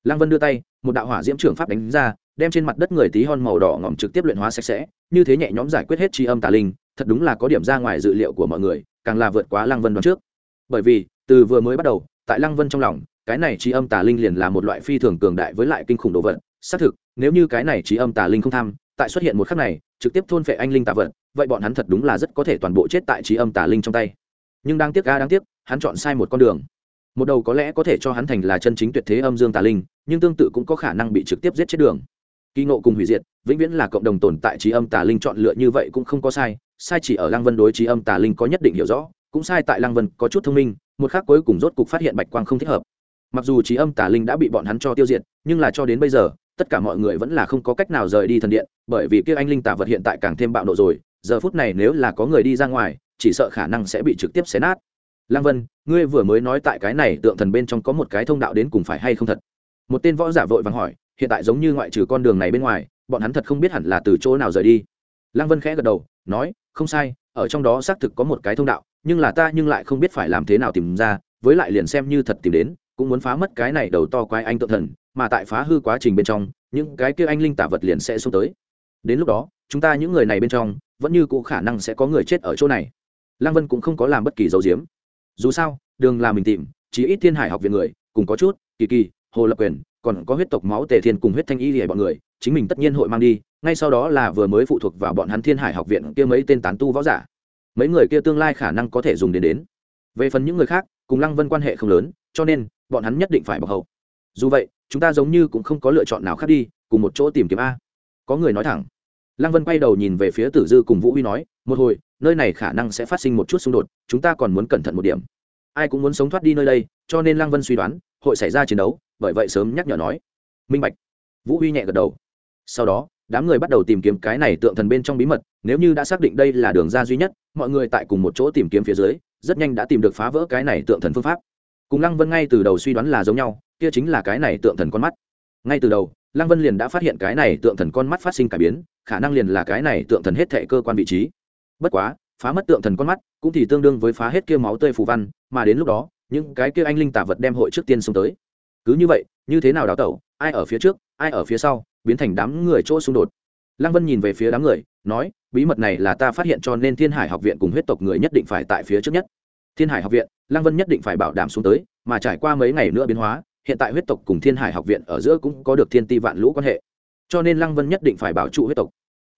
lăng vân đưa tay, một đạo hỏa diễm trưởng pháp đánh ra, đem trên mặt đất người tí hon màu đỏ ngỏm trực tiếp luyện hóa sạch sẽ, như thế nhẹ nhõm giải quyết hết tri âm tà linh, thật đúng là có điểm ra ngoài dự liệu của mọi người, càng là vượt quá lăng vân đoán trước. Bởi vì, từ vừa mới bắt đầu, tại lăng vân trong lòng, cái này trí âm tà linh liền là một loại phi thường cường đại với lại kinh khủng đồ vật. Xác thực, nếu như cái này trí âm tà linh không tham, tại xuất hiện một khắc này, trực tiếp thôn phệ anh linh tà vật, vậy bọn hắn thật đúng là rất có thể toàn bộ chết tại trí âm tà linh trong tay nhưng đáng tiếc ga đáng tiếc, hắn chọn sai một con đường. Một đầu có lẽ có thể cho hắn thành là chân chính tuyệt thế âm dương tà linh, nhưng tương tự cũng có khả năng bị trực tiếp giết chết đường. Kỳ ngộ cùng hủy diệt, vĩnh viễn là cộng đồng tồn tại trí âm tà linh chọn lựa như vậy cũng không có sai sai chỉ ở lăng vân đối trí âm tà linh có nhất định hiểu rõ, cũng sai tại lăng vân có chút thông minh, một khác cuối cùng rốt cục phát hiện bạch quang không thích hợp. Mặc dù trí âm tà linh đã bị bọn hắn cho tiêu diệt, nhưng là cho đến bây giờ, tất cả mọi người vẫn là không có cách nào rời đi thần điện, bởi vì kia anh linh tà vật hiện tại càng thêm bạo nộ rồi, giờ phút này nếu là có người đi ra ngoài chỉ sợ khả năng sẽ bị trực tiếp xé nát. Lăng vân, ngươi vừa mới nói tại cái này tượng thần bên trong có một cái thông đạo đến cùng phải hay không thật? Một tên võ giả vội vàng hỏi, hiện tại giống như ngoại trừ con đường này bên ngoài, bọn hắn thật không biết hẳn là từ chỗ nào rời đi. Lăng vân khẽ gật đầu, nói, không sai, ở trong đó xác thực có một cái thông đạo, nhưng là ta nhưng lại không biết phải làm thế nào tìm ra, với lại liền xem như thật tìm đến, cũng muốn phá mất cái này đầu to quái anh tự thần, mà tại phá hư quá trình bên trong, những cái kia anh linh tả vật liền sẽ xuống tới. Đến lúc đó, chúng ta những người này bên trong, vẫn như cũ khả năng sẽ có người chết ở chỗ này lăng vân cũng không có làm bất kỳ dấu diếm dù sao, đường là mình tìm chỉ ít thiên hải học viện người, cùng có chút, kỳ kỳ, hồ lập quyền, còn có huyết tộc máu tề thiên cùng huyết thanh y hề bọn người, chính mình tất nhiên hội mang đi, ngay sau đó là vừa mới phụ thuộc vào bọn hắn thiên hải học viện kia mấy tên tán tu võ giả. Mấy người kia tương lai khả năng có thể dùng đến đến. Về phần những người khác, cùng lăng vân quan hệ không lớn, cho nên, bọn hắn nhất định phải bọc hậu. Dù vậy, chúng ta giống như cũng không có lựa chọn nào khác đi, cùng một chỗ tìm kiếm a. Có người nói thẳng. Lăng vân quay đầu nhìn về phía tử dư cùng vũ huy nói, một hồi nơi này khả năng sẽ phát sinh một chút xung đột, chúng ta còn muốn cẩn thận một điểm. Ai cũng muốn sống thoát đi nơi đây, cho nên lăng vân suy đoán, hội xảy ra chiến đấu, bởi vậy sớm nhắc nhở nói. Minh bạch. Vũ huy nhẹ gật đầu. Sau đó, đám người bắt đầu tìm kiếm cái này tượng thần bên trong bí mật, nếu như đã xác định đây là đường ra duy nhất, mọi người tại cùng một chỗ tìm kiếm phía dưới, rất nhanh đã tìm được phá vỡ cái này tượng thần phương pháp. Cùng lăng vân ngay từ đầu suy đoán là giống nhau, kia chính là cái này tượng thần con mắt. Ngay từ đầu, lăng vân liền đã phát hiện cái này tượng thần con mắt phát sinh cải biến, khả năng liền là cái này tượng thần hết thệ cơ quan vị trí bất quá, phá mất tượng thần con mắt, cũng thì tương đương với phá hết kia máu tươi phù văn, mà đến lúc đó, những cái kia anh linh tả vật đem hội trước tiên xuống tới. Cứ như vậy, như thế nào đào tẩu, ai ở phía trước, ai ở phía sau, biến thành đám người chỗ xung đột. Lăng vân nhìn về phía đám người, nói, bí mật này là ta phát hiện cho nên thiên hải học viện cùng huyết tộc người nhất định phải tại phía trước nhất. Thiên hải học viện, lăng vân nhất định phải bảo đảm xuống tới, mà trải qua mấy ngày nữa biến hóa, hiện tại huyết tộc cùng thiên hải học viện ở giữa cũng có được thiên ti vạn lũ quan hệ. Cho nên lăng vân nhất định phải bảo trụ huyết tộc.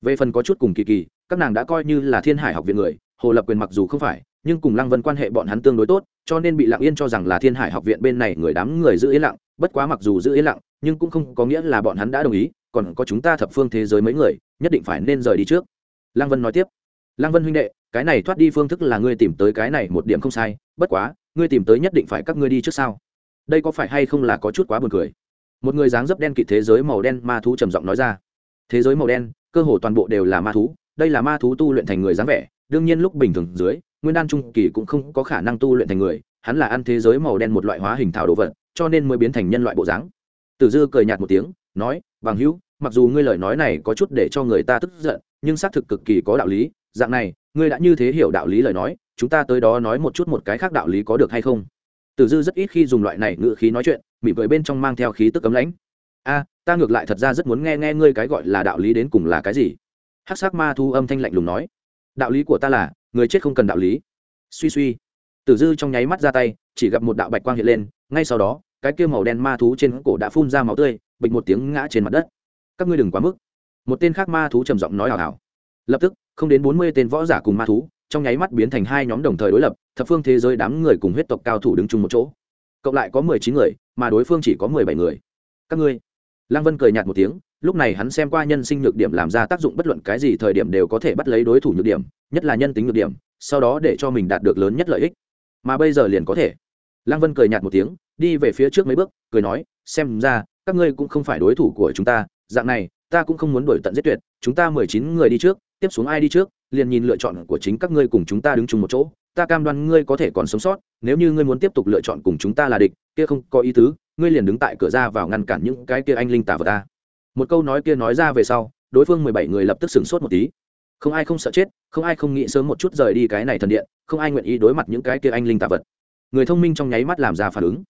Về phần có chút cùng kỳ kỳ các nàng đã coi như là thiên hải học viện người, hồ lập quyền mặc dù không phải, nhưng cùng lăng vân quan hệ bọn hắn tương đối tốt, cho nên bị lặng yên cho rằng là thiên hải học viện bên này người đám người giữ yên lặng, bất quá mặc dù giữ yên lặng, nhưng cũng không có nghĩa là bọn hắn đã đồng ý, còn có chúng ta thập phương thế giới mấy người, nhất định phải nên rời đi trước. Lăng vân nói tiếp, lăng vân huynh đệ, cái này thoát đi phương thức là ngươi tìm tới cái này một điểm không sai, bất quá, ngươi tìm tới nhất định phải các ngươi đi trước sao? Đây có phải hay không là có chút quá buồn cười? Một người dáng dấp đen kịt thế giới màu đen ma thú trầm giọng nói ra. Thế giới màu đen, cơ hồ toàn bộ đều là ma thú đây là ma thú tu luyện thành người dáng vẻ, đương nhiên lúc bình thường dưới, nguyên đan trung kỳ cũng không có khả năng tu luyện thành người, hắn là ăn thế giới màu đen một loại hóa hình thảo đồ vật, cho nên mới biến thành nhân loại bộ dáng. Tử dư cười nhạt một tiếng, nói, bằng hữu, mặc dù ngươi lời nói này có chút để cho người ta tức giận, nhưng xác thực cực kỳ có đạo lý, dạng này, ngươi đã như thế hiểu đạo lý lời nói, chúng ta tới đó nói một chút một cái khác đạo lý có được hay không? Tử dư rất ít khi dùng loại này ngữ khí nói chuyện, mỉm cười bên trong mang theo khí tức cấm lãnh. A, ta ngược lại thật ra rất muốn nghe nghe ngươi cái gọi là đạo lý đến cùng là cái gì hắc sắc ma thu âm thanh lạnh lùng nói, đạo lý của ta là, người chết không cần đạo lý. Suy suy, tử dư trong nháy mắt ra tay, chỉ gặp một đạo bạch quang hiện lên, ngay sau đó, cái kia màu đen ma thú trên cổ đã phun ra máu tươi, bịch một tiếng ngã trên mặt đất. Các ngươi đừng quá mức. Một tên khác ma thú trầm giọng nói hào hào lập tức, không đến bốn mươi tên võ giả cùng ma thú, trong nháy mắt biến thành hai nhóm đồng thời đối lập, thập phương thế giới đám người cùng huyết tộc cao thủ đứng chung một chỗ. Cộng lại có mười chín người, mà đối phương chỉ có mười bảy người. Các ngươi lăng vân cười nhạt một tiếng, lúc này hắn xem qua nhân sinh nhược điểm làm ra tác dụng bất luận cái gì thời điểm đều có thể bắt lấy đối thủ nhược điểm, nhất là nhân tính nhược điểm, sau đó để cho mình đạt được lớn nhất lợi ích. Mà bây giờ liền có thể. Lăng vân cười nhạt một tiếng, đi về phía trước mấy bước, cười nói, xem ra, các ngươi cũng không phải đối thủ của chúng ta, dạng này, ta cũng không muốn đổi tận giết tuyệt, chúng ta mười chín người đi trước, tiếp xuống ai đi trước, liền nhìn lựa chọn của chính các ngươi cùng chúng ta đứng chung một chỗ ta cam đoan ngươi có thể còn sống sót, nếu như ngươi muốn tiếp tục lựa chọn cùng chúng ta là địch, kia không có ý tứ, ngươi liền đứng tại cửa ra vào ngăn cản những cái kia anh linh tả vào ta. Một câu nói kia nói ra về sau, đối phương mười bảy người lập tức sửng sốt một tí. Không ai không sợ chết, không ai không nghĩ sớm một chút rời đi cái này thần điện, không ai nguyện ý đối mặt những cái kia anh linh tả vật. Người thông minh trong nháy mắt làm ra phản ứng.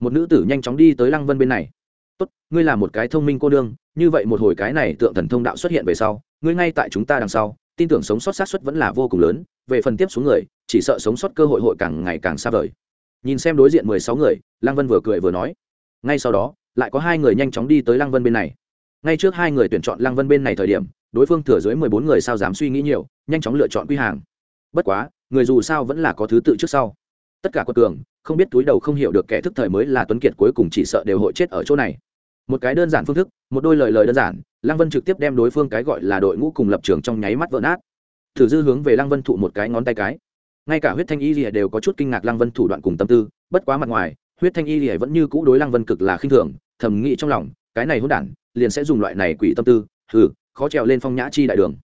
Một nữ tử nhanh chóng đi tới lăng vân bên này. Tốt, ngươi là một cái thông minh cô đương như vậy một hồi cái này tượng thần thông đạo xuất hiện về sau, ngươi ngay tại chúng ta đằng sau, tin tưởng sống sót sát xuất vẫn là vô cùng lớn, về phần tiếp xuống người chỉ sợ sống sót cơ hội hội càng ngày càng xa vời. Nhìn xem đối diện mười sáu người, lăng vân vừa cười vừa nói, ngay sau đó, lại có hai người nhanh chóng đi tới lăng vân bên này. Ngay trước hai người tuyển chọn lăng vân bên này thời điểm, đối phương thừa dưới mười bốn người sao dám suy nghĩ nhiều, nhanh chóng lựa chọn quy hàng. Bất quá, người dù sao vẫn là có thứ tự trước sau. Tất cả quật cường, không biết túi đầu không hiểu được kẻ thức thời mới là tuấn kiệt cuối cùng chỉ sợ đều hội chết ở chỗ này. Một cái đơn giản phương thức, một đôi lời lời đơn giản, lăng vân trực tiếp đem đối phương cái gọi là đội ngũ cùng lập trường trong nháy mắt vỡ nát. Thử dư hướng về lăng vân thụ một cái ngón tay cái ngay cả huyết thanh y lìa đều có chút kinh ngạc lăng vân thủ đoạn cùng tâm tư, bất quá mặt ngoài, huyết thanh y lìa vẫn như cũ đối lăng vân cực là khinh thường, thầm nghĩ trong lòng, cái này hôn đản, liền sẽ dùng loại này quỷ tâm tư, hừ, khó trèo lên phong nhã chi đại đường.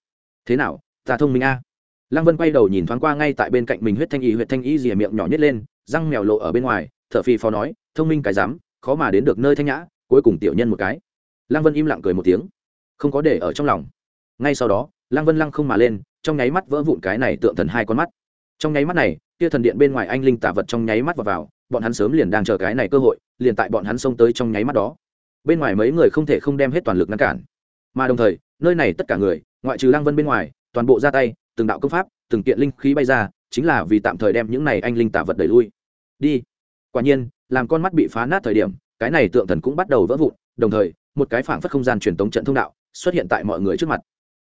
Thế nào, ta thông minh a? Lăng vân quay đầu nhìn thoáng qua ngay tại bên cạnh mình huyết thanh y, huyết thanh y rìa miệng nhỏ nhất lên, răng mèo lộ ở bên ngoài thợ phi phó nói, thông minh cái dám, khó mà đến được nơi thanh nhã, cuối cùng tiểu nhân một cái. Lăng vân im lặng cười một tiếng, không có để ở trong lòng. Ngay sau đó, lăng vân lăng không mà lên, trong nháy mắt vỡ vụn cái này tượng thần hai con mắt trong nháy mắt này kia thần điện bên ngoài anh linh tả vật trong nháy mắt vào, vào bọn hắn sớm liền đang chờ cái này cơ hội liền tại bọn hắn xông tới trong nháy mắt đó. Bên ngoài mấy người không thể không đem hết toàn lực ngăn cản. Mà đồng thời nơi này tất cả người ngoại trừ lăng vân bên ngoài toàn bộ ra tay từng đạo công pháp từng kiện linh khí bay ra chính là vì tạm thời đem những này anh linh tả vật đẩy lui. Đi. Quả nhiên làm con mắt bị phá nát thời điểm cái này tượng thần cũng bắt đầu vỡ vụn đồng thời một cái phảng phất không gian truyền tống trận thông đạo xuất hiện tại mọi người trước mặt.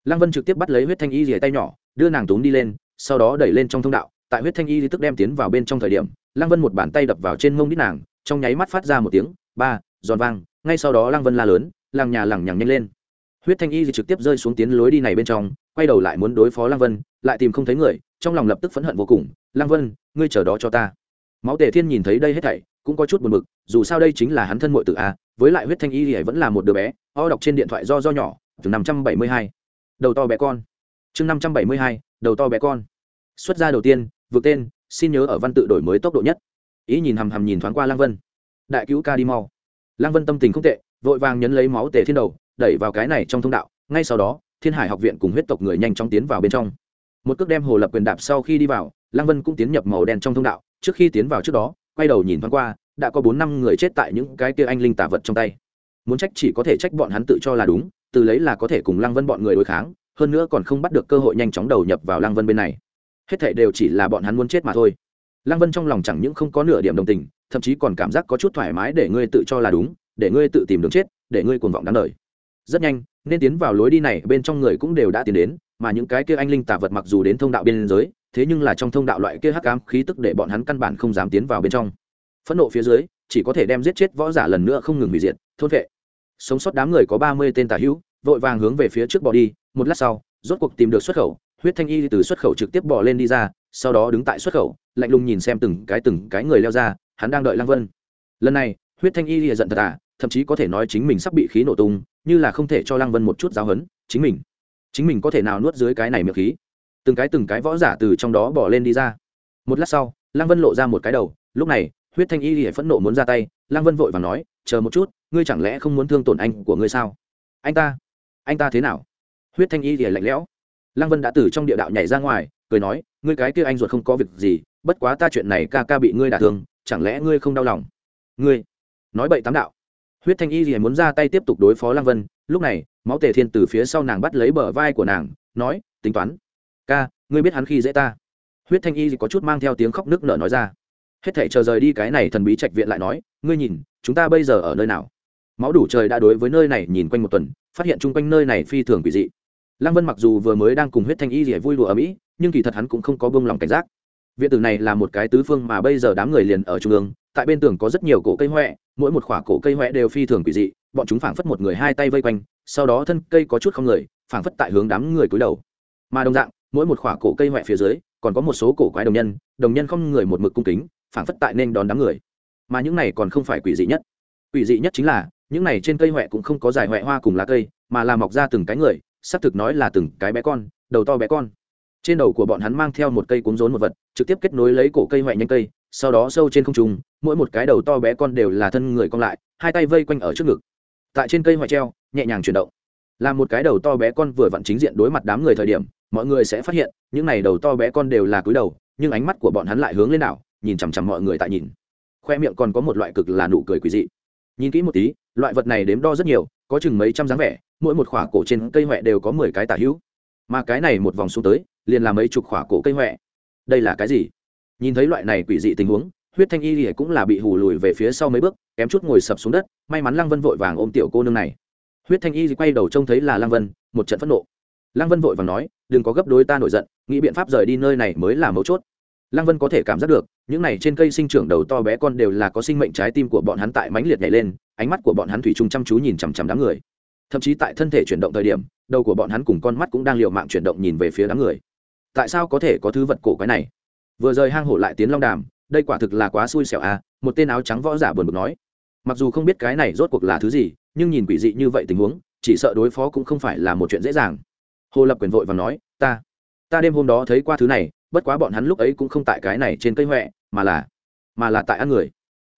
Lăng vân trực tiếp bắt lấy huyết thanh y rìa tay nhỏ đưa nàng túm đi lên sau đó đẩy lên trong thông đạo, tại huyết thanh y thì tức đem tiến vào bên trong thời điểm, lăng vân một bàn tay đập vào trên mông đít nàng, trong nháy mắt phát ra một tiếng, ba, giòn vang, ngay sau đó lăng vân la lớn làng nhà lẳng nhằng nhanh lên. Huyết thanh y thì trực tiếp rơi xuống tiến lối đi này bên trong, quay đầu lại muốn đối phó lăng vân, lại tìm không thấy người, trong lòng lập tức phẫn hận vô cùng, lăng vân, ngươi chờ đó cho ta. Máu tề thiên nhìn thấy đây hết thảy, cũng có chút buồn bực, dù sao đây chính là hắn thân muội tử a, với lại huyết thanh y thì vẫn là một đứa bé, o đọc trên điện thoại do do nhỏ từ năm trăm bảy mươi hai. Đầu to bé con. Chương năm trăm bảy mươi hai đầu to bé con. Xuất gia đầu tiên, vượt tên, xin nhớ ở văn tự đổi mới tốc độ nhất. Ý nhìn hằm hằm nhìn thoáng qua lang vân. Đại cứu ca đi mau. Lang vân tâm tình không tệ, vội vàng nhấn lấy máu tề thiên đầu, đẩy vào cái này trong thông đạo. Ngay sau đó, thiên hải học viện cùng huyết tộc người nhanh chóng tiến vào bên trong. Một cước đem hồ lập quyền đạp sau khi đi vào lang vân cũng tiến nhập màu đen trong thông đạo. Trước khi tiến vào trước đó, quay đầu nhìn thoáng qua, đã có bốn năm người chết tại những cái kia anh linh tả vật trong tay. Muốn trách chỉ có thể trách bọn hắn tự cho là đúng, từ lấy là có thể cùng lăng vân bọn người đối kháng hơn nữa còn không bắt được cơ hội nhanh chóng đầu nhập vào lăng vân bên này. Hết thảy đều chỉ là bọn hắn muốn chết mà thôi. Lăng vân trong lòng chẳng những không có nửa điểm đồng tình, thậm chí còn cảm giác có chút thoải mái để ngươi tự cho là đúng, để ngươi tự tìm đường chết, để ngươi cuồng vọng đáng đời. Rất nhanh, nên tiến vào lối đi này, bên trong người cũng đều đã tiến đến, mà những cái kia anh linh tả vật mặc dù đến thông đạo biên giới, thế nhưng là trong thông đạo loại kia hắc ám khí tức để bọn hắn căn bản không dám tiến vào bên trong. Phẫn nộ phía dưới, chỉ có thể đem giết chết võ giả lần nữa không ngừng hủy diệt, thôn vệ. Sống sót đám người có ba mươi tên tà hữu, vội vàng hướng về phía trước bỏ đi một lát sau, rốt cuộc tìm được xuất khẩu, huyết thanh y từ xuất khẩu trực tiếp bỏ lên đi ra, sau đó đứng tại xuất khẩu, lạnh lùng nhìn xem từng cái từng cái người leo ra, hắn đang đợi lăng vân. Lần này, huyết thanh y giận thật à thậm chí có thể nói chính mình sắp bị khí nổ tung, như là không thể cho lăng vân một chút giáo hấn chính mình. Chính mình có thể nào nuốt dưới cái này miệng khí? Từng cái từng cái võ giả từ trong đó bỏ lên đi ra. Một lát sau, lăng vân lộ ra một cái đầu, lúc này, huyết thanh y lìa phẫn nộ muốn ra tay, lăng vân vội và nói, chờ một chút, ngươi chẳng lẽ không muốn thương tổn anh của ngươi sao? Anh ta anh ta thế nào? Huyết thanh y thì lạnh lẽo. Lăng vân đã từ trong địa đạo nhảy ra ngoài, cười nói, ngươi cái kia anh ruột không có việc gì, bất quá ta chuyện này ca ca bị ngươi đả thương, chẳng lẽ ngươi không đau lòng? Ngươi? Nói bậy tám đạo. Huyết thanh y thì muốn ra tay tiếp tục đối phó lăng vân, lúc này, máu tề thiên từ phía sau nàng bắt lấy bờ vai của nàng, nói, tính toán, ca, ngươi biết hắn khi dễ ta. Huyết thanh y có chút mang theo tiếng khóc nước nở nói ra. Hết thể chờ rời đi cái này thần bí trạch viện lại nói, ngươi nhìn, chúng ta bây giờ ở nơi nào? Máu đủ trời đã đối với nơi này nhìn quanh một tuần, phát hiện chung quanh nơi này phi thường quỷ dị lăng vân mặc dù vừa mới đang cùng huyết thanh y rỉa vui đùa ở mỹ, nhưng kỳ thật hắn cũng không có bông lòng cảnh giác. Viện tử này là một cái tứ phương mà bây giờ đám người liền ở trung ương, tại bên tường có rất nhiều cổ cây huệ mỗi một khoả cổ cây huệ đều phi thường quỷ dị, bọn chúng phảng phất một người hai tay vây quanh, sau đó thân cây có chút không người, phảng phất tại hướng đám người cúi đầu. Mà đồng dạng, mỗi một khoả cổ cây huệ phía dưới, còn có một số cổ quái đồng nhân đồng nhân không người một mực cung kính, phảng phất tại nên đón đám người. Mà những này còn không phải quỷ dị nhất. Quỷ dị nhất chính là, những này trên cây huệ cũng không có dài huệ hoa cùng lá cây, mà là mọc ra từng cái người xác thực nói là từng cái bé con, đầu to bé con. Trên đầu của bọn hắn mang theo một cây cuốn rốn một vật, trực tiếp kết nối lấy cổ cây ngoại nhanh cây, sau đó sâu trên không trung, mỗi một cái đầu to bé con đều là thân người cong lại, hai tay vây quanh ở trước ngực. Tại trên cây ngoại treo, nhẹ nhàng chuyển động. Là một cái đầu to bé con vừa vặn chính diện đối mặt đám người thời điểm, mọi người sẽ phát hiện, những này đầu to bé con đều là cúi đầu, nhưng ánh mắt của bọn hắn lại hướng lên nào, nhìn chằm chằm mọi người tại nhìn. Khoe miệng còn có một loại cực là nụ cười quỷ dị. Nhìn kỹ một tí, loại vật này đếm đo rất nhiều, có chừng mấy trăm dáng vẻ mỗi một khỏa cổ trên cây huệ đều có mười cái tả hữu. Mà cái này một vòng xuống tới, liền là mấy chục khỏa cổ cây huệ. Đây là cái gì? Nhìn thấy loại này quỷ dị tình huống, huyết thanh y thì cũng là bị hù lùi về phía sau mấy bước, kém chút ngồi sập xuống đất, may mắn lăng vân vội vàng ôm tiểu cô nương này. Huyết thanh y quay đầu trông thấy là lăng vân, một trận phẫn nộ. Lăng vân vội vàng nói, đừng có gấp đối ta nổi giận, nghĩ biện pháp rời đi nơi này mới là mấu chốt. Lăng vân có thể cảm giác được, những này trên cây sinh trưởng đầu to bé con đều là có sinh mệnh trái tim của bọn hắn tại mãnh liệt nhảy lên, ánh mắt của bọn hắn thủy chung chăm chú nhìn chằm chằm đám người thậm chí tại thân thể chuyển động thời điểm, đầu của bọn hắn cùng con mắt cũng đang l mạng chuyển động nhìn về phía đám người. Tại sao có thể có thứ vật cổ quái này? Vừa rời hang hổ lại tiến long đàm, đây quả thực là quá xui xẻo à một tên áo trắng võ giả buồn bực nói. Mặc dù không biết cái này rốt cuộc là thứ gì, nhưng nhìn quỷ dị như vậy tình huống, chỉ sợ đối phó cũng không phải là một chuyện dễ dàng. Hồ lập quyền vội và nói, ta ta đêm hôm đó thấy qua thứ này, bất quá bọn hắn lúc ấy cũng không tại cái này trên cây huệ mà là mà là tại ăn người.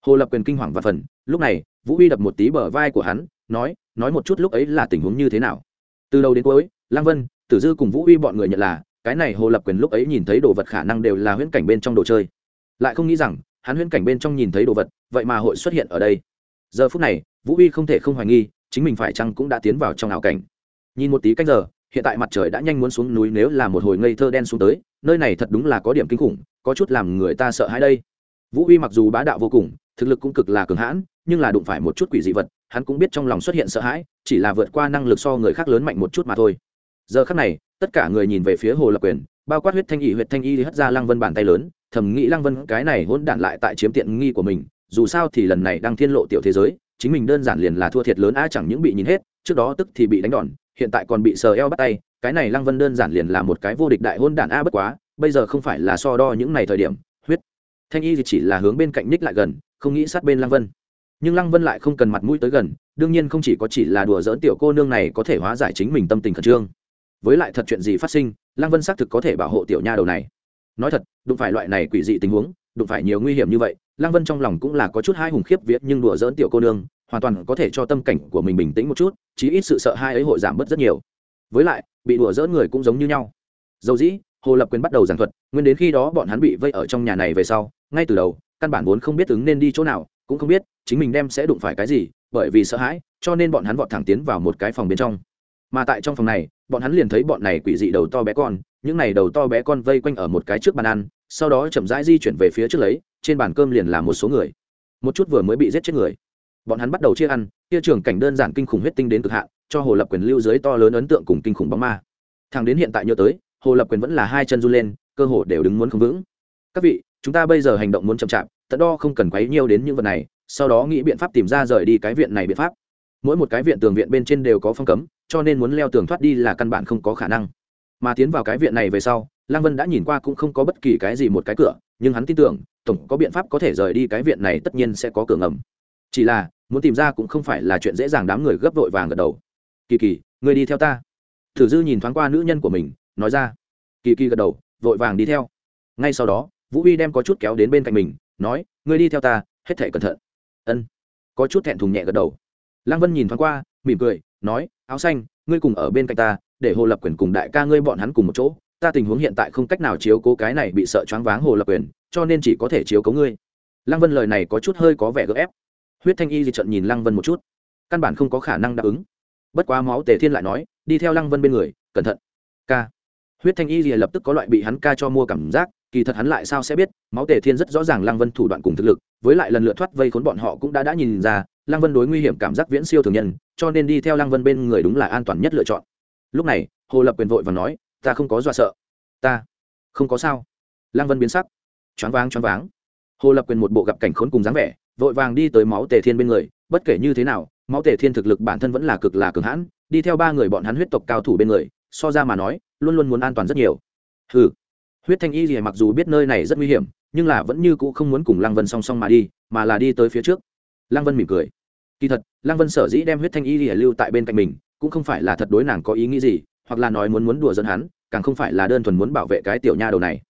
Hồ lập quyền kinh hoàng và phần, lúc này, vũ uy đập một tí bờ vai của hắn, nói nói một chút lúc ấy là tình huống như thế nào. Từ đầu đến cuối, lăng vân, tử dư cùng vũ uy bọn người nhận là, cái này hồ lập quyền lúc ấy nhìn thấy đồ vật khả năng đều là huyễn cảnh bên trong đồ chơi. Lại không nghĩ rằng, hắn huyễn cảnh bên trong nhìn thấy đồ vật, vậy mà hội xuất hiện ở đây. Giờ phút này, vũ uy không thể không hoài nghi, chính mình phải chăng cũng đã tiến vào trong ảo cảnh. Nhìn một tí cách giờ, hiện tại mặt trời đã nhanh muốn xuống núi nếu là một hồi ngây thơ đen xuống tới, nơi này thật đúng là có điểm kinh khủng, có chút làm người ta sợ hãi đây. Vũ uy mặc dù bá đạo vô cùng, thực lực cũng cực là cường hãn, nhưng là đụng phải một chút quỷ dị vật hắn cũng biết trong lòng xuất hiện sợ hãi, chỉ là vượt qua năng lực so người khác lớn mạnh một chút mà thôi. Giờ khắc này, tất cả người nhìn về phía hồ lập quyền, bao quát huyết thanh y, huyết thanh y hất ra lăng vân bàn tay lớn, thầm nghĩ lăng vân cái này hỗn đản lại tại chiếm tiện nghi của mình, dù sao thì lần này đang thiên lộ tiểu thế giới, chính mình đơn giản liền là thua thiệt lớn a chẳng những bị nhìn hết, trước đó tức thì bị đánh đòn, hiện tại còn bị sờ eo bắt tay, cái này lăng vân đơn giản liền là một cái vô địch đại hôn đản a bất quá, bây giờ không phải là so đo những này thời điểm, huyết thanh y thì chỉ là hướng bên cạnh ních lại gần, không nghĩ sát bên lăng vân nhưng lăng vân lại không cần mặt mũi tới gần, đương nhiên không chỉ có chỉ là đùa dỡn tiểu cô nương này có thể hóa giải chính mình tâm tình khẩn trương. Với lại thật chuyện gì phát sinh, lăng vân xác thực có thể bảo hộ tiểu nha đầu này. Nói thật, đụng phải loại này quỷ dị tình huống, đụng phải nhiều nguy hiểm như vậy, lăng vân trong lòng cũng là có chút hai hùng khiếp viết nhưng đùa dỡn tiểu cô nương, hoàn toàn có thể cho tâm cảnh của mình bình tĩnh một chút, chí ít sự sợ hai ấy hội giảm bớt rất nhiều. Với lại, bị đùa dỡn người cũng giống như nhau. Dầu dĩ, hồ lập quyền bắt đầu giảng thuật, nguyên đến khi đó bọn hắn bị vây ở trong nhà này về sau, ngay từ đầu, căn bản vốn không biết ứng nên đi chỗ nào cũng không biết chính mình đem sẽ đụng phải cái gì, bởi vì sợ hãi, cho nên bọn hắn vọt thẳng tiến vào một cái phòng bên trong. Mà tại trong phòng này, bọn hắn liền thấy bọn này quỷ dị đầu to bé con, những này đầu to bé con vây quanh ở một cái trước bàn ăn, sau đó chậm rãi di chuyển về phía trước lấy, trên bàn cơm liền là một số người. Một chút vừa mới bị giết chết người. Bọn hắn bắt đầu chia ăn, kia trường cảnh đơn giản kinh khủng huyết tinh đến cực hạn, cho hồ lập quyền lưu dưới to lớn ấn tượng cùng kinh khủng bóng ma. Thằng đến hiện tại nhớ tới, hồ lập quyền vẫn là hai chân run lên, cơ hồ đều đứng muốn không vững. Các vị, chúng ta bây giờ hành động muốn chậm chạp tận đo không cần quấy nhiều đến những vật này, sau đó nghĩ biện pháp tìm ra rời đi cái viện này biện pháp. Mỗi một cái viện tường viện bên trên đều có phong cấm, cho nên muốn leo tường thoát đi là căn bản không có khả năng. Mà tiến vào cái viện này về sau, lăng vân đã nhìn qua cũng không có bất kỳ cái gì một cái cửa, nhưng hắn tin tưởng, tổng có biện pháp có thể rời đi cái viện này tất nhiên sẽ có cửa ngầm. Chỉ là, muốn tìm ra cũng không phải là chuyện dễ dàng đám người gấp vội vàng gật đầu. Kỳ kỳ người đi theo ta. Thử dư nhìn thoáng qua nữ nhân của mình, nói ra. Kỳ kỳ gật đầu, vội vàng đi theo. Ngay sau đó, vũ huy đem có chút kéo đến bên cạnh mình nói, ngươi đi theo ta, hết thể cẩn thận. Ân. Có chút thẹn thùng nhẹ gật đầu. Lăng vân nhìn thoáng qua, mỉm cười, nói, áo xanh, ngươi cùng ở bên cạnh ta, để hồ lập quyền cùng đại ca ngươi bọn hắn cùng một chỗ. Ta tình huống hiện tại không cách nào chiếu cố cái này bị sợ choáng váng hồ lập quyền, cho nên chỉ có thể chiếu cố ngươi. Lăng vân lời này có chút hơi có vẻ gấp ép. Huyết thanh y di trận nhìn lăng vân một chút. Căn bản không có khả năng đáp ứng. Bất quá máu tề thiên lại nói, đi theo lăng vân bên người, cẩn thận. Ca. Huyết thanh y di lập tức có loại bị hắn ca cho mua cảm giác kỳ thật hắn lại sao sẽ biết, máu tề thiên rất rõ ràng lăng vân thủ đoạn cùng thực lực, với lại lần lượt thoát vây khốn bọn họ cũng đã đã nhìn ra, lăng vân đối nguy hiểm cảm giác viễn siêu thường nhân, cho nên đi theo lăng vân bên người đúng là an toàn nhất lựa chọn. Lúc này, hồ lập quyền vội và nói, ta không có dọa sợ. Ta? Không có sao. Lăng vân biến sắc. Choáng váng choáng váng. Hồ lập quyền một bộ gặp cảnh khốn cùng dáng vẻ, vội vàng đi tới máu tề thiên bên người, bất kể như thế nào, máu tề thiên thực lực bản thân vẫn là cực là cường hãn, đi theo ba người bọn hắn huyết tộc cao thủ bên người, so ra mà nói, luôn luôn muốn an toàn rất nhiều. Hừ huyết thanh y gì mặc dù biết nơi này rất nguy hiểm, nhưng là vẫn như cũ không muốn cùng lăng vân song song mà đi, mà là đi tới phía trước. Lăng vân mỉm cười. Kỳ thật, lăng vân sở dĩ đem huyết thanh y lìa lưu tại bên cạnh mình, cũng không phải là thật đối nàng có ý nghĩ gì, hoặc là nói muốn muốn đùa dẫn hắn, càng không phải là đơn thuần muốn bảo vệ cái tiểu nha đầu này.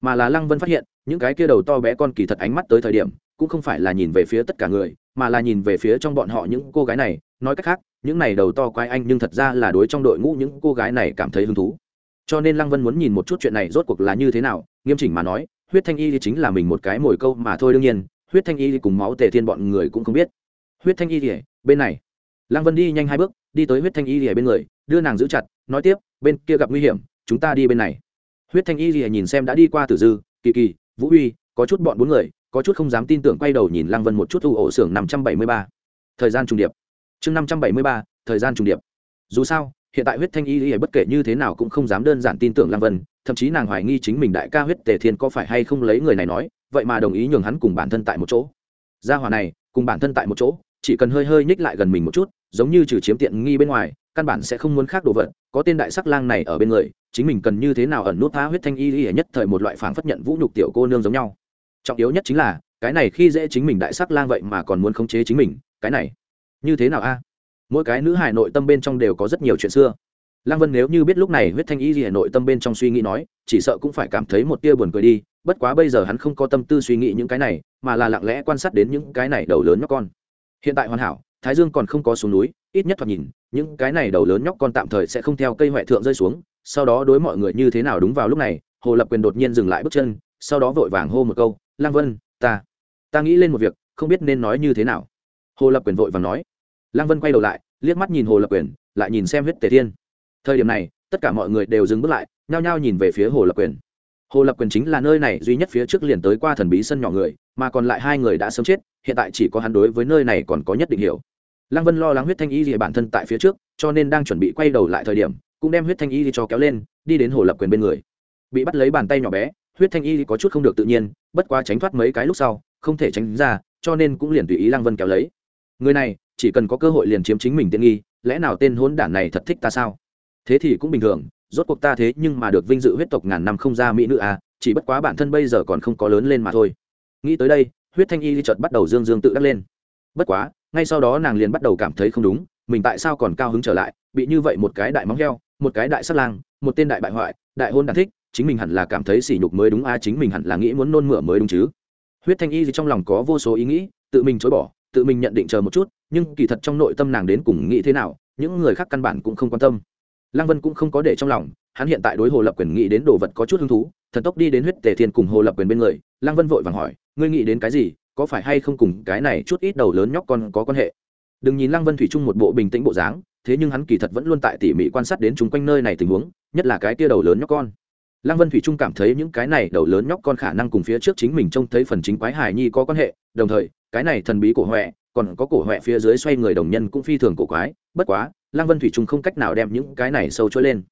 Mà là lăng vân phát hiện, những cái kia đầu to bé con kỳ thật ánh mắt tới thời điểm, cũng không phải là nhìn về phía tất cả người, mà là nhìn về phía trong bọn họ những cô gái này. Nói cách khác, những này đầu to quái anh nhưng thật ra là đối trong đội ngũ những cô gái này cảm thấy hứng thú cho nên lăng vân muốn nhìn một chút chuyện này rốt cuộc là như thế nào. Nghiêm chỉnh mà nói, huyết thanh y thì chính là mình một cái mồi câu mà thôi đương nhiên, huyết thanh y thì cùng máu tề thiên bọn người cũng không biết. Huyết thanh y thì, bên này. Lăng vân đi nhanh hai bước, đi tới huyết thanh y thì bên người, đưa nàng giữ chặt, nói tiếp, bên kia gặp nguy hiểm, chúng ta đi bên này. Huyết thanh y thì nhìn xem đã đi qua tử dư, kỳ kỳ, vũ uy, có chút bọn bốn người, có chút không dám tin tưởng quay đầu nhìn lăng vân một chút ưu ổ xưởng năm trăm bảy mươi ba. Thời gian trùng điệp. Chương năm trăm bảy mươi ba, thời gian trùng điệp. Dù sao hiện tại huyết thanh y y bất kể như thế nào cũng không dám đơn giản tin tưởng lăng vân, thậm chí nàng hoài nghi chính mình đại ca huyết tề thiên có phải hay không lấy người này nói, vậy mà đồng ý nhường hắn cùng bản thân tại một chỗ. Gia hòa này, cùng bản thân tại một chỗ, chỉ cần hơi hơi nhích lại gần mình một chút, giống như trừ chiếm tiện nghi bên ngoài, căn bản sẽ không muốn khác đồ vật, có tên đại sắc lang này ở bên người, chính mình cần như thế nào ẩn nút phá huyết thanh y y nhất thời một loại phảng phất nhận vũ nhục tiểu cô nương giống nhau. Trọng yếu nhất chính là, cái này khi dễ chính mình đại sắc lang vậy mà còn muốn khống chế chính mình, cái này, như thế nào a? Mỗi cái nữ hải nội tâm bên trong đều có rất nhiều chuyện xưa. Lăng vân nếu như biết lúc này huyết thanh y gì nội tâm bên trong suy nghĩ nói, chỉ sợ cũng phải cảm thấy một tia buồn cười đi, bất quá bây giờ hắn không có tâm tư suy nghĩ những cái này, mà là lặng lẽ quan sát đến những cái này đầu lớn nhóc con. Hiện tại hoàn hảo, thái dương còn không có xuống núi, ít nhất thoạt nhìn, những cái này đầu lớn nhóc con tạm thời sẽ không theo cây huệ thượng rơi xuống, sau đó đối mọi người như thế nào đúng vào lúc này, hồ lập quyền đột nhiên dừng lại bước chân, sau đó vội vàng hô một câu lang vân, ta ta nghĩ lên một việc, không biết nên nói như thế nào. Hồ lập quyền vội vàng nói lang vân quay đầu lại, liếc mắt nhìn hồ lập quyền, lại nhìn xem huyết tề thiên. Thời điểm này, tất cả mọi người đều dừng bước lại, nhao nhao nhìn về phía hồ lập quyền. Hồ lập quyền chính là nơi này duy nhất phía trước liền tới qua thần bí sân nhỏ người, mà còn lại hai người đã sớm chết, hiện tại chỉ có hắn đối với nơi này còn có nhất định hiểu. Lăng vân lo lắng huyết thanh y gì bản thân tại phía trước, cho nên đang chuẩn bị quay đầu lại thời điểm, cũng đem huyết thanh y cho kéo lên, đi đến hồ lập quyền bên người. Bị bắt lấy bàn tay nhỏ bé, huyết thanh y có chút không được tự nhiên, bất quá tránh thoát mấy cái lúc sau, không thể tránh ra, cho nên cũng liền tùy ý lăng vân kéo lấy. Người này chỉ cần có cơ hội liền chiếm chính mình tiện nghi, lẽ nào tên hốn đản này thật thích ta sao? Thế thì cũng bình thường, rốt cuộc ta thế nhưng mà được vinh dự huyết tộc ngàn năm không ra mỹ nữ à chỉ bất quá bản thân bây giờ còn không có lớn lên mà thôi. Nghĩ tới đây, huyết thanh y chợt bắt đầu dương dương tự đắc lên. Bất quá, ngay sau đó nàng liền bắt đầu cảm thấy không đúng, mình tại sao còn cao hứng trở lại, bị như vậy một cái đại móng heo, một cái đại sắt lang, một tên đại bại hoại, đại hôn đản thích, chính mình hẳn là cảm thấy sỉ nhục mới đúng a chính mình hẳn là nghĩ muốn nôn mửa mới đúng chứ. Huyết thanh y thì trong lòng có vô số ý nghĩ, tự mình chối bỏ tự mình nhận định chờ một chút, nhưng kỳ thật trong nội tâm nàng đến cùng nghĩ thế nào, những người khác căn bản cũng không quan tâm. Lăng vân cũng không có để trong lòng, hắn hiện tại đối hồ lập quyền nghĩ đến đồ vật có chút hứng thú, thần tốc đi đến huyết tề thiên cùng hồ lập quyền bên người, lăng vân vội vàng hỏi, ngươi nghĩ đến cái gì? Có phải hay không cùng cái này chút ít đầu lớn nhóc con có quan hệ? Đừng nhìn lăng vân thủy chung một bộ bình tĩnh bộ dáng, thế nhưng hắn kỳ thật vẫn luôn tại tỉ mỉ quan sát đến chúng quanh nơi này tình huống, nhất là cái tia đầu lớn nhóc con lăng vân thủy trung cảm thấy những cái này đầu lớn nhóc con khả năng cùng phía trước chính mình trông thấy phần chính quái hài nhi có quan hệ, đồng thời, cái này thần bí cổ huệ còn có cổ huệ phía dưới xoay người đồng nhân cũng phi thường cổ quái, bất quá, lăng vân thủy trung không cách nào đem những cái này sâu trôi lên.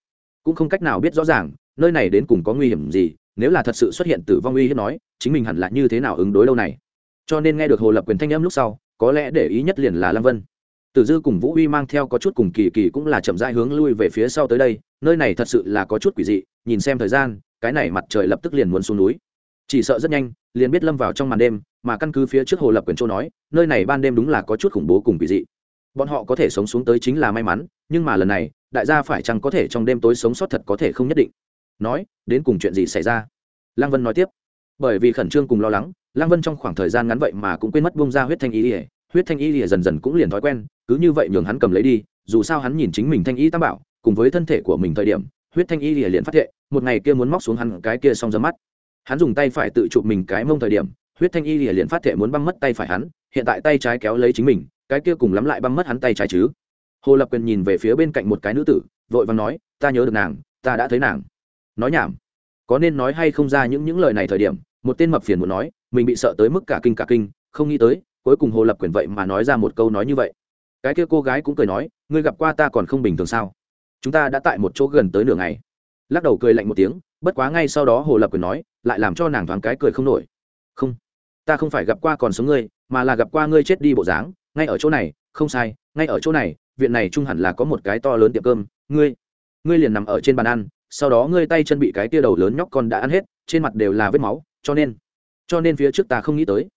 Cũng không cách nào biết rõ ràng, nơi này đến cùng có nguy hiểm gì, nếu là thật sự xuất hiện tử vong uy hiếp nói, chính mình hẳn là như thế nào ứng đối lâu này. Cho nên nghe được hồ lập quyền thanh âm lúc sau, có lẽ để ý nhất liền là lăng vân tử dư cùng vũ uy mang theo có chút cùng kỳ kỳ cũng là chậm rãi hướng lui về phía sau tới đây, nơi này thật sự là có chút quỷ dị, nhìn xem thời gian, cái này mặt trời lập tức liền muốn xuống núi. Chỉ sợ rất nhanh, liền biết lâm vào trong màn đêm, mà căn cứ phía trước hồ lập quyền châu nói, nơi này ban đêm đúng là có chút khủng bố cùng quỷ dị. Bọn họ có thể sống xuống tới chính là may mắn, nhưng mà lần này, đại gia phải chăng có thể trong đêm tối sống sót thật có thể không nhất định. Nói, đến cùng chuyện gì xảy ra? Lăng vân nói tiếp. Bởi vì khẩn trương cùng lo lắng, lăng vân trong khoảng thời gian ngắn vậy mà cũng quên mất bông ra huyết thanh ý ỉa huyết thanh y lìa dần dần cũng liền thói quen, cứ như vậy nhường hắn cầm lấy đi, dù sao hắn nhìn chính mình thanh y tam bảo, cùng với thân thể của mình thời điểm, huyết thanh y lìa liền phát hiện một ngày kia muốn móc xuống hắn cái kia xong ra mắt. Hắn dùng tay phải tự chụp mình cái mông thời điểm, huyết thanh y lìa liền phát hiện muốn băng mất tay phải hắn, hiện tại tay trái kéo lấy chính mình, cái kia cùng lắm lại băng mất hắn tay trái chứ. Hồ lập quyền nhìn về phía bên cạnh một cái nữ tử, vội vàng nói, ta nhớ được nàng, ta đã thấy nàng. Nói nhảm. Có nên nói hay không ra những những lời này thời điểm, một tên mập phiền muốn nói, mình bị sợ tới mức cả kinh cả kinh, không nghĩ tới cuối cùng hồ lập quyền vậy mà nói ra một câu nói như vậy. Cái kia cô gái cũng cười nói, ngươi gặp qua ta còn không bình thường sao? Chúng ta đã tại một chỗ gần tới nửa ngày. Lắc đầu cười lạnh một tiếng, bất quá ngay sau đó hồ lập quyền nói, lại làm cho nàng thoáng cái cười không nổi. Không, ta không phải gặp qua còn sống ngươi, mà là gặp qua ngươi chết đi bộ dáng, ngay ở chỗ này, không sai, ngay ở chỗ này, viện này trung hẳn là có một cái to lớn tiệm cơm, ngươi ngươi liền nằm ở trên bàn ăn, sau đó ngươi tay chân bị cái tia đầu lớn nhóc con đã ăn hết, trên mặt đều là vết máu, cho nên cho nên phía trước ta không nghĩ tới.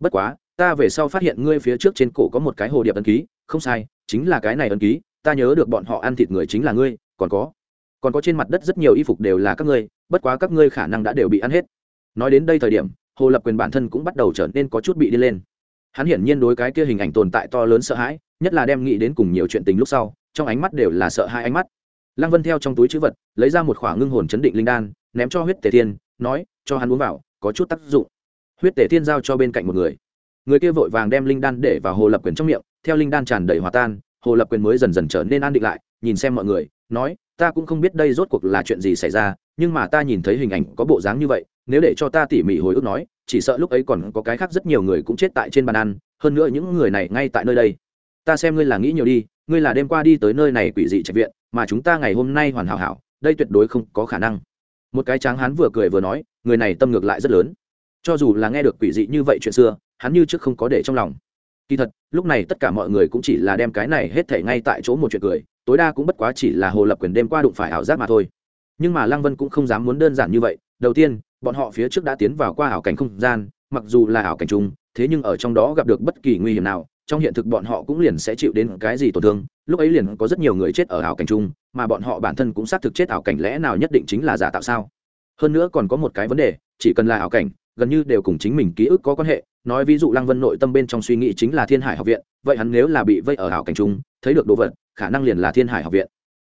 Bất quá ta về sau phát hiện ngươi phía trước trên cổ có một cái hồ điệp ấn ký, không sai, chính là cái này ấn ký, ta nhớ được bọn họ ăn thịt người chính là ngươi, còn có còn có trên mặt đất rất nhiều y phục đều là các ngươi, bất quá các ngươi khả năng đã đều bị ăn hết. Nói đến đây thời điểm, hồ lập quyền bản thân cũng bắt đầu trở nên có chút bị đi lên. Hắn hiển nhiên đối cái kia hình ảnh tồn tại to lớn sợ hãi, nhất là đem nghĩ đến cùng nhiều chuyện tình lúc sau, trong ánh mắt đều là sợ hai ánh mắt. Lăng vân theo trong túi chữ vật, lấy ra một khoảng ngưng hồn chấn định linh đan, ném cho huyết tề thiên, nói, cho hắn uống vào, có chút tác dụng. Huyết tề thiên giao cho bên cạnh một người người kia vội vàng đem linh đan để vào hồ lập quyền trong miệng, theo linh đan tràn đầy hòa tan, hồ lập quyền mới dần dần trở nên an định lại, nhìn xem mọi người, nói, ta cũng không biết đây rốt cuộc là chuyện gì xảy ra, nhưng mà ta nhìn thấy hình ảnh có bộ dáng như vậy, nếu để cho ta tỉ mỉ hồi ức nói, chỉ sợ lúc ấy còn có cái khác rất nhiều người cũng chết tại trên bàn ăn, hơn nữa những người này ngay tại nơi đây. Ta xem ngươi là nghĩ nhiều đi, ngươi là đêm qua đi tới nơi này quỷ dị trạch viện, mà chúng ta ngày hôm nay hoàn hảo hảo, đây tuyệt đối không có khả năng. Một cái tráng hán vừa cười vừa nói, người này tâm ngược lại rất lớn. Cho dù là nghe được quỷ dị như vậy chuyện xưa hắn như trước không có để trong lòng. Kỳ thật, lúc này tất cả mọi người cũng chỉ là đem cái này hết thể ngay tại chỗ một chuyện cười, tối đa cũng bất quá chỉ là hồ lập quyền đêm qua đụng phải ảo giác mà thôi. Nhưng mà lăng vân cũng không dám muốn đơn giản như vậy, đầu tiên, bọn họ phía trước đã tiến vào qua ảo cảnh không gian, mặc dù là ảo cảnh chung, thế nhưng ở trong đó gặp được bất kỳ nguy hiểm nào, trong hiện thực bọn họ cũng liền sẽ chịu đến cái gì tổn thương, lúc ấy liền có rất nhiều người chết ở ảo cảnh chung, mà bọn họ bản thân cũng xác thực chết ảo cảnh lẽ nào nhất định chính là giả tạo sao? Hơn nữa còn có một cái vấn đề, chỉ cần là ảo cảnh, gần như đều cùng chính mình ký ức có quan hệ nói ví dụ lăng vân nội tâm bên trong suy nghĩ chính là thiên hải học viện vậy hắn nếu là bị vây ở ảo cảnh trung, thấy được đồ vật khả năng liền là thiên hải học viện.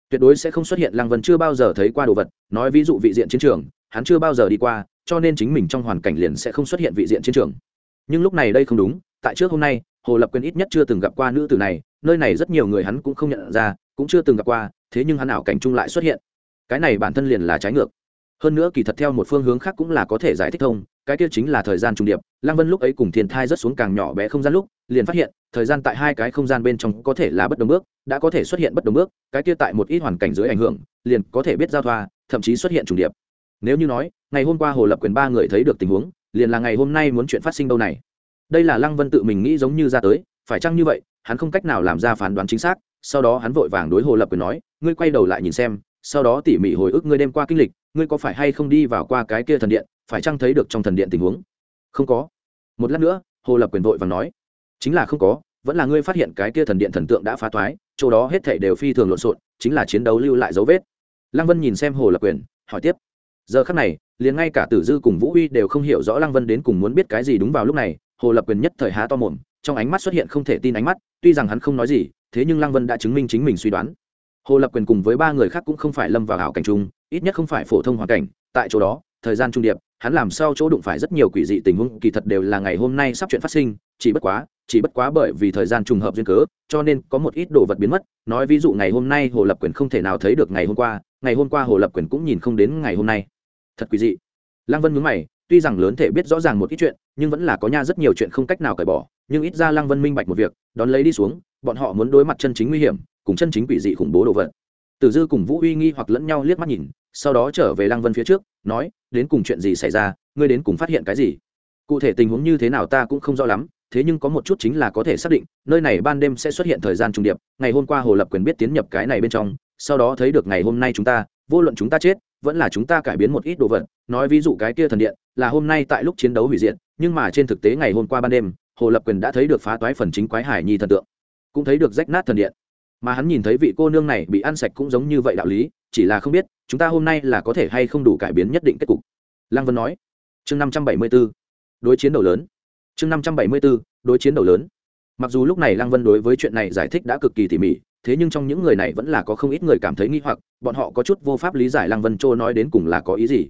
Tuyệt đối sẽ không xuất hiện lăng vân chưa bao giờ thấy qua đồ vật nói ví dụ vị diện chiến trường hắn chưa bao giờ đi qua cho nên chính mình trong hoàn cảnh liền sẽ không xuất hiện vị diện chiến trường. Nhưng lúc này đây không đúng tại trước hôm nay hồ lập quyền ít nhất chưa từng gặp qua nữ tử này nơi này rất nhiều người hắn cũng không nhận ra cũng chưa từng gặp qua thế nhưng hắn ảo cảnh chung lại xuất hiện. Cái này bản thân liền là trái ngược. Hơn nữa kỳ thật theo một phương hướng khác cũng là có thể giải thích thông cái kia chính là thời gian trung điệp, lăng vân lúc ấy cùng thiên thai rất xuống càng nhỏ bé không gian lúc, liền phát hiện, thời gian tại hai cái không gian bên trong có thể là bất đồng bước, đã có thể xuất hiện bất đồng bước, cái kia tại một ít hoàn cảnh dưới ảnh hưởng, liền có thể biết giao thoa, thậm chí xuất hiện trùng điệp. Nếu như nói, ngày hôm qua hồ lập quyền ba người thấy được tình huống, liền là ngày hôm nay muốn chuyện phát sinh đâu này. Đây là lăng vân tự mình nghĩ giống như ra tới, phải chăng như vậy, hắn không cách nào làm ra phán đoán chính xác, sau đó hắn vội vàng đối hồ lập quyền nói, ngươi quay đầu lại nhìn xem, sau đó tỉ mỉ hồi ức ngươi đêm qua kinh lịch ngươi có phải hay không đi vào qua cái kia thần điện, phải chăng thấy được trong thần điện tình huống? Không có. Một lát nữa, hồ lập quyền vội vàng nói, chính là không có, vẫn là ngươi phát hiện cái kia thần điện thần tượng đã phá thoái, chỗ đó hết thảy đều phi thường lộn xộn, chính là chiến đấu lưu lại dấu vết. Lăng vân nhìn xem hồ lập quyền, hỏi tiếp. Giờ khắc này, liền ngay cả tử dư cùng vũ uy đều không hiểu rõ lăng vân đến cùng muốn biết cái gì đúng vào lúc này, hồ lập quyền nhất thời há to mồm, trong ánh mắt xuất hiện không thể tin ánh mắt, tuy rằng hắn không nói gì, thế nhưng lăng vân đã chứng minh chính mình suy đoán. Hồ lập quyền cùng với ba người khác cũng không phải lâm vào ảo cảnh chung ít nhất không phải phổ thông hoàn cảnh, tại chỗ đó, thời gian trung điệp, hắn làm sao chỗ đụng phải rất nhiều quỷ dị tình huống, kỳ thật đều là ngày hôm nay sắp chuyện phát sinh, chỉ bất quá, chỉ bất quá bởi vì thời gian trùng hợp duyên cớ, cho nên có một ít đồ vật biến mất, nói ví dụ ngày hôm nay hồ lập quyền không thể nào thấy được ngày hôm qua, ngày hôm qua hồ lập quyền cũng nhìn không đến ngày hôm nay. Thật quỷ dị. Lăng vân mướn mày, tuy rằng lớn thể biết rõ ràng một ít chuyện, nhưng vẫn là có nha rất nhiều chuyện không cách nào cởi bỏ, nhưng ít ra lăng vân minh bạch một việc, đón lấy đi xuống, bọn họ muốn đối mặt chân chính nguy hiểm, cùng chân chính quỷ dị khủng bố đồ vật. Tử dư cùng vũ uy nghi hoặc lẫn nhau liếc mắt nhìn sau đó trở về lăng vân phía trước, nói, đến cùng chuyện gì xảy ra? Ngươi đến cùng phát hiện cái gì? Cụ thể tình huống như thế nào ta cũng không rõ lắm, thế nhưng có một chút chính là có thể xác định, nơi này ban đêm sẽ xuất hiện thời gian trùng điệp, ngày hôm qua hồ lập quyền biết tiến nhập cái này bên trong, sau đó thấy được ngày hôm nay chúng ta, vô luận chúng ta chết, vẫn là chúng ta cải biến một ít đồ vật, nói ví dụ cái kia thần điện, là hôm nay tại lúc chiến đấu hủy diện nhưng mà trên thực tế ngày hôm qua ban đêm, hồ lập quyền đã thấy được phá toái phần chính quái hải nhi thần tượng, cũng thấy được rách nát thần điện. Mà hắn nhìn thấy vị cô nương này bị ăn sạch cũng giống như vậy đạo lý, chỉ là không biết chúng ta hôm nay là có thể hay không đủ cải biến nhất định kết cục? Lăng vân nói. Chương năm trăm bảy mươi b ố đối chiến đầu lớn. Chương năm trăm bảy mươi b ố đối chiến đầu lớn. Mặc dù lúc này lăng vân đối với chuyện này giải thích đã cực kỳ tỉ mỉ, thế nhưng trong những người này vẫn là có không ít người cảm thấy nghi hoặc, bọn họ có chút vô pháp lý giải lăng vân châu nói đến cùng là có ý gì.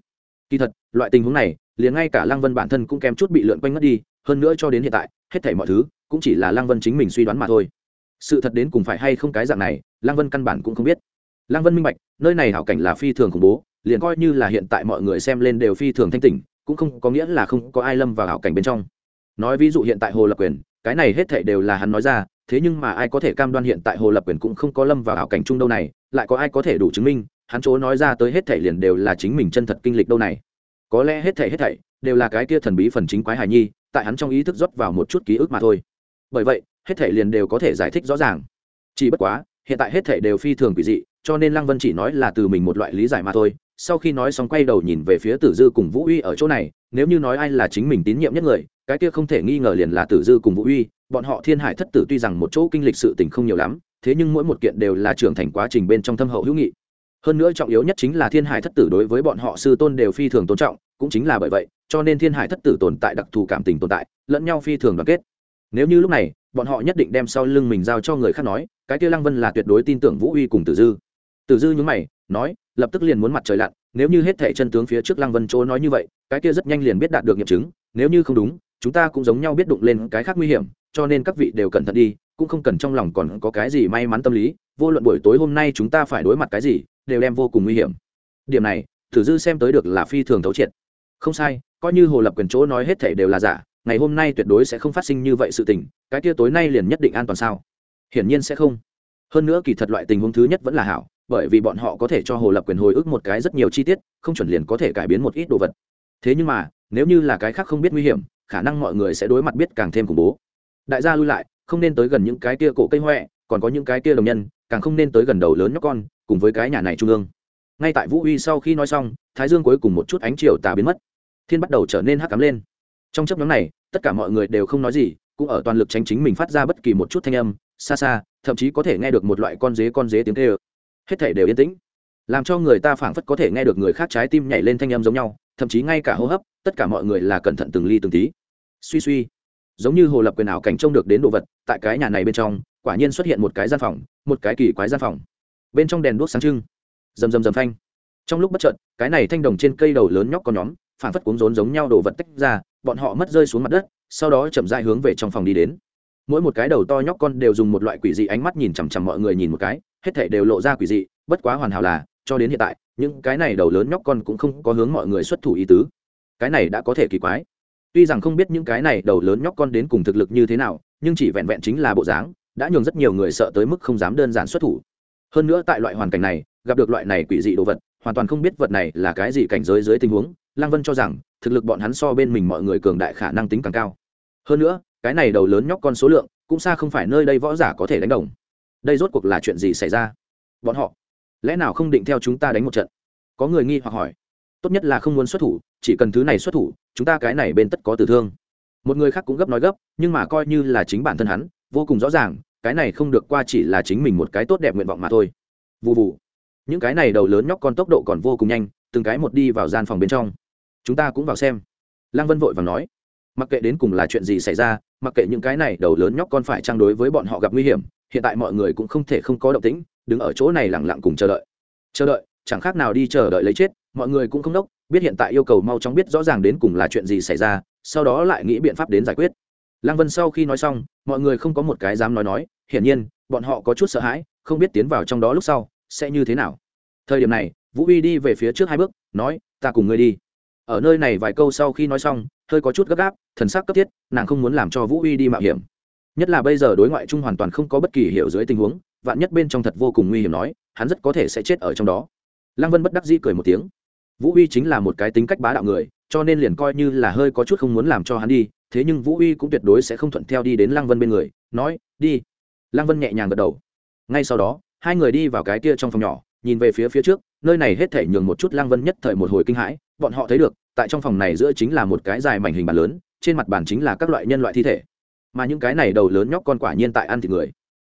Kỳ thật, loại tình huống này, liền ngay cả lăng vân bản thân cũng kém chút bị lượn quanh mất đi, hơn nữa cho đến hiện tại, hết thảy mọi thứ cũng chỉ là lăng vân chính mình suy đoán mà thôi. Sự thật đến cùng phải hay không cái dạng này, lăng vân căn bản cũng không biết lăng vân minh bạch, nơi này hảo cảnh là phi thường khủng bố, liền coi như là hiện tại mọi người xem lên đều phi thường thanh tỉnh, cũng không có nghĩa là không có ai lâm vào hảo cảnh bên trong. Nói ví dụ hiện tại hồ lập quyền, cái này hết thảy đều là hắn nói ra, thế nhưng mà ai có thể cam đoan hiện tại hồ lập quyền cũng không có lâm vào hảo cảnh chung đâu này, lại có ai có thể đủ chứng minh, hắn chỗ nói ra tới hết thảy liền đều là chính mình chân thật kinh lịch đâu này. Có lẽ hết thảy hết thảy đều là cái kia thần bí phần chính quái hài nhi, tại hắn trong ý thức rót vào một chút ký ức mà thôi. Bởi vậy, hết thảy liền đều có thể giải thích rõ ràng. Chỉ bất quá, hiện tại hết thảy đều phi thường quỷ dị cho nên lăng vân chỉ nói là từ mình một loại lý giải mà thôi. Sau khi nói xong quay đầu nhìn về phía tử dư cùng vũ uy ở chỗ này, nếu như nói ai là chính mình tín nhiệm nhất người, cái kia không thể nghi ngờ liền là tử dư cùng vũ uy. Bọn họ thiên hải thất tử tuy rằng một chỗ kinh lịch sự tình không nhiều lắm, thế nhưng mỗi một kiện đều là trưởng thành quá trình bên trong thâm hậu hữu nghị. Hơn nữa trọng yếu nhất chính là thiên hải thất tử đối với bọn họ sư tôn đều phi thường tôn trọng, cũng chính là bởi vậy, cho nên thiên hải thất tử tồn tại đặc thù cảm tình tồn tại, lẫn nhau phi thường đoàn kết. Nếu như lúc này, bọn họ nhất định đem sau lưng mình giao cho người khác nói, cái kia lăng vân là tuyệt đối tin tưởng vũ uy cùng tử dư tử dư nhúng mày, nói, lập tức liền muốn mặt trời lặn, nếu như hết thảy chân tướng phía trước lăng vân chỗ nói như vậy, cái kia rất nhanh liền biết đạt được nghiệm chứng, nếu như không đúng, chúng ta cũng giống nhau biết đụng lên cái khác nguy hiểm, cho nên các vị đều cẩn thận đi, cũng không cần trong lòng còn có cái gì may mắn tâm lý, vô luận buổi tối hôm nay chúng ta phải đối mặt cái gì, đều đem vô cùng nguy hiểm. Điểm này, tử dư xem tới được là phi thường thấu triệt. Không sai, coi như hồ lập quyền chỗ nói hết thảy đều là giả, ngày hôm nay tuyệt đối sẽ không phát sinh như vậy sự tình, cái kia tối nay liền nhất định an toàn sao? Hiển nhiên sẽ không hơn nữa kỳ thật loại tình huống thứ nhất vẫn là hảo bởi vì bọn họ có thể cho hồ lập quyền hồi ức một cái rất nhiều chi tiết không chuẩn liền có thể cải biến một ít đồ vật. Thế nhưng mà nếu như là cái khác không biết nguy hiểm khả năng mọi người sẽ đối mặt biết càng thêm khủng bố. Đại gia lui lại không nên tới gần những cái kia cổ cây hoẹ, còn có những cái kia đồng nhân càng không nên tới gần đầu lớn nhóc con cùng với cái nhà này trung ương. Ngay tại vũ uy sau khi nói xong thái dương cuối cùng một chút ánh chiều tà biến mất. Thiên bắt đầu trở nên hắc cắm lên. Trong chấp nhóm này tất cả mọi người đều không nói gì cũng ở toàn lực tránh chính mình phát ra bất kỳ một chút thanh âm xa xa, thậm chí có thể nghe được một loại con dế con dế tiếng kêu. Hết thể đều yên tĩnh, làm cho người ta phảng phất có thể nghe được người khác trái tim nhảy lên thanh âm giống nhau, thậm chí ngay cả hô hấp, tất cả mọi người là cẩn thận từng ly từng tí. Suy suy, giống như hồ lập quyền ảo cảnh trông được đến đồ vật, tại cái nhà này bên trong, quả nhiên xuất hiện một cái gian phòng, một cái kỳ quái gian phòng. Bên trong đèn đuốc sáng trưng, rầm rầm rầm phanh. Trong lúc bất chợt, cái này thanh đồng trên cây đầu lớn nhóc con nhóm phản phất cuống rốn giống nhau đồ vật tách ra, bọn họ mất rơi xuống mặt đất, sau đó chậm rãi hướng về trong phòng đi đến mỗi một cái đầu to nhóc con đều dùng một loại quỷ dị ánh mắt nhìn chằm chằm mọi người nhìn một cái, hết thảy đều lộ ra quỷ dị, bất quá hoàn hảo là, cho đến hiện tại, những cái này đầu lớn nhóc con cũng không có hướng mọi người xuất thủ ý tứ. Cái này đã có thể kỳ quái. Tuy rằng không biết những cái này đầu lớn nhóc con đến cùng thực lực như thế nào, nhưng chỉ vẹn vẹn chính là bộ dáng, đã nhường rất nhiều người sợ tới mức không dám đơn giản xuất thủ. Hơn nữa tại loại hoàn cảnh này, gặp được loại này quỷ dị đồ vật, hoàn toàn không biết vật này là cái gì cảnh giới dưới tình huống, lăng vân cho rằng, thực lực bọn hắn so bên mình mọi người cường đại khả năng tính càng cao. Hơn nữa cái này đầu lớn nhóc con số lượng, cũng xa không phải nơi đây võ giả có thể đánh đồng. Đây rốt cuộc là chuyện gì xảy ra? Bọn họ, lẽ nào không định theo chúng ta đánh một trận? Có người nghi hoặc hỏi. Tốt nhất là không muốn xuất thủ, chỉ cần thứ này xuất thủ, chúng ta cái này bên tất có tử thương. Một người khác cũng gấp nói gấp, nhưng mà coi như là chính bản thân hắn, vô cùng rõ ràng, cái này không được qua chỉ là chính mình một cái tốt đẹp nguyện vọng mà thôi. Vụ vụ những cái này đầu lớn nhóc con tốc độ còn vô cùng nhanh, từng cái một đi vào gian phòng bên trong. Chúng ta cũng vào xem. Lăng vân vội và nói mặc kệ đến cùng là chuyện gì xảy ra, mặc kệ những cái này đầu lớn nhóc con phải trang đối với bọn họ gặp nguy hiểm, hiện tại mọi người cũng không thể không có động tĩnh, đứng ở chỗ này lẳng lặng cùng chờ đợi. Chờ đợi, chẳng khác nào đi chờ đợi lấy chết, mọi người cũng không đốc, biết hiện tại yêu cầu mau chóng biết rõ ràng đến cùng là chuyện gì xảy ra, sau đó lại nghĩ biện pháp đến giải quyết. Lăng vân sau khi nói xong, mọi người không có một cái dám nói nói, hiển nhiên, bọn họ có chút sợ hãi, không biết tiến vào trong đó lúc sau sẽ như thế nào. Thời điểm này, vũ uy đi về phía trước hai bước, nói, ta cùng ngươi đi ở nơi này vài câu sau khi nói xong, hơi có chút gấp gáp, thần sắc cấp thiết, nàng không muốn làm cho vũ uy đi mạo hiểm. Nhất là bây giờ đối ngoại trung hoàn toàn không có bất kỳ hiểu dưới tình huống, vạn nhất bên trong thật vô cùng nguy hiểm nói, hắn rất có thể sẽ chết ở trong đó. Lăng vân bất đắc dĩ cười một tiếng. Vũ uy chính là một cái tính cách bá đạo người, cho nên liền coi như là hơi có chút không muốn làm cho hắn đi, thế nhưng vũ uy cũng tuyệt đối sẽ không thuận theo đi đến lăng vân bên người, nói, đi. Lăng vân nhẹ nhàng gật đầu. Ngay sau đó, hai người đi vào cái kia trong phòng nhỏ, nhìn về phía phía trước nơi này hết thể nhường một chút Lang vân nhất thời một hồi kinh hãi, bọn họ thấy được, tại trong phòng này giữa chính là một cái dài mảnh hình bàn lớn, trên mặt bàn chính là các loại nhân loại thi thể. Mà những cái này đầu lớn nhóc con quả nhiên tại ăn thịt người.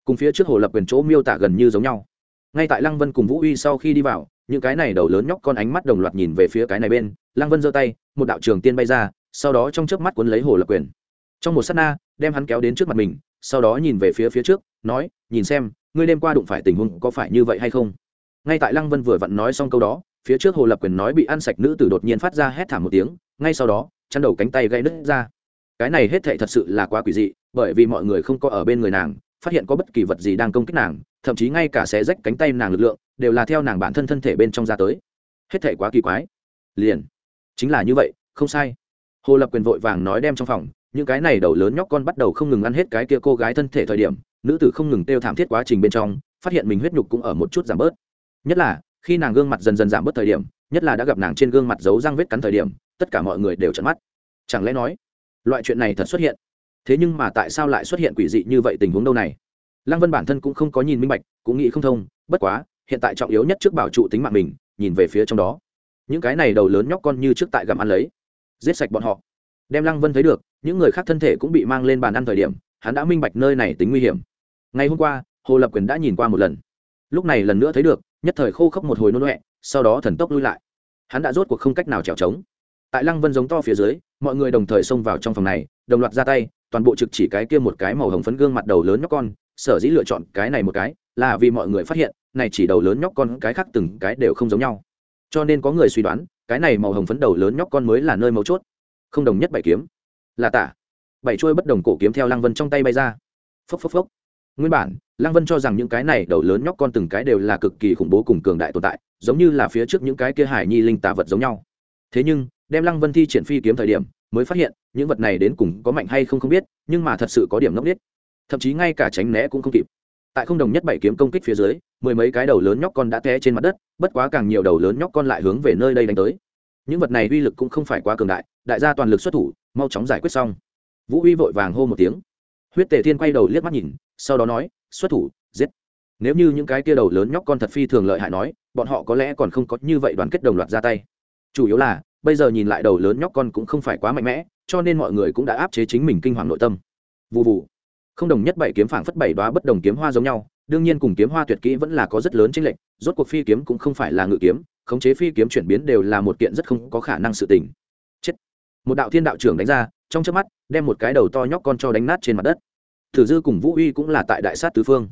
Cùng phía trước hồ lập quyền chỗ miêu tả gần như giống nhau. Ngay tại lăng vân cùng vũ uy sau khi đi vào, những cái này đầu lớn nhóc con ánh mắt đồng loạt nhìn về phía cái này bên lăng vân giơ tay, một đạo trường tiên bay ra, sau đó trong chớp mắt cuốn lấy hồ lập quyền. Trong một s á t na, đem hắn kéo đến trước mặt mình, sau đó nhìn về phía phía trước, nói, nhìn xem, ngươi đêm qua đụng phải tình huống có phải như vậy hay không? Ngay tại lăng vân vừa vặn nói xong câu đó, phía trước hồ lập quyền nói bị ăn sạch nữ tử đột nhiên phát ra hét thảm một tiếng, ngay sau đó, chăn đầu cánh tay gãy đứt ra. Cái này hết thệ thật sự là quá quỷ dị, bởi vì mọi người không có ở bên người nàng, phát hiện có bất kỳ vật gì đang công kích nàng, thậm chí ngay cả xé rách cánh tay nàng lực lượng, đều là theo nàng bản thân thân thể bên trong ra tới. Hết thệ quá kỳ quái. Liền. Chính là như vậy, không sai. Hồ lập quyền vội vàng nói đem trong phòng, những cái này đầu lớn nhóc con bắt đầu không ngừng ăn hết cái kia cô gái thân thể thời điểm, nữ tử không ngừng tiêu thảm thiết quá trình bên trong, phát hiện mình huyết nhục cũng ở một chút giảm bớt nhất là, khi nàng gương mặt dần dần giảm bớt thời điểm, nhất là đã gặp nàng trên gương mặt giấu răng vết cắn thời điểm, tất cả mọi người đều trận mắt. Chẳng lẽ nói, loại chuyện này thật xuất hiện? Thế nhưng mà tại sao lại xuất hiện quỷ dị như vậy tình huống đâu này? Lăng vân bản thân cũng không có nhìn minh bạch, cũng nghĩ không thông, bất quá, hiện tại trọng yếu nhất trước bảo trụ tính mạng mình, nhìn về phía trong đó. Những cái này đầu lớn nhóc con như trước tại gặm ăn lấy. Giết sạch bọn họ. Đem lăng vân thấy được, những người khác thân thể cũng bị mang lên bàn ăn thời điểm, hắn đã minh bạch nơi này tính nguy hiểm. Ngày hôm qua, hồ lập quyền đã nhìn qua một lần. Lúc này lần nữa thấy được nhất thời khô khốc một hồi nôn huệ sau đó thần tốc lui lại. Hắn đã rốt cuộc không cách nào trèo trống. Tại lăng vân giống to phía dưới, mọi người đồng thời xông vào trong phòng này, đồng loạt ra tay, toàn bộ trực chỉ cái kia một cái màu hồng phấn gương mặt đầu lớn nhóc con, sở dĩ lựa chọn cái này một cái, là vì mọi người phát hiện, này chỉ đầu lớn nhóc con, cái khác từng cái đều không giống nhau. Cho nên có người suy đoán, cái này màu hồng phấn đầu lớn nhóc con mới là nơi mấu chốt. Không đồng nhất bảy kiếm. Là tả. Bảy trôi bất đồng cổ kiếm theo lăng vân trong tay bay ra. Phốc phốc phốc. Nguyên bản lăng vân cho rằng những cái này đầu lớn nhóc con từng cái đều là cực kỳ khủng bố cùng cường đại tồn tại, giống như là phía trước những cái kia hải nhi linh tà vật giống nhau. Thế nhưng, đem lăng vân thi triển phi kiếm thời điểm, mới phát hiện, những vật này đến cùng có mạnh hay không không biết, nhưng mà thật sự có điểm ngốc biết thậm chí ngay cả tránh né cũng không kịp. Tại không đồng nhất bảy kiếm công kích phía dưới, mười mấy cái đầu lớn nhóc con đã té trên mặt đất, bất quá càng nhiều đầu lớn nhóc con lại hướng về nơi đây đánh tới. Những vật này uy lực cũng không phải quá cường đại đại gia toàn lực xuất thủ, mau chóng giải quyết xong. Vũ uy vội vàng hô một tiếng. Huyết tề thiên quay đầu liếc mắt nhìn, sau đó nói xuất thủ, giết. Nếu như những cái kia đầu lớn nhóc con thật phi thường lợi hại nói, bọn họ có lẽ còn không có như vậy đoàn kết đồng loạt ra tay. Chủ yếu là, bây giờ nhìn lại đầu lớn nhóc con cũng không phải quá mạnh mẽ, cho nên mọi người cũng đã áp chế chính mình kinh hoàng nội tâm. Vụ vụ không đồng nhất bảy kiếm phảng phất bảy đoá bất đồng kiếm hoa giống nhau, đương nhiên cùng kiếm hoa tuyệt kỹ vẫn là có rất lớn chênh lệch, rốt cuộc phi kiếm cũng không phải là ngự kiếm, khống chế phi kiếm chuyển biến đều là một kiện rất không có khả năng sự tình. Chết. Một đạo thiên đạo trưởng đánh ra, trong chớp mắt, đem một cái đầu to nhóc con cho đánh nát trên mặt đất thử dư cùng vũ uy cũng là tại đại sát tứ phương.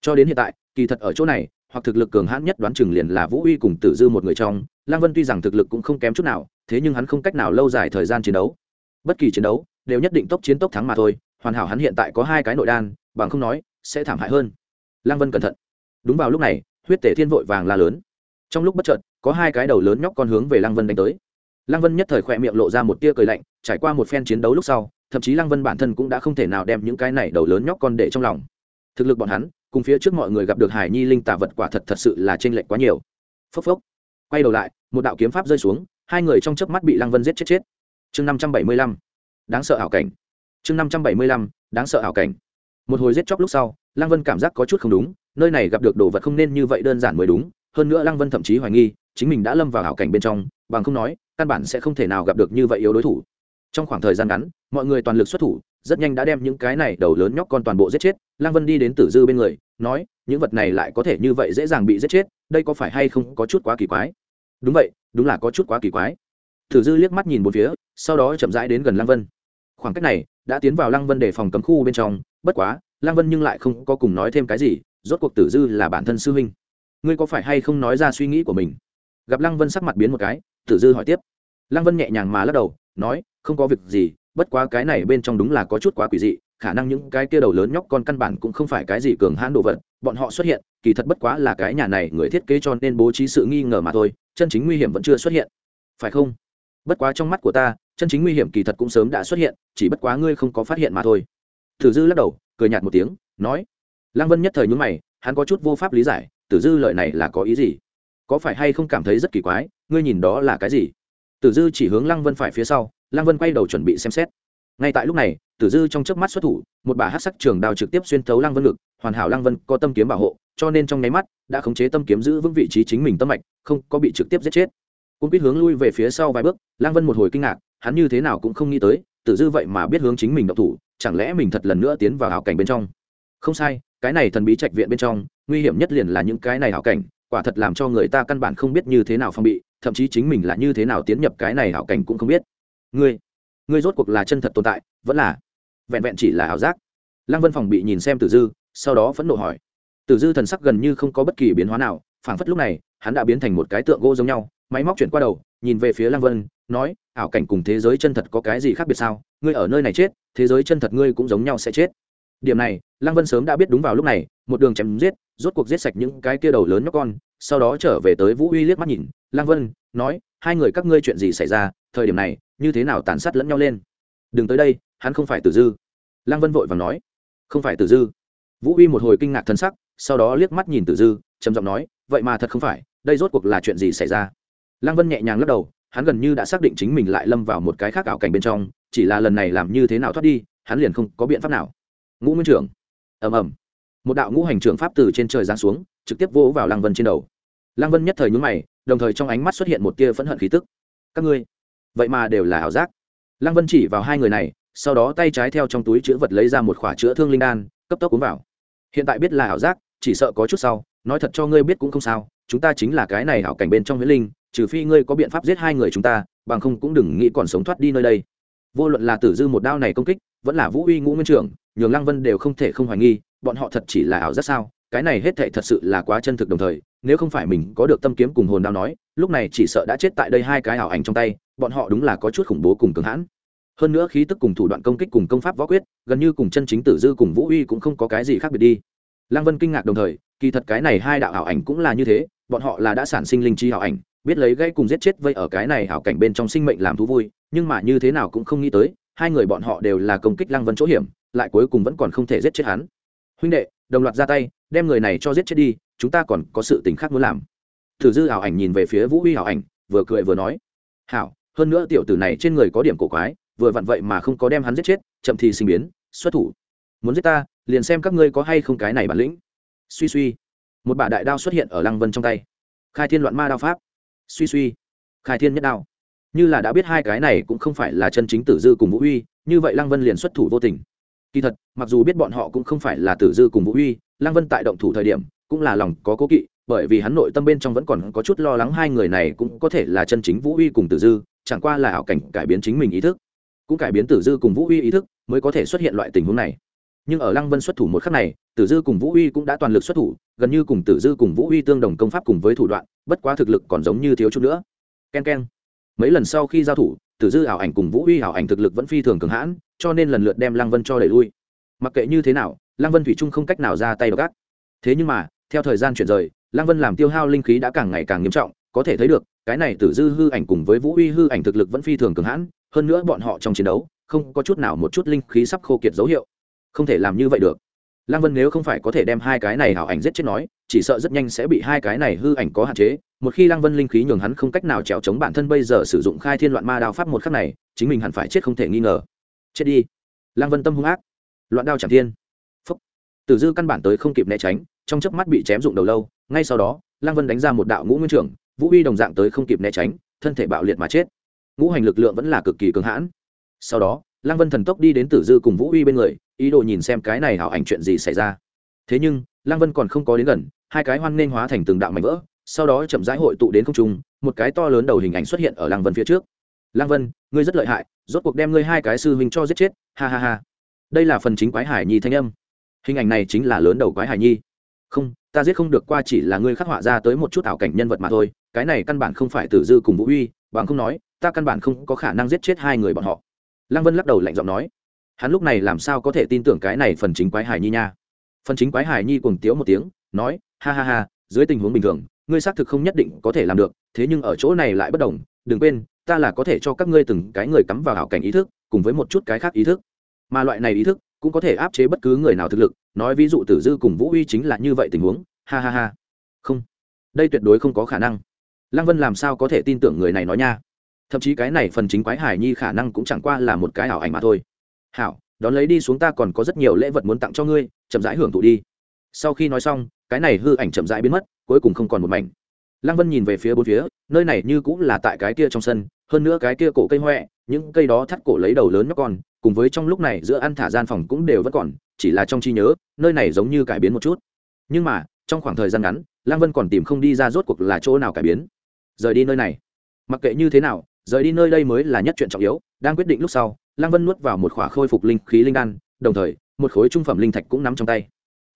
Cho đến hiện tại, kỳ thật ở chỗ này, hoặc thực lực cường hãn nhất đoán chừng liền là vũ uy cùng tử dư một người trong. Lăng vân tuy rằng thực lực cũng không kém chút nào, thế nhưng hắn không cách nào lâu dài thời gian chiến đấu. Bất kỳ chiến đấu, đều nhất định tốc chiến tốc thắng mà thôi, hoàn hảo hắn hiện tại có hai cái nội đan, bằng không nói, sẽ thảm hại hơn. Lăng vân cẩn thận. Đúng vào lúc này, huyết tể thiên vội vàng la lớn. Trong lúc bất chợt, có hai cái đầu lớn nhóc con hướng về lăng vân đánh tới. Lăng vân nhất thời khỏe miệng lộ ra một tia cười lạnh, trải qua một phen chiến đấu lúc sau thậm chí lăng vân bản thân cũng đã không thể nào đem những cái này đầu lớn nhóc con để trong lòng. Thực lực bọn hắn, cùng phía trước mọi người gặp được hải nhi linh tả vật quả thật thật sự là t r ê n lệch quá nhiều. Phốc phốc. Quay đầu lại, một đạo kiếm pháp rơi xuống, hai người trong chớp mắt bị lăng vân giết chết chết. Chương năm trăm bảy mươi lăm. Đáng sợ ảo cảnh. Chương năm trăm bảy mươi lăm. Đáng sợ ảo cảnh. Một hồi giết chóc lúc sau, lăng vân cảm giác có chút không đúng, nơi này gặp được đồ vật không nên như vậy đơn giản mới đúng. Hơn nữa lăng vân thậm chí hoài nghi, chính mình đã lâm vào ảo cảnh bên trong, bằng không nói, căn bản sẽ không thể nào gặp được như vậy yếu đối thủ trong khoảng thời gian ngắn, mọi người toàn lực xuất thủ, rất nhanh đã đem những cái này đầu lớn nhóc con toàn bộ giết chết. Lăng vân đi đến tử dư bên người, nói, những vật này lại có thể như vậy dễ dàng bị giết chết, đây có phải hay không có chút quá kỳ quái? Đúng vậy, đúng là có chút quá kỳ quái. Tử dư liếc mắt nhìn một phía, sau đó chậm rãi đến gần lăng vân. Khoảng cách này, đã tiến vào lăng vân để phòng cấm khu bên trong, bất quá lăng vân nhưng lại không có cùng nói thêm cái gì, rốt cuộc tử dư là bản thân sư huynh. Ngươi có phải hay không nói ra suy nghĩ của mình? Gặp lăng vân sắc mặt biến một cái, tử dư hỏi tiếp. Lăng vân nhẹ nhàng mà lắc đầu, nói không có việc gì, bất quá cái này bên trong đúng là có chút quá quỷ dị, khả năng những cái kia đầu lớn nhóc con căn bản cũng không phải cái gì cường hãn đồ vật, bọn họ xuất hiện, kỳ thật bất quá là cái nhà này người thiết kế cho nên bố trí sự nghi ngờ mà thôi, chân chính nguy hiểm vẫn chưa xuất hiện. Phải không? Bất quá trong mắt của ta, chân chính nguy hiểm kỳ thật cũng sớm đã xuất hiện, chỉ bất quá ngươi không có phát hiện mà thôi. Tử dư lắc đầu, cười nhạt một tiếng, nói, lăng vân nhất thời nhúng mày, hắn có chút vô pháp lý giải, tử dư lợi này là có ý gì? Có phải hay không cảm thấy rất kỳ quái, ngươi nhìn đó là cái gì? Tử dư chỉ hướng lăng vân phải phía sau lăng vân quay đầu chuẩn bị xem xét. Ngay tại lúc này, tử dư trong chớp mắt xuất thủ, một bà hát sắc trường đao trực tiếp xuyên thấu lăng vân ngực, hoàn hảo lăng vân có tâm kiếm bảo hộ, cho nên trong nháy mắt, đã khống chế tâm kiếm giữ vững vị trí chính mình tâm mạch, không có bị trực tiếp giết chết. Cũng biết hướng lui về phía sau vài bước, lăng vân một hồi kinh ngạc, hắn như thế nào cũng không nghĩ tới, tử dư vậy mà biết hướng chính mình độc thủ, chẳng lẽ mình thật lần nữa tiến vào hảo cảnh bên trong? Không sai, cái này thần bí trạch viện bên trong, nguy hiểm nhất liền là những cái này hảo cảnh, quả thật làm cho người ta căn bản không biết như thế nào phong bị, thậm chí chính mình là như thế nào tiến nhập cái này hảo cảnh cũng không biết ngươi ngươi rốt cuộc là chân thật tồn tại, vẫn là vẹn vẹn chỉ là ảo giác. Lăng vân phòng bị nhìn xem tử dư, sau đó phẫn nộ hỏi. Tử dư thần sắc gần như không có bất kỳ biến hóa nào, phảng phất lúc này, hắn đã biến thành một cái tượng gỗ giống nhau, máy móc chuyển qua đầu, nhìn về phía lăng vân, nói, ảo cảnh cùng thế giới chân thật có cái gì khác biệt sao? Ngươi ở nơi này chết, thế giới chân thật ngươi cũng giống nhau sẽ chết. Điểm này, lăng vân sớm đã biết đúng vào lúc này, một đường chém giết, rốt cuộc giết sạch những cái kia đầu lớn nhóc con, sau đó trở về tới vũ uy liếc mắt nhìn, lăng vân, nói, hai người các ngươi chuyện gì xảy ra? Thời điểm này như thế nào tàn sát lẫn nhau lên? Đừng tới đây, hắn không phải tử dư. Lăng vân vội và nói. Không phải tử dư. Vũ uy một hồi kinh ngạc thân sắc, sau đó liếc mắt nhìn tử dư, trầm giọng nói, vậy mà thật không phải, đây rốt cuộc là chuyện gì xảy ra? Lăng vân nhẹ nhàng lắc đầu, hắn gần như đã xác định chính mình lại lâm vào một cái khác ảo cảnh bên trong, chỉ là lần này làm như thế nào thoát đi, hắn liền không có biện pháp nào. Ngũ nguyên trưởng. Ầm ầm. Một đạo ngũ hành trưởng pháp từ trên trời giáng xuống, trực tiếp vỗ vào lăng vân trên đầu. Lăng vân nhất thời nhúng mày, đồng thời trong ánh mắt xuất hiện một tia phẫn hận khí tức. Các ngươi vậy mà đều là ảo giác. Lăng vân chỉ vào hai người này, sau đó tay trái theo trong túi chữ vật lấy ra một khỏa chữa thương linh đan, cấp tốc uống vào. Hiện tại biết là ảo giác, chỉ sợ có chút sau, nói thật cho ngươi biết cũng không sao, chúng ta chính là cái này ảo cảnh bên trong huyễn linh, trừ phi ngươi có biện pháp giết hai người chúng ta, bằng không cũng đừng nghĩ còn sống thoát đi nơi đây. Vô luận là tử dư một đao này công kích, vẫn là vũ uy ngũ nguyên trưởng, nhường lăng vân đều không thể không hoài nghi, bọn họ thật chỉ là ảo giác sao? Cái này hết thệ thật sự là quá chân thực đồng thời nếu không phải mình có được tâm kiếm cùng hồn đao nói, lúc này chỉ sợ đã chết tại đây hai cái ảo ảnh trong tay, bọn họ đúng là có chút khủng bố cùng cường hãn. Hơn nữa khí tức cùng thủ đoạn công kích cùng công pháp võ quyết, gần như cùng chân chính tử dư cùng vũ uy cũng không có cái gì khác biệt đi. Lăng vân kinh ngạc đồng thời, kỳ thật cái này hai đạo ảo ảnh cũng là như thế, bọn họ là đã sản sinh linh chi ảo ảnh, biết lấy gây cùng giết chết vây ở cái này ảo cảnh bên trong sinh mệnh làm thú vui, nhưng mà như thế nào cũng không nghĩ tới, hai người bọn họ đều là công kích lăng vân chỗ hiểm, lại cuối cùng vẫn còn không thể giết chết hắn. Huynh đệ, đồng loạt ra tay, đem người này cho giết chết đi chúng ta còn có sự tình khác muốn làm. Thử dư ảo ảnh nhìn về phía vũ huy ảo ảnh, vừa cười vừa nói, hảo, hơn nữa tiểu tử này trên người có điểm cổ quái, vừa vặn vậy mà không có đem hắn giết chết, chậm thì sinh biến, xuất thủ. Muốn giết ta, liền xem các ngươi có hay không cái này bản lĩnh. Suy suy, một bả đại đao xuất hiện ở lăng vân trong tay. Khai thiên loạn ma đao pháp. Suy suy, khai thiên nhất đao. Như là đã biết hai cái này cũng không phải là chân chính tử dư cùng vũ uy như vậy lăng vân liền xuất thủ vô tình. Kỳ thật, mặc dù biết bọn họ cũng không phải là tử dư cùng vũ uy lăng vân tại động thủ thời điểm cũng là lòng có cố kỵ, bởi vì hắn nội tâm bên trong vẫn còn có chút lo lắng hai người này cũng có thể là chân chính vũ uy cùng tử dư, chẳng qua là ảo cảnh cải biến chính mình ý thức. Cũng cải biến tử dư cùng vũ uy ý thức mới có thể xuất hiện loại tình huống này. Nhưng ở lăng vân xuất thủ một khắc này, tử dư cùng vũ uy cũng đã toàn lực xuất thủ, gần như cùng tử dư cùng vũ uy tương đồng công pháp cùng với thủ đoạn, bất quá thực lực còn giống như thiếu chút nữa. K e n k e n mấy lần sau khi giao thủ, tử dư ảo ảnh cùng vũ uy ảo ảnh thực lực vẫn phi thường cường hãn, cho nên lần lượt đem lăng vân cho đẩy lui. Mặc kệ như thế nào, lăng vân thủy trung không cách nào ra tay gác thế nhưng mà theo thời gian chuyển rời, lăng vân làm tiêu hao linh khí đã càng ngày càng nghiêm trọng, có thể thấy được, cái này tử dư hư ảnh cùng với vũ uy hư ảnh thực lực vẫn phi thường cường hãn, hơn nữa bọn họ trong chiến đấu, không có chút nào một chút linh khí sắp khô kiệt dấu hiệu. Không thể làm như vậy được. Lăng vân nếu không phải có thể đem hai cái này hảo ảnh giết chết nói, chỉ sợ rất nhanh sẽ bị hai cái này hư ảnh có hạn chế. Một khi lăng vân linh khí nhường hắn không cách nào trèo chống bản thân bây giờ sử dụng khai thiên loạn ma đao pháp một khắc này, chính mình hẳn phải chết không thể nghi ngờ. Chết đi. Lăng vân tâm hung ác. Loạn đao chẳng thiên. Phúc. Tử dư căn bản tới không kịp né tránh trong chớp mắt bị chém dụng đầu lâu, ngay sau đó, lăng vân đánh ra một đạo ngũ nguyên trưởng, vũ uy đồng dạng tới không kịp né tránh, thân thể bạo liệt mà chết. Ngũ hành lực lượng vẫn là cực kỳ cường hãn. Sau đó, lăng vân thần tốc đi đến tử dư cùng vũ uy bên người, ý đồ nhìn xem cái này hảo ảnh chuyện gì xảy ra. Thế nhưng, lăng vân còn không có đến gần, hai cái hoan nên hóa thành từng đạo mảnh vỡ, sau đó chậm rãi hội tụ đến không trung, một cái to lớn đầu hình ảnh xuất hiện ở lăng vân phía trước. Lăng vân, ngươi rất lợi hại, rốt cuộc đem ngươi hai cái sư huynh cho giết chết, ha ha ha. Đây là phần chính quái hải nhi thanh âm. Hình ảnh này chính là lớn đầu quái hải nhi không, ta giết không được qua chỉ là ngươi khắc họa ra tới một chút ảo cảnh nhân vật mà thôi, cái này căn bản không phải tử dư cùng vũ uy, bằng không nói, ta căn bản không có khả năng giết chết hai người bọn họ. Lăng vân lắc đầu lạnh giọng nói. Hắn lúc này làm sao có thể tin tưởng cái này phần chính quái hải nhi nha? Phần chính quái hải nhi cùng tiếu một tiếng, nói, ha ha ha, dưới tình huống bình thường, ngươi xác thực không nhất định có thể làm được, thế nhưng ở chỗ này lại bất đồng, đừng quên, ta là có thể cho các ngươi từng cái người cắm vào hảo cảnh ý thức, cùng với một chút cái khác ý thức. Mà loại này ý thức cũng có thể áp chế bất cứ người nào thực lực, nói ví dụ tử dư cùng vũ uy chính là như vậy tình huống, ha ha ha. Không, đây tuyệt đối không có khả năng. Lăng vân làm sao có thể tin tưởng người này nói nha? Thậm chí cái này phần chính quái hải nhi khả năng cũng chẳng qua là một cái ảo ảnh mà thôi. Hảo, đón lấy đi xuống ta còn có rất nhiều lễ vật muốn tặng cho ngươi, chậm rãi hưởng thụ đi. Sau khi nói xong, cái này hư ảnh chậm rãi biến mất, cuối cùng không còn một mảnh. Lăng vân nhìn về phía bốn phía, nơi này như cũng là tại cái kia trong sân, hơn nữa cái kia cổ cây huệ những cây đó thắt cổ lấy đầu lớn nhóc con cùng với trong lúc này giữa ăn thả gian phòng cũng đều vẫn còn, chỉ là trong trí nhớ, nơi này giống như cải biến một chút. Nhưng mà, trong khoảng thời gian ngắn lăng vân còn tìm không đi ra rốt cuộc là chỗ nào cải biến. Rời đi nơi này. Mặc kệ như thế nào, rời đi nơi đây mới là nhất chuyện trọng yếu, đang quyết định lúc sau lăng vân nuốt vào một khỏa khôi phục linh khí linh đan, đồng thời, một khối trung phẩm linh thạch cũng nắm trong tay.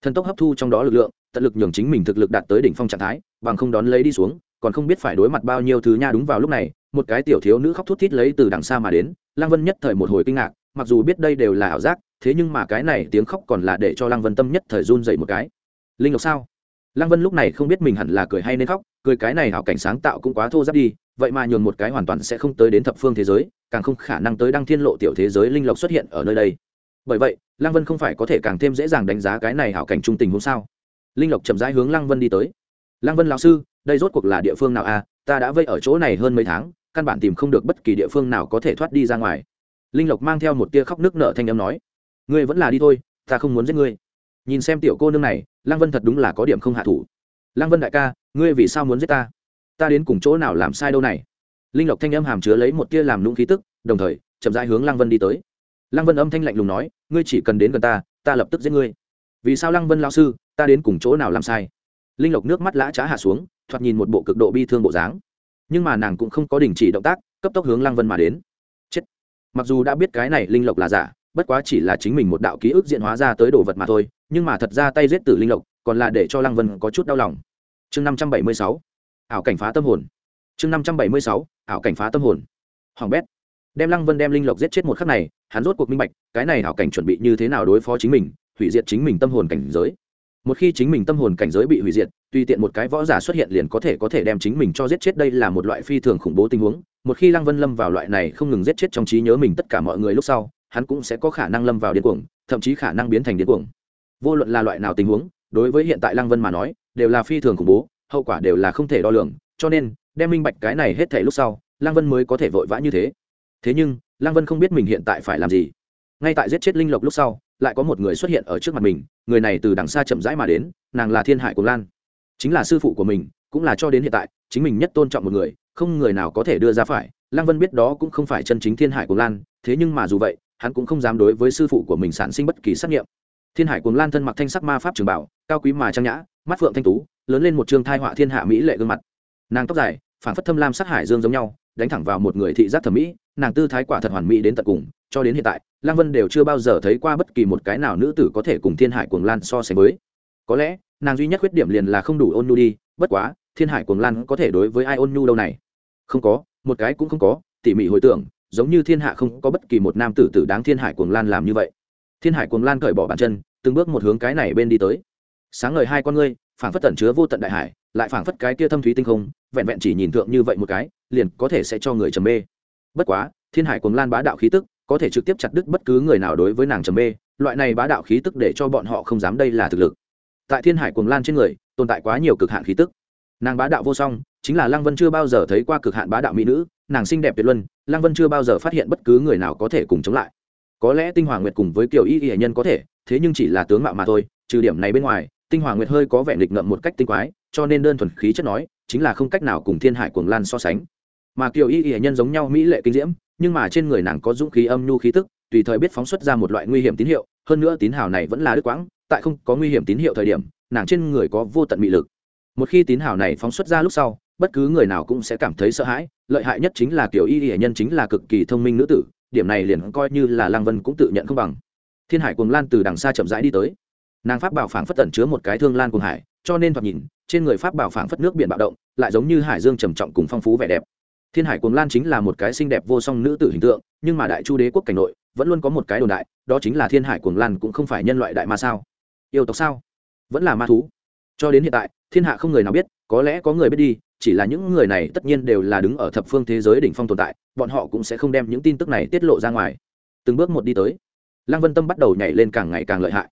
Thần tốc hấp thu trong đó lực lượng, tận lực nhường chính mình thực lực đạt tới đỉnh phong trạng thái, bằng không đón lấy đi xuống, còn không biết phải đối mặt bao nhiêu thứ nha đúng vào lúc này, một cái tiểu thiếu nữ khóc thút thít lấy từ đằng xa mà đến lăng vân nhất thời một hồi kinh ngạc mặc dù biết đây đều là ảo giác, thế nhưng mà cái này tiếng khóc còn là để cho lăng vân tâm nhất thời run dậy một cái. Linh lộc sao? Lăng vân lúc này không biết mình hẳn là cười hay nên khóc, cười cái này hảo cảnh sáng tạo cũng quá thô giáp đi, vậy mà nhường một cái hoàn toàn sẽ không tới đến thập phương thế giới, càng không khả năng tới đăng thiên lộ tiểu thế giới linh lộc xuất hiện ở nơi đây. Bởi vậy, lăng vân không phải có thể càng thêm dễ dàng đánh giá cái này hảo cảnh trung tình hôm sao? Linh lộc chậm rãi hướng lăng vân đi tới. Lăng vân lão sư, đây rốt cuộc là địa phương nào a à? ta đã vây ở chỗ này hơn mấy tháng, căn bản tìm không được bất kỳ địa phương nào có thể thoát đi ra ngoài linh lộc mang theo một tia khóc nước nở thanh âm nói, ngươi vẫn là đi thôi, ta không muốn giết ngươi. Nhìn xem tiểu cô nương này, lăng vân thật đúng là có điểm không hạ thủ. Lăng vân đại ca, ngươi vì sao muốn giết ta? Ta đến cùng chỗ nào làm sai đâu này? Linh lộc thanh âm hàm chứa lấy một tia làm nũng khí tức, đồng thời, chậm rãi hướng lăng vân đi tới. Lăng vân âm thanh lạnh lùng nói, ngươi chỉ cần đến gần ta ta lập tức giết ngươi. Vì sao lăng vân lao sư, ta đến cùng chỗ nào làm sai? Linh lộc nước mắt lã trá hạ xuống, thoạt nhìn một bộ cực độ bi thương bộ dáng. Nhưng mà nàng cũng không có đình chỉ động tác, cấp tốc hướng lăng vân mà đến mặc dù đã biết cái này linh lộc là giả, bất quá chỉ là chính mình một đạo ký ức diện hóa ra tới đồ vật mà thôi, nhưng mà thật ra tay giết tử linh lộc, còn là để cho lăng vân có chút đau lòng. Chương năm trăm bảy mươi sáu. Ảo cảnh phá tâm hồn. Chương năm trăm bảy mươi sáu. Ảo cảnh phá tâm hồn. Hoàng bét. Đem lăng vân đem linh lộc giết chết một khắc này, hắn rốt cuộc minh bạch, cái này ảo cảnh chuẩn bị như thế nào đối phó chính mình, hủy diệt chính mình tâm hồn cảnh giới một khi chính mình tâm hồn cảnh giới bị hủy diệt, tùy tiện một cái võ giả xuất hiện liền có thể có thể đem chính mình cho giết chết. Đây là một loại phi thường khủng bố tình huống. Một khi lăng vân lâm vào loại này không ngừng giết chết trong trí nhớ mình tất cả mọi người lúc sau, hắn cũng sẽ có khả năng lâm vào điên cuồng, thậm chí khả năng biến thành điên cuồng. Vô luận là loại nào tình huống, đối với hiện tại lăng vân mà nói, đều là phi thường khủng bố, hậu quả đều là không thể đo lường. Cho nên, đem minh bạch cái này hết thể lúc sau, lăng vân mới có thể vội vã như thế. Thế nhưng, lăng vân không biết mình hiện tại phải làm gì. Ngay tại giết chết linh lộc lúc sau lại có một người xuất hiện ở trước mặt mình, người này từ đằng xa chậm rãi mà đến, nàng là thiên hải của lan. Chính là sư phụ của mình, cũng là cho đến hiện tại, chính mình nhất tôn trọng một người, không người nào có thể đưa ra phải. Lăng vân biết đó cũng không phải chân chính thiên hải cuồng lan, thế nhưng mà dù vậy, hắn cũng không dám đối với sư phụ của mình sản sinh bất kỳ xác nghiệm. Thiên hải cuồng lan thân mặc thanh sắc ma pháp trường bảo, cao quý mà trang nhã, mắt phượng thanh tú, lớn lên một trường thai họa thiên hạ mỹ lệ gương mặt. Nàng tóc dài phản phất thâm lam sát hải dương giống nhau, đánh thẳng vào một người thị giác thẩm mỹ nàng tư thái quả thật hoàn mỹ đến tận cùng, cho đến hiện tại, lăng vân đều chưa bao giờ thấy qua bất kỳ một cái nào nữ tử có thể cùng thiên hải cuồng lan so sánh với. Có lẽ, nàng duy nhất khuyết điểm liền là không đủ ôn nhu đi, bất quá, thiên hải cuồng lan có thể đối với ai ôn nhu đâu này? Không có, một cái cũng không có, tỉ mỉ hồi tưởng, giống như thiên hạ không có bất kỳ một nam tử tử đáng thiên hải cuồng lan làm như vậy. Thiên hải cuồng lan cởi bỏ bàn chân, từng bước một hướng cái này bên đi tới. Sáng ngời hai con ngươi, phảng phất tẩn chứa vô tận đại hải, lại phảng phất cái kia thâm thúy tinh không, vẹn vẹn chỉ nhìn thượng như vậy một cái, liền có thể sẽ cho người trầm mê bất quá, thiên hải cuồng lan bá đạo khí tức, có thể trực tiếp chặt đứt bất cứ người nào đối với nàng trầm mê, loại này bá đạo khí tức để cho bọn họ không dám đây là thực lực. Tại thiên hải cuồng lan trên người, tồn tại quá nhiều cực hạn khí tức. Nàng bá đạo vô song, chính là lăng vân chưa bao giờ thấy qua cực hạn bá đạo mỹ nữ, nàng xinh đẹp tuyệt luân, lăng vân chưa bao giờ phát hiện bất cứ người nào có thể cùng chống lại. Có lẽ tinh hoàng nguyệt cùng với kiều y y hệ nhân có thể, thế nhưng chỉ là tướng mạo mà thôi, trừ điểm này bên ngoài, tinh hoàng nguyệt hơi có vẻ nghịch ngợm một cách tinh quái, cho nên đơn thuần khí chất nói, chính là không cách nào cùng thiên hải cuồng lan so sánh mà kiều y y nhân giống nhau mỹ lệ kinh diễm, nhưng mà trên người nàng có dũng khí âm nhu khí tức, tùy thời biết phóng xuất ra một loại nguy hiểm tín hiệu, hơn nữa tín hào này vẫn là đứt quãng, tại không có nguy hiểm tín hiệu thời điểm, nàng trên người có vô tận mị lực. Một khi tín hào này phóng xuất ra lúc sau, bất cứ người nào cũng sẽ cảm thấy sợ hãi, lợi hại nhất chính là kiểu y y nhân chính là cực kỳ thông minh nữ tử, điểm này liền coi như là lang vân cũng tự nhận không bằng. Thiên hải cuồng lan từ đằng xa chậm rãi đi tới. Nàng pháp bảo phảng phất tẩn chứa một cái thương lan cuồng hải, cho nên thoạt nhìn, trên người pháp bảo phảng phất nước biển bạo động, lại giống như hải dương trầm trọng cùng phong phú vẻ đẹp thiên hải cuồng lan chính là một cái xinh đẹp vô song nữ tử hình tượng, nhưng mà đại chu đế quốc cảnh nội, vẫn luôn có một cái đồn đại, đó chính là thiên hải cuồng lan cũng không phải nhân loại đại ma sao. Yêu tộc sao? Vẫn là ma thú. Cho đến hiện tại, thiên hạ không người nào biết, có lẽ có người biết đi, chỉ là những người này tất nhiên đều là đứng ở thập phương thế giới đỉnh phong tồn tại, bọn họ cũng sẽ không đem những tin tức này tiết lộ ra ngoài. Từng bước một đi tới, lăng vân tâm bắt đầu nhảy lên càng ngày càng lợi hại.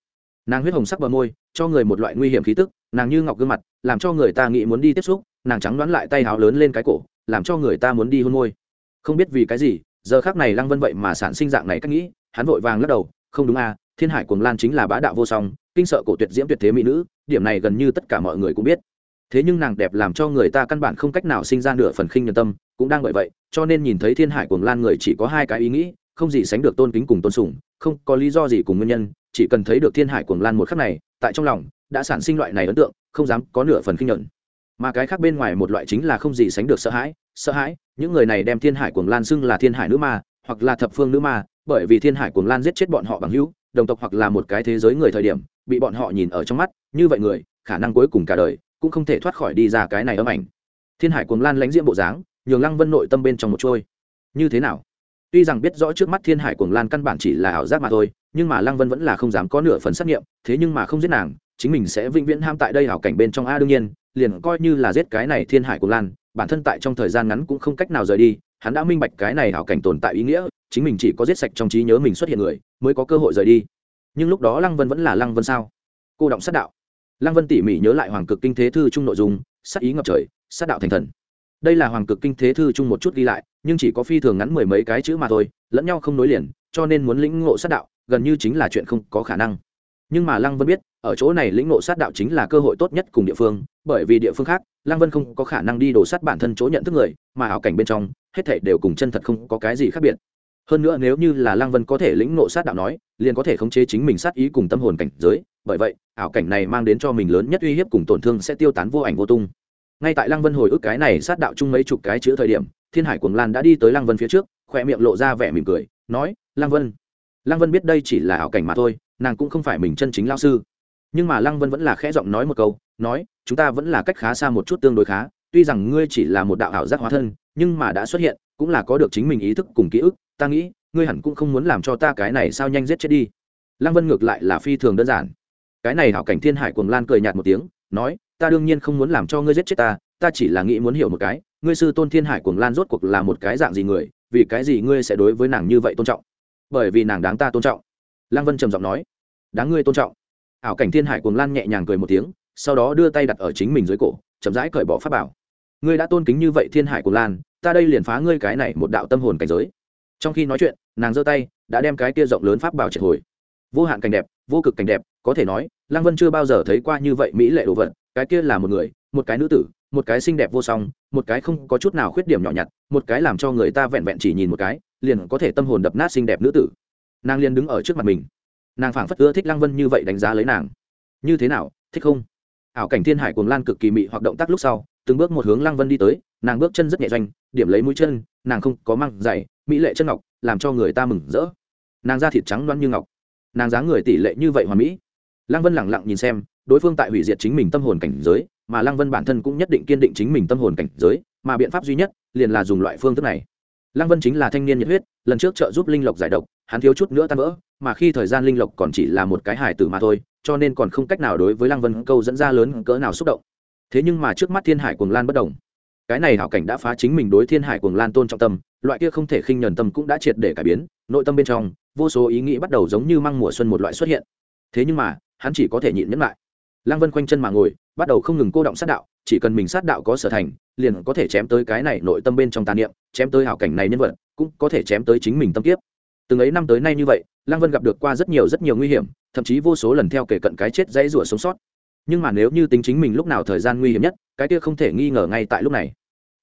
Nàng huyết hồng sắc bờ môi, cho người một loại nguy hiểm khí tức, nàng như ngọc gương mặt, làm cho người ta nghĩ muốn đi tiếp xúc, nàng trắng đoán lại tay háo lớn lên cái cổ làm cho người ta muốn đi hôn môi. Không biết vì cái gì, giờ khác này lăng vân vậy mà sản sinh dạng này cách nghĩ, hắn vội vàng lắc đầu, không đúng à thiên hải cuồng lan chính là bá đạo vô song, kinh sợ cổ tuyệt diễm tuyệt thế mỹ nữ, điểm này gần như tất cả mọi người cũng biết. Thế nhưng nàng đẹp làm cho người ta căn bản không cách nào sinh ra nửa phần khinh nhân tâm, cũng đang bởi vậy, cho nên nhìn thấy thiên hải cuồng lan người chỉ có hai cái ý nghĩ, không gì sánh được tôn kính cùng tôn sùng, không có lý do gì cùng nguyên nhân, chỉ cần thấy được thiên hải cuồng lan một khắc này, tại trong lòng, đã sản sinh loại này ấn tượng, không dám có nửa phần khinh nhuận mà cái khác bên ngoài một loại chính là không gì sánh được sợ hãi sợ hãi, những người này đem thiên hải cuồng lan xưng là thiên hải nữ ma, hoặc là thập phương nữ ma, bởi vì thiên hải cuồng lan giết chết bọn họ bằng hữu, đồng tộc hoặc là một cái thế giới người thời điểm, bị bọn họ nhìn ở trong mắt, như vậy người, khả năng cuối cùng cả đời cũng không thể thoát khỏi đi ra cái này âm ảnh. Thiên hải cuồng lan lãnh diễm bộ dáng, nhường lăng vân nội tâm bên trong một trôi. Như thế nào? Tuy rằng biết rõ trước mắt thiên hải cuồng lan căn bản chỉ là ảo giác mà thôi, nhưng mà lăng vân vẫn là không dám có nửa phần xác nghiệm, thế nhưng mà không giết nàng, chính mình sẽ vĩnh viễn ham tại đây hảo cảnh bên trong a đương nhiên liền coi như là giết cái này thiên hải của lan, bản thân tại trong thời gian ngắn cũng không cách nào rời đi, hắn đã minh bạch cái này hảo cảnh tồn tại ý nghĩa, chính mình chỉ có giết sạch trong trí nhớ mình xuất hiện người, mới có cơ hội rời đi. Nhưng lúc đó lăng vân vẫn là lăng vân sao? Cô động sát đạo. Lăng vân tỉ mỉ nhớ lại hoàng cực kinh thế thư chung nội dung, sát ý ngập trời, sát đạo thành thần. Đây là hoàng cực kinh thế thư chung một chút ghi lại, nhưng chỉ có phi thường ngắn mười mấy cái chữ mà thôi, lẫn nhau không nối liền, cho nên muốn lĩnh ngộ sát đạo, gần như chính là chuyện không có khả năng. Nhưng mà lăng vân biết ở chỗ này lĩnh ngộ sát đạo chính là cơ hội tốt nhất cùng địa phương, bởi vì địa phương khác, lăng vân không có khả năng đi đổ sát bản thân chỗ nhận thức người, mà ảo cảnh bên trong, hết thảy đều cùng chân thật không có cái gì khác biệt. Hơn nữa nếu như là lăng vân có thể lĩnh ngộ sát đạo nói, liền có thể khống chế chính mình sát ý cùng tâm hồn cảnh giới, bởi vậy, ảo cảnh này mang đến cho mình lớn nhất uy hiếp cùng tổn thương sẽ tiêu tán vô ảnh vô tung. Ngay tại lăng vân hồi ức cái này sát đạo chung mấy chục cái chữ thời điểm, thiên hải cuồng lan đã đi tới lăng vân phía trước, khoe miệng lộ ra vẻ mỉm cười, nói, lăng vân lăng vân biết đây chỉ là ảo cảnh mà thôi, nàng cũng không phải mình chân chính lão sư nhưng mà lăng vân vẫn là khẽ giọng nói một câu, nói, chúng ta vẫn là cách khá xa một chút tương đối khá, tuy rằng ngươi chỉ là một đạo ảo giác hóa thân, nhưng mà đã xuất hiện, cũng là có được chính mình ý thức cùng ký ức, ta nghĩ, ngươi hẳn cũng không muốn làm cho ta cái này sao nhanh giết chết đi. Lăng vân ngược lại là phi thường đơn giản. Cái này hảo cảnh thiên hải cuồng lan cười nhạt một tiếng, nói, ta đương nhiên không muốn làm cho ngươi giết chết ta ta chỉ là nghĩ muốn hiểu một cái, ngươi sư tôn thiên hải cuồng lan rốt cuộc là một cái dạng gì người, vì cái gì ngươi sẽ đối với nàng như vậy tôn trọng? Bởi vì nàng đáng ta tôn trọng. Lăng vân trầm giọng nói. Đáng ngươi tôn trọng ảo cảnh thiên hải cuồng lan nhẹ nhàng cười một tiếng, sau đó đưa tay đặt ở chính mình dưới cổ, chậm rãi cởi bỏ pháp bảo. Ngươi đã tôn kính như vậy thiên hải cuồng lan, ta đây liền phá ngươi cái này một đạo tâm hồn cảnh giới. Trong khi nói chuyện, nàng giơ tay, đã đem cái kia rộng lớn pháp bảo triệt hồi. Vô hạn cảnh đẹp, vô cực cảnh đẹp, có thể nói, lăng vân chưa bao giờ thấy qua như vậy mỹ lệ đồ vật, cái kia là một người, một cái nữ tử, một cái xinh đẹp vô song, một cái không có chút nào khuyết điểm nhỏ nhặt, một cái làm cho người ta vẹn vẹn chỉ nhìn một cái, liền có thể tâm hồn đập nát xinh đẹp nữ tử. Nàng liền đứng ở trước mặt mình nàng phảng phất ưa thích lăng vân như vậy đánh giá lấy nàng. Như thế nào, thích không? Ảo cảnh thiên hải cuồng lan cực kỳ mị hoặc động tác lúc sau, từng bước một hướng lăng vân đi tới, nàng bước chân rất nhẹ doanh, điểm lấy mũi chân, nàng không có măng dày, mỹ lệ chân ngọc, làm cho người ta mừng rỡ. Nàng da thịt trắng loan như ngọc. Nàng dáng người tỷ lệ như vậy hoàn mỹ. Lăng vân lẳng lặng nhìn xem, đối phương tại hủy diệt chính mình tâm hồn cảnh giới, mà lăng vân bản thân cũng nhất định kiên định chính mình tâm hồn cảnh giới, mà biện pháp duy nhất, liền là dùng loại phương thức này. Lăng vân chính là thanh niên nhiệt huyết, lần trước trợ giúp linh lộc giải độc, hắn thiếu chút nữa tan vỡ mà khi thời gian linh lộc còn chỉ là một cái hải tử mà thôi, cho nên còn không cách nào đối với lăng vân câu dẫn ra lớn cỡ nào xúc động. Thế nhưng mà trước mắt thiên hải cuồng lan bất đồng cái này hảo cảnh đã phá chính mình đối thiên hải cuồng lan tôn trọng tâm, loại kia không thể khinh nhuần tâm cũng đã triệt để cải biến, nội tâm bên trong, vô số ý nghĩ bắt đầu giống như măng mùa xuân một loại xuất hiện. Thế nhưng mà, hắn chỉ có thể nhịn nhẫn lại. Lăng vân quanh chân mà ngồi, bắt đầu không ngừng cô động sát đạo, chỉ cần mình sát đạo có sở thành, liền có thể chém tới cái này nội tâm bên trong tàn niệm, chém tới hảo cảnh này nhân vật, cũng có thể chém tới chính mình tâm kiếp từng ấy năm tới nay như vậy, lăng vân gặp được qua rất nhiều rất nhiều nguy hiểm, thậm chí vô số lần theo kể cận cái chết dãy rủa sống sót. Nhưng mà nếu như tính chính mình lúc nào thời gian nguy hiểm nhất, cái kia không thể nghi ngờ ngay tại lúc này.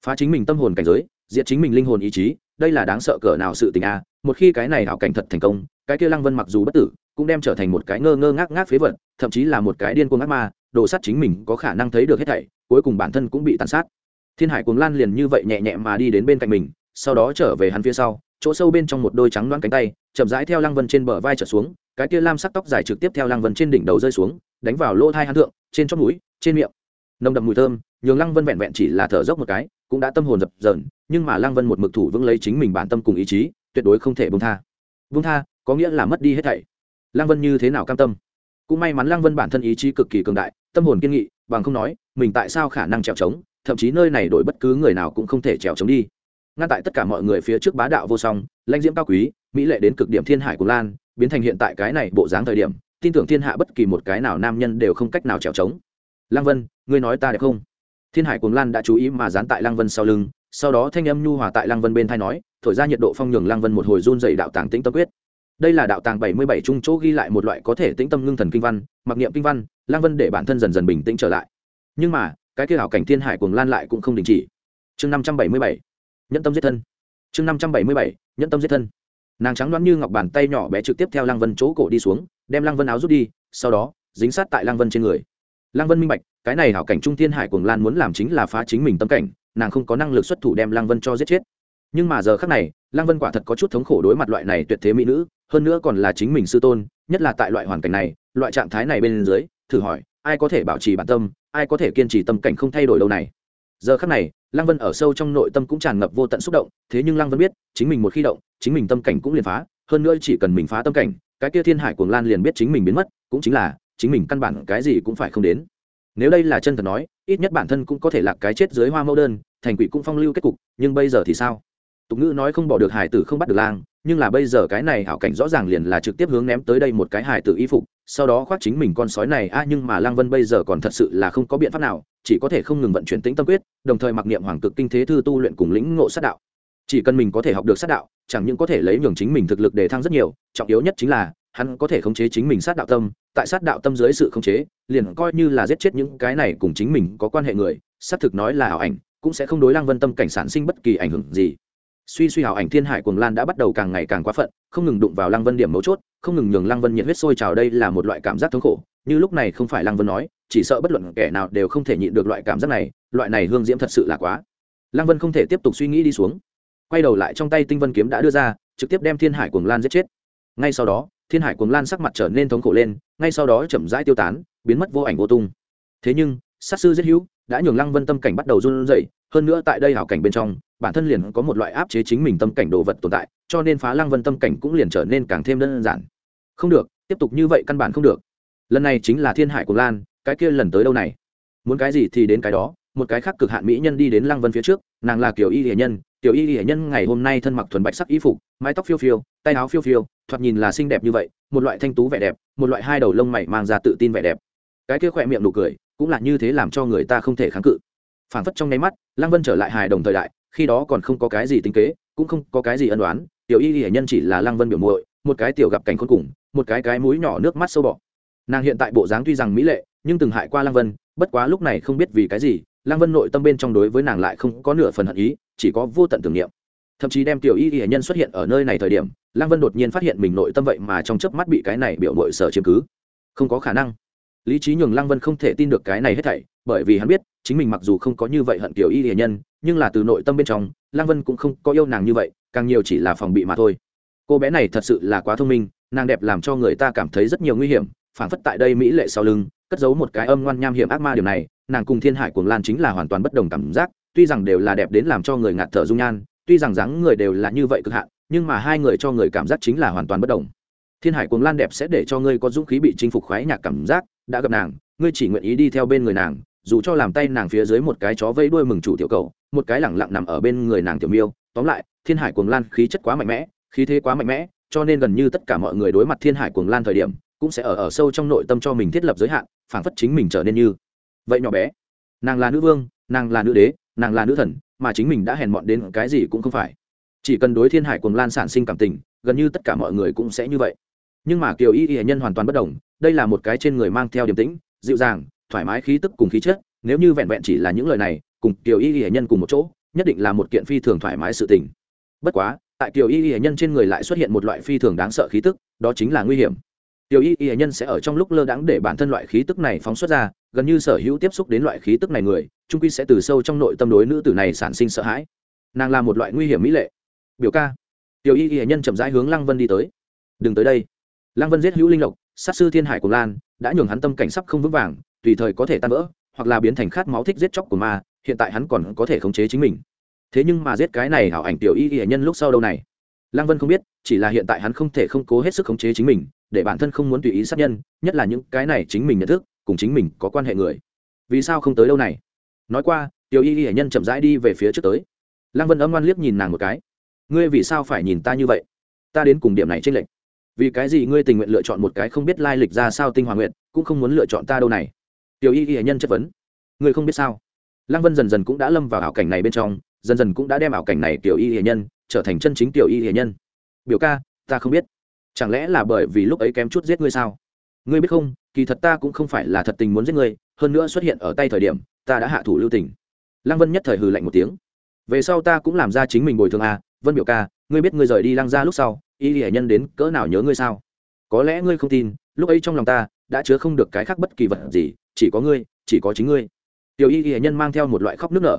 Phá chính mình tâm hồn cảnh giới, diệt chính mình linh hồn ý chí, đây là đáng sợ cỡ nào sự tình a, một khi cái này hảo cảnh thật thành công, cái kia lăng vân mặc dù bất tử, cũng đem trở thành một cái ngơ ngơ ngác ngác phế vật, thậm chí là một cái điên cuồng ác ma, đồ sắt chính mình có khả năng thấy được hết thảy, cuối cùng bản thân cũng bị tàn sát. Thiên hải cuồng lan liền như vậy nhẹ nhẹ mà đi đến bên cạnh mình, sau đó trở về hắn phía sau chỗ sâu bên trong một đôi trắng loáng cánh tay, chậm rãi theo lăng vân trên bờ vai trở xuống, cái kia lam sắc tóc dài trực tiếp theo lăng vân trên đỉnh đầu rơi xuống, đánh vào lỗ thai hắn thượng, trên chót mũi, trên miệng. Nồng đậm mùi thơm, nhường lăng vân vẹn vẹn chỉ là thở dốc một cái, cũng đã tâm hồn dập dờn, nhưng mà lăng vân một mực thủ vững lấy chính mình bản tâm cùng ý chí, tuyệt đối không thể bông tha. Bông tha, có nghĩa là mất đi hết thảy. Lăng vân như thế nào cam tâm? Cũng may mắn lăng vân bản thân ý chí cực kỳ cường đại, tâm hồn kiên nghị, bằng không nói, mình tại sao khả năng trèo trống, thậm chí nơi này đổi bất cứ người nào cũng không thể trèo trống đi ngăn tại tất cả mọi người phía trước bá đạo vô song, lãnh diễm cao quý, mỹ lệ đến cực điểm thiên hải của lan, biến thành hiện tại cái này bộ dáng thời điểm, tin tưởng thiên hạ bất kỳ một cái nào nam nhân đều không cách nào trèo trống. Lăng vân, ngươi nói ta đẹp không? Thiên hải cuồng lan đã chú ý mà dán tại lăng vân sau lưng, sau đó thanh âm nhu hòa tại lăng vân bên thai nói, thổi ra nhiệt độ phong nhường lăng vân một hồi run dày đạo tàng tĩnh tâm quyết. Đây là đạo tàng bảy mươi bảy trung chỗ ghi lại một loại có thể tĩnh tâm ngưng thần kinh văn, mặc niệm kinh văn, lăng vân để bản thân dần dần bình tĩnh trở lại. Nhưng mà, cái kia hảo cảnh thiên hải cuồng lan lại cũng không đình chỉ. Chương năm trăm bảy mươi bảy nhẫn tâm giết thân. Chương năm trăm bảy mươi bảy, nhẫn tâm giết thân. Nàng trắng đoán như ngọc bàn tay nhỏ bé trực tiếp theo lăng vân chỗ cổ đi xuống, đem lăng vân áo rút đi, sau đó, dính sát tại lăng vân trên người. Lăng vân minh bạch, cái này hảo cảnh trung thiên hải cuồng lan muốn làm chính là phá chính mình tâm cảnh, nàng không có năng lực xuất thủ đem lăng vân cho giết chết. Nhưng mà giờ khác này, lăng vân quả thật có chút thống khổ đối mặt loại này tuyệt thế mỹ nữ, hơn nữa còn là chính mình sư tôn, nhất là tại loại hoàn cảnh này, loại trạng thái này bên dưới, thử hỏi, ai có thể bảo trì bản tâm, ai có thể kiên trì tâm cảnh không thay đổi lâu này. Giờ khắc này lăng vân ở sâu trong nội tâm cũng tràn ngập vô tận xúc động, thế nhưng lăng vân biết, chính mình một khi động, chính mình tâm cảnh cũng liền phá, hơn nữa chỉ cần mình phá tâm cảnh, cái kia thiên hải cuồng lan liền biết chính mình biến mất, cũng chính là, chính mình căn bản cái gì cũng phải không đến. Nếu đây là chân thật nói, ít nhất bản thân cũng có thể lạc cái chết dưới hoa mẫu đơn, thành quỷ cũng phong lưu kết cục, nhưng bây giờ thì sao? Tục ngữ nói không bỏ được hải tử không bắt được lang nhưng là bây giờ cái này hảo cảnh rõ ràng liền là trực tiếp hướng ném tới đây một cái hải tử y phục, sau đó khoác chính mình con sói này. A, nhưng mà lăng vân bây giờ còn thật sự là không có biện pháp nào, chỉ có thể không ngừng vận chuyển tĩnh tâm quyết, đồng thời mặc niệm hoàng cực kinh thế thư tu luyện cùng lĩnh ngộ sát đạo. Chỉ cần mình có thể học được sát đạo, chẳng những có thể lấy nhường chính mình thực lực để thăng rất nhiều, trọng yếu nhất chính là, hắn có thể khống chế chính mình sát đạo tâm, tại sát đạo tâm dưới sự khống chế, liền coi như là giết chết những cái này cùng chính mình có quan hệ người, xác thực nói là ảo ảnh, cũng sẽ không đối lăng vân tâm cảnh sản sinh bất kỳ ảnh hưởng gì suy suy hảo ảnh thiên hải cuồng lan đã bắt đầu càng ngày càng quá phận, không ngừng đụng vào lăng vân điểm mấu chốt, không ngừng nhường lăng vân nhiệt huyết sôi trào đây là một loại cảm giác thống khổ. Như lúc này không phải lăng vân nói, chỉ sợ bất luận kẻ nào đều không thể nhịn được loại cảm giác này, loại này hương diễm thật sự là quá. Lăng vân không thể tiếp tục suy nghĩ đi xuống. Quay đầu lại trong tay tinh vân kiếm đã đưa ra, trực tiếp đem thiên hải cuồng lan giết chết. Ngay sau đó, thiên hải cuồng lan sắc mặt trở nên thống khổ lên, ngay sau đó chậm rãi tiêu tán, biến mất vô ảnh vô tung. Thế nhưng, sát sư giết hữu, đã nhường lăng vân tâm cảnh bắt đầu run rẩy, hơn nữa tại đây hảo cảnh bên trong bản thân liền có một loại áp chế chính mình tâm cảnh đồ vật tồn tại, cho nên phá lăng vân tâm cảnh cũng liền trở nên càng thêm đơn giản. Không được, tiếp tục như vậy căn bản không được. Lần này chính là thiên hải của lan, cái kia lần tới đâu này? Muốn cái gì thì đến cái đó, một cái khác cực hạn mỹ nhân đi đến lăng vân phía trước, nàng là kiểu y hiển nhân tiểu y hiển nhân ngày hôm nay thân mặc thuần bạch sắc y phục, mái tóc phiêu phiêu, tay áo phiêu phiêu, thoạt nhìn là xinh đẹp như vậy, một loại thanh tú vẻ đẹp, một loại hai đầu lông mày mang ra tự tin vẻ đẹp. Cái kia khỏe miệng nụ cười, cũng là như thế làm cho người ta không thể kháng cự. Phản phất trong nháy mắt, lăng vân trở lại hài đồng thời đại khi đó còn không có cái gì tính kế, cũng không có cái gì ân đoán tiểu y hiển nhân chỉ là lăng vân biểu muội, một cái tiểu gặp cảnh khốn cùng, một cái cái mũi nhỏ nước mắt sâu bọ. Nàng hiện tại bộ dáng tuy rằng mỹ lệ, nhưng từng hại qua lăng vân, bất quá lúc này không biết vì cái gì, lăng vân nội tâm bên trong đối với nàng lại không có nửa phần hận ý, chỉ có vô tận tưởng niệm. Thậm chí đem tiểu y y nhân xuất hiện ở nơi này thời điểm, lăng vân đột nhiên phát hiện mình nội tâm vậy mà trong chớp mắt bị cái này biểu mội sở chiếm cứ. Không có khả năng. Lý trí nhường lăng vân không thể tin được cái này hết thảy, bởi vì hắn biết chính mình mặc dù không có như vậy hận tiểu y hiền nhân, nhưng là từ nội tâm bên trong lăng vân cũng không có yêu nàng như vậy, càng nhiều chỉ là phòng bị mà thôi. Cô bé này thật sự là quá thông minh, nàng đẹp làm cho người ta cảm thấy rất nhiều nguy hiểm phản phất tại đây mỹ lệ sau lưng, cất giấu một cái âm ngoan nham hiểm ác ma điều này, nàng cùng thiên hải cuồng lan chính là hoàn toàn bất đồng cảm giác, tuy rằng đều là đẹp đến làm cho người ngạt thở dung nhan, tuy rằng dáng người đều là như vậy cực hạn, nhưng mà hai người cho người cảm giác chính là hoàn toàn bất đồng. Thiên hải cuồng lan đẹp sẽ để cho ngươi có dũng khí bị chinh phục khoái nhạc cảm giác, đã gặp nàng, ngươi chỉ nguyện ý đi theo bên người nàng dù cho làm tay nàng phía dưới một cái chó vây đuôi mừng chủ tiểu cầu, một cái lẳng lặng nằm ở bên người nàng tiểu miêu, tóm lại, thiên hải cuồng lan khí chất quá mạnh mẽ, khí thế quá mạnh mẽ, cho nên gần như tất cả mọi người đối mặt thiên hải cuồng lan thời điểm, cũng sẽ ở ở sâu trong nội tâm cho mình thiết lập giới hạn, phảng phất chính mình trở nên như vậy nhỏ bé. Nàng là nữ vương, nàng là nữ đế, nàng là nữ thần, mà chính mình đã hèn mọn đến cái gì cũng không phải. Chỉ cần đối thiên hải cuồng lan sản sinh cảm tình, gần như tất cả mọi người cũng sẽ như vậy. Nhưng mà kiều y y nhân hoàn toàn bất đồng, đây là một cái trên người mang theo điềm tĩnh, dịu dàng thoải mái khí tức cùng khí chất, nếu như vẹn vẹn chỉ là những lời này, cùng kiều y y nhân cùng một chỗ, nhất định là một kiện phi thường thoải mái sự tình. Bất quá, tại kiều y y nhân trên người lại xuất hiện một loại phi thường đáng sợ khí tức, đó chính là nguy hiểm. Tiểu y y nhân sẽ ở trong lúc lơ đãng để bản thân loại khí tức này phóng xuất ra, gần như sở hữu tiếp xúc đến loại khí tức này người trung quy sẽ từ sâu trong nội tâm đối nữ tử này sản sinh sợ hãi. Nàng là một loại nguy hiểm mỹ lệ. Biểu ca. Tiểu y y nhân chậm rãi hướng lăng vân đi tới. Đừng tới đây. Lăng vân giết hữu linh lộc, sát sư thiên hải của lan, đã nhường hắn tâm cảnh sắp không vững vàng tùy thời có thể tan vỡ, hoặc là biến thành khát máu thích giết chóc của ma, hiện tại hắn còn có thể khống chế chính mình. Thế nhưng mà giết cái này hảo ảnh tiểu y y nhân lúc sau đâu này? Lăng vân không biết, chỉ là hiện tại hắn không thể không cố hết sức khống chế chính mình, để bản thân không muốn tùy ý sát nhân, nhất là những cái này chính mình nhận thức, cùng chính mình có quan hệ người. Vì sao không tới đâu này? Nói qua, tiểu y y nhân chậm rãi đi về phía trước tới. Lăng vân âm ngoan liếc nhìn nàng một cái. Ngươi vì sao phải nhìn ta như vậy? Ta đến cùng điểm này trên lệnh vì cái gì ngươi tình nguyện lựa chọn một cái không biết lai lịch ra sao tinh hoàng nguyện, cũng không muốn lựa chọn ta đâu này? Tiểu y y hệ nhân chất vấn. Người không biết sao? Lăng vân dần dần cũng đã lâm vào ảo cảnh này bên trong, dần dần cũng đã đem ảo cảnh này tiểu y hệ nhân trở thành chân chính tiểu y hệ nhân. Biểu ca, ta không biết. Chẳng lẽ là bởi vì lúc ấy kém chút giết ngươi sao? Ngươi biết không, kỳ thật ta cũng không phải là thật tình muốn giết ngươi, hơn nữa xuất hiện ở tay thời điểm, ta đã hạ thủ lưu tình. Lăng vân nhất thời hừ lạnh một tiếng. Về sau ta cũng làm ra chính mình bồi thường à vân biểu ca, ngươi biết ngươi rời đi lăng ra lúc sau y hệ nhân đến cỡ nào nhớ ngươi sao? Có lẽ ngươi không tin, lúc ấy trong lòng ta đã chứa không được cái khác bất kỳ vật gì chỉ có ngươi, chỉ có chính ngươi. Tiểu y hệ nhân mang theo một loại khóc nước nở.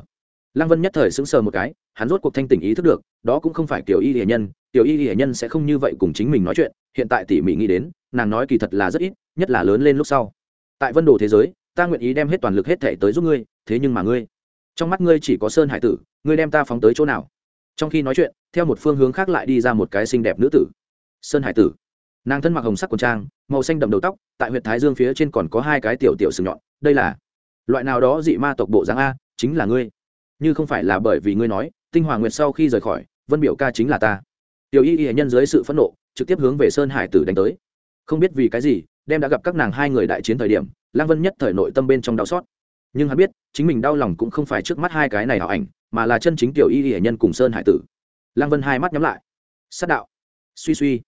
Lăng vân nhất thời sững sờ một cái, hắn rốt cuộc thanh tỉnh ý thức được, đó cũng không phải Tiểu y hệ nhân, tiểu y hệ nhân sẽ không như vậy cùng chính mình nói chuyện, hiện tại tỉ mỉ nghĩ đến, nàng nói kỳ thật là rất ít, nhất là lớn lên lúc sau. Tại vân đồ thế giới, ta nguyện ý đem hết toàn lực hết thể tới giúp ngươi, thế nhưng mà ngươi, trong mắt ngươi chỉ có sơn hải tử, ngươi đem ta phóng tới chỗ nào? Trong khi nói chuyện, theo một phương hướng khác lại đi ra một cái xinh đẹp nữ tử. Sơn hải tử nàng thân mặc hồng sắc quần trang, màu xanh đậm đầu tóc, tại huyện thái dương phía trên còn có hai cái tiểu tiểu sừng nhọn, đây là loại nào đó dị ma tộc bộ dáng a, chính là ngươi. Như không phải là bởi vì ngươi nói, tinh hoàng nguyệt sau khi rời khỏi, vân biểu ca chính là ta. Tiểu y y nhân dưới sự phẫn nộ, trực tiếp hướng về sơn hải tử đánh tới. Không biết vì cái gì, đem đã gặp các nàng hai người đại chiến thời điểm lang vân nhất thời nội tâm bên trong đau xót. Nhưng hắn biết, chính mình đau lòng cũng không phải trước mắt hai cái này hảo ảnh, mà là chân chính tiểu y y nhân cùng sơn hải tử. Lang vân hai mắt nhắm lại. Sát đạo. Suy suy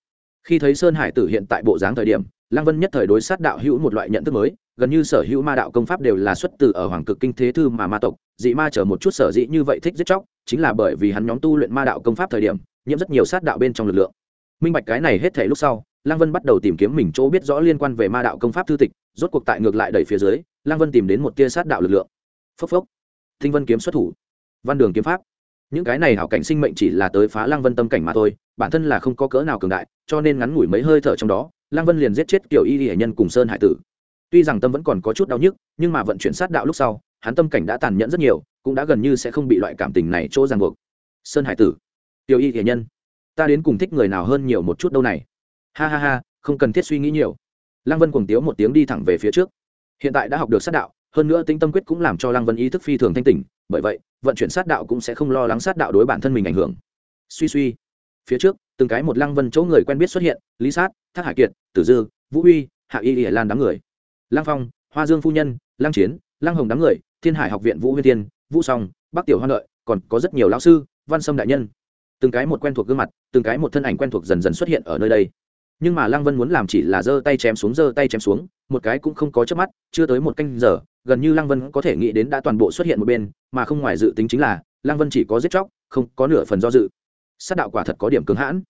khi thấy sơn hải tử hiện tại bộ dáng thời điểm lang vân nhất thời đối sát đạo hữu một loại nhận thức mới, gần như sở hữu ma đạo công pháp đều là xuất từ ở hoàng cực kinh thế thư mà ma tộc, dị ma chở một chút sở dĩ như vậy thích giết chóc, chính là bởi vì hắn nhóm tu luyện ma đạo công pháp thời điểm, nhiễm rất nhiều sát đạo bên trong lực lượng. Minh bạch cái này hết thể lúc sau, lăng vân bắt đầu tìm kiếm mình chỗ biết rõ liên quan về ma đạo công pháp thư tịch, rốt cuộc tại ngược lại đẩy phía dưới, lăng vân tìm đến một tia sát đạo lực lượng. Phốc phốc. Thinh vân kiếm xuất thủ. Văn đường kiếm pháp những cái này hảo cảnh sinh mệnh chỉ là tới phá lăng vân tâm cảnh mà thôi, bản thân là không có cỡ nào cường đại, cho nên ngắn ngủi mấy hơi thở trong đó, lăng vân liền giết chết kiểu y hệ nhân cùng sơn hải tử. Tuy rằng tâm vẫn còn có chút đau nhức, nhưng mà vận chuyển sát đạo lúc sau, hắn tâm cảnh đã tàn nhẫn rất nhiều, cũng đã gần như sẽ không bị loại cảm tình này chỗ ràng buộc. Sơn hải tử, tiểu y thể nhân, ta đến cùng thích người nào hơn nhiều một chút đâu này? Ha ha ha, không cần thiết suy nghĩ nhiều. Lăng vân cùng tiếu một tiếng đi thẳng về phía trước. Hiện tại đã học được sát đạo, hơn nữa tinh tâm quyết cũng làm cho lăng vân ý thức phi thường thanh tỉnh, bởi vậy vận chuyển sát đạo cũng sẽ không lo lắng sát đạo đối bản thân mình ảnh hưởng. Suy suy. Phía trước, từng cái một lăng vân chỗ người quen biết xuất hiện, lý sát, thác hải kiệt, tử dư, vũ huy, hạ y y lan đám người. Lăng phong, hoa dương phu nhân, lăng chiến, lăng hồng đám người, thiên hải học viện vũ huyên tiên vũ song, bắc tiểu hoa lợi còn có rất nhiều lão sư, văn sâm đại nhân. Từng cái một quen thuộc gương mặt, từng cái một thân ảnh quen thuộc dần dần xuất hiện ở nơi đây nhưng mà lăng vân muốn làm chỉ là giơ tay chém xuống, giơ tay chém xuống, một cái cũng không có chớp mắt, chưa tới một canh giờ, gần như lăng vân có thể nghĩ đến đã toàn bộ xuất hiện một bên, mà không ngoài dự tính chính là, lăng vân chỉ có giết chóc, không có nửa phần do dự. Sát đạo quả thật có điểm cứng hãn.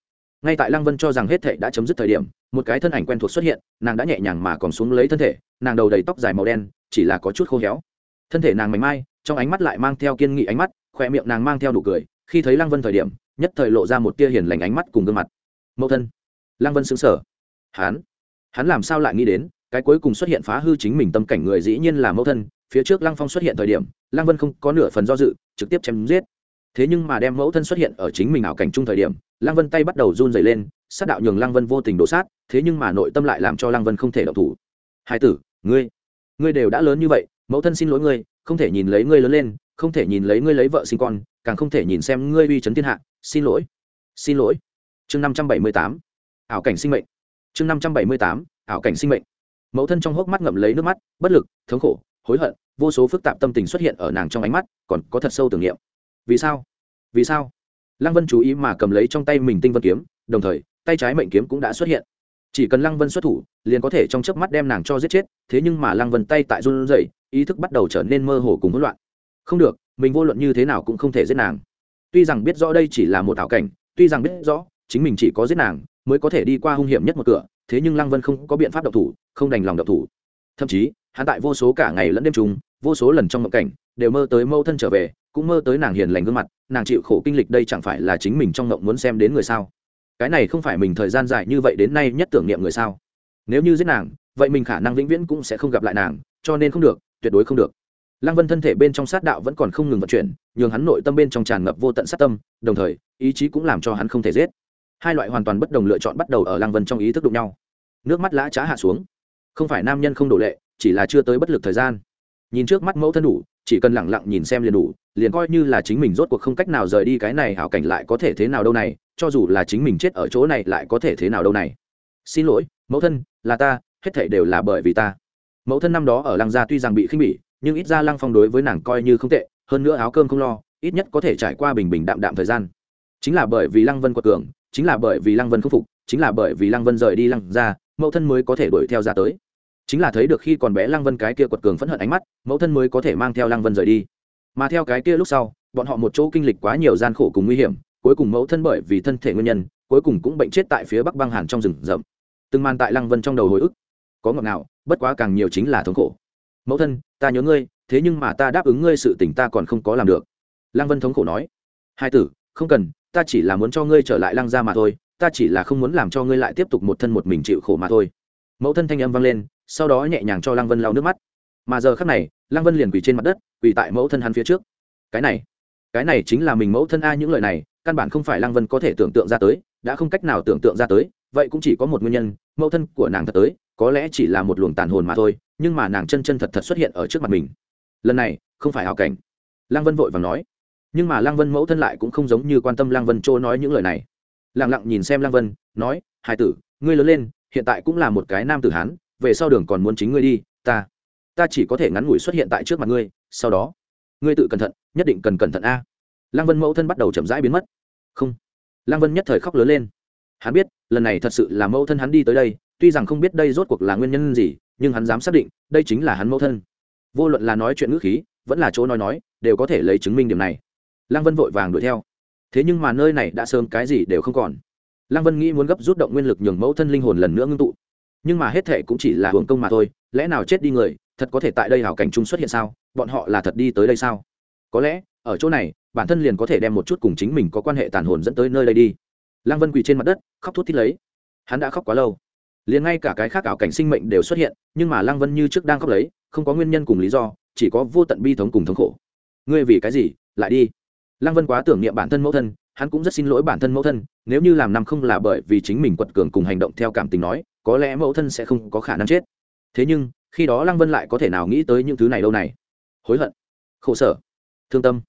Ngay tại lăng vân cho rằng hết thệ đã chấm dứt thời điểm, một cái thân ảnh quen thuộc xuất hiện, nàng đã nhẹ nhàng mà còn xuống lấy thân thể, nàng đầu đầy tóc dài màu đen, chỉ là có chút khô héo. Thân thể nàng mảnh mai, trong ánh mắt lại mang theo kiên nghị ánh mắt khoe miệng nàng mang theo nụ cười, khi thấy lăng vân thời điểm, nhất thời lộ ra một tia hiền lành ánh mắt cùng gương mặt. Mẫu thân lăng vân xứng sở hắn? Hắn làm sao lại nghĩ đến, cái cuối cùng xuất hiện phá hư chính mình tâm cảnh người dĩ nhiên là mẫu thân, phía trước lăng phong xuất hiện thời điểm, lăng vân không có nửa phần do dự, trực tiếp chém giết. Thế nhưng mà đem mẫu thân xuất hiện ở chính mình ảo cảnh chung thời điểm, lăng vân tay bắt đầu run dày lên, sát đạo nhường lăng vân vô tình đổ sát, thế nhưng mà nội tâm lại làm cho lăng vân không thể đọc thủ. Hai tử, ngươi ngươi đều đã lớn như vậy, mẫu thân xin lỗi ngươi, không thể nhìn lấy ngươi lớn lên, không thể nhìn lấy ngươi lấy vợ sinh con, càng không thể nhìn xem ngươi uy chấn thiên hạ, xin lỗi xin lỗi. Chương năm trăm bảy mươi tám ảo cảnh sinh mệnh. Chương năm trăm bảy mươi tám, ảo cảnh sinh mệnh. Mẫu thân trong hốc mắt ngậm lấy nước mắt, bất lực, thống khổ, hối hận, vô số phức tạp tâm tình xuất hiện ở nàng trong ánh mắt, còn có thật sâu tưởng niệm. Vì sao? Vì sao? Lăng vân chú ý mà cầm lấy trong tay mình tinh vân kiếm, đồng thời, tay trái mệnh kiếm cũng đã xuất hiện. Chỉ cần lăng vân xuất thủ, liền có thể trong chớp mắt đem nàng cho giết chết, thế nhưng mà lăng vân tay tại run rẩy, ý thức bắt đầu trở nên mơ hồ cùng hỗn loạn. Không được, mình vô luận như thế nào cũng không thể giết nàng. Tuy rằng biết rõ đây chỉ là một ảo cảnh, tuy rằng biết rõ, chính mình chỉ có giết nàng mới có thể đi qua hung hiểm nhất một cửa, thế nhưng lăng vân không có biện pháp độc thủ, không đành lòng độc thủ. Thậm chí, hắn tại vô số cả ngày lẫn đêm trùng vô số lần trong mộng cảnh, đều mơ tới mâu thân trở về, cũng mơ tới nàng hiền lành gương mặt, nàng chịu khổ kinh lịch đây chẳng phải là chính mình trong mộng muốn xem đến người sao? Cái này không phải mình thời gian dài như vậy đến nay nhất tưởng niệm người sao? Nếu như giết nàng, vậy mình khả năng vĩnh viễn cũng sẽ không gặp lại nàng, cho nên không được, tuyệt đối không được. Lăng vân thân thể bên trong sát đạo vẫn còn không ngừng vận chuyển, nhường hắn nội tâm bên trong tràn ngập vô tận sát tâm, đồng thời, ý chí cũng làm cho hắn không thể giết hai loại hoàn toàn bất đồng lựa chọn bắt đầu ở lăng vân trong ý thức đụng nhau. Nước mắt lã trá hạ xuống. Không phải nam nhân không đổ lệ, chỉ là chưa tới bất lực thời gian. Nhìn trước mắt mẫu thân đủ, chỉ cần lẳng lặng nhìn xem liền đủ, liền coi như là chính mình rốt cuộc không cách nào rời đi cái này hảo cảnh lại có thể thế nào đâu này, cho dù là chính mình chết ở chỗ này lại có thể thế nào đâu này. Xin lỗi, mẫu thân, là ta, hết thảy đều là bởi vì ta. Mẫu thân năm đó ở lăng gia tuy rằng bị khinh bỉ, nhưng ít ra lăng phong đối với nàng coi như không tệ, hơn nữa áo cơm không lo, ít nhất có thể trải qua bình bình đạm đạm thời gian. Chính là bởi vì lăng vân quật cường chính là bởi vì lăng vân khâm phục, chính là bởi vì lăng vân rời đi lăng gia mẫu thân mới có thể đuổi theo ra tới. Chính là thấy được khi còn bé lăng vân cái kia quật cường phẫn hận ánh mắt, mẫu thân mới có thể mang theo lăng vân rời đi. Mà theo cái kia lúc sau, bọn họ một chỗ kinh lịch quá nhiều gian khổ cùng nguy hiểm, cuối cùng mẫu thân bởi vì thân thể nguyên nhân, cuối cùng cũng bệnh chết tại phía bắc băng hàn trong rừng rậm. Từng màn tại lăng vân trong đầu hồi ức, có ngọt ngào, bất quá càng nhiều chính là thống khổ. Mẫu thân, ta nhớ ngươi, thế nhưng mà ta đáp ứng ngươi sự tình ta còn không có làm được. Lăng vân thống khổ nói, hai tử, không cần ta chỉ là muốn cho ngươi trở lại lăng ra mà thôi, ta chỉ là không muốn làm cho ngươi lại tiếp tục một thân một mình chịu khổ mà thôi. Mẫu thân thanh âm vang lên, sau đó nhẹ nhàng cho lăng vân lau nước mắt. Mà giờ khắc này, lăng vân liền quỳ trên mặt đất, quỳ tại mẫu thân hắn phía trước. Cái này cái này chính là mình mẫu thân a những lời này, căn bản không phải lăng vân có thể tưởng tượng ra tới, đã không cách nào tưởng tượng ra tới, vậy cũng chỉ có một nguyên nhân, mẫu thân của nàng thật tới, có lẽ chỉ là một luồng tàn hồn mà thôi, nhưng mà nàng chân chân thật thật xuất hiện ở trước mặt mình. Lần này, không phải hào cảnh. Lăng vân vội và nói nhưng mà lăng vân mẫu thân lại cũng không giống như quan tâm lăng vân chỗ nói những lời này. Lẳng lặng nhìn xem lăng vân, nói hai tử, ngươi lớn lên, hiện tại cũng là một cái nam tử hán, về sau đường còn muốn chính ngươi đi, ta ta chỉ có thể ngắn ngủi xuất hiện tại trước mặt ngươi, sau đó, ngươi tự cẩn thận, nhất định cần cẩn thận a. Lăng vân mẫu thân bắt đầu chậm rãi biến mất. Không. Lăng vân nhất thời khóc lớn lên. Hắn biết, lần này thật sự là mẫu thân hắn đi tới đây, tuy rằng không biết đây rốt cuộc là nguyên nhân gì, nhưng hắn dám xác định, đây chính là hắn mẫu thân. Vô luận là nói chuyện ngữ khí, vẫn là chỗ nói nói, đều có thể lấy chứng minh điểm này lăng vân vội vàng đuổi theo. Thế nhưng mà nơi này đã sớm cái gì đều không còn. Lăng vân nghĩ muốn gấp rút động nguyên lực nhường mẫu thân linh hồn lần nữa ngưng tụ. Nhưng mà hết thệ cũng chỉ là hưởng công mà thôi, lẽ nào chết đi người, thật có thể tại đây hảo cảnh chung xuất hiện sao? Bọn họ là thật đi tới đây sao? Có lẽ, ở chỗ này, bản thân liền có thể đem một chút cùng chính mình có quan hệ tàn hồn dẫn tới nơi đây đi. Lăng vân quỳ trên mặt đất, khóc thút thít lấy. Hắn đã khóc quá lâu. Liền ngay cả cái khác ảo cảnh sinh mệnh đều xuất hiện, nhưng mà lăng vân như trước đang khóc lấy, không có nguyên nhân cùng lý do, chỉ có vô tận bi thống cùng thống khổ. Ngươi vì cái gì? Lại đi lăng vân quá tưởng niệm bản thân mẫu thân, hắn cũng rất xin lỗi bản thân mẫu thân, nếu như làm năm không là bởi vì chính mình quật cường cùng hành động theo cảm tình nói, có lẽ mẫu thân sẽ không có khả năng chết. Thế nhưng, khi đó lăng vân lại có thể nào nghĩ tới những thứ này đâu này? Hối hận, khổ sở, thương tâm.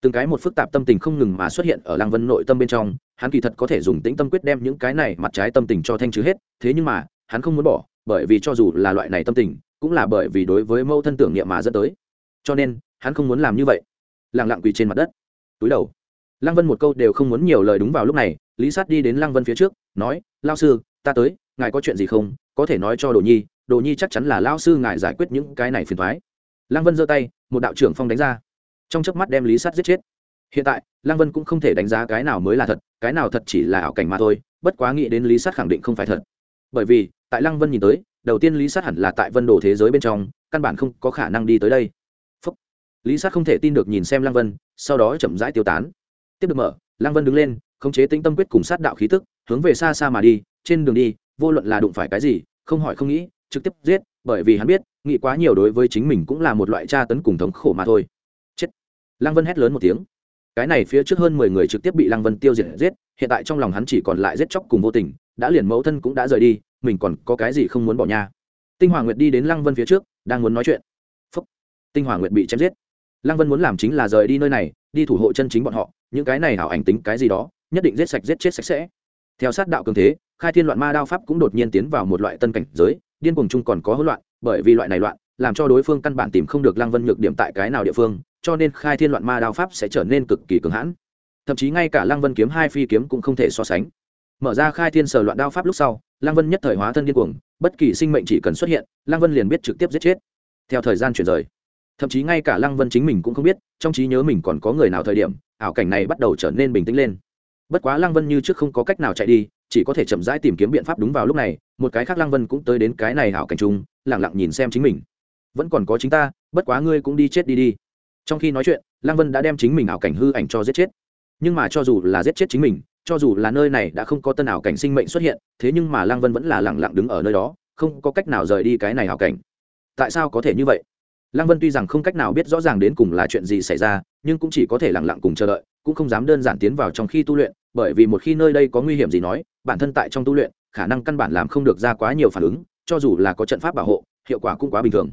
Từng cái một phức tạp tâm tình không ngừng mà xuất hiện ở lăng vân nội tâm bên trong, hắn kỳ thật có thể dùng tĩnh tâm quyết đem những cái này mặt trái tâm tình cho thanh trừ hết, thế nhưng mà, hắn không muốn bỏ, bởi vì cho dù là loại này tâm tình, cũng là bởi vì đối với mẫu thân tưởng niệm mà dẫn tới. Cho nên, hắn không muốn làm như vậy. Lẳng lặng quỳ trên mặt đất túi đầu. Lăng vân một câu đều không muốn nhiều lời đúng vào lúc này, lý sát đi đến lăng vân phía trước, nói lao sư, ta tới, ngài có chuyện gì không? Có thể nói cho đồ nhi đồ nhi chắc chắn là lao sư ngài giải quyết những cái này phiền thoái lăng vân giơ tay, một đạo trưởng phong đánh ra. Trong chớp mắt đem lý sắt giết chết. Hiện tại, lăng vân cũng không thể đánh giá cái nào mới là thật, cái nào thật chỉ là ảo cảnh mà thôi, bất quá nghĩ đến lý sắt khẳng định không phải thật. Bởi vì, tại lăng vân nhìn tới, đầu tiên lý sát hẳn là tại vân đồ thế giới bên trong, căn bản không có khả năng đi tới đây. Phúc. lý sát không thể tin được nhìn xem lăng vân sau đó chậm rãi tiêu tán. Tiếp được mở, lăng vân đứng lên, khống chế tĩnh tâm quyết cùng sát đạo khí tức, hướng về xa xa mà đi, trên đường đi, vô luận là đụng phải cái gì, không hỏi không nghĩ, trực tiếp giết, bởi vì hắn biết, nghĩ quá nhiều đối với chính mình cũng là một loại tra tấn cùng thống khổ mà thôi. Chết. Lăng vân hét lớn một tiếng. Cái này phía trước hơn mười người trực tiếp bị lăng vân tiêu diệt giết, hiện tại trong lòng hắn chỉ còn lại giết chóc cùng vô tình, đã liền mẫu thân cũng đã rời đi, mình còn có cái gì không muốn bỏ nha tinh hoàng nguyệt đi đến lăng vân phía trước, đang muốn nói chuyện. Phúc. tinh hoàng nguyệt bị chém giết lăng vân muốn làm chính là rời đi nơi này, đi thủ hộ chân chính bọn họ, những cái này hảo ảnh tính cái gì đó, nhất định giết sạch giết chết sạch sẽ. Theo sát đạo cường thế, khai thiên loạn ma đao pháp cũng đột nhiên tiến vào một loại tân cảnh giới, điên cuồng chung còn có hỗn loạn, bởi vì loại này loạn, làm cho đối phương căn bản tìm không được lăng vân nhược điểm tại cái nào địa phương, cho nên khai thiên loạn ma đao pháp sẽ trở nên cực kỳ cường hãn. Thậm chí ngay cả lăng vân kiếm hai phi kiếm cũng không thể so sánh. Mở ra khai thiên sở loạn đao pháp lúc sau, lăng vân nhất thời hóa thân điên cuồng, bất kỳ sinh mệnh chỉ cần xuất hiện, lăng vân liền biết trực tiếp giết chết. Theo thời gian chuyển rời thậm chí ngay cả lăng vân chính mình cũng không biết, trong trí nhớ mình còn có người nào thời điểm, ảo cảnh này bắt đầu trở nên bình tĩnh lên. Bất quá lăng vân như trước không có cách nào chạy đi, chỉ có thể chậm rãi tìm kiếm biện pháp đúng vào lúc này, một cái khác lăng vân cũng tới đến cái này ảo cảnh chung lẳng lặng nhìn xem chính mình. Vẫn còn có chính ta, bất quá ngươi cũng đi chết đi đi. Trong khi nói chuyện, lăng vân đã đem chính mình ảo cảnh hư ảnh cho giết chết. Nhưng mà cho dù là giết chết chính mình, cho dù là nơi này đã không có tân ảo cảnh sinh mệnh xuất hiện, thế nhưng mà lăng vân vẫn là lẳng lặng đứng ở nơi đó, không có cách nào rời đi cái này ảo cảnh. Tại sao có thể như vậy? Lăng vân tuy rằng không cách nào biết rõ ràng đến cùng là chuyện gì xảy ra, nhưng cũng chỉ có thể lẳng lặng cùng chờ đợi, cũng không dám đơn giản tiến vào trong khi tu luyện, bởi vì một khi nơi đây có nguy hiểm gì nói, bản thân tại trong tu luyện, khả năng căn bản làm không được ra quá nhiều phản ứng, cho dù là có trận pháp bảo hộ, hiệu quả cũng quá bình thường.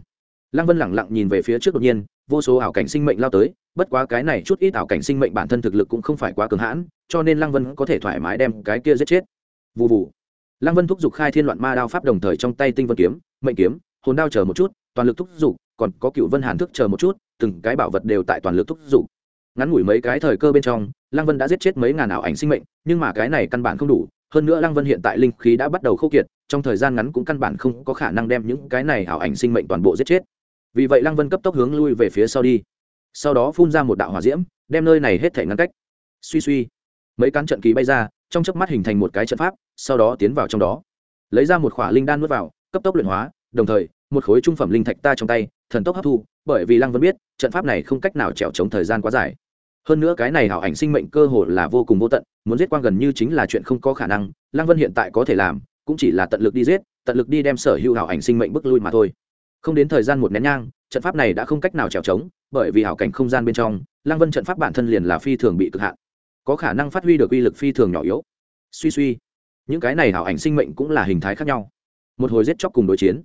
Lăng vân lẳng lặng nhìn về phía trước đột nhiên, vô số ảo cảnh sinh mệnh lao tới, bất quá cái này chút ít ảo cảnh sinh mệnh bản thân thực lực cũng không phải quá cường hãn, cho nên lăng vân có thể thoải mái đem cái kia giết chết. Vụ vụ lăng vân thúc giục khai thiên loạn ma đao pháp đồng thời trong tay tinh vân kiếm, mệnh kiếm, hồn đao chờ một chút, toàn lực thúc giục còn có cựu vân hàn thức chờ một chút, từng cái bảo vật đều tại toàn lực thúc giục. Ngắn ngủi mấy cái thời cơ bên trong, lăng vân đã giết chết mấy ngàn ảo ảnh sinh mệnh, nhưng mà cái này căn bản không đủ. Hơn nữa lăng vân hiện tại linh khí đã bắt đầu khô kiệt, trong thời gian ngắn cũng căn bản không có khả năng đem những cái này ảo ảnh sinh mệnh toàn bộ giết chết. Vì vậy lăng vân cấp tốc hướng lui về phía sau đi. Sau đó phun ra một đạo hỏa diễm, đem nơi này hết thể ngăn cách. Suy suy. Mấy cán trận kỳ bay ra, trong chớp mắt hình thành một cái trận pháp, sau đó tiến vào trong đó. Lấy ra một khỏa linh đan nuốt vào, cấp tốc luyện hóa, đồng thời, một khối trung phẩm linh thạch ta trong tay thần tốc hấp thu, bởi vì lăng vân biết, trận pháp này không cách nào trèo chống thời gian quá dài. Hơn nữa cái này hảo ảnh sinh mệnh cơ hồ là vô cùng vô tận, muốn giết quang gần như chính là chuyện không có khả năng, lăng vân hiện tại có thể làm, cũng chỉ là tận lực đi giết, tận lực đi đem sở hữu hảo ảnh sinh mệnh bước lui mà thôi. Không đến thời gian một nén nhang, trận pháp này đã không cách nào trèo trống bởi vì hảo cảnh không gian bên trong, lăng vân trận pháp bản thân liền là phi thường bị cực hạn. Có khả năng phát huy được uy lực phi thường nhỏ yếu. Suy suy, những cái này hảo ảnh sinh mệnh cũng là hình thái khác nhau. Một hồi giết chóc cùng đối chiến,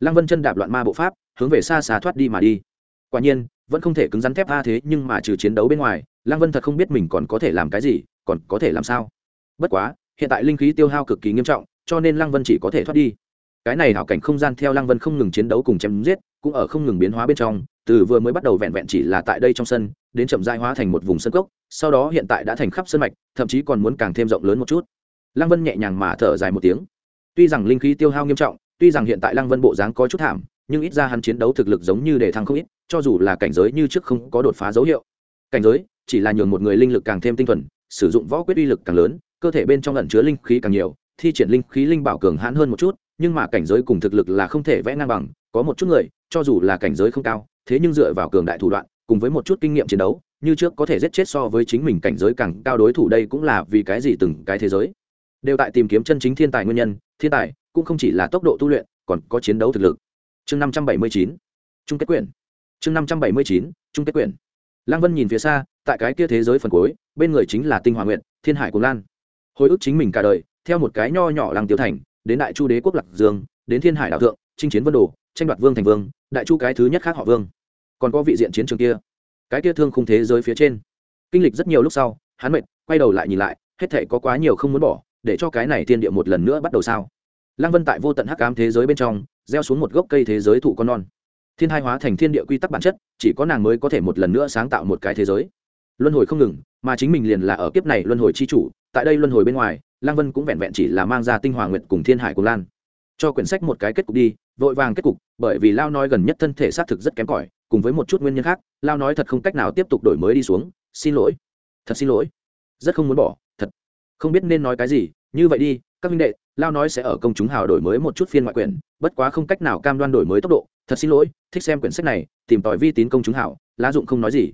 lăng vân chân đạp loạn ma bộ pháp hướng về xa xa thoát đi mà đi. Quả nhiên, vẫn không thể cứng rắn thép a thế, nhưng mà trừ chiến đấu bên ngoài, lăng vân thật không biết mình còn có thể làm cái gì, còn có thể làm sao. Bất quá, hiện tại linh khí tiêu hao cực kỳ nghiêm trọng, cho nên lăng vân chỉ có thể thoát đi. Cái này hảo cảnh không gian theo lăng vân không ngừng chiến đấu cùng chém giết, cũng ở không ngừng biến hóa bên trong, từ vừa mới bắt đầu vẹn vẹn chỉ là tại đây trong sân, đến chậm dai hóa thành một vùng sân cốc, sau đó hiện tại đã thành khắp sân mạch, thậm chí còn muốn càng thêm rộng lớn một chút. Lăng vân nhẹ nhàng mà thở dài một tiếng. Tuy rằng linh khí tiêu hao nghiêm trọng, tuy rằng hiện tại lăng vân bộ dáng có chút thảm nhưng ít ra hắn chiến đấu thực lực giống như để thăng không ít, cho dù là cảnh giới như trước không có đột phá dấu hiệu. Cảnh giới, chỉ là nhường một người linh lực càng thêm tinh thuần, sử dụng võ quyết uy lực càng lớn, cơ thể bên trong lẩn chứa linh khí càng nhiều, thi triển linh khí linh bảo cường hãn hơn một chút, nhưng mà cảnh giới cùng thực lực là không thể vẽ ngang bằng, có một chút người, cho dù là cảnh giới không cao, thế nhưng dựa vào cường đại thủ đoạn, cùng với một chút kinh nghiệm chiến đấu, như trước có thể giết chết so với chính mình cảnh giới càng cao đối thủ đây cũng là vì cái gì từng cái thế giới. Đều tại tìm kiếm chân chính thiên tài nguyên nhân, thiên tài cũng không chỉ là tốc độ tu luyện, còn có chiến đấu thực lực chương năm trăm bảy mươi chín chung kết quyển chương năm trăm bảy mươi chín chung kết quyển lăng vân nhìn phía xa, tại cái kia thế giới phần cuối, bên người chính là tinh hòa nguyện thiên hải cùng lan. Hồi ức chính mình cả đời, theo một cái nho nhỏ lăng tiêu thành, đến đại chu đế quốc lạc dương, đến thiên hải đạo thượng, chinh chiến vân đồ, tranh đoạt vương thành vương, đại chu cái thứ nhất khác họ vương. Còn có vị diện chiến trường kia. Cái kia thương khung thế giới phía trên. Kinh lịch rất nhiều lúc sau, hắn mệt, quay đầu lại nhìn lại, hết thể có quá nhiều không muốn bỏ, để cho cái này thiên địa một lần nữa bắt đầu sao? Lăng vân tại vô tận hắc ám thế giới bên trong gieo xuống một gốc cây thế giới thụ con non. Thiên hai hóa thành thiên địa quy tắc bản chất, chỉ có nàng mới có thể một lần nữa sáng tạo một cái thế giới. Luân hồi không ngừng, mà chính mình liền là ở kiếp này luân hồi chi chủ, tại đây luân hồi bên ngoài, lang vân cũng vẹn vẹn chỉ là mang ra tinh hòa nguyện cùng thiên hải cùng lan. Cho quyển sách một cái kết cục đi, vội vàng kết cục, bởi vì lao nói gần nhất thân thể xác thực rất kém cỏi, cùng với một chút nguyên nhân khác, lao nói thật không cách nào tiếp tục đổi mới đi xuống. Xin lỗi. Thật xin lỗi. Rất không muốn bỏ, thật. Không biết nên nói cái gì như vậy đi, các minh đệ, lao nói sẽ ở công chúng hào đổi mới một chút phiên ngoại quyển, bất quá không cách nào cam đoan đổi mới tốc độ. Thật xin lỗi, thích xem quyển sách này, tìm tòi vi tín công chúng hào, lá dụng không nói gì.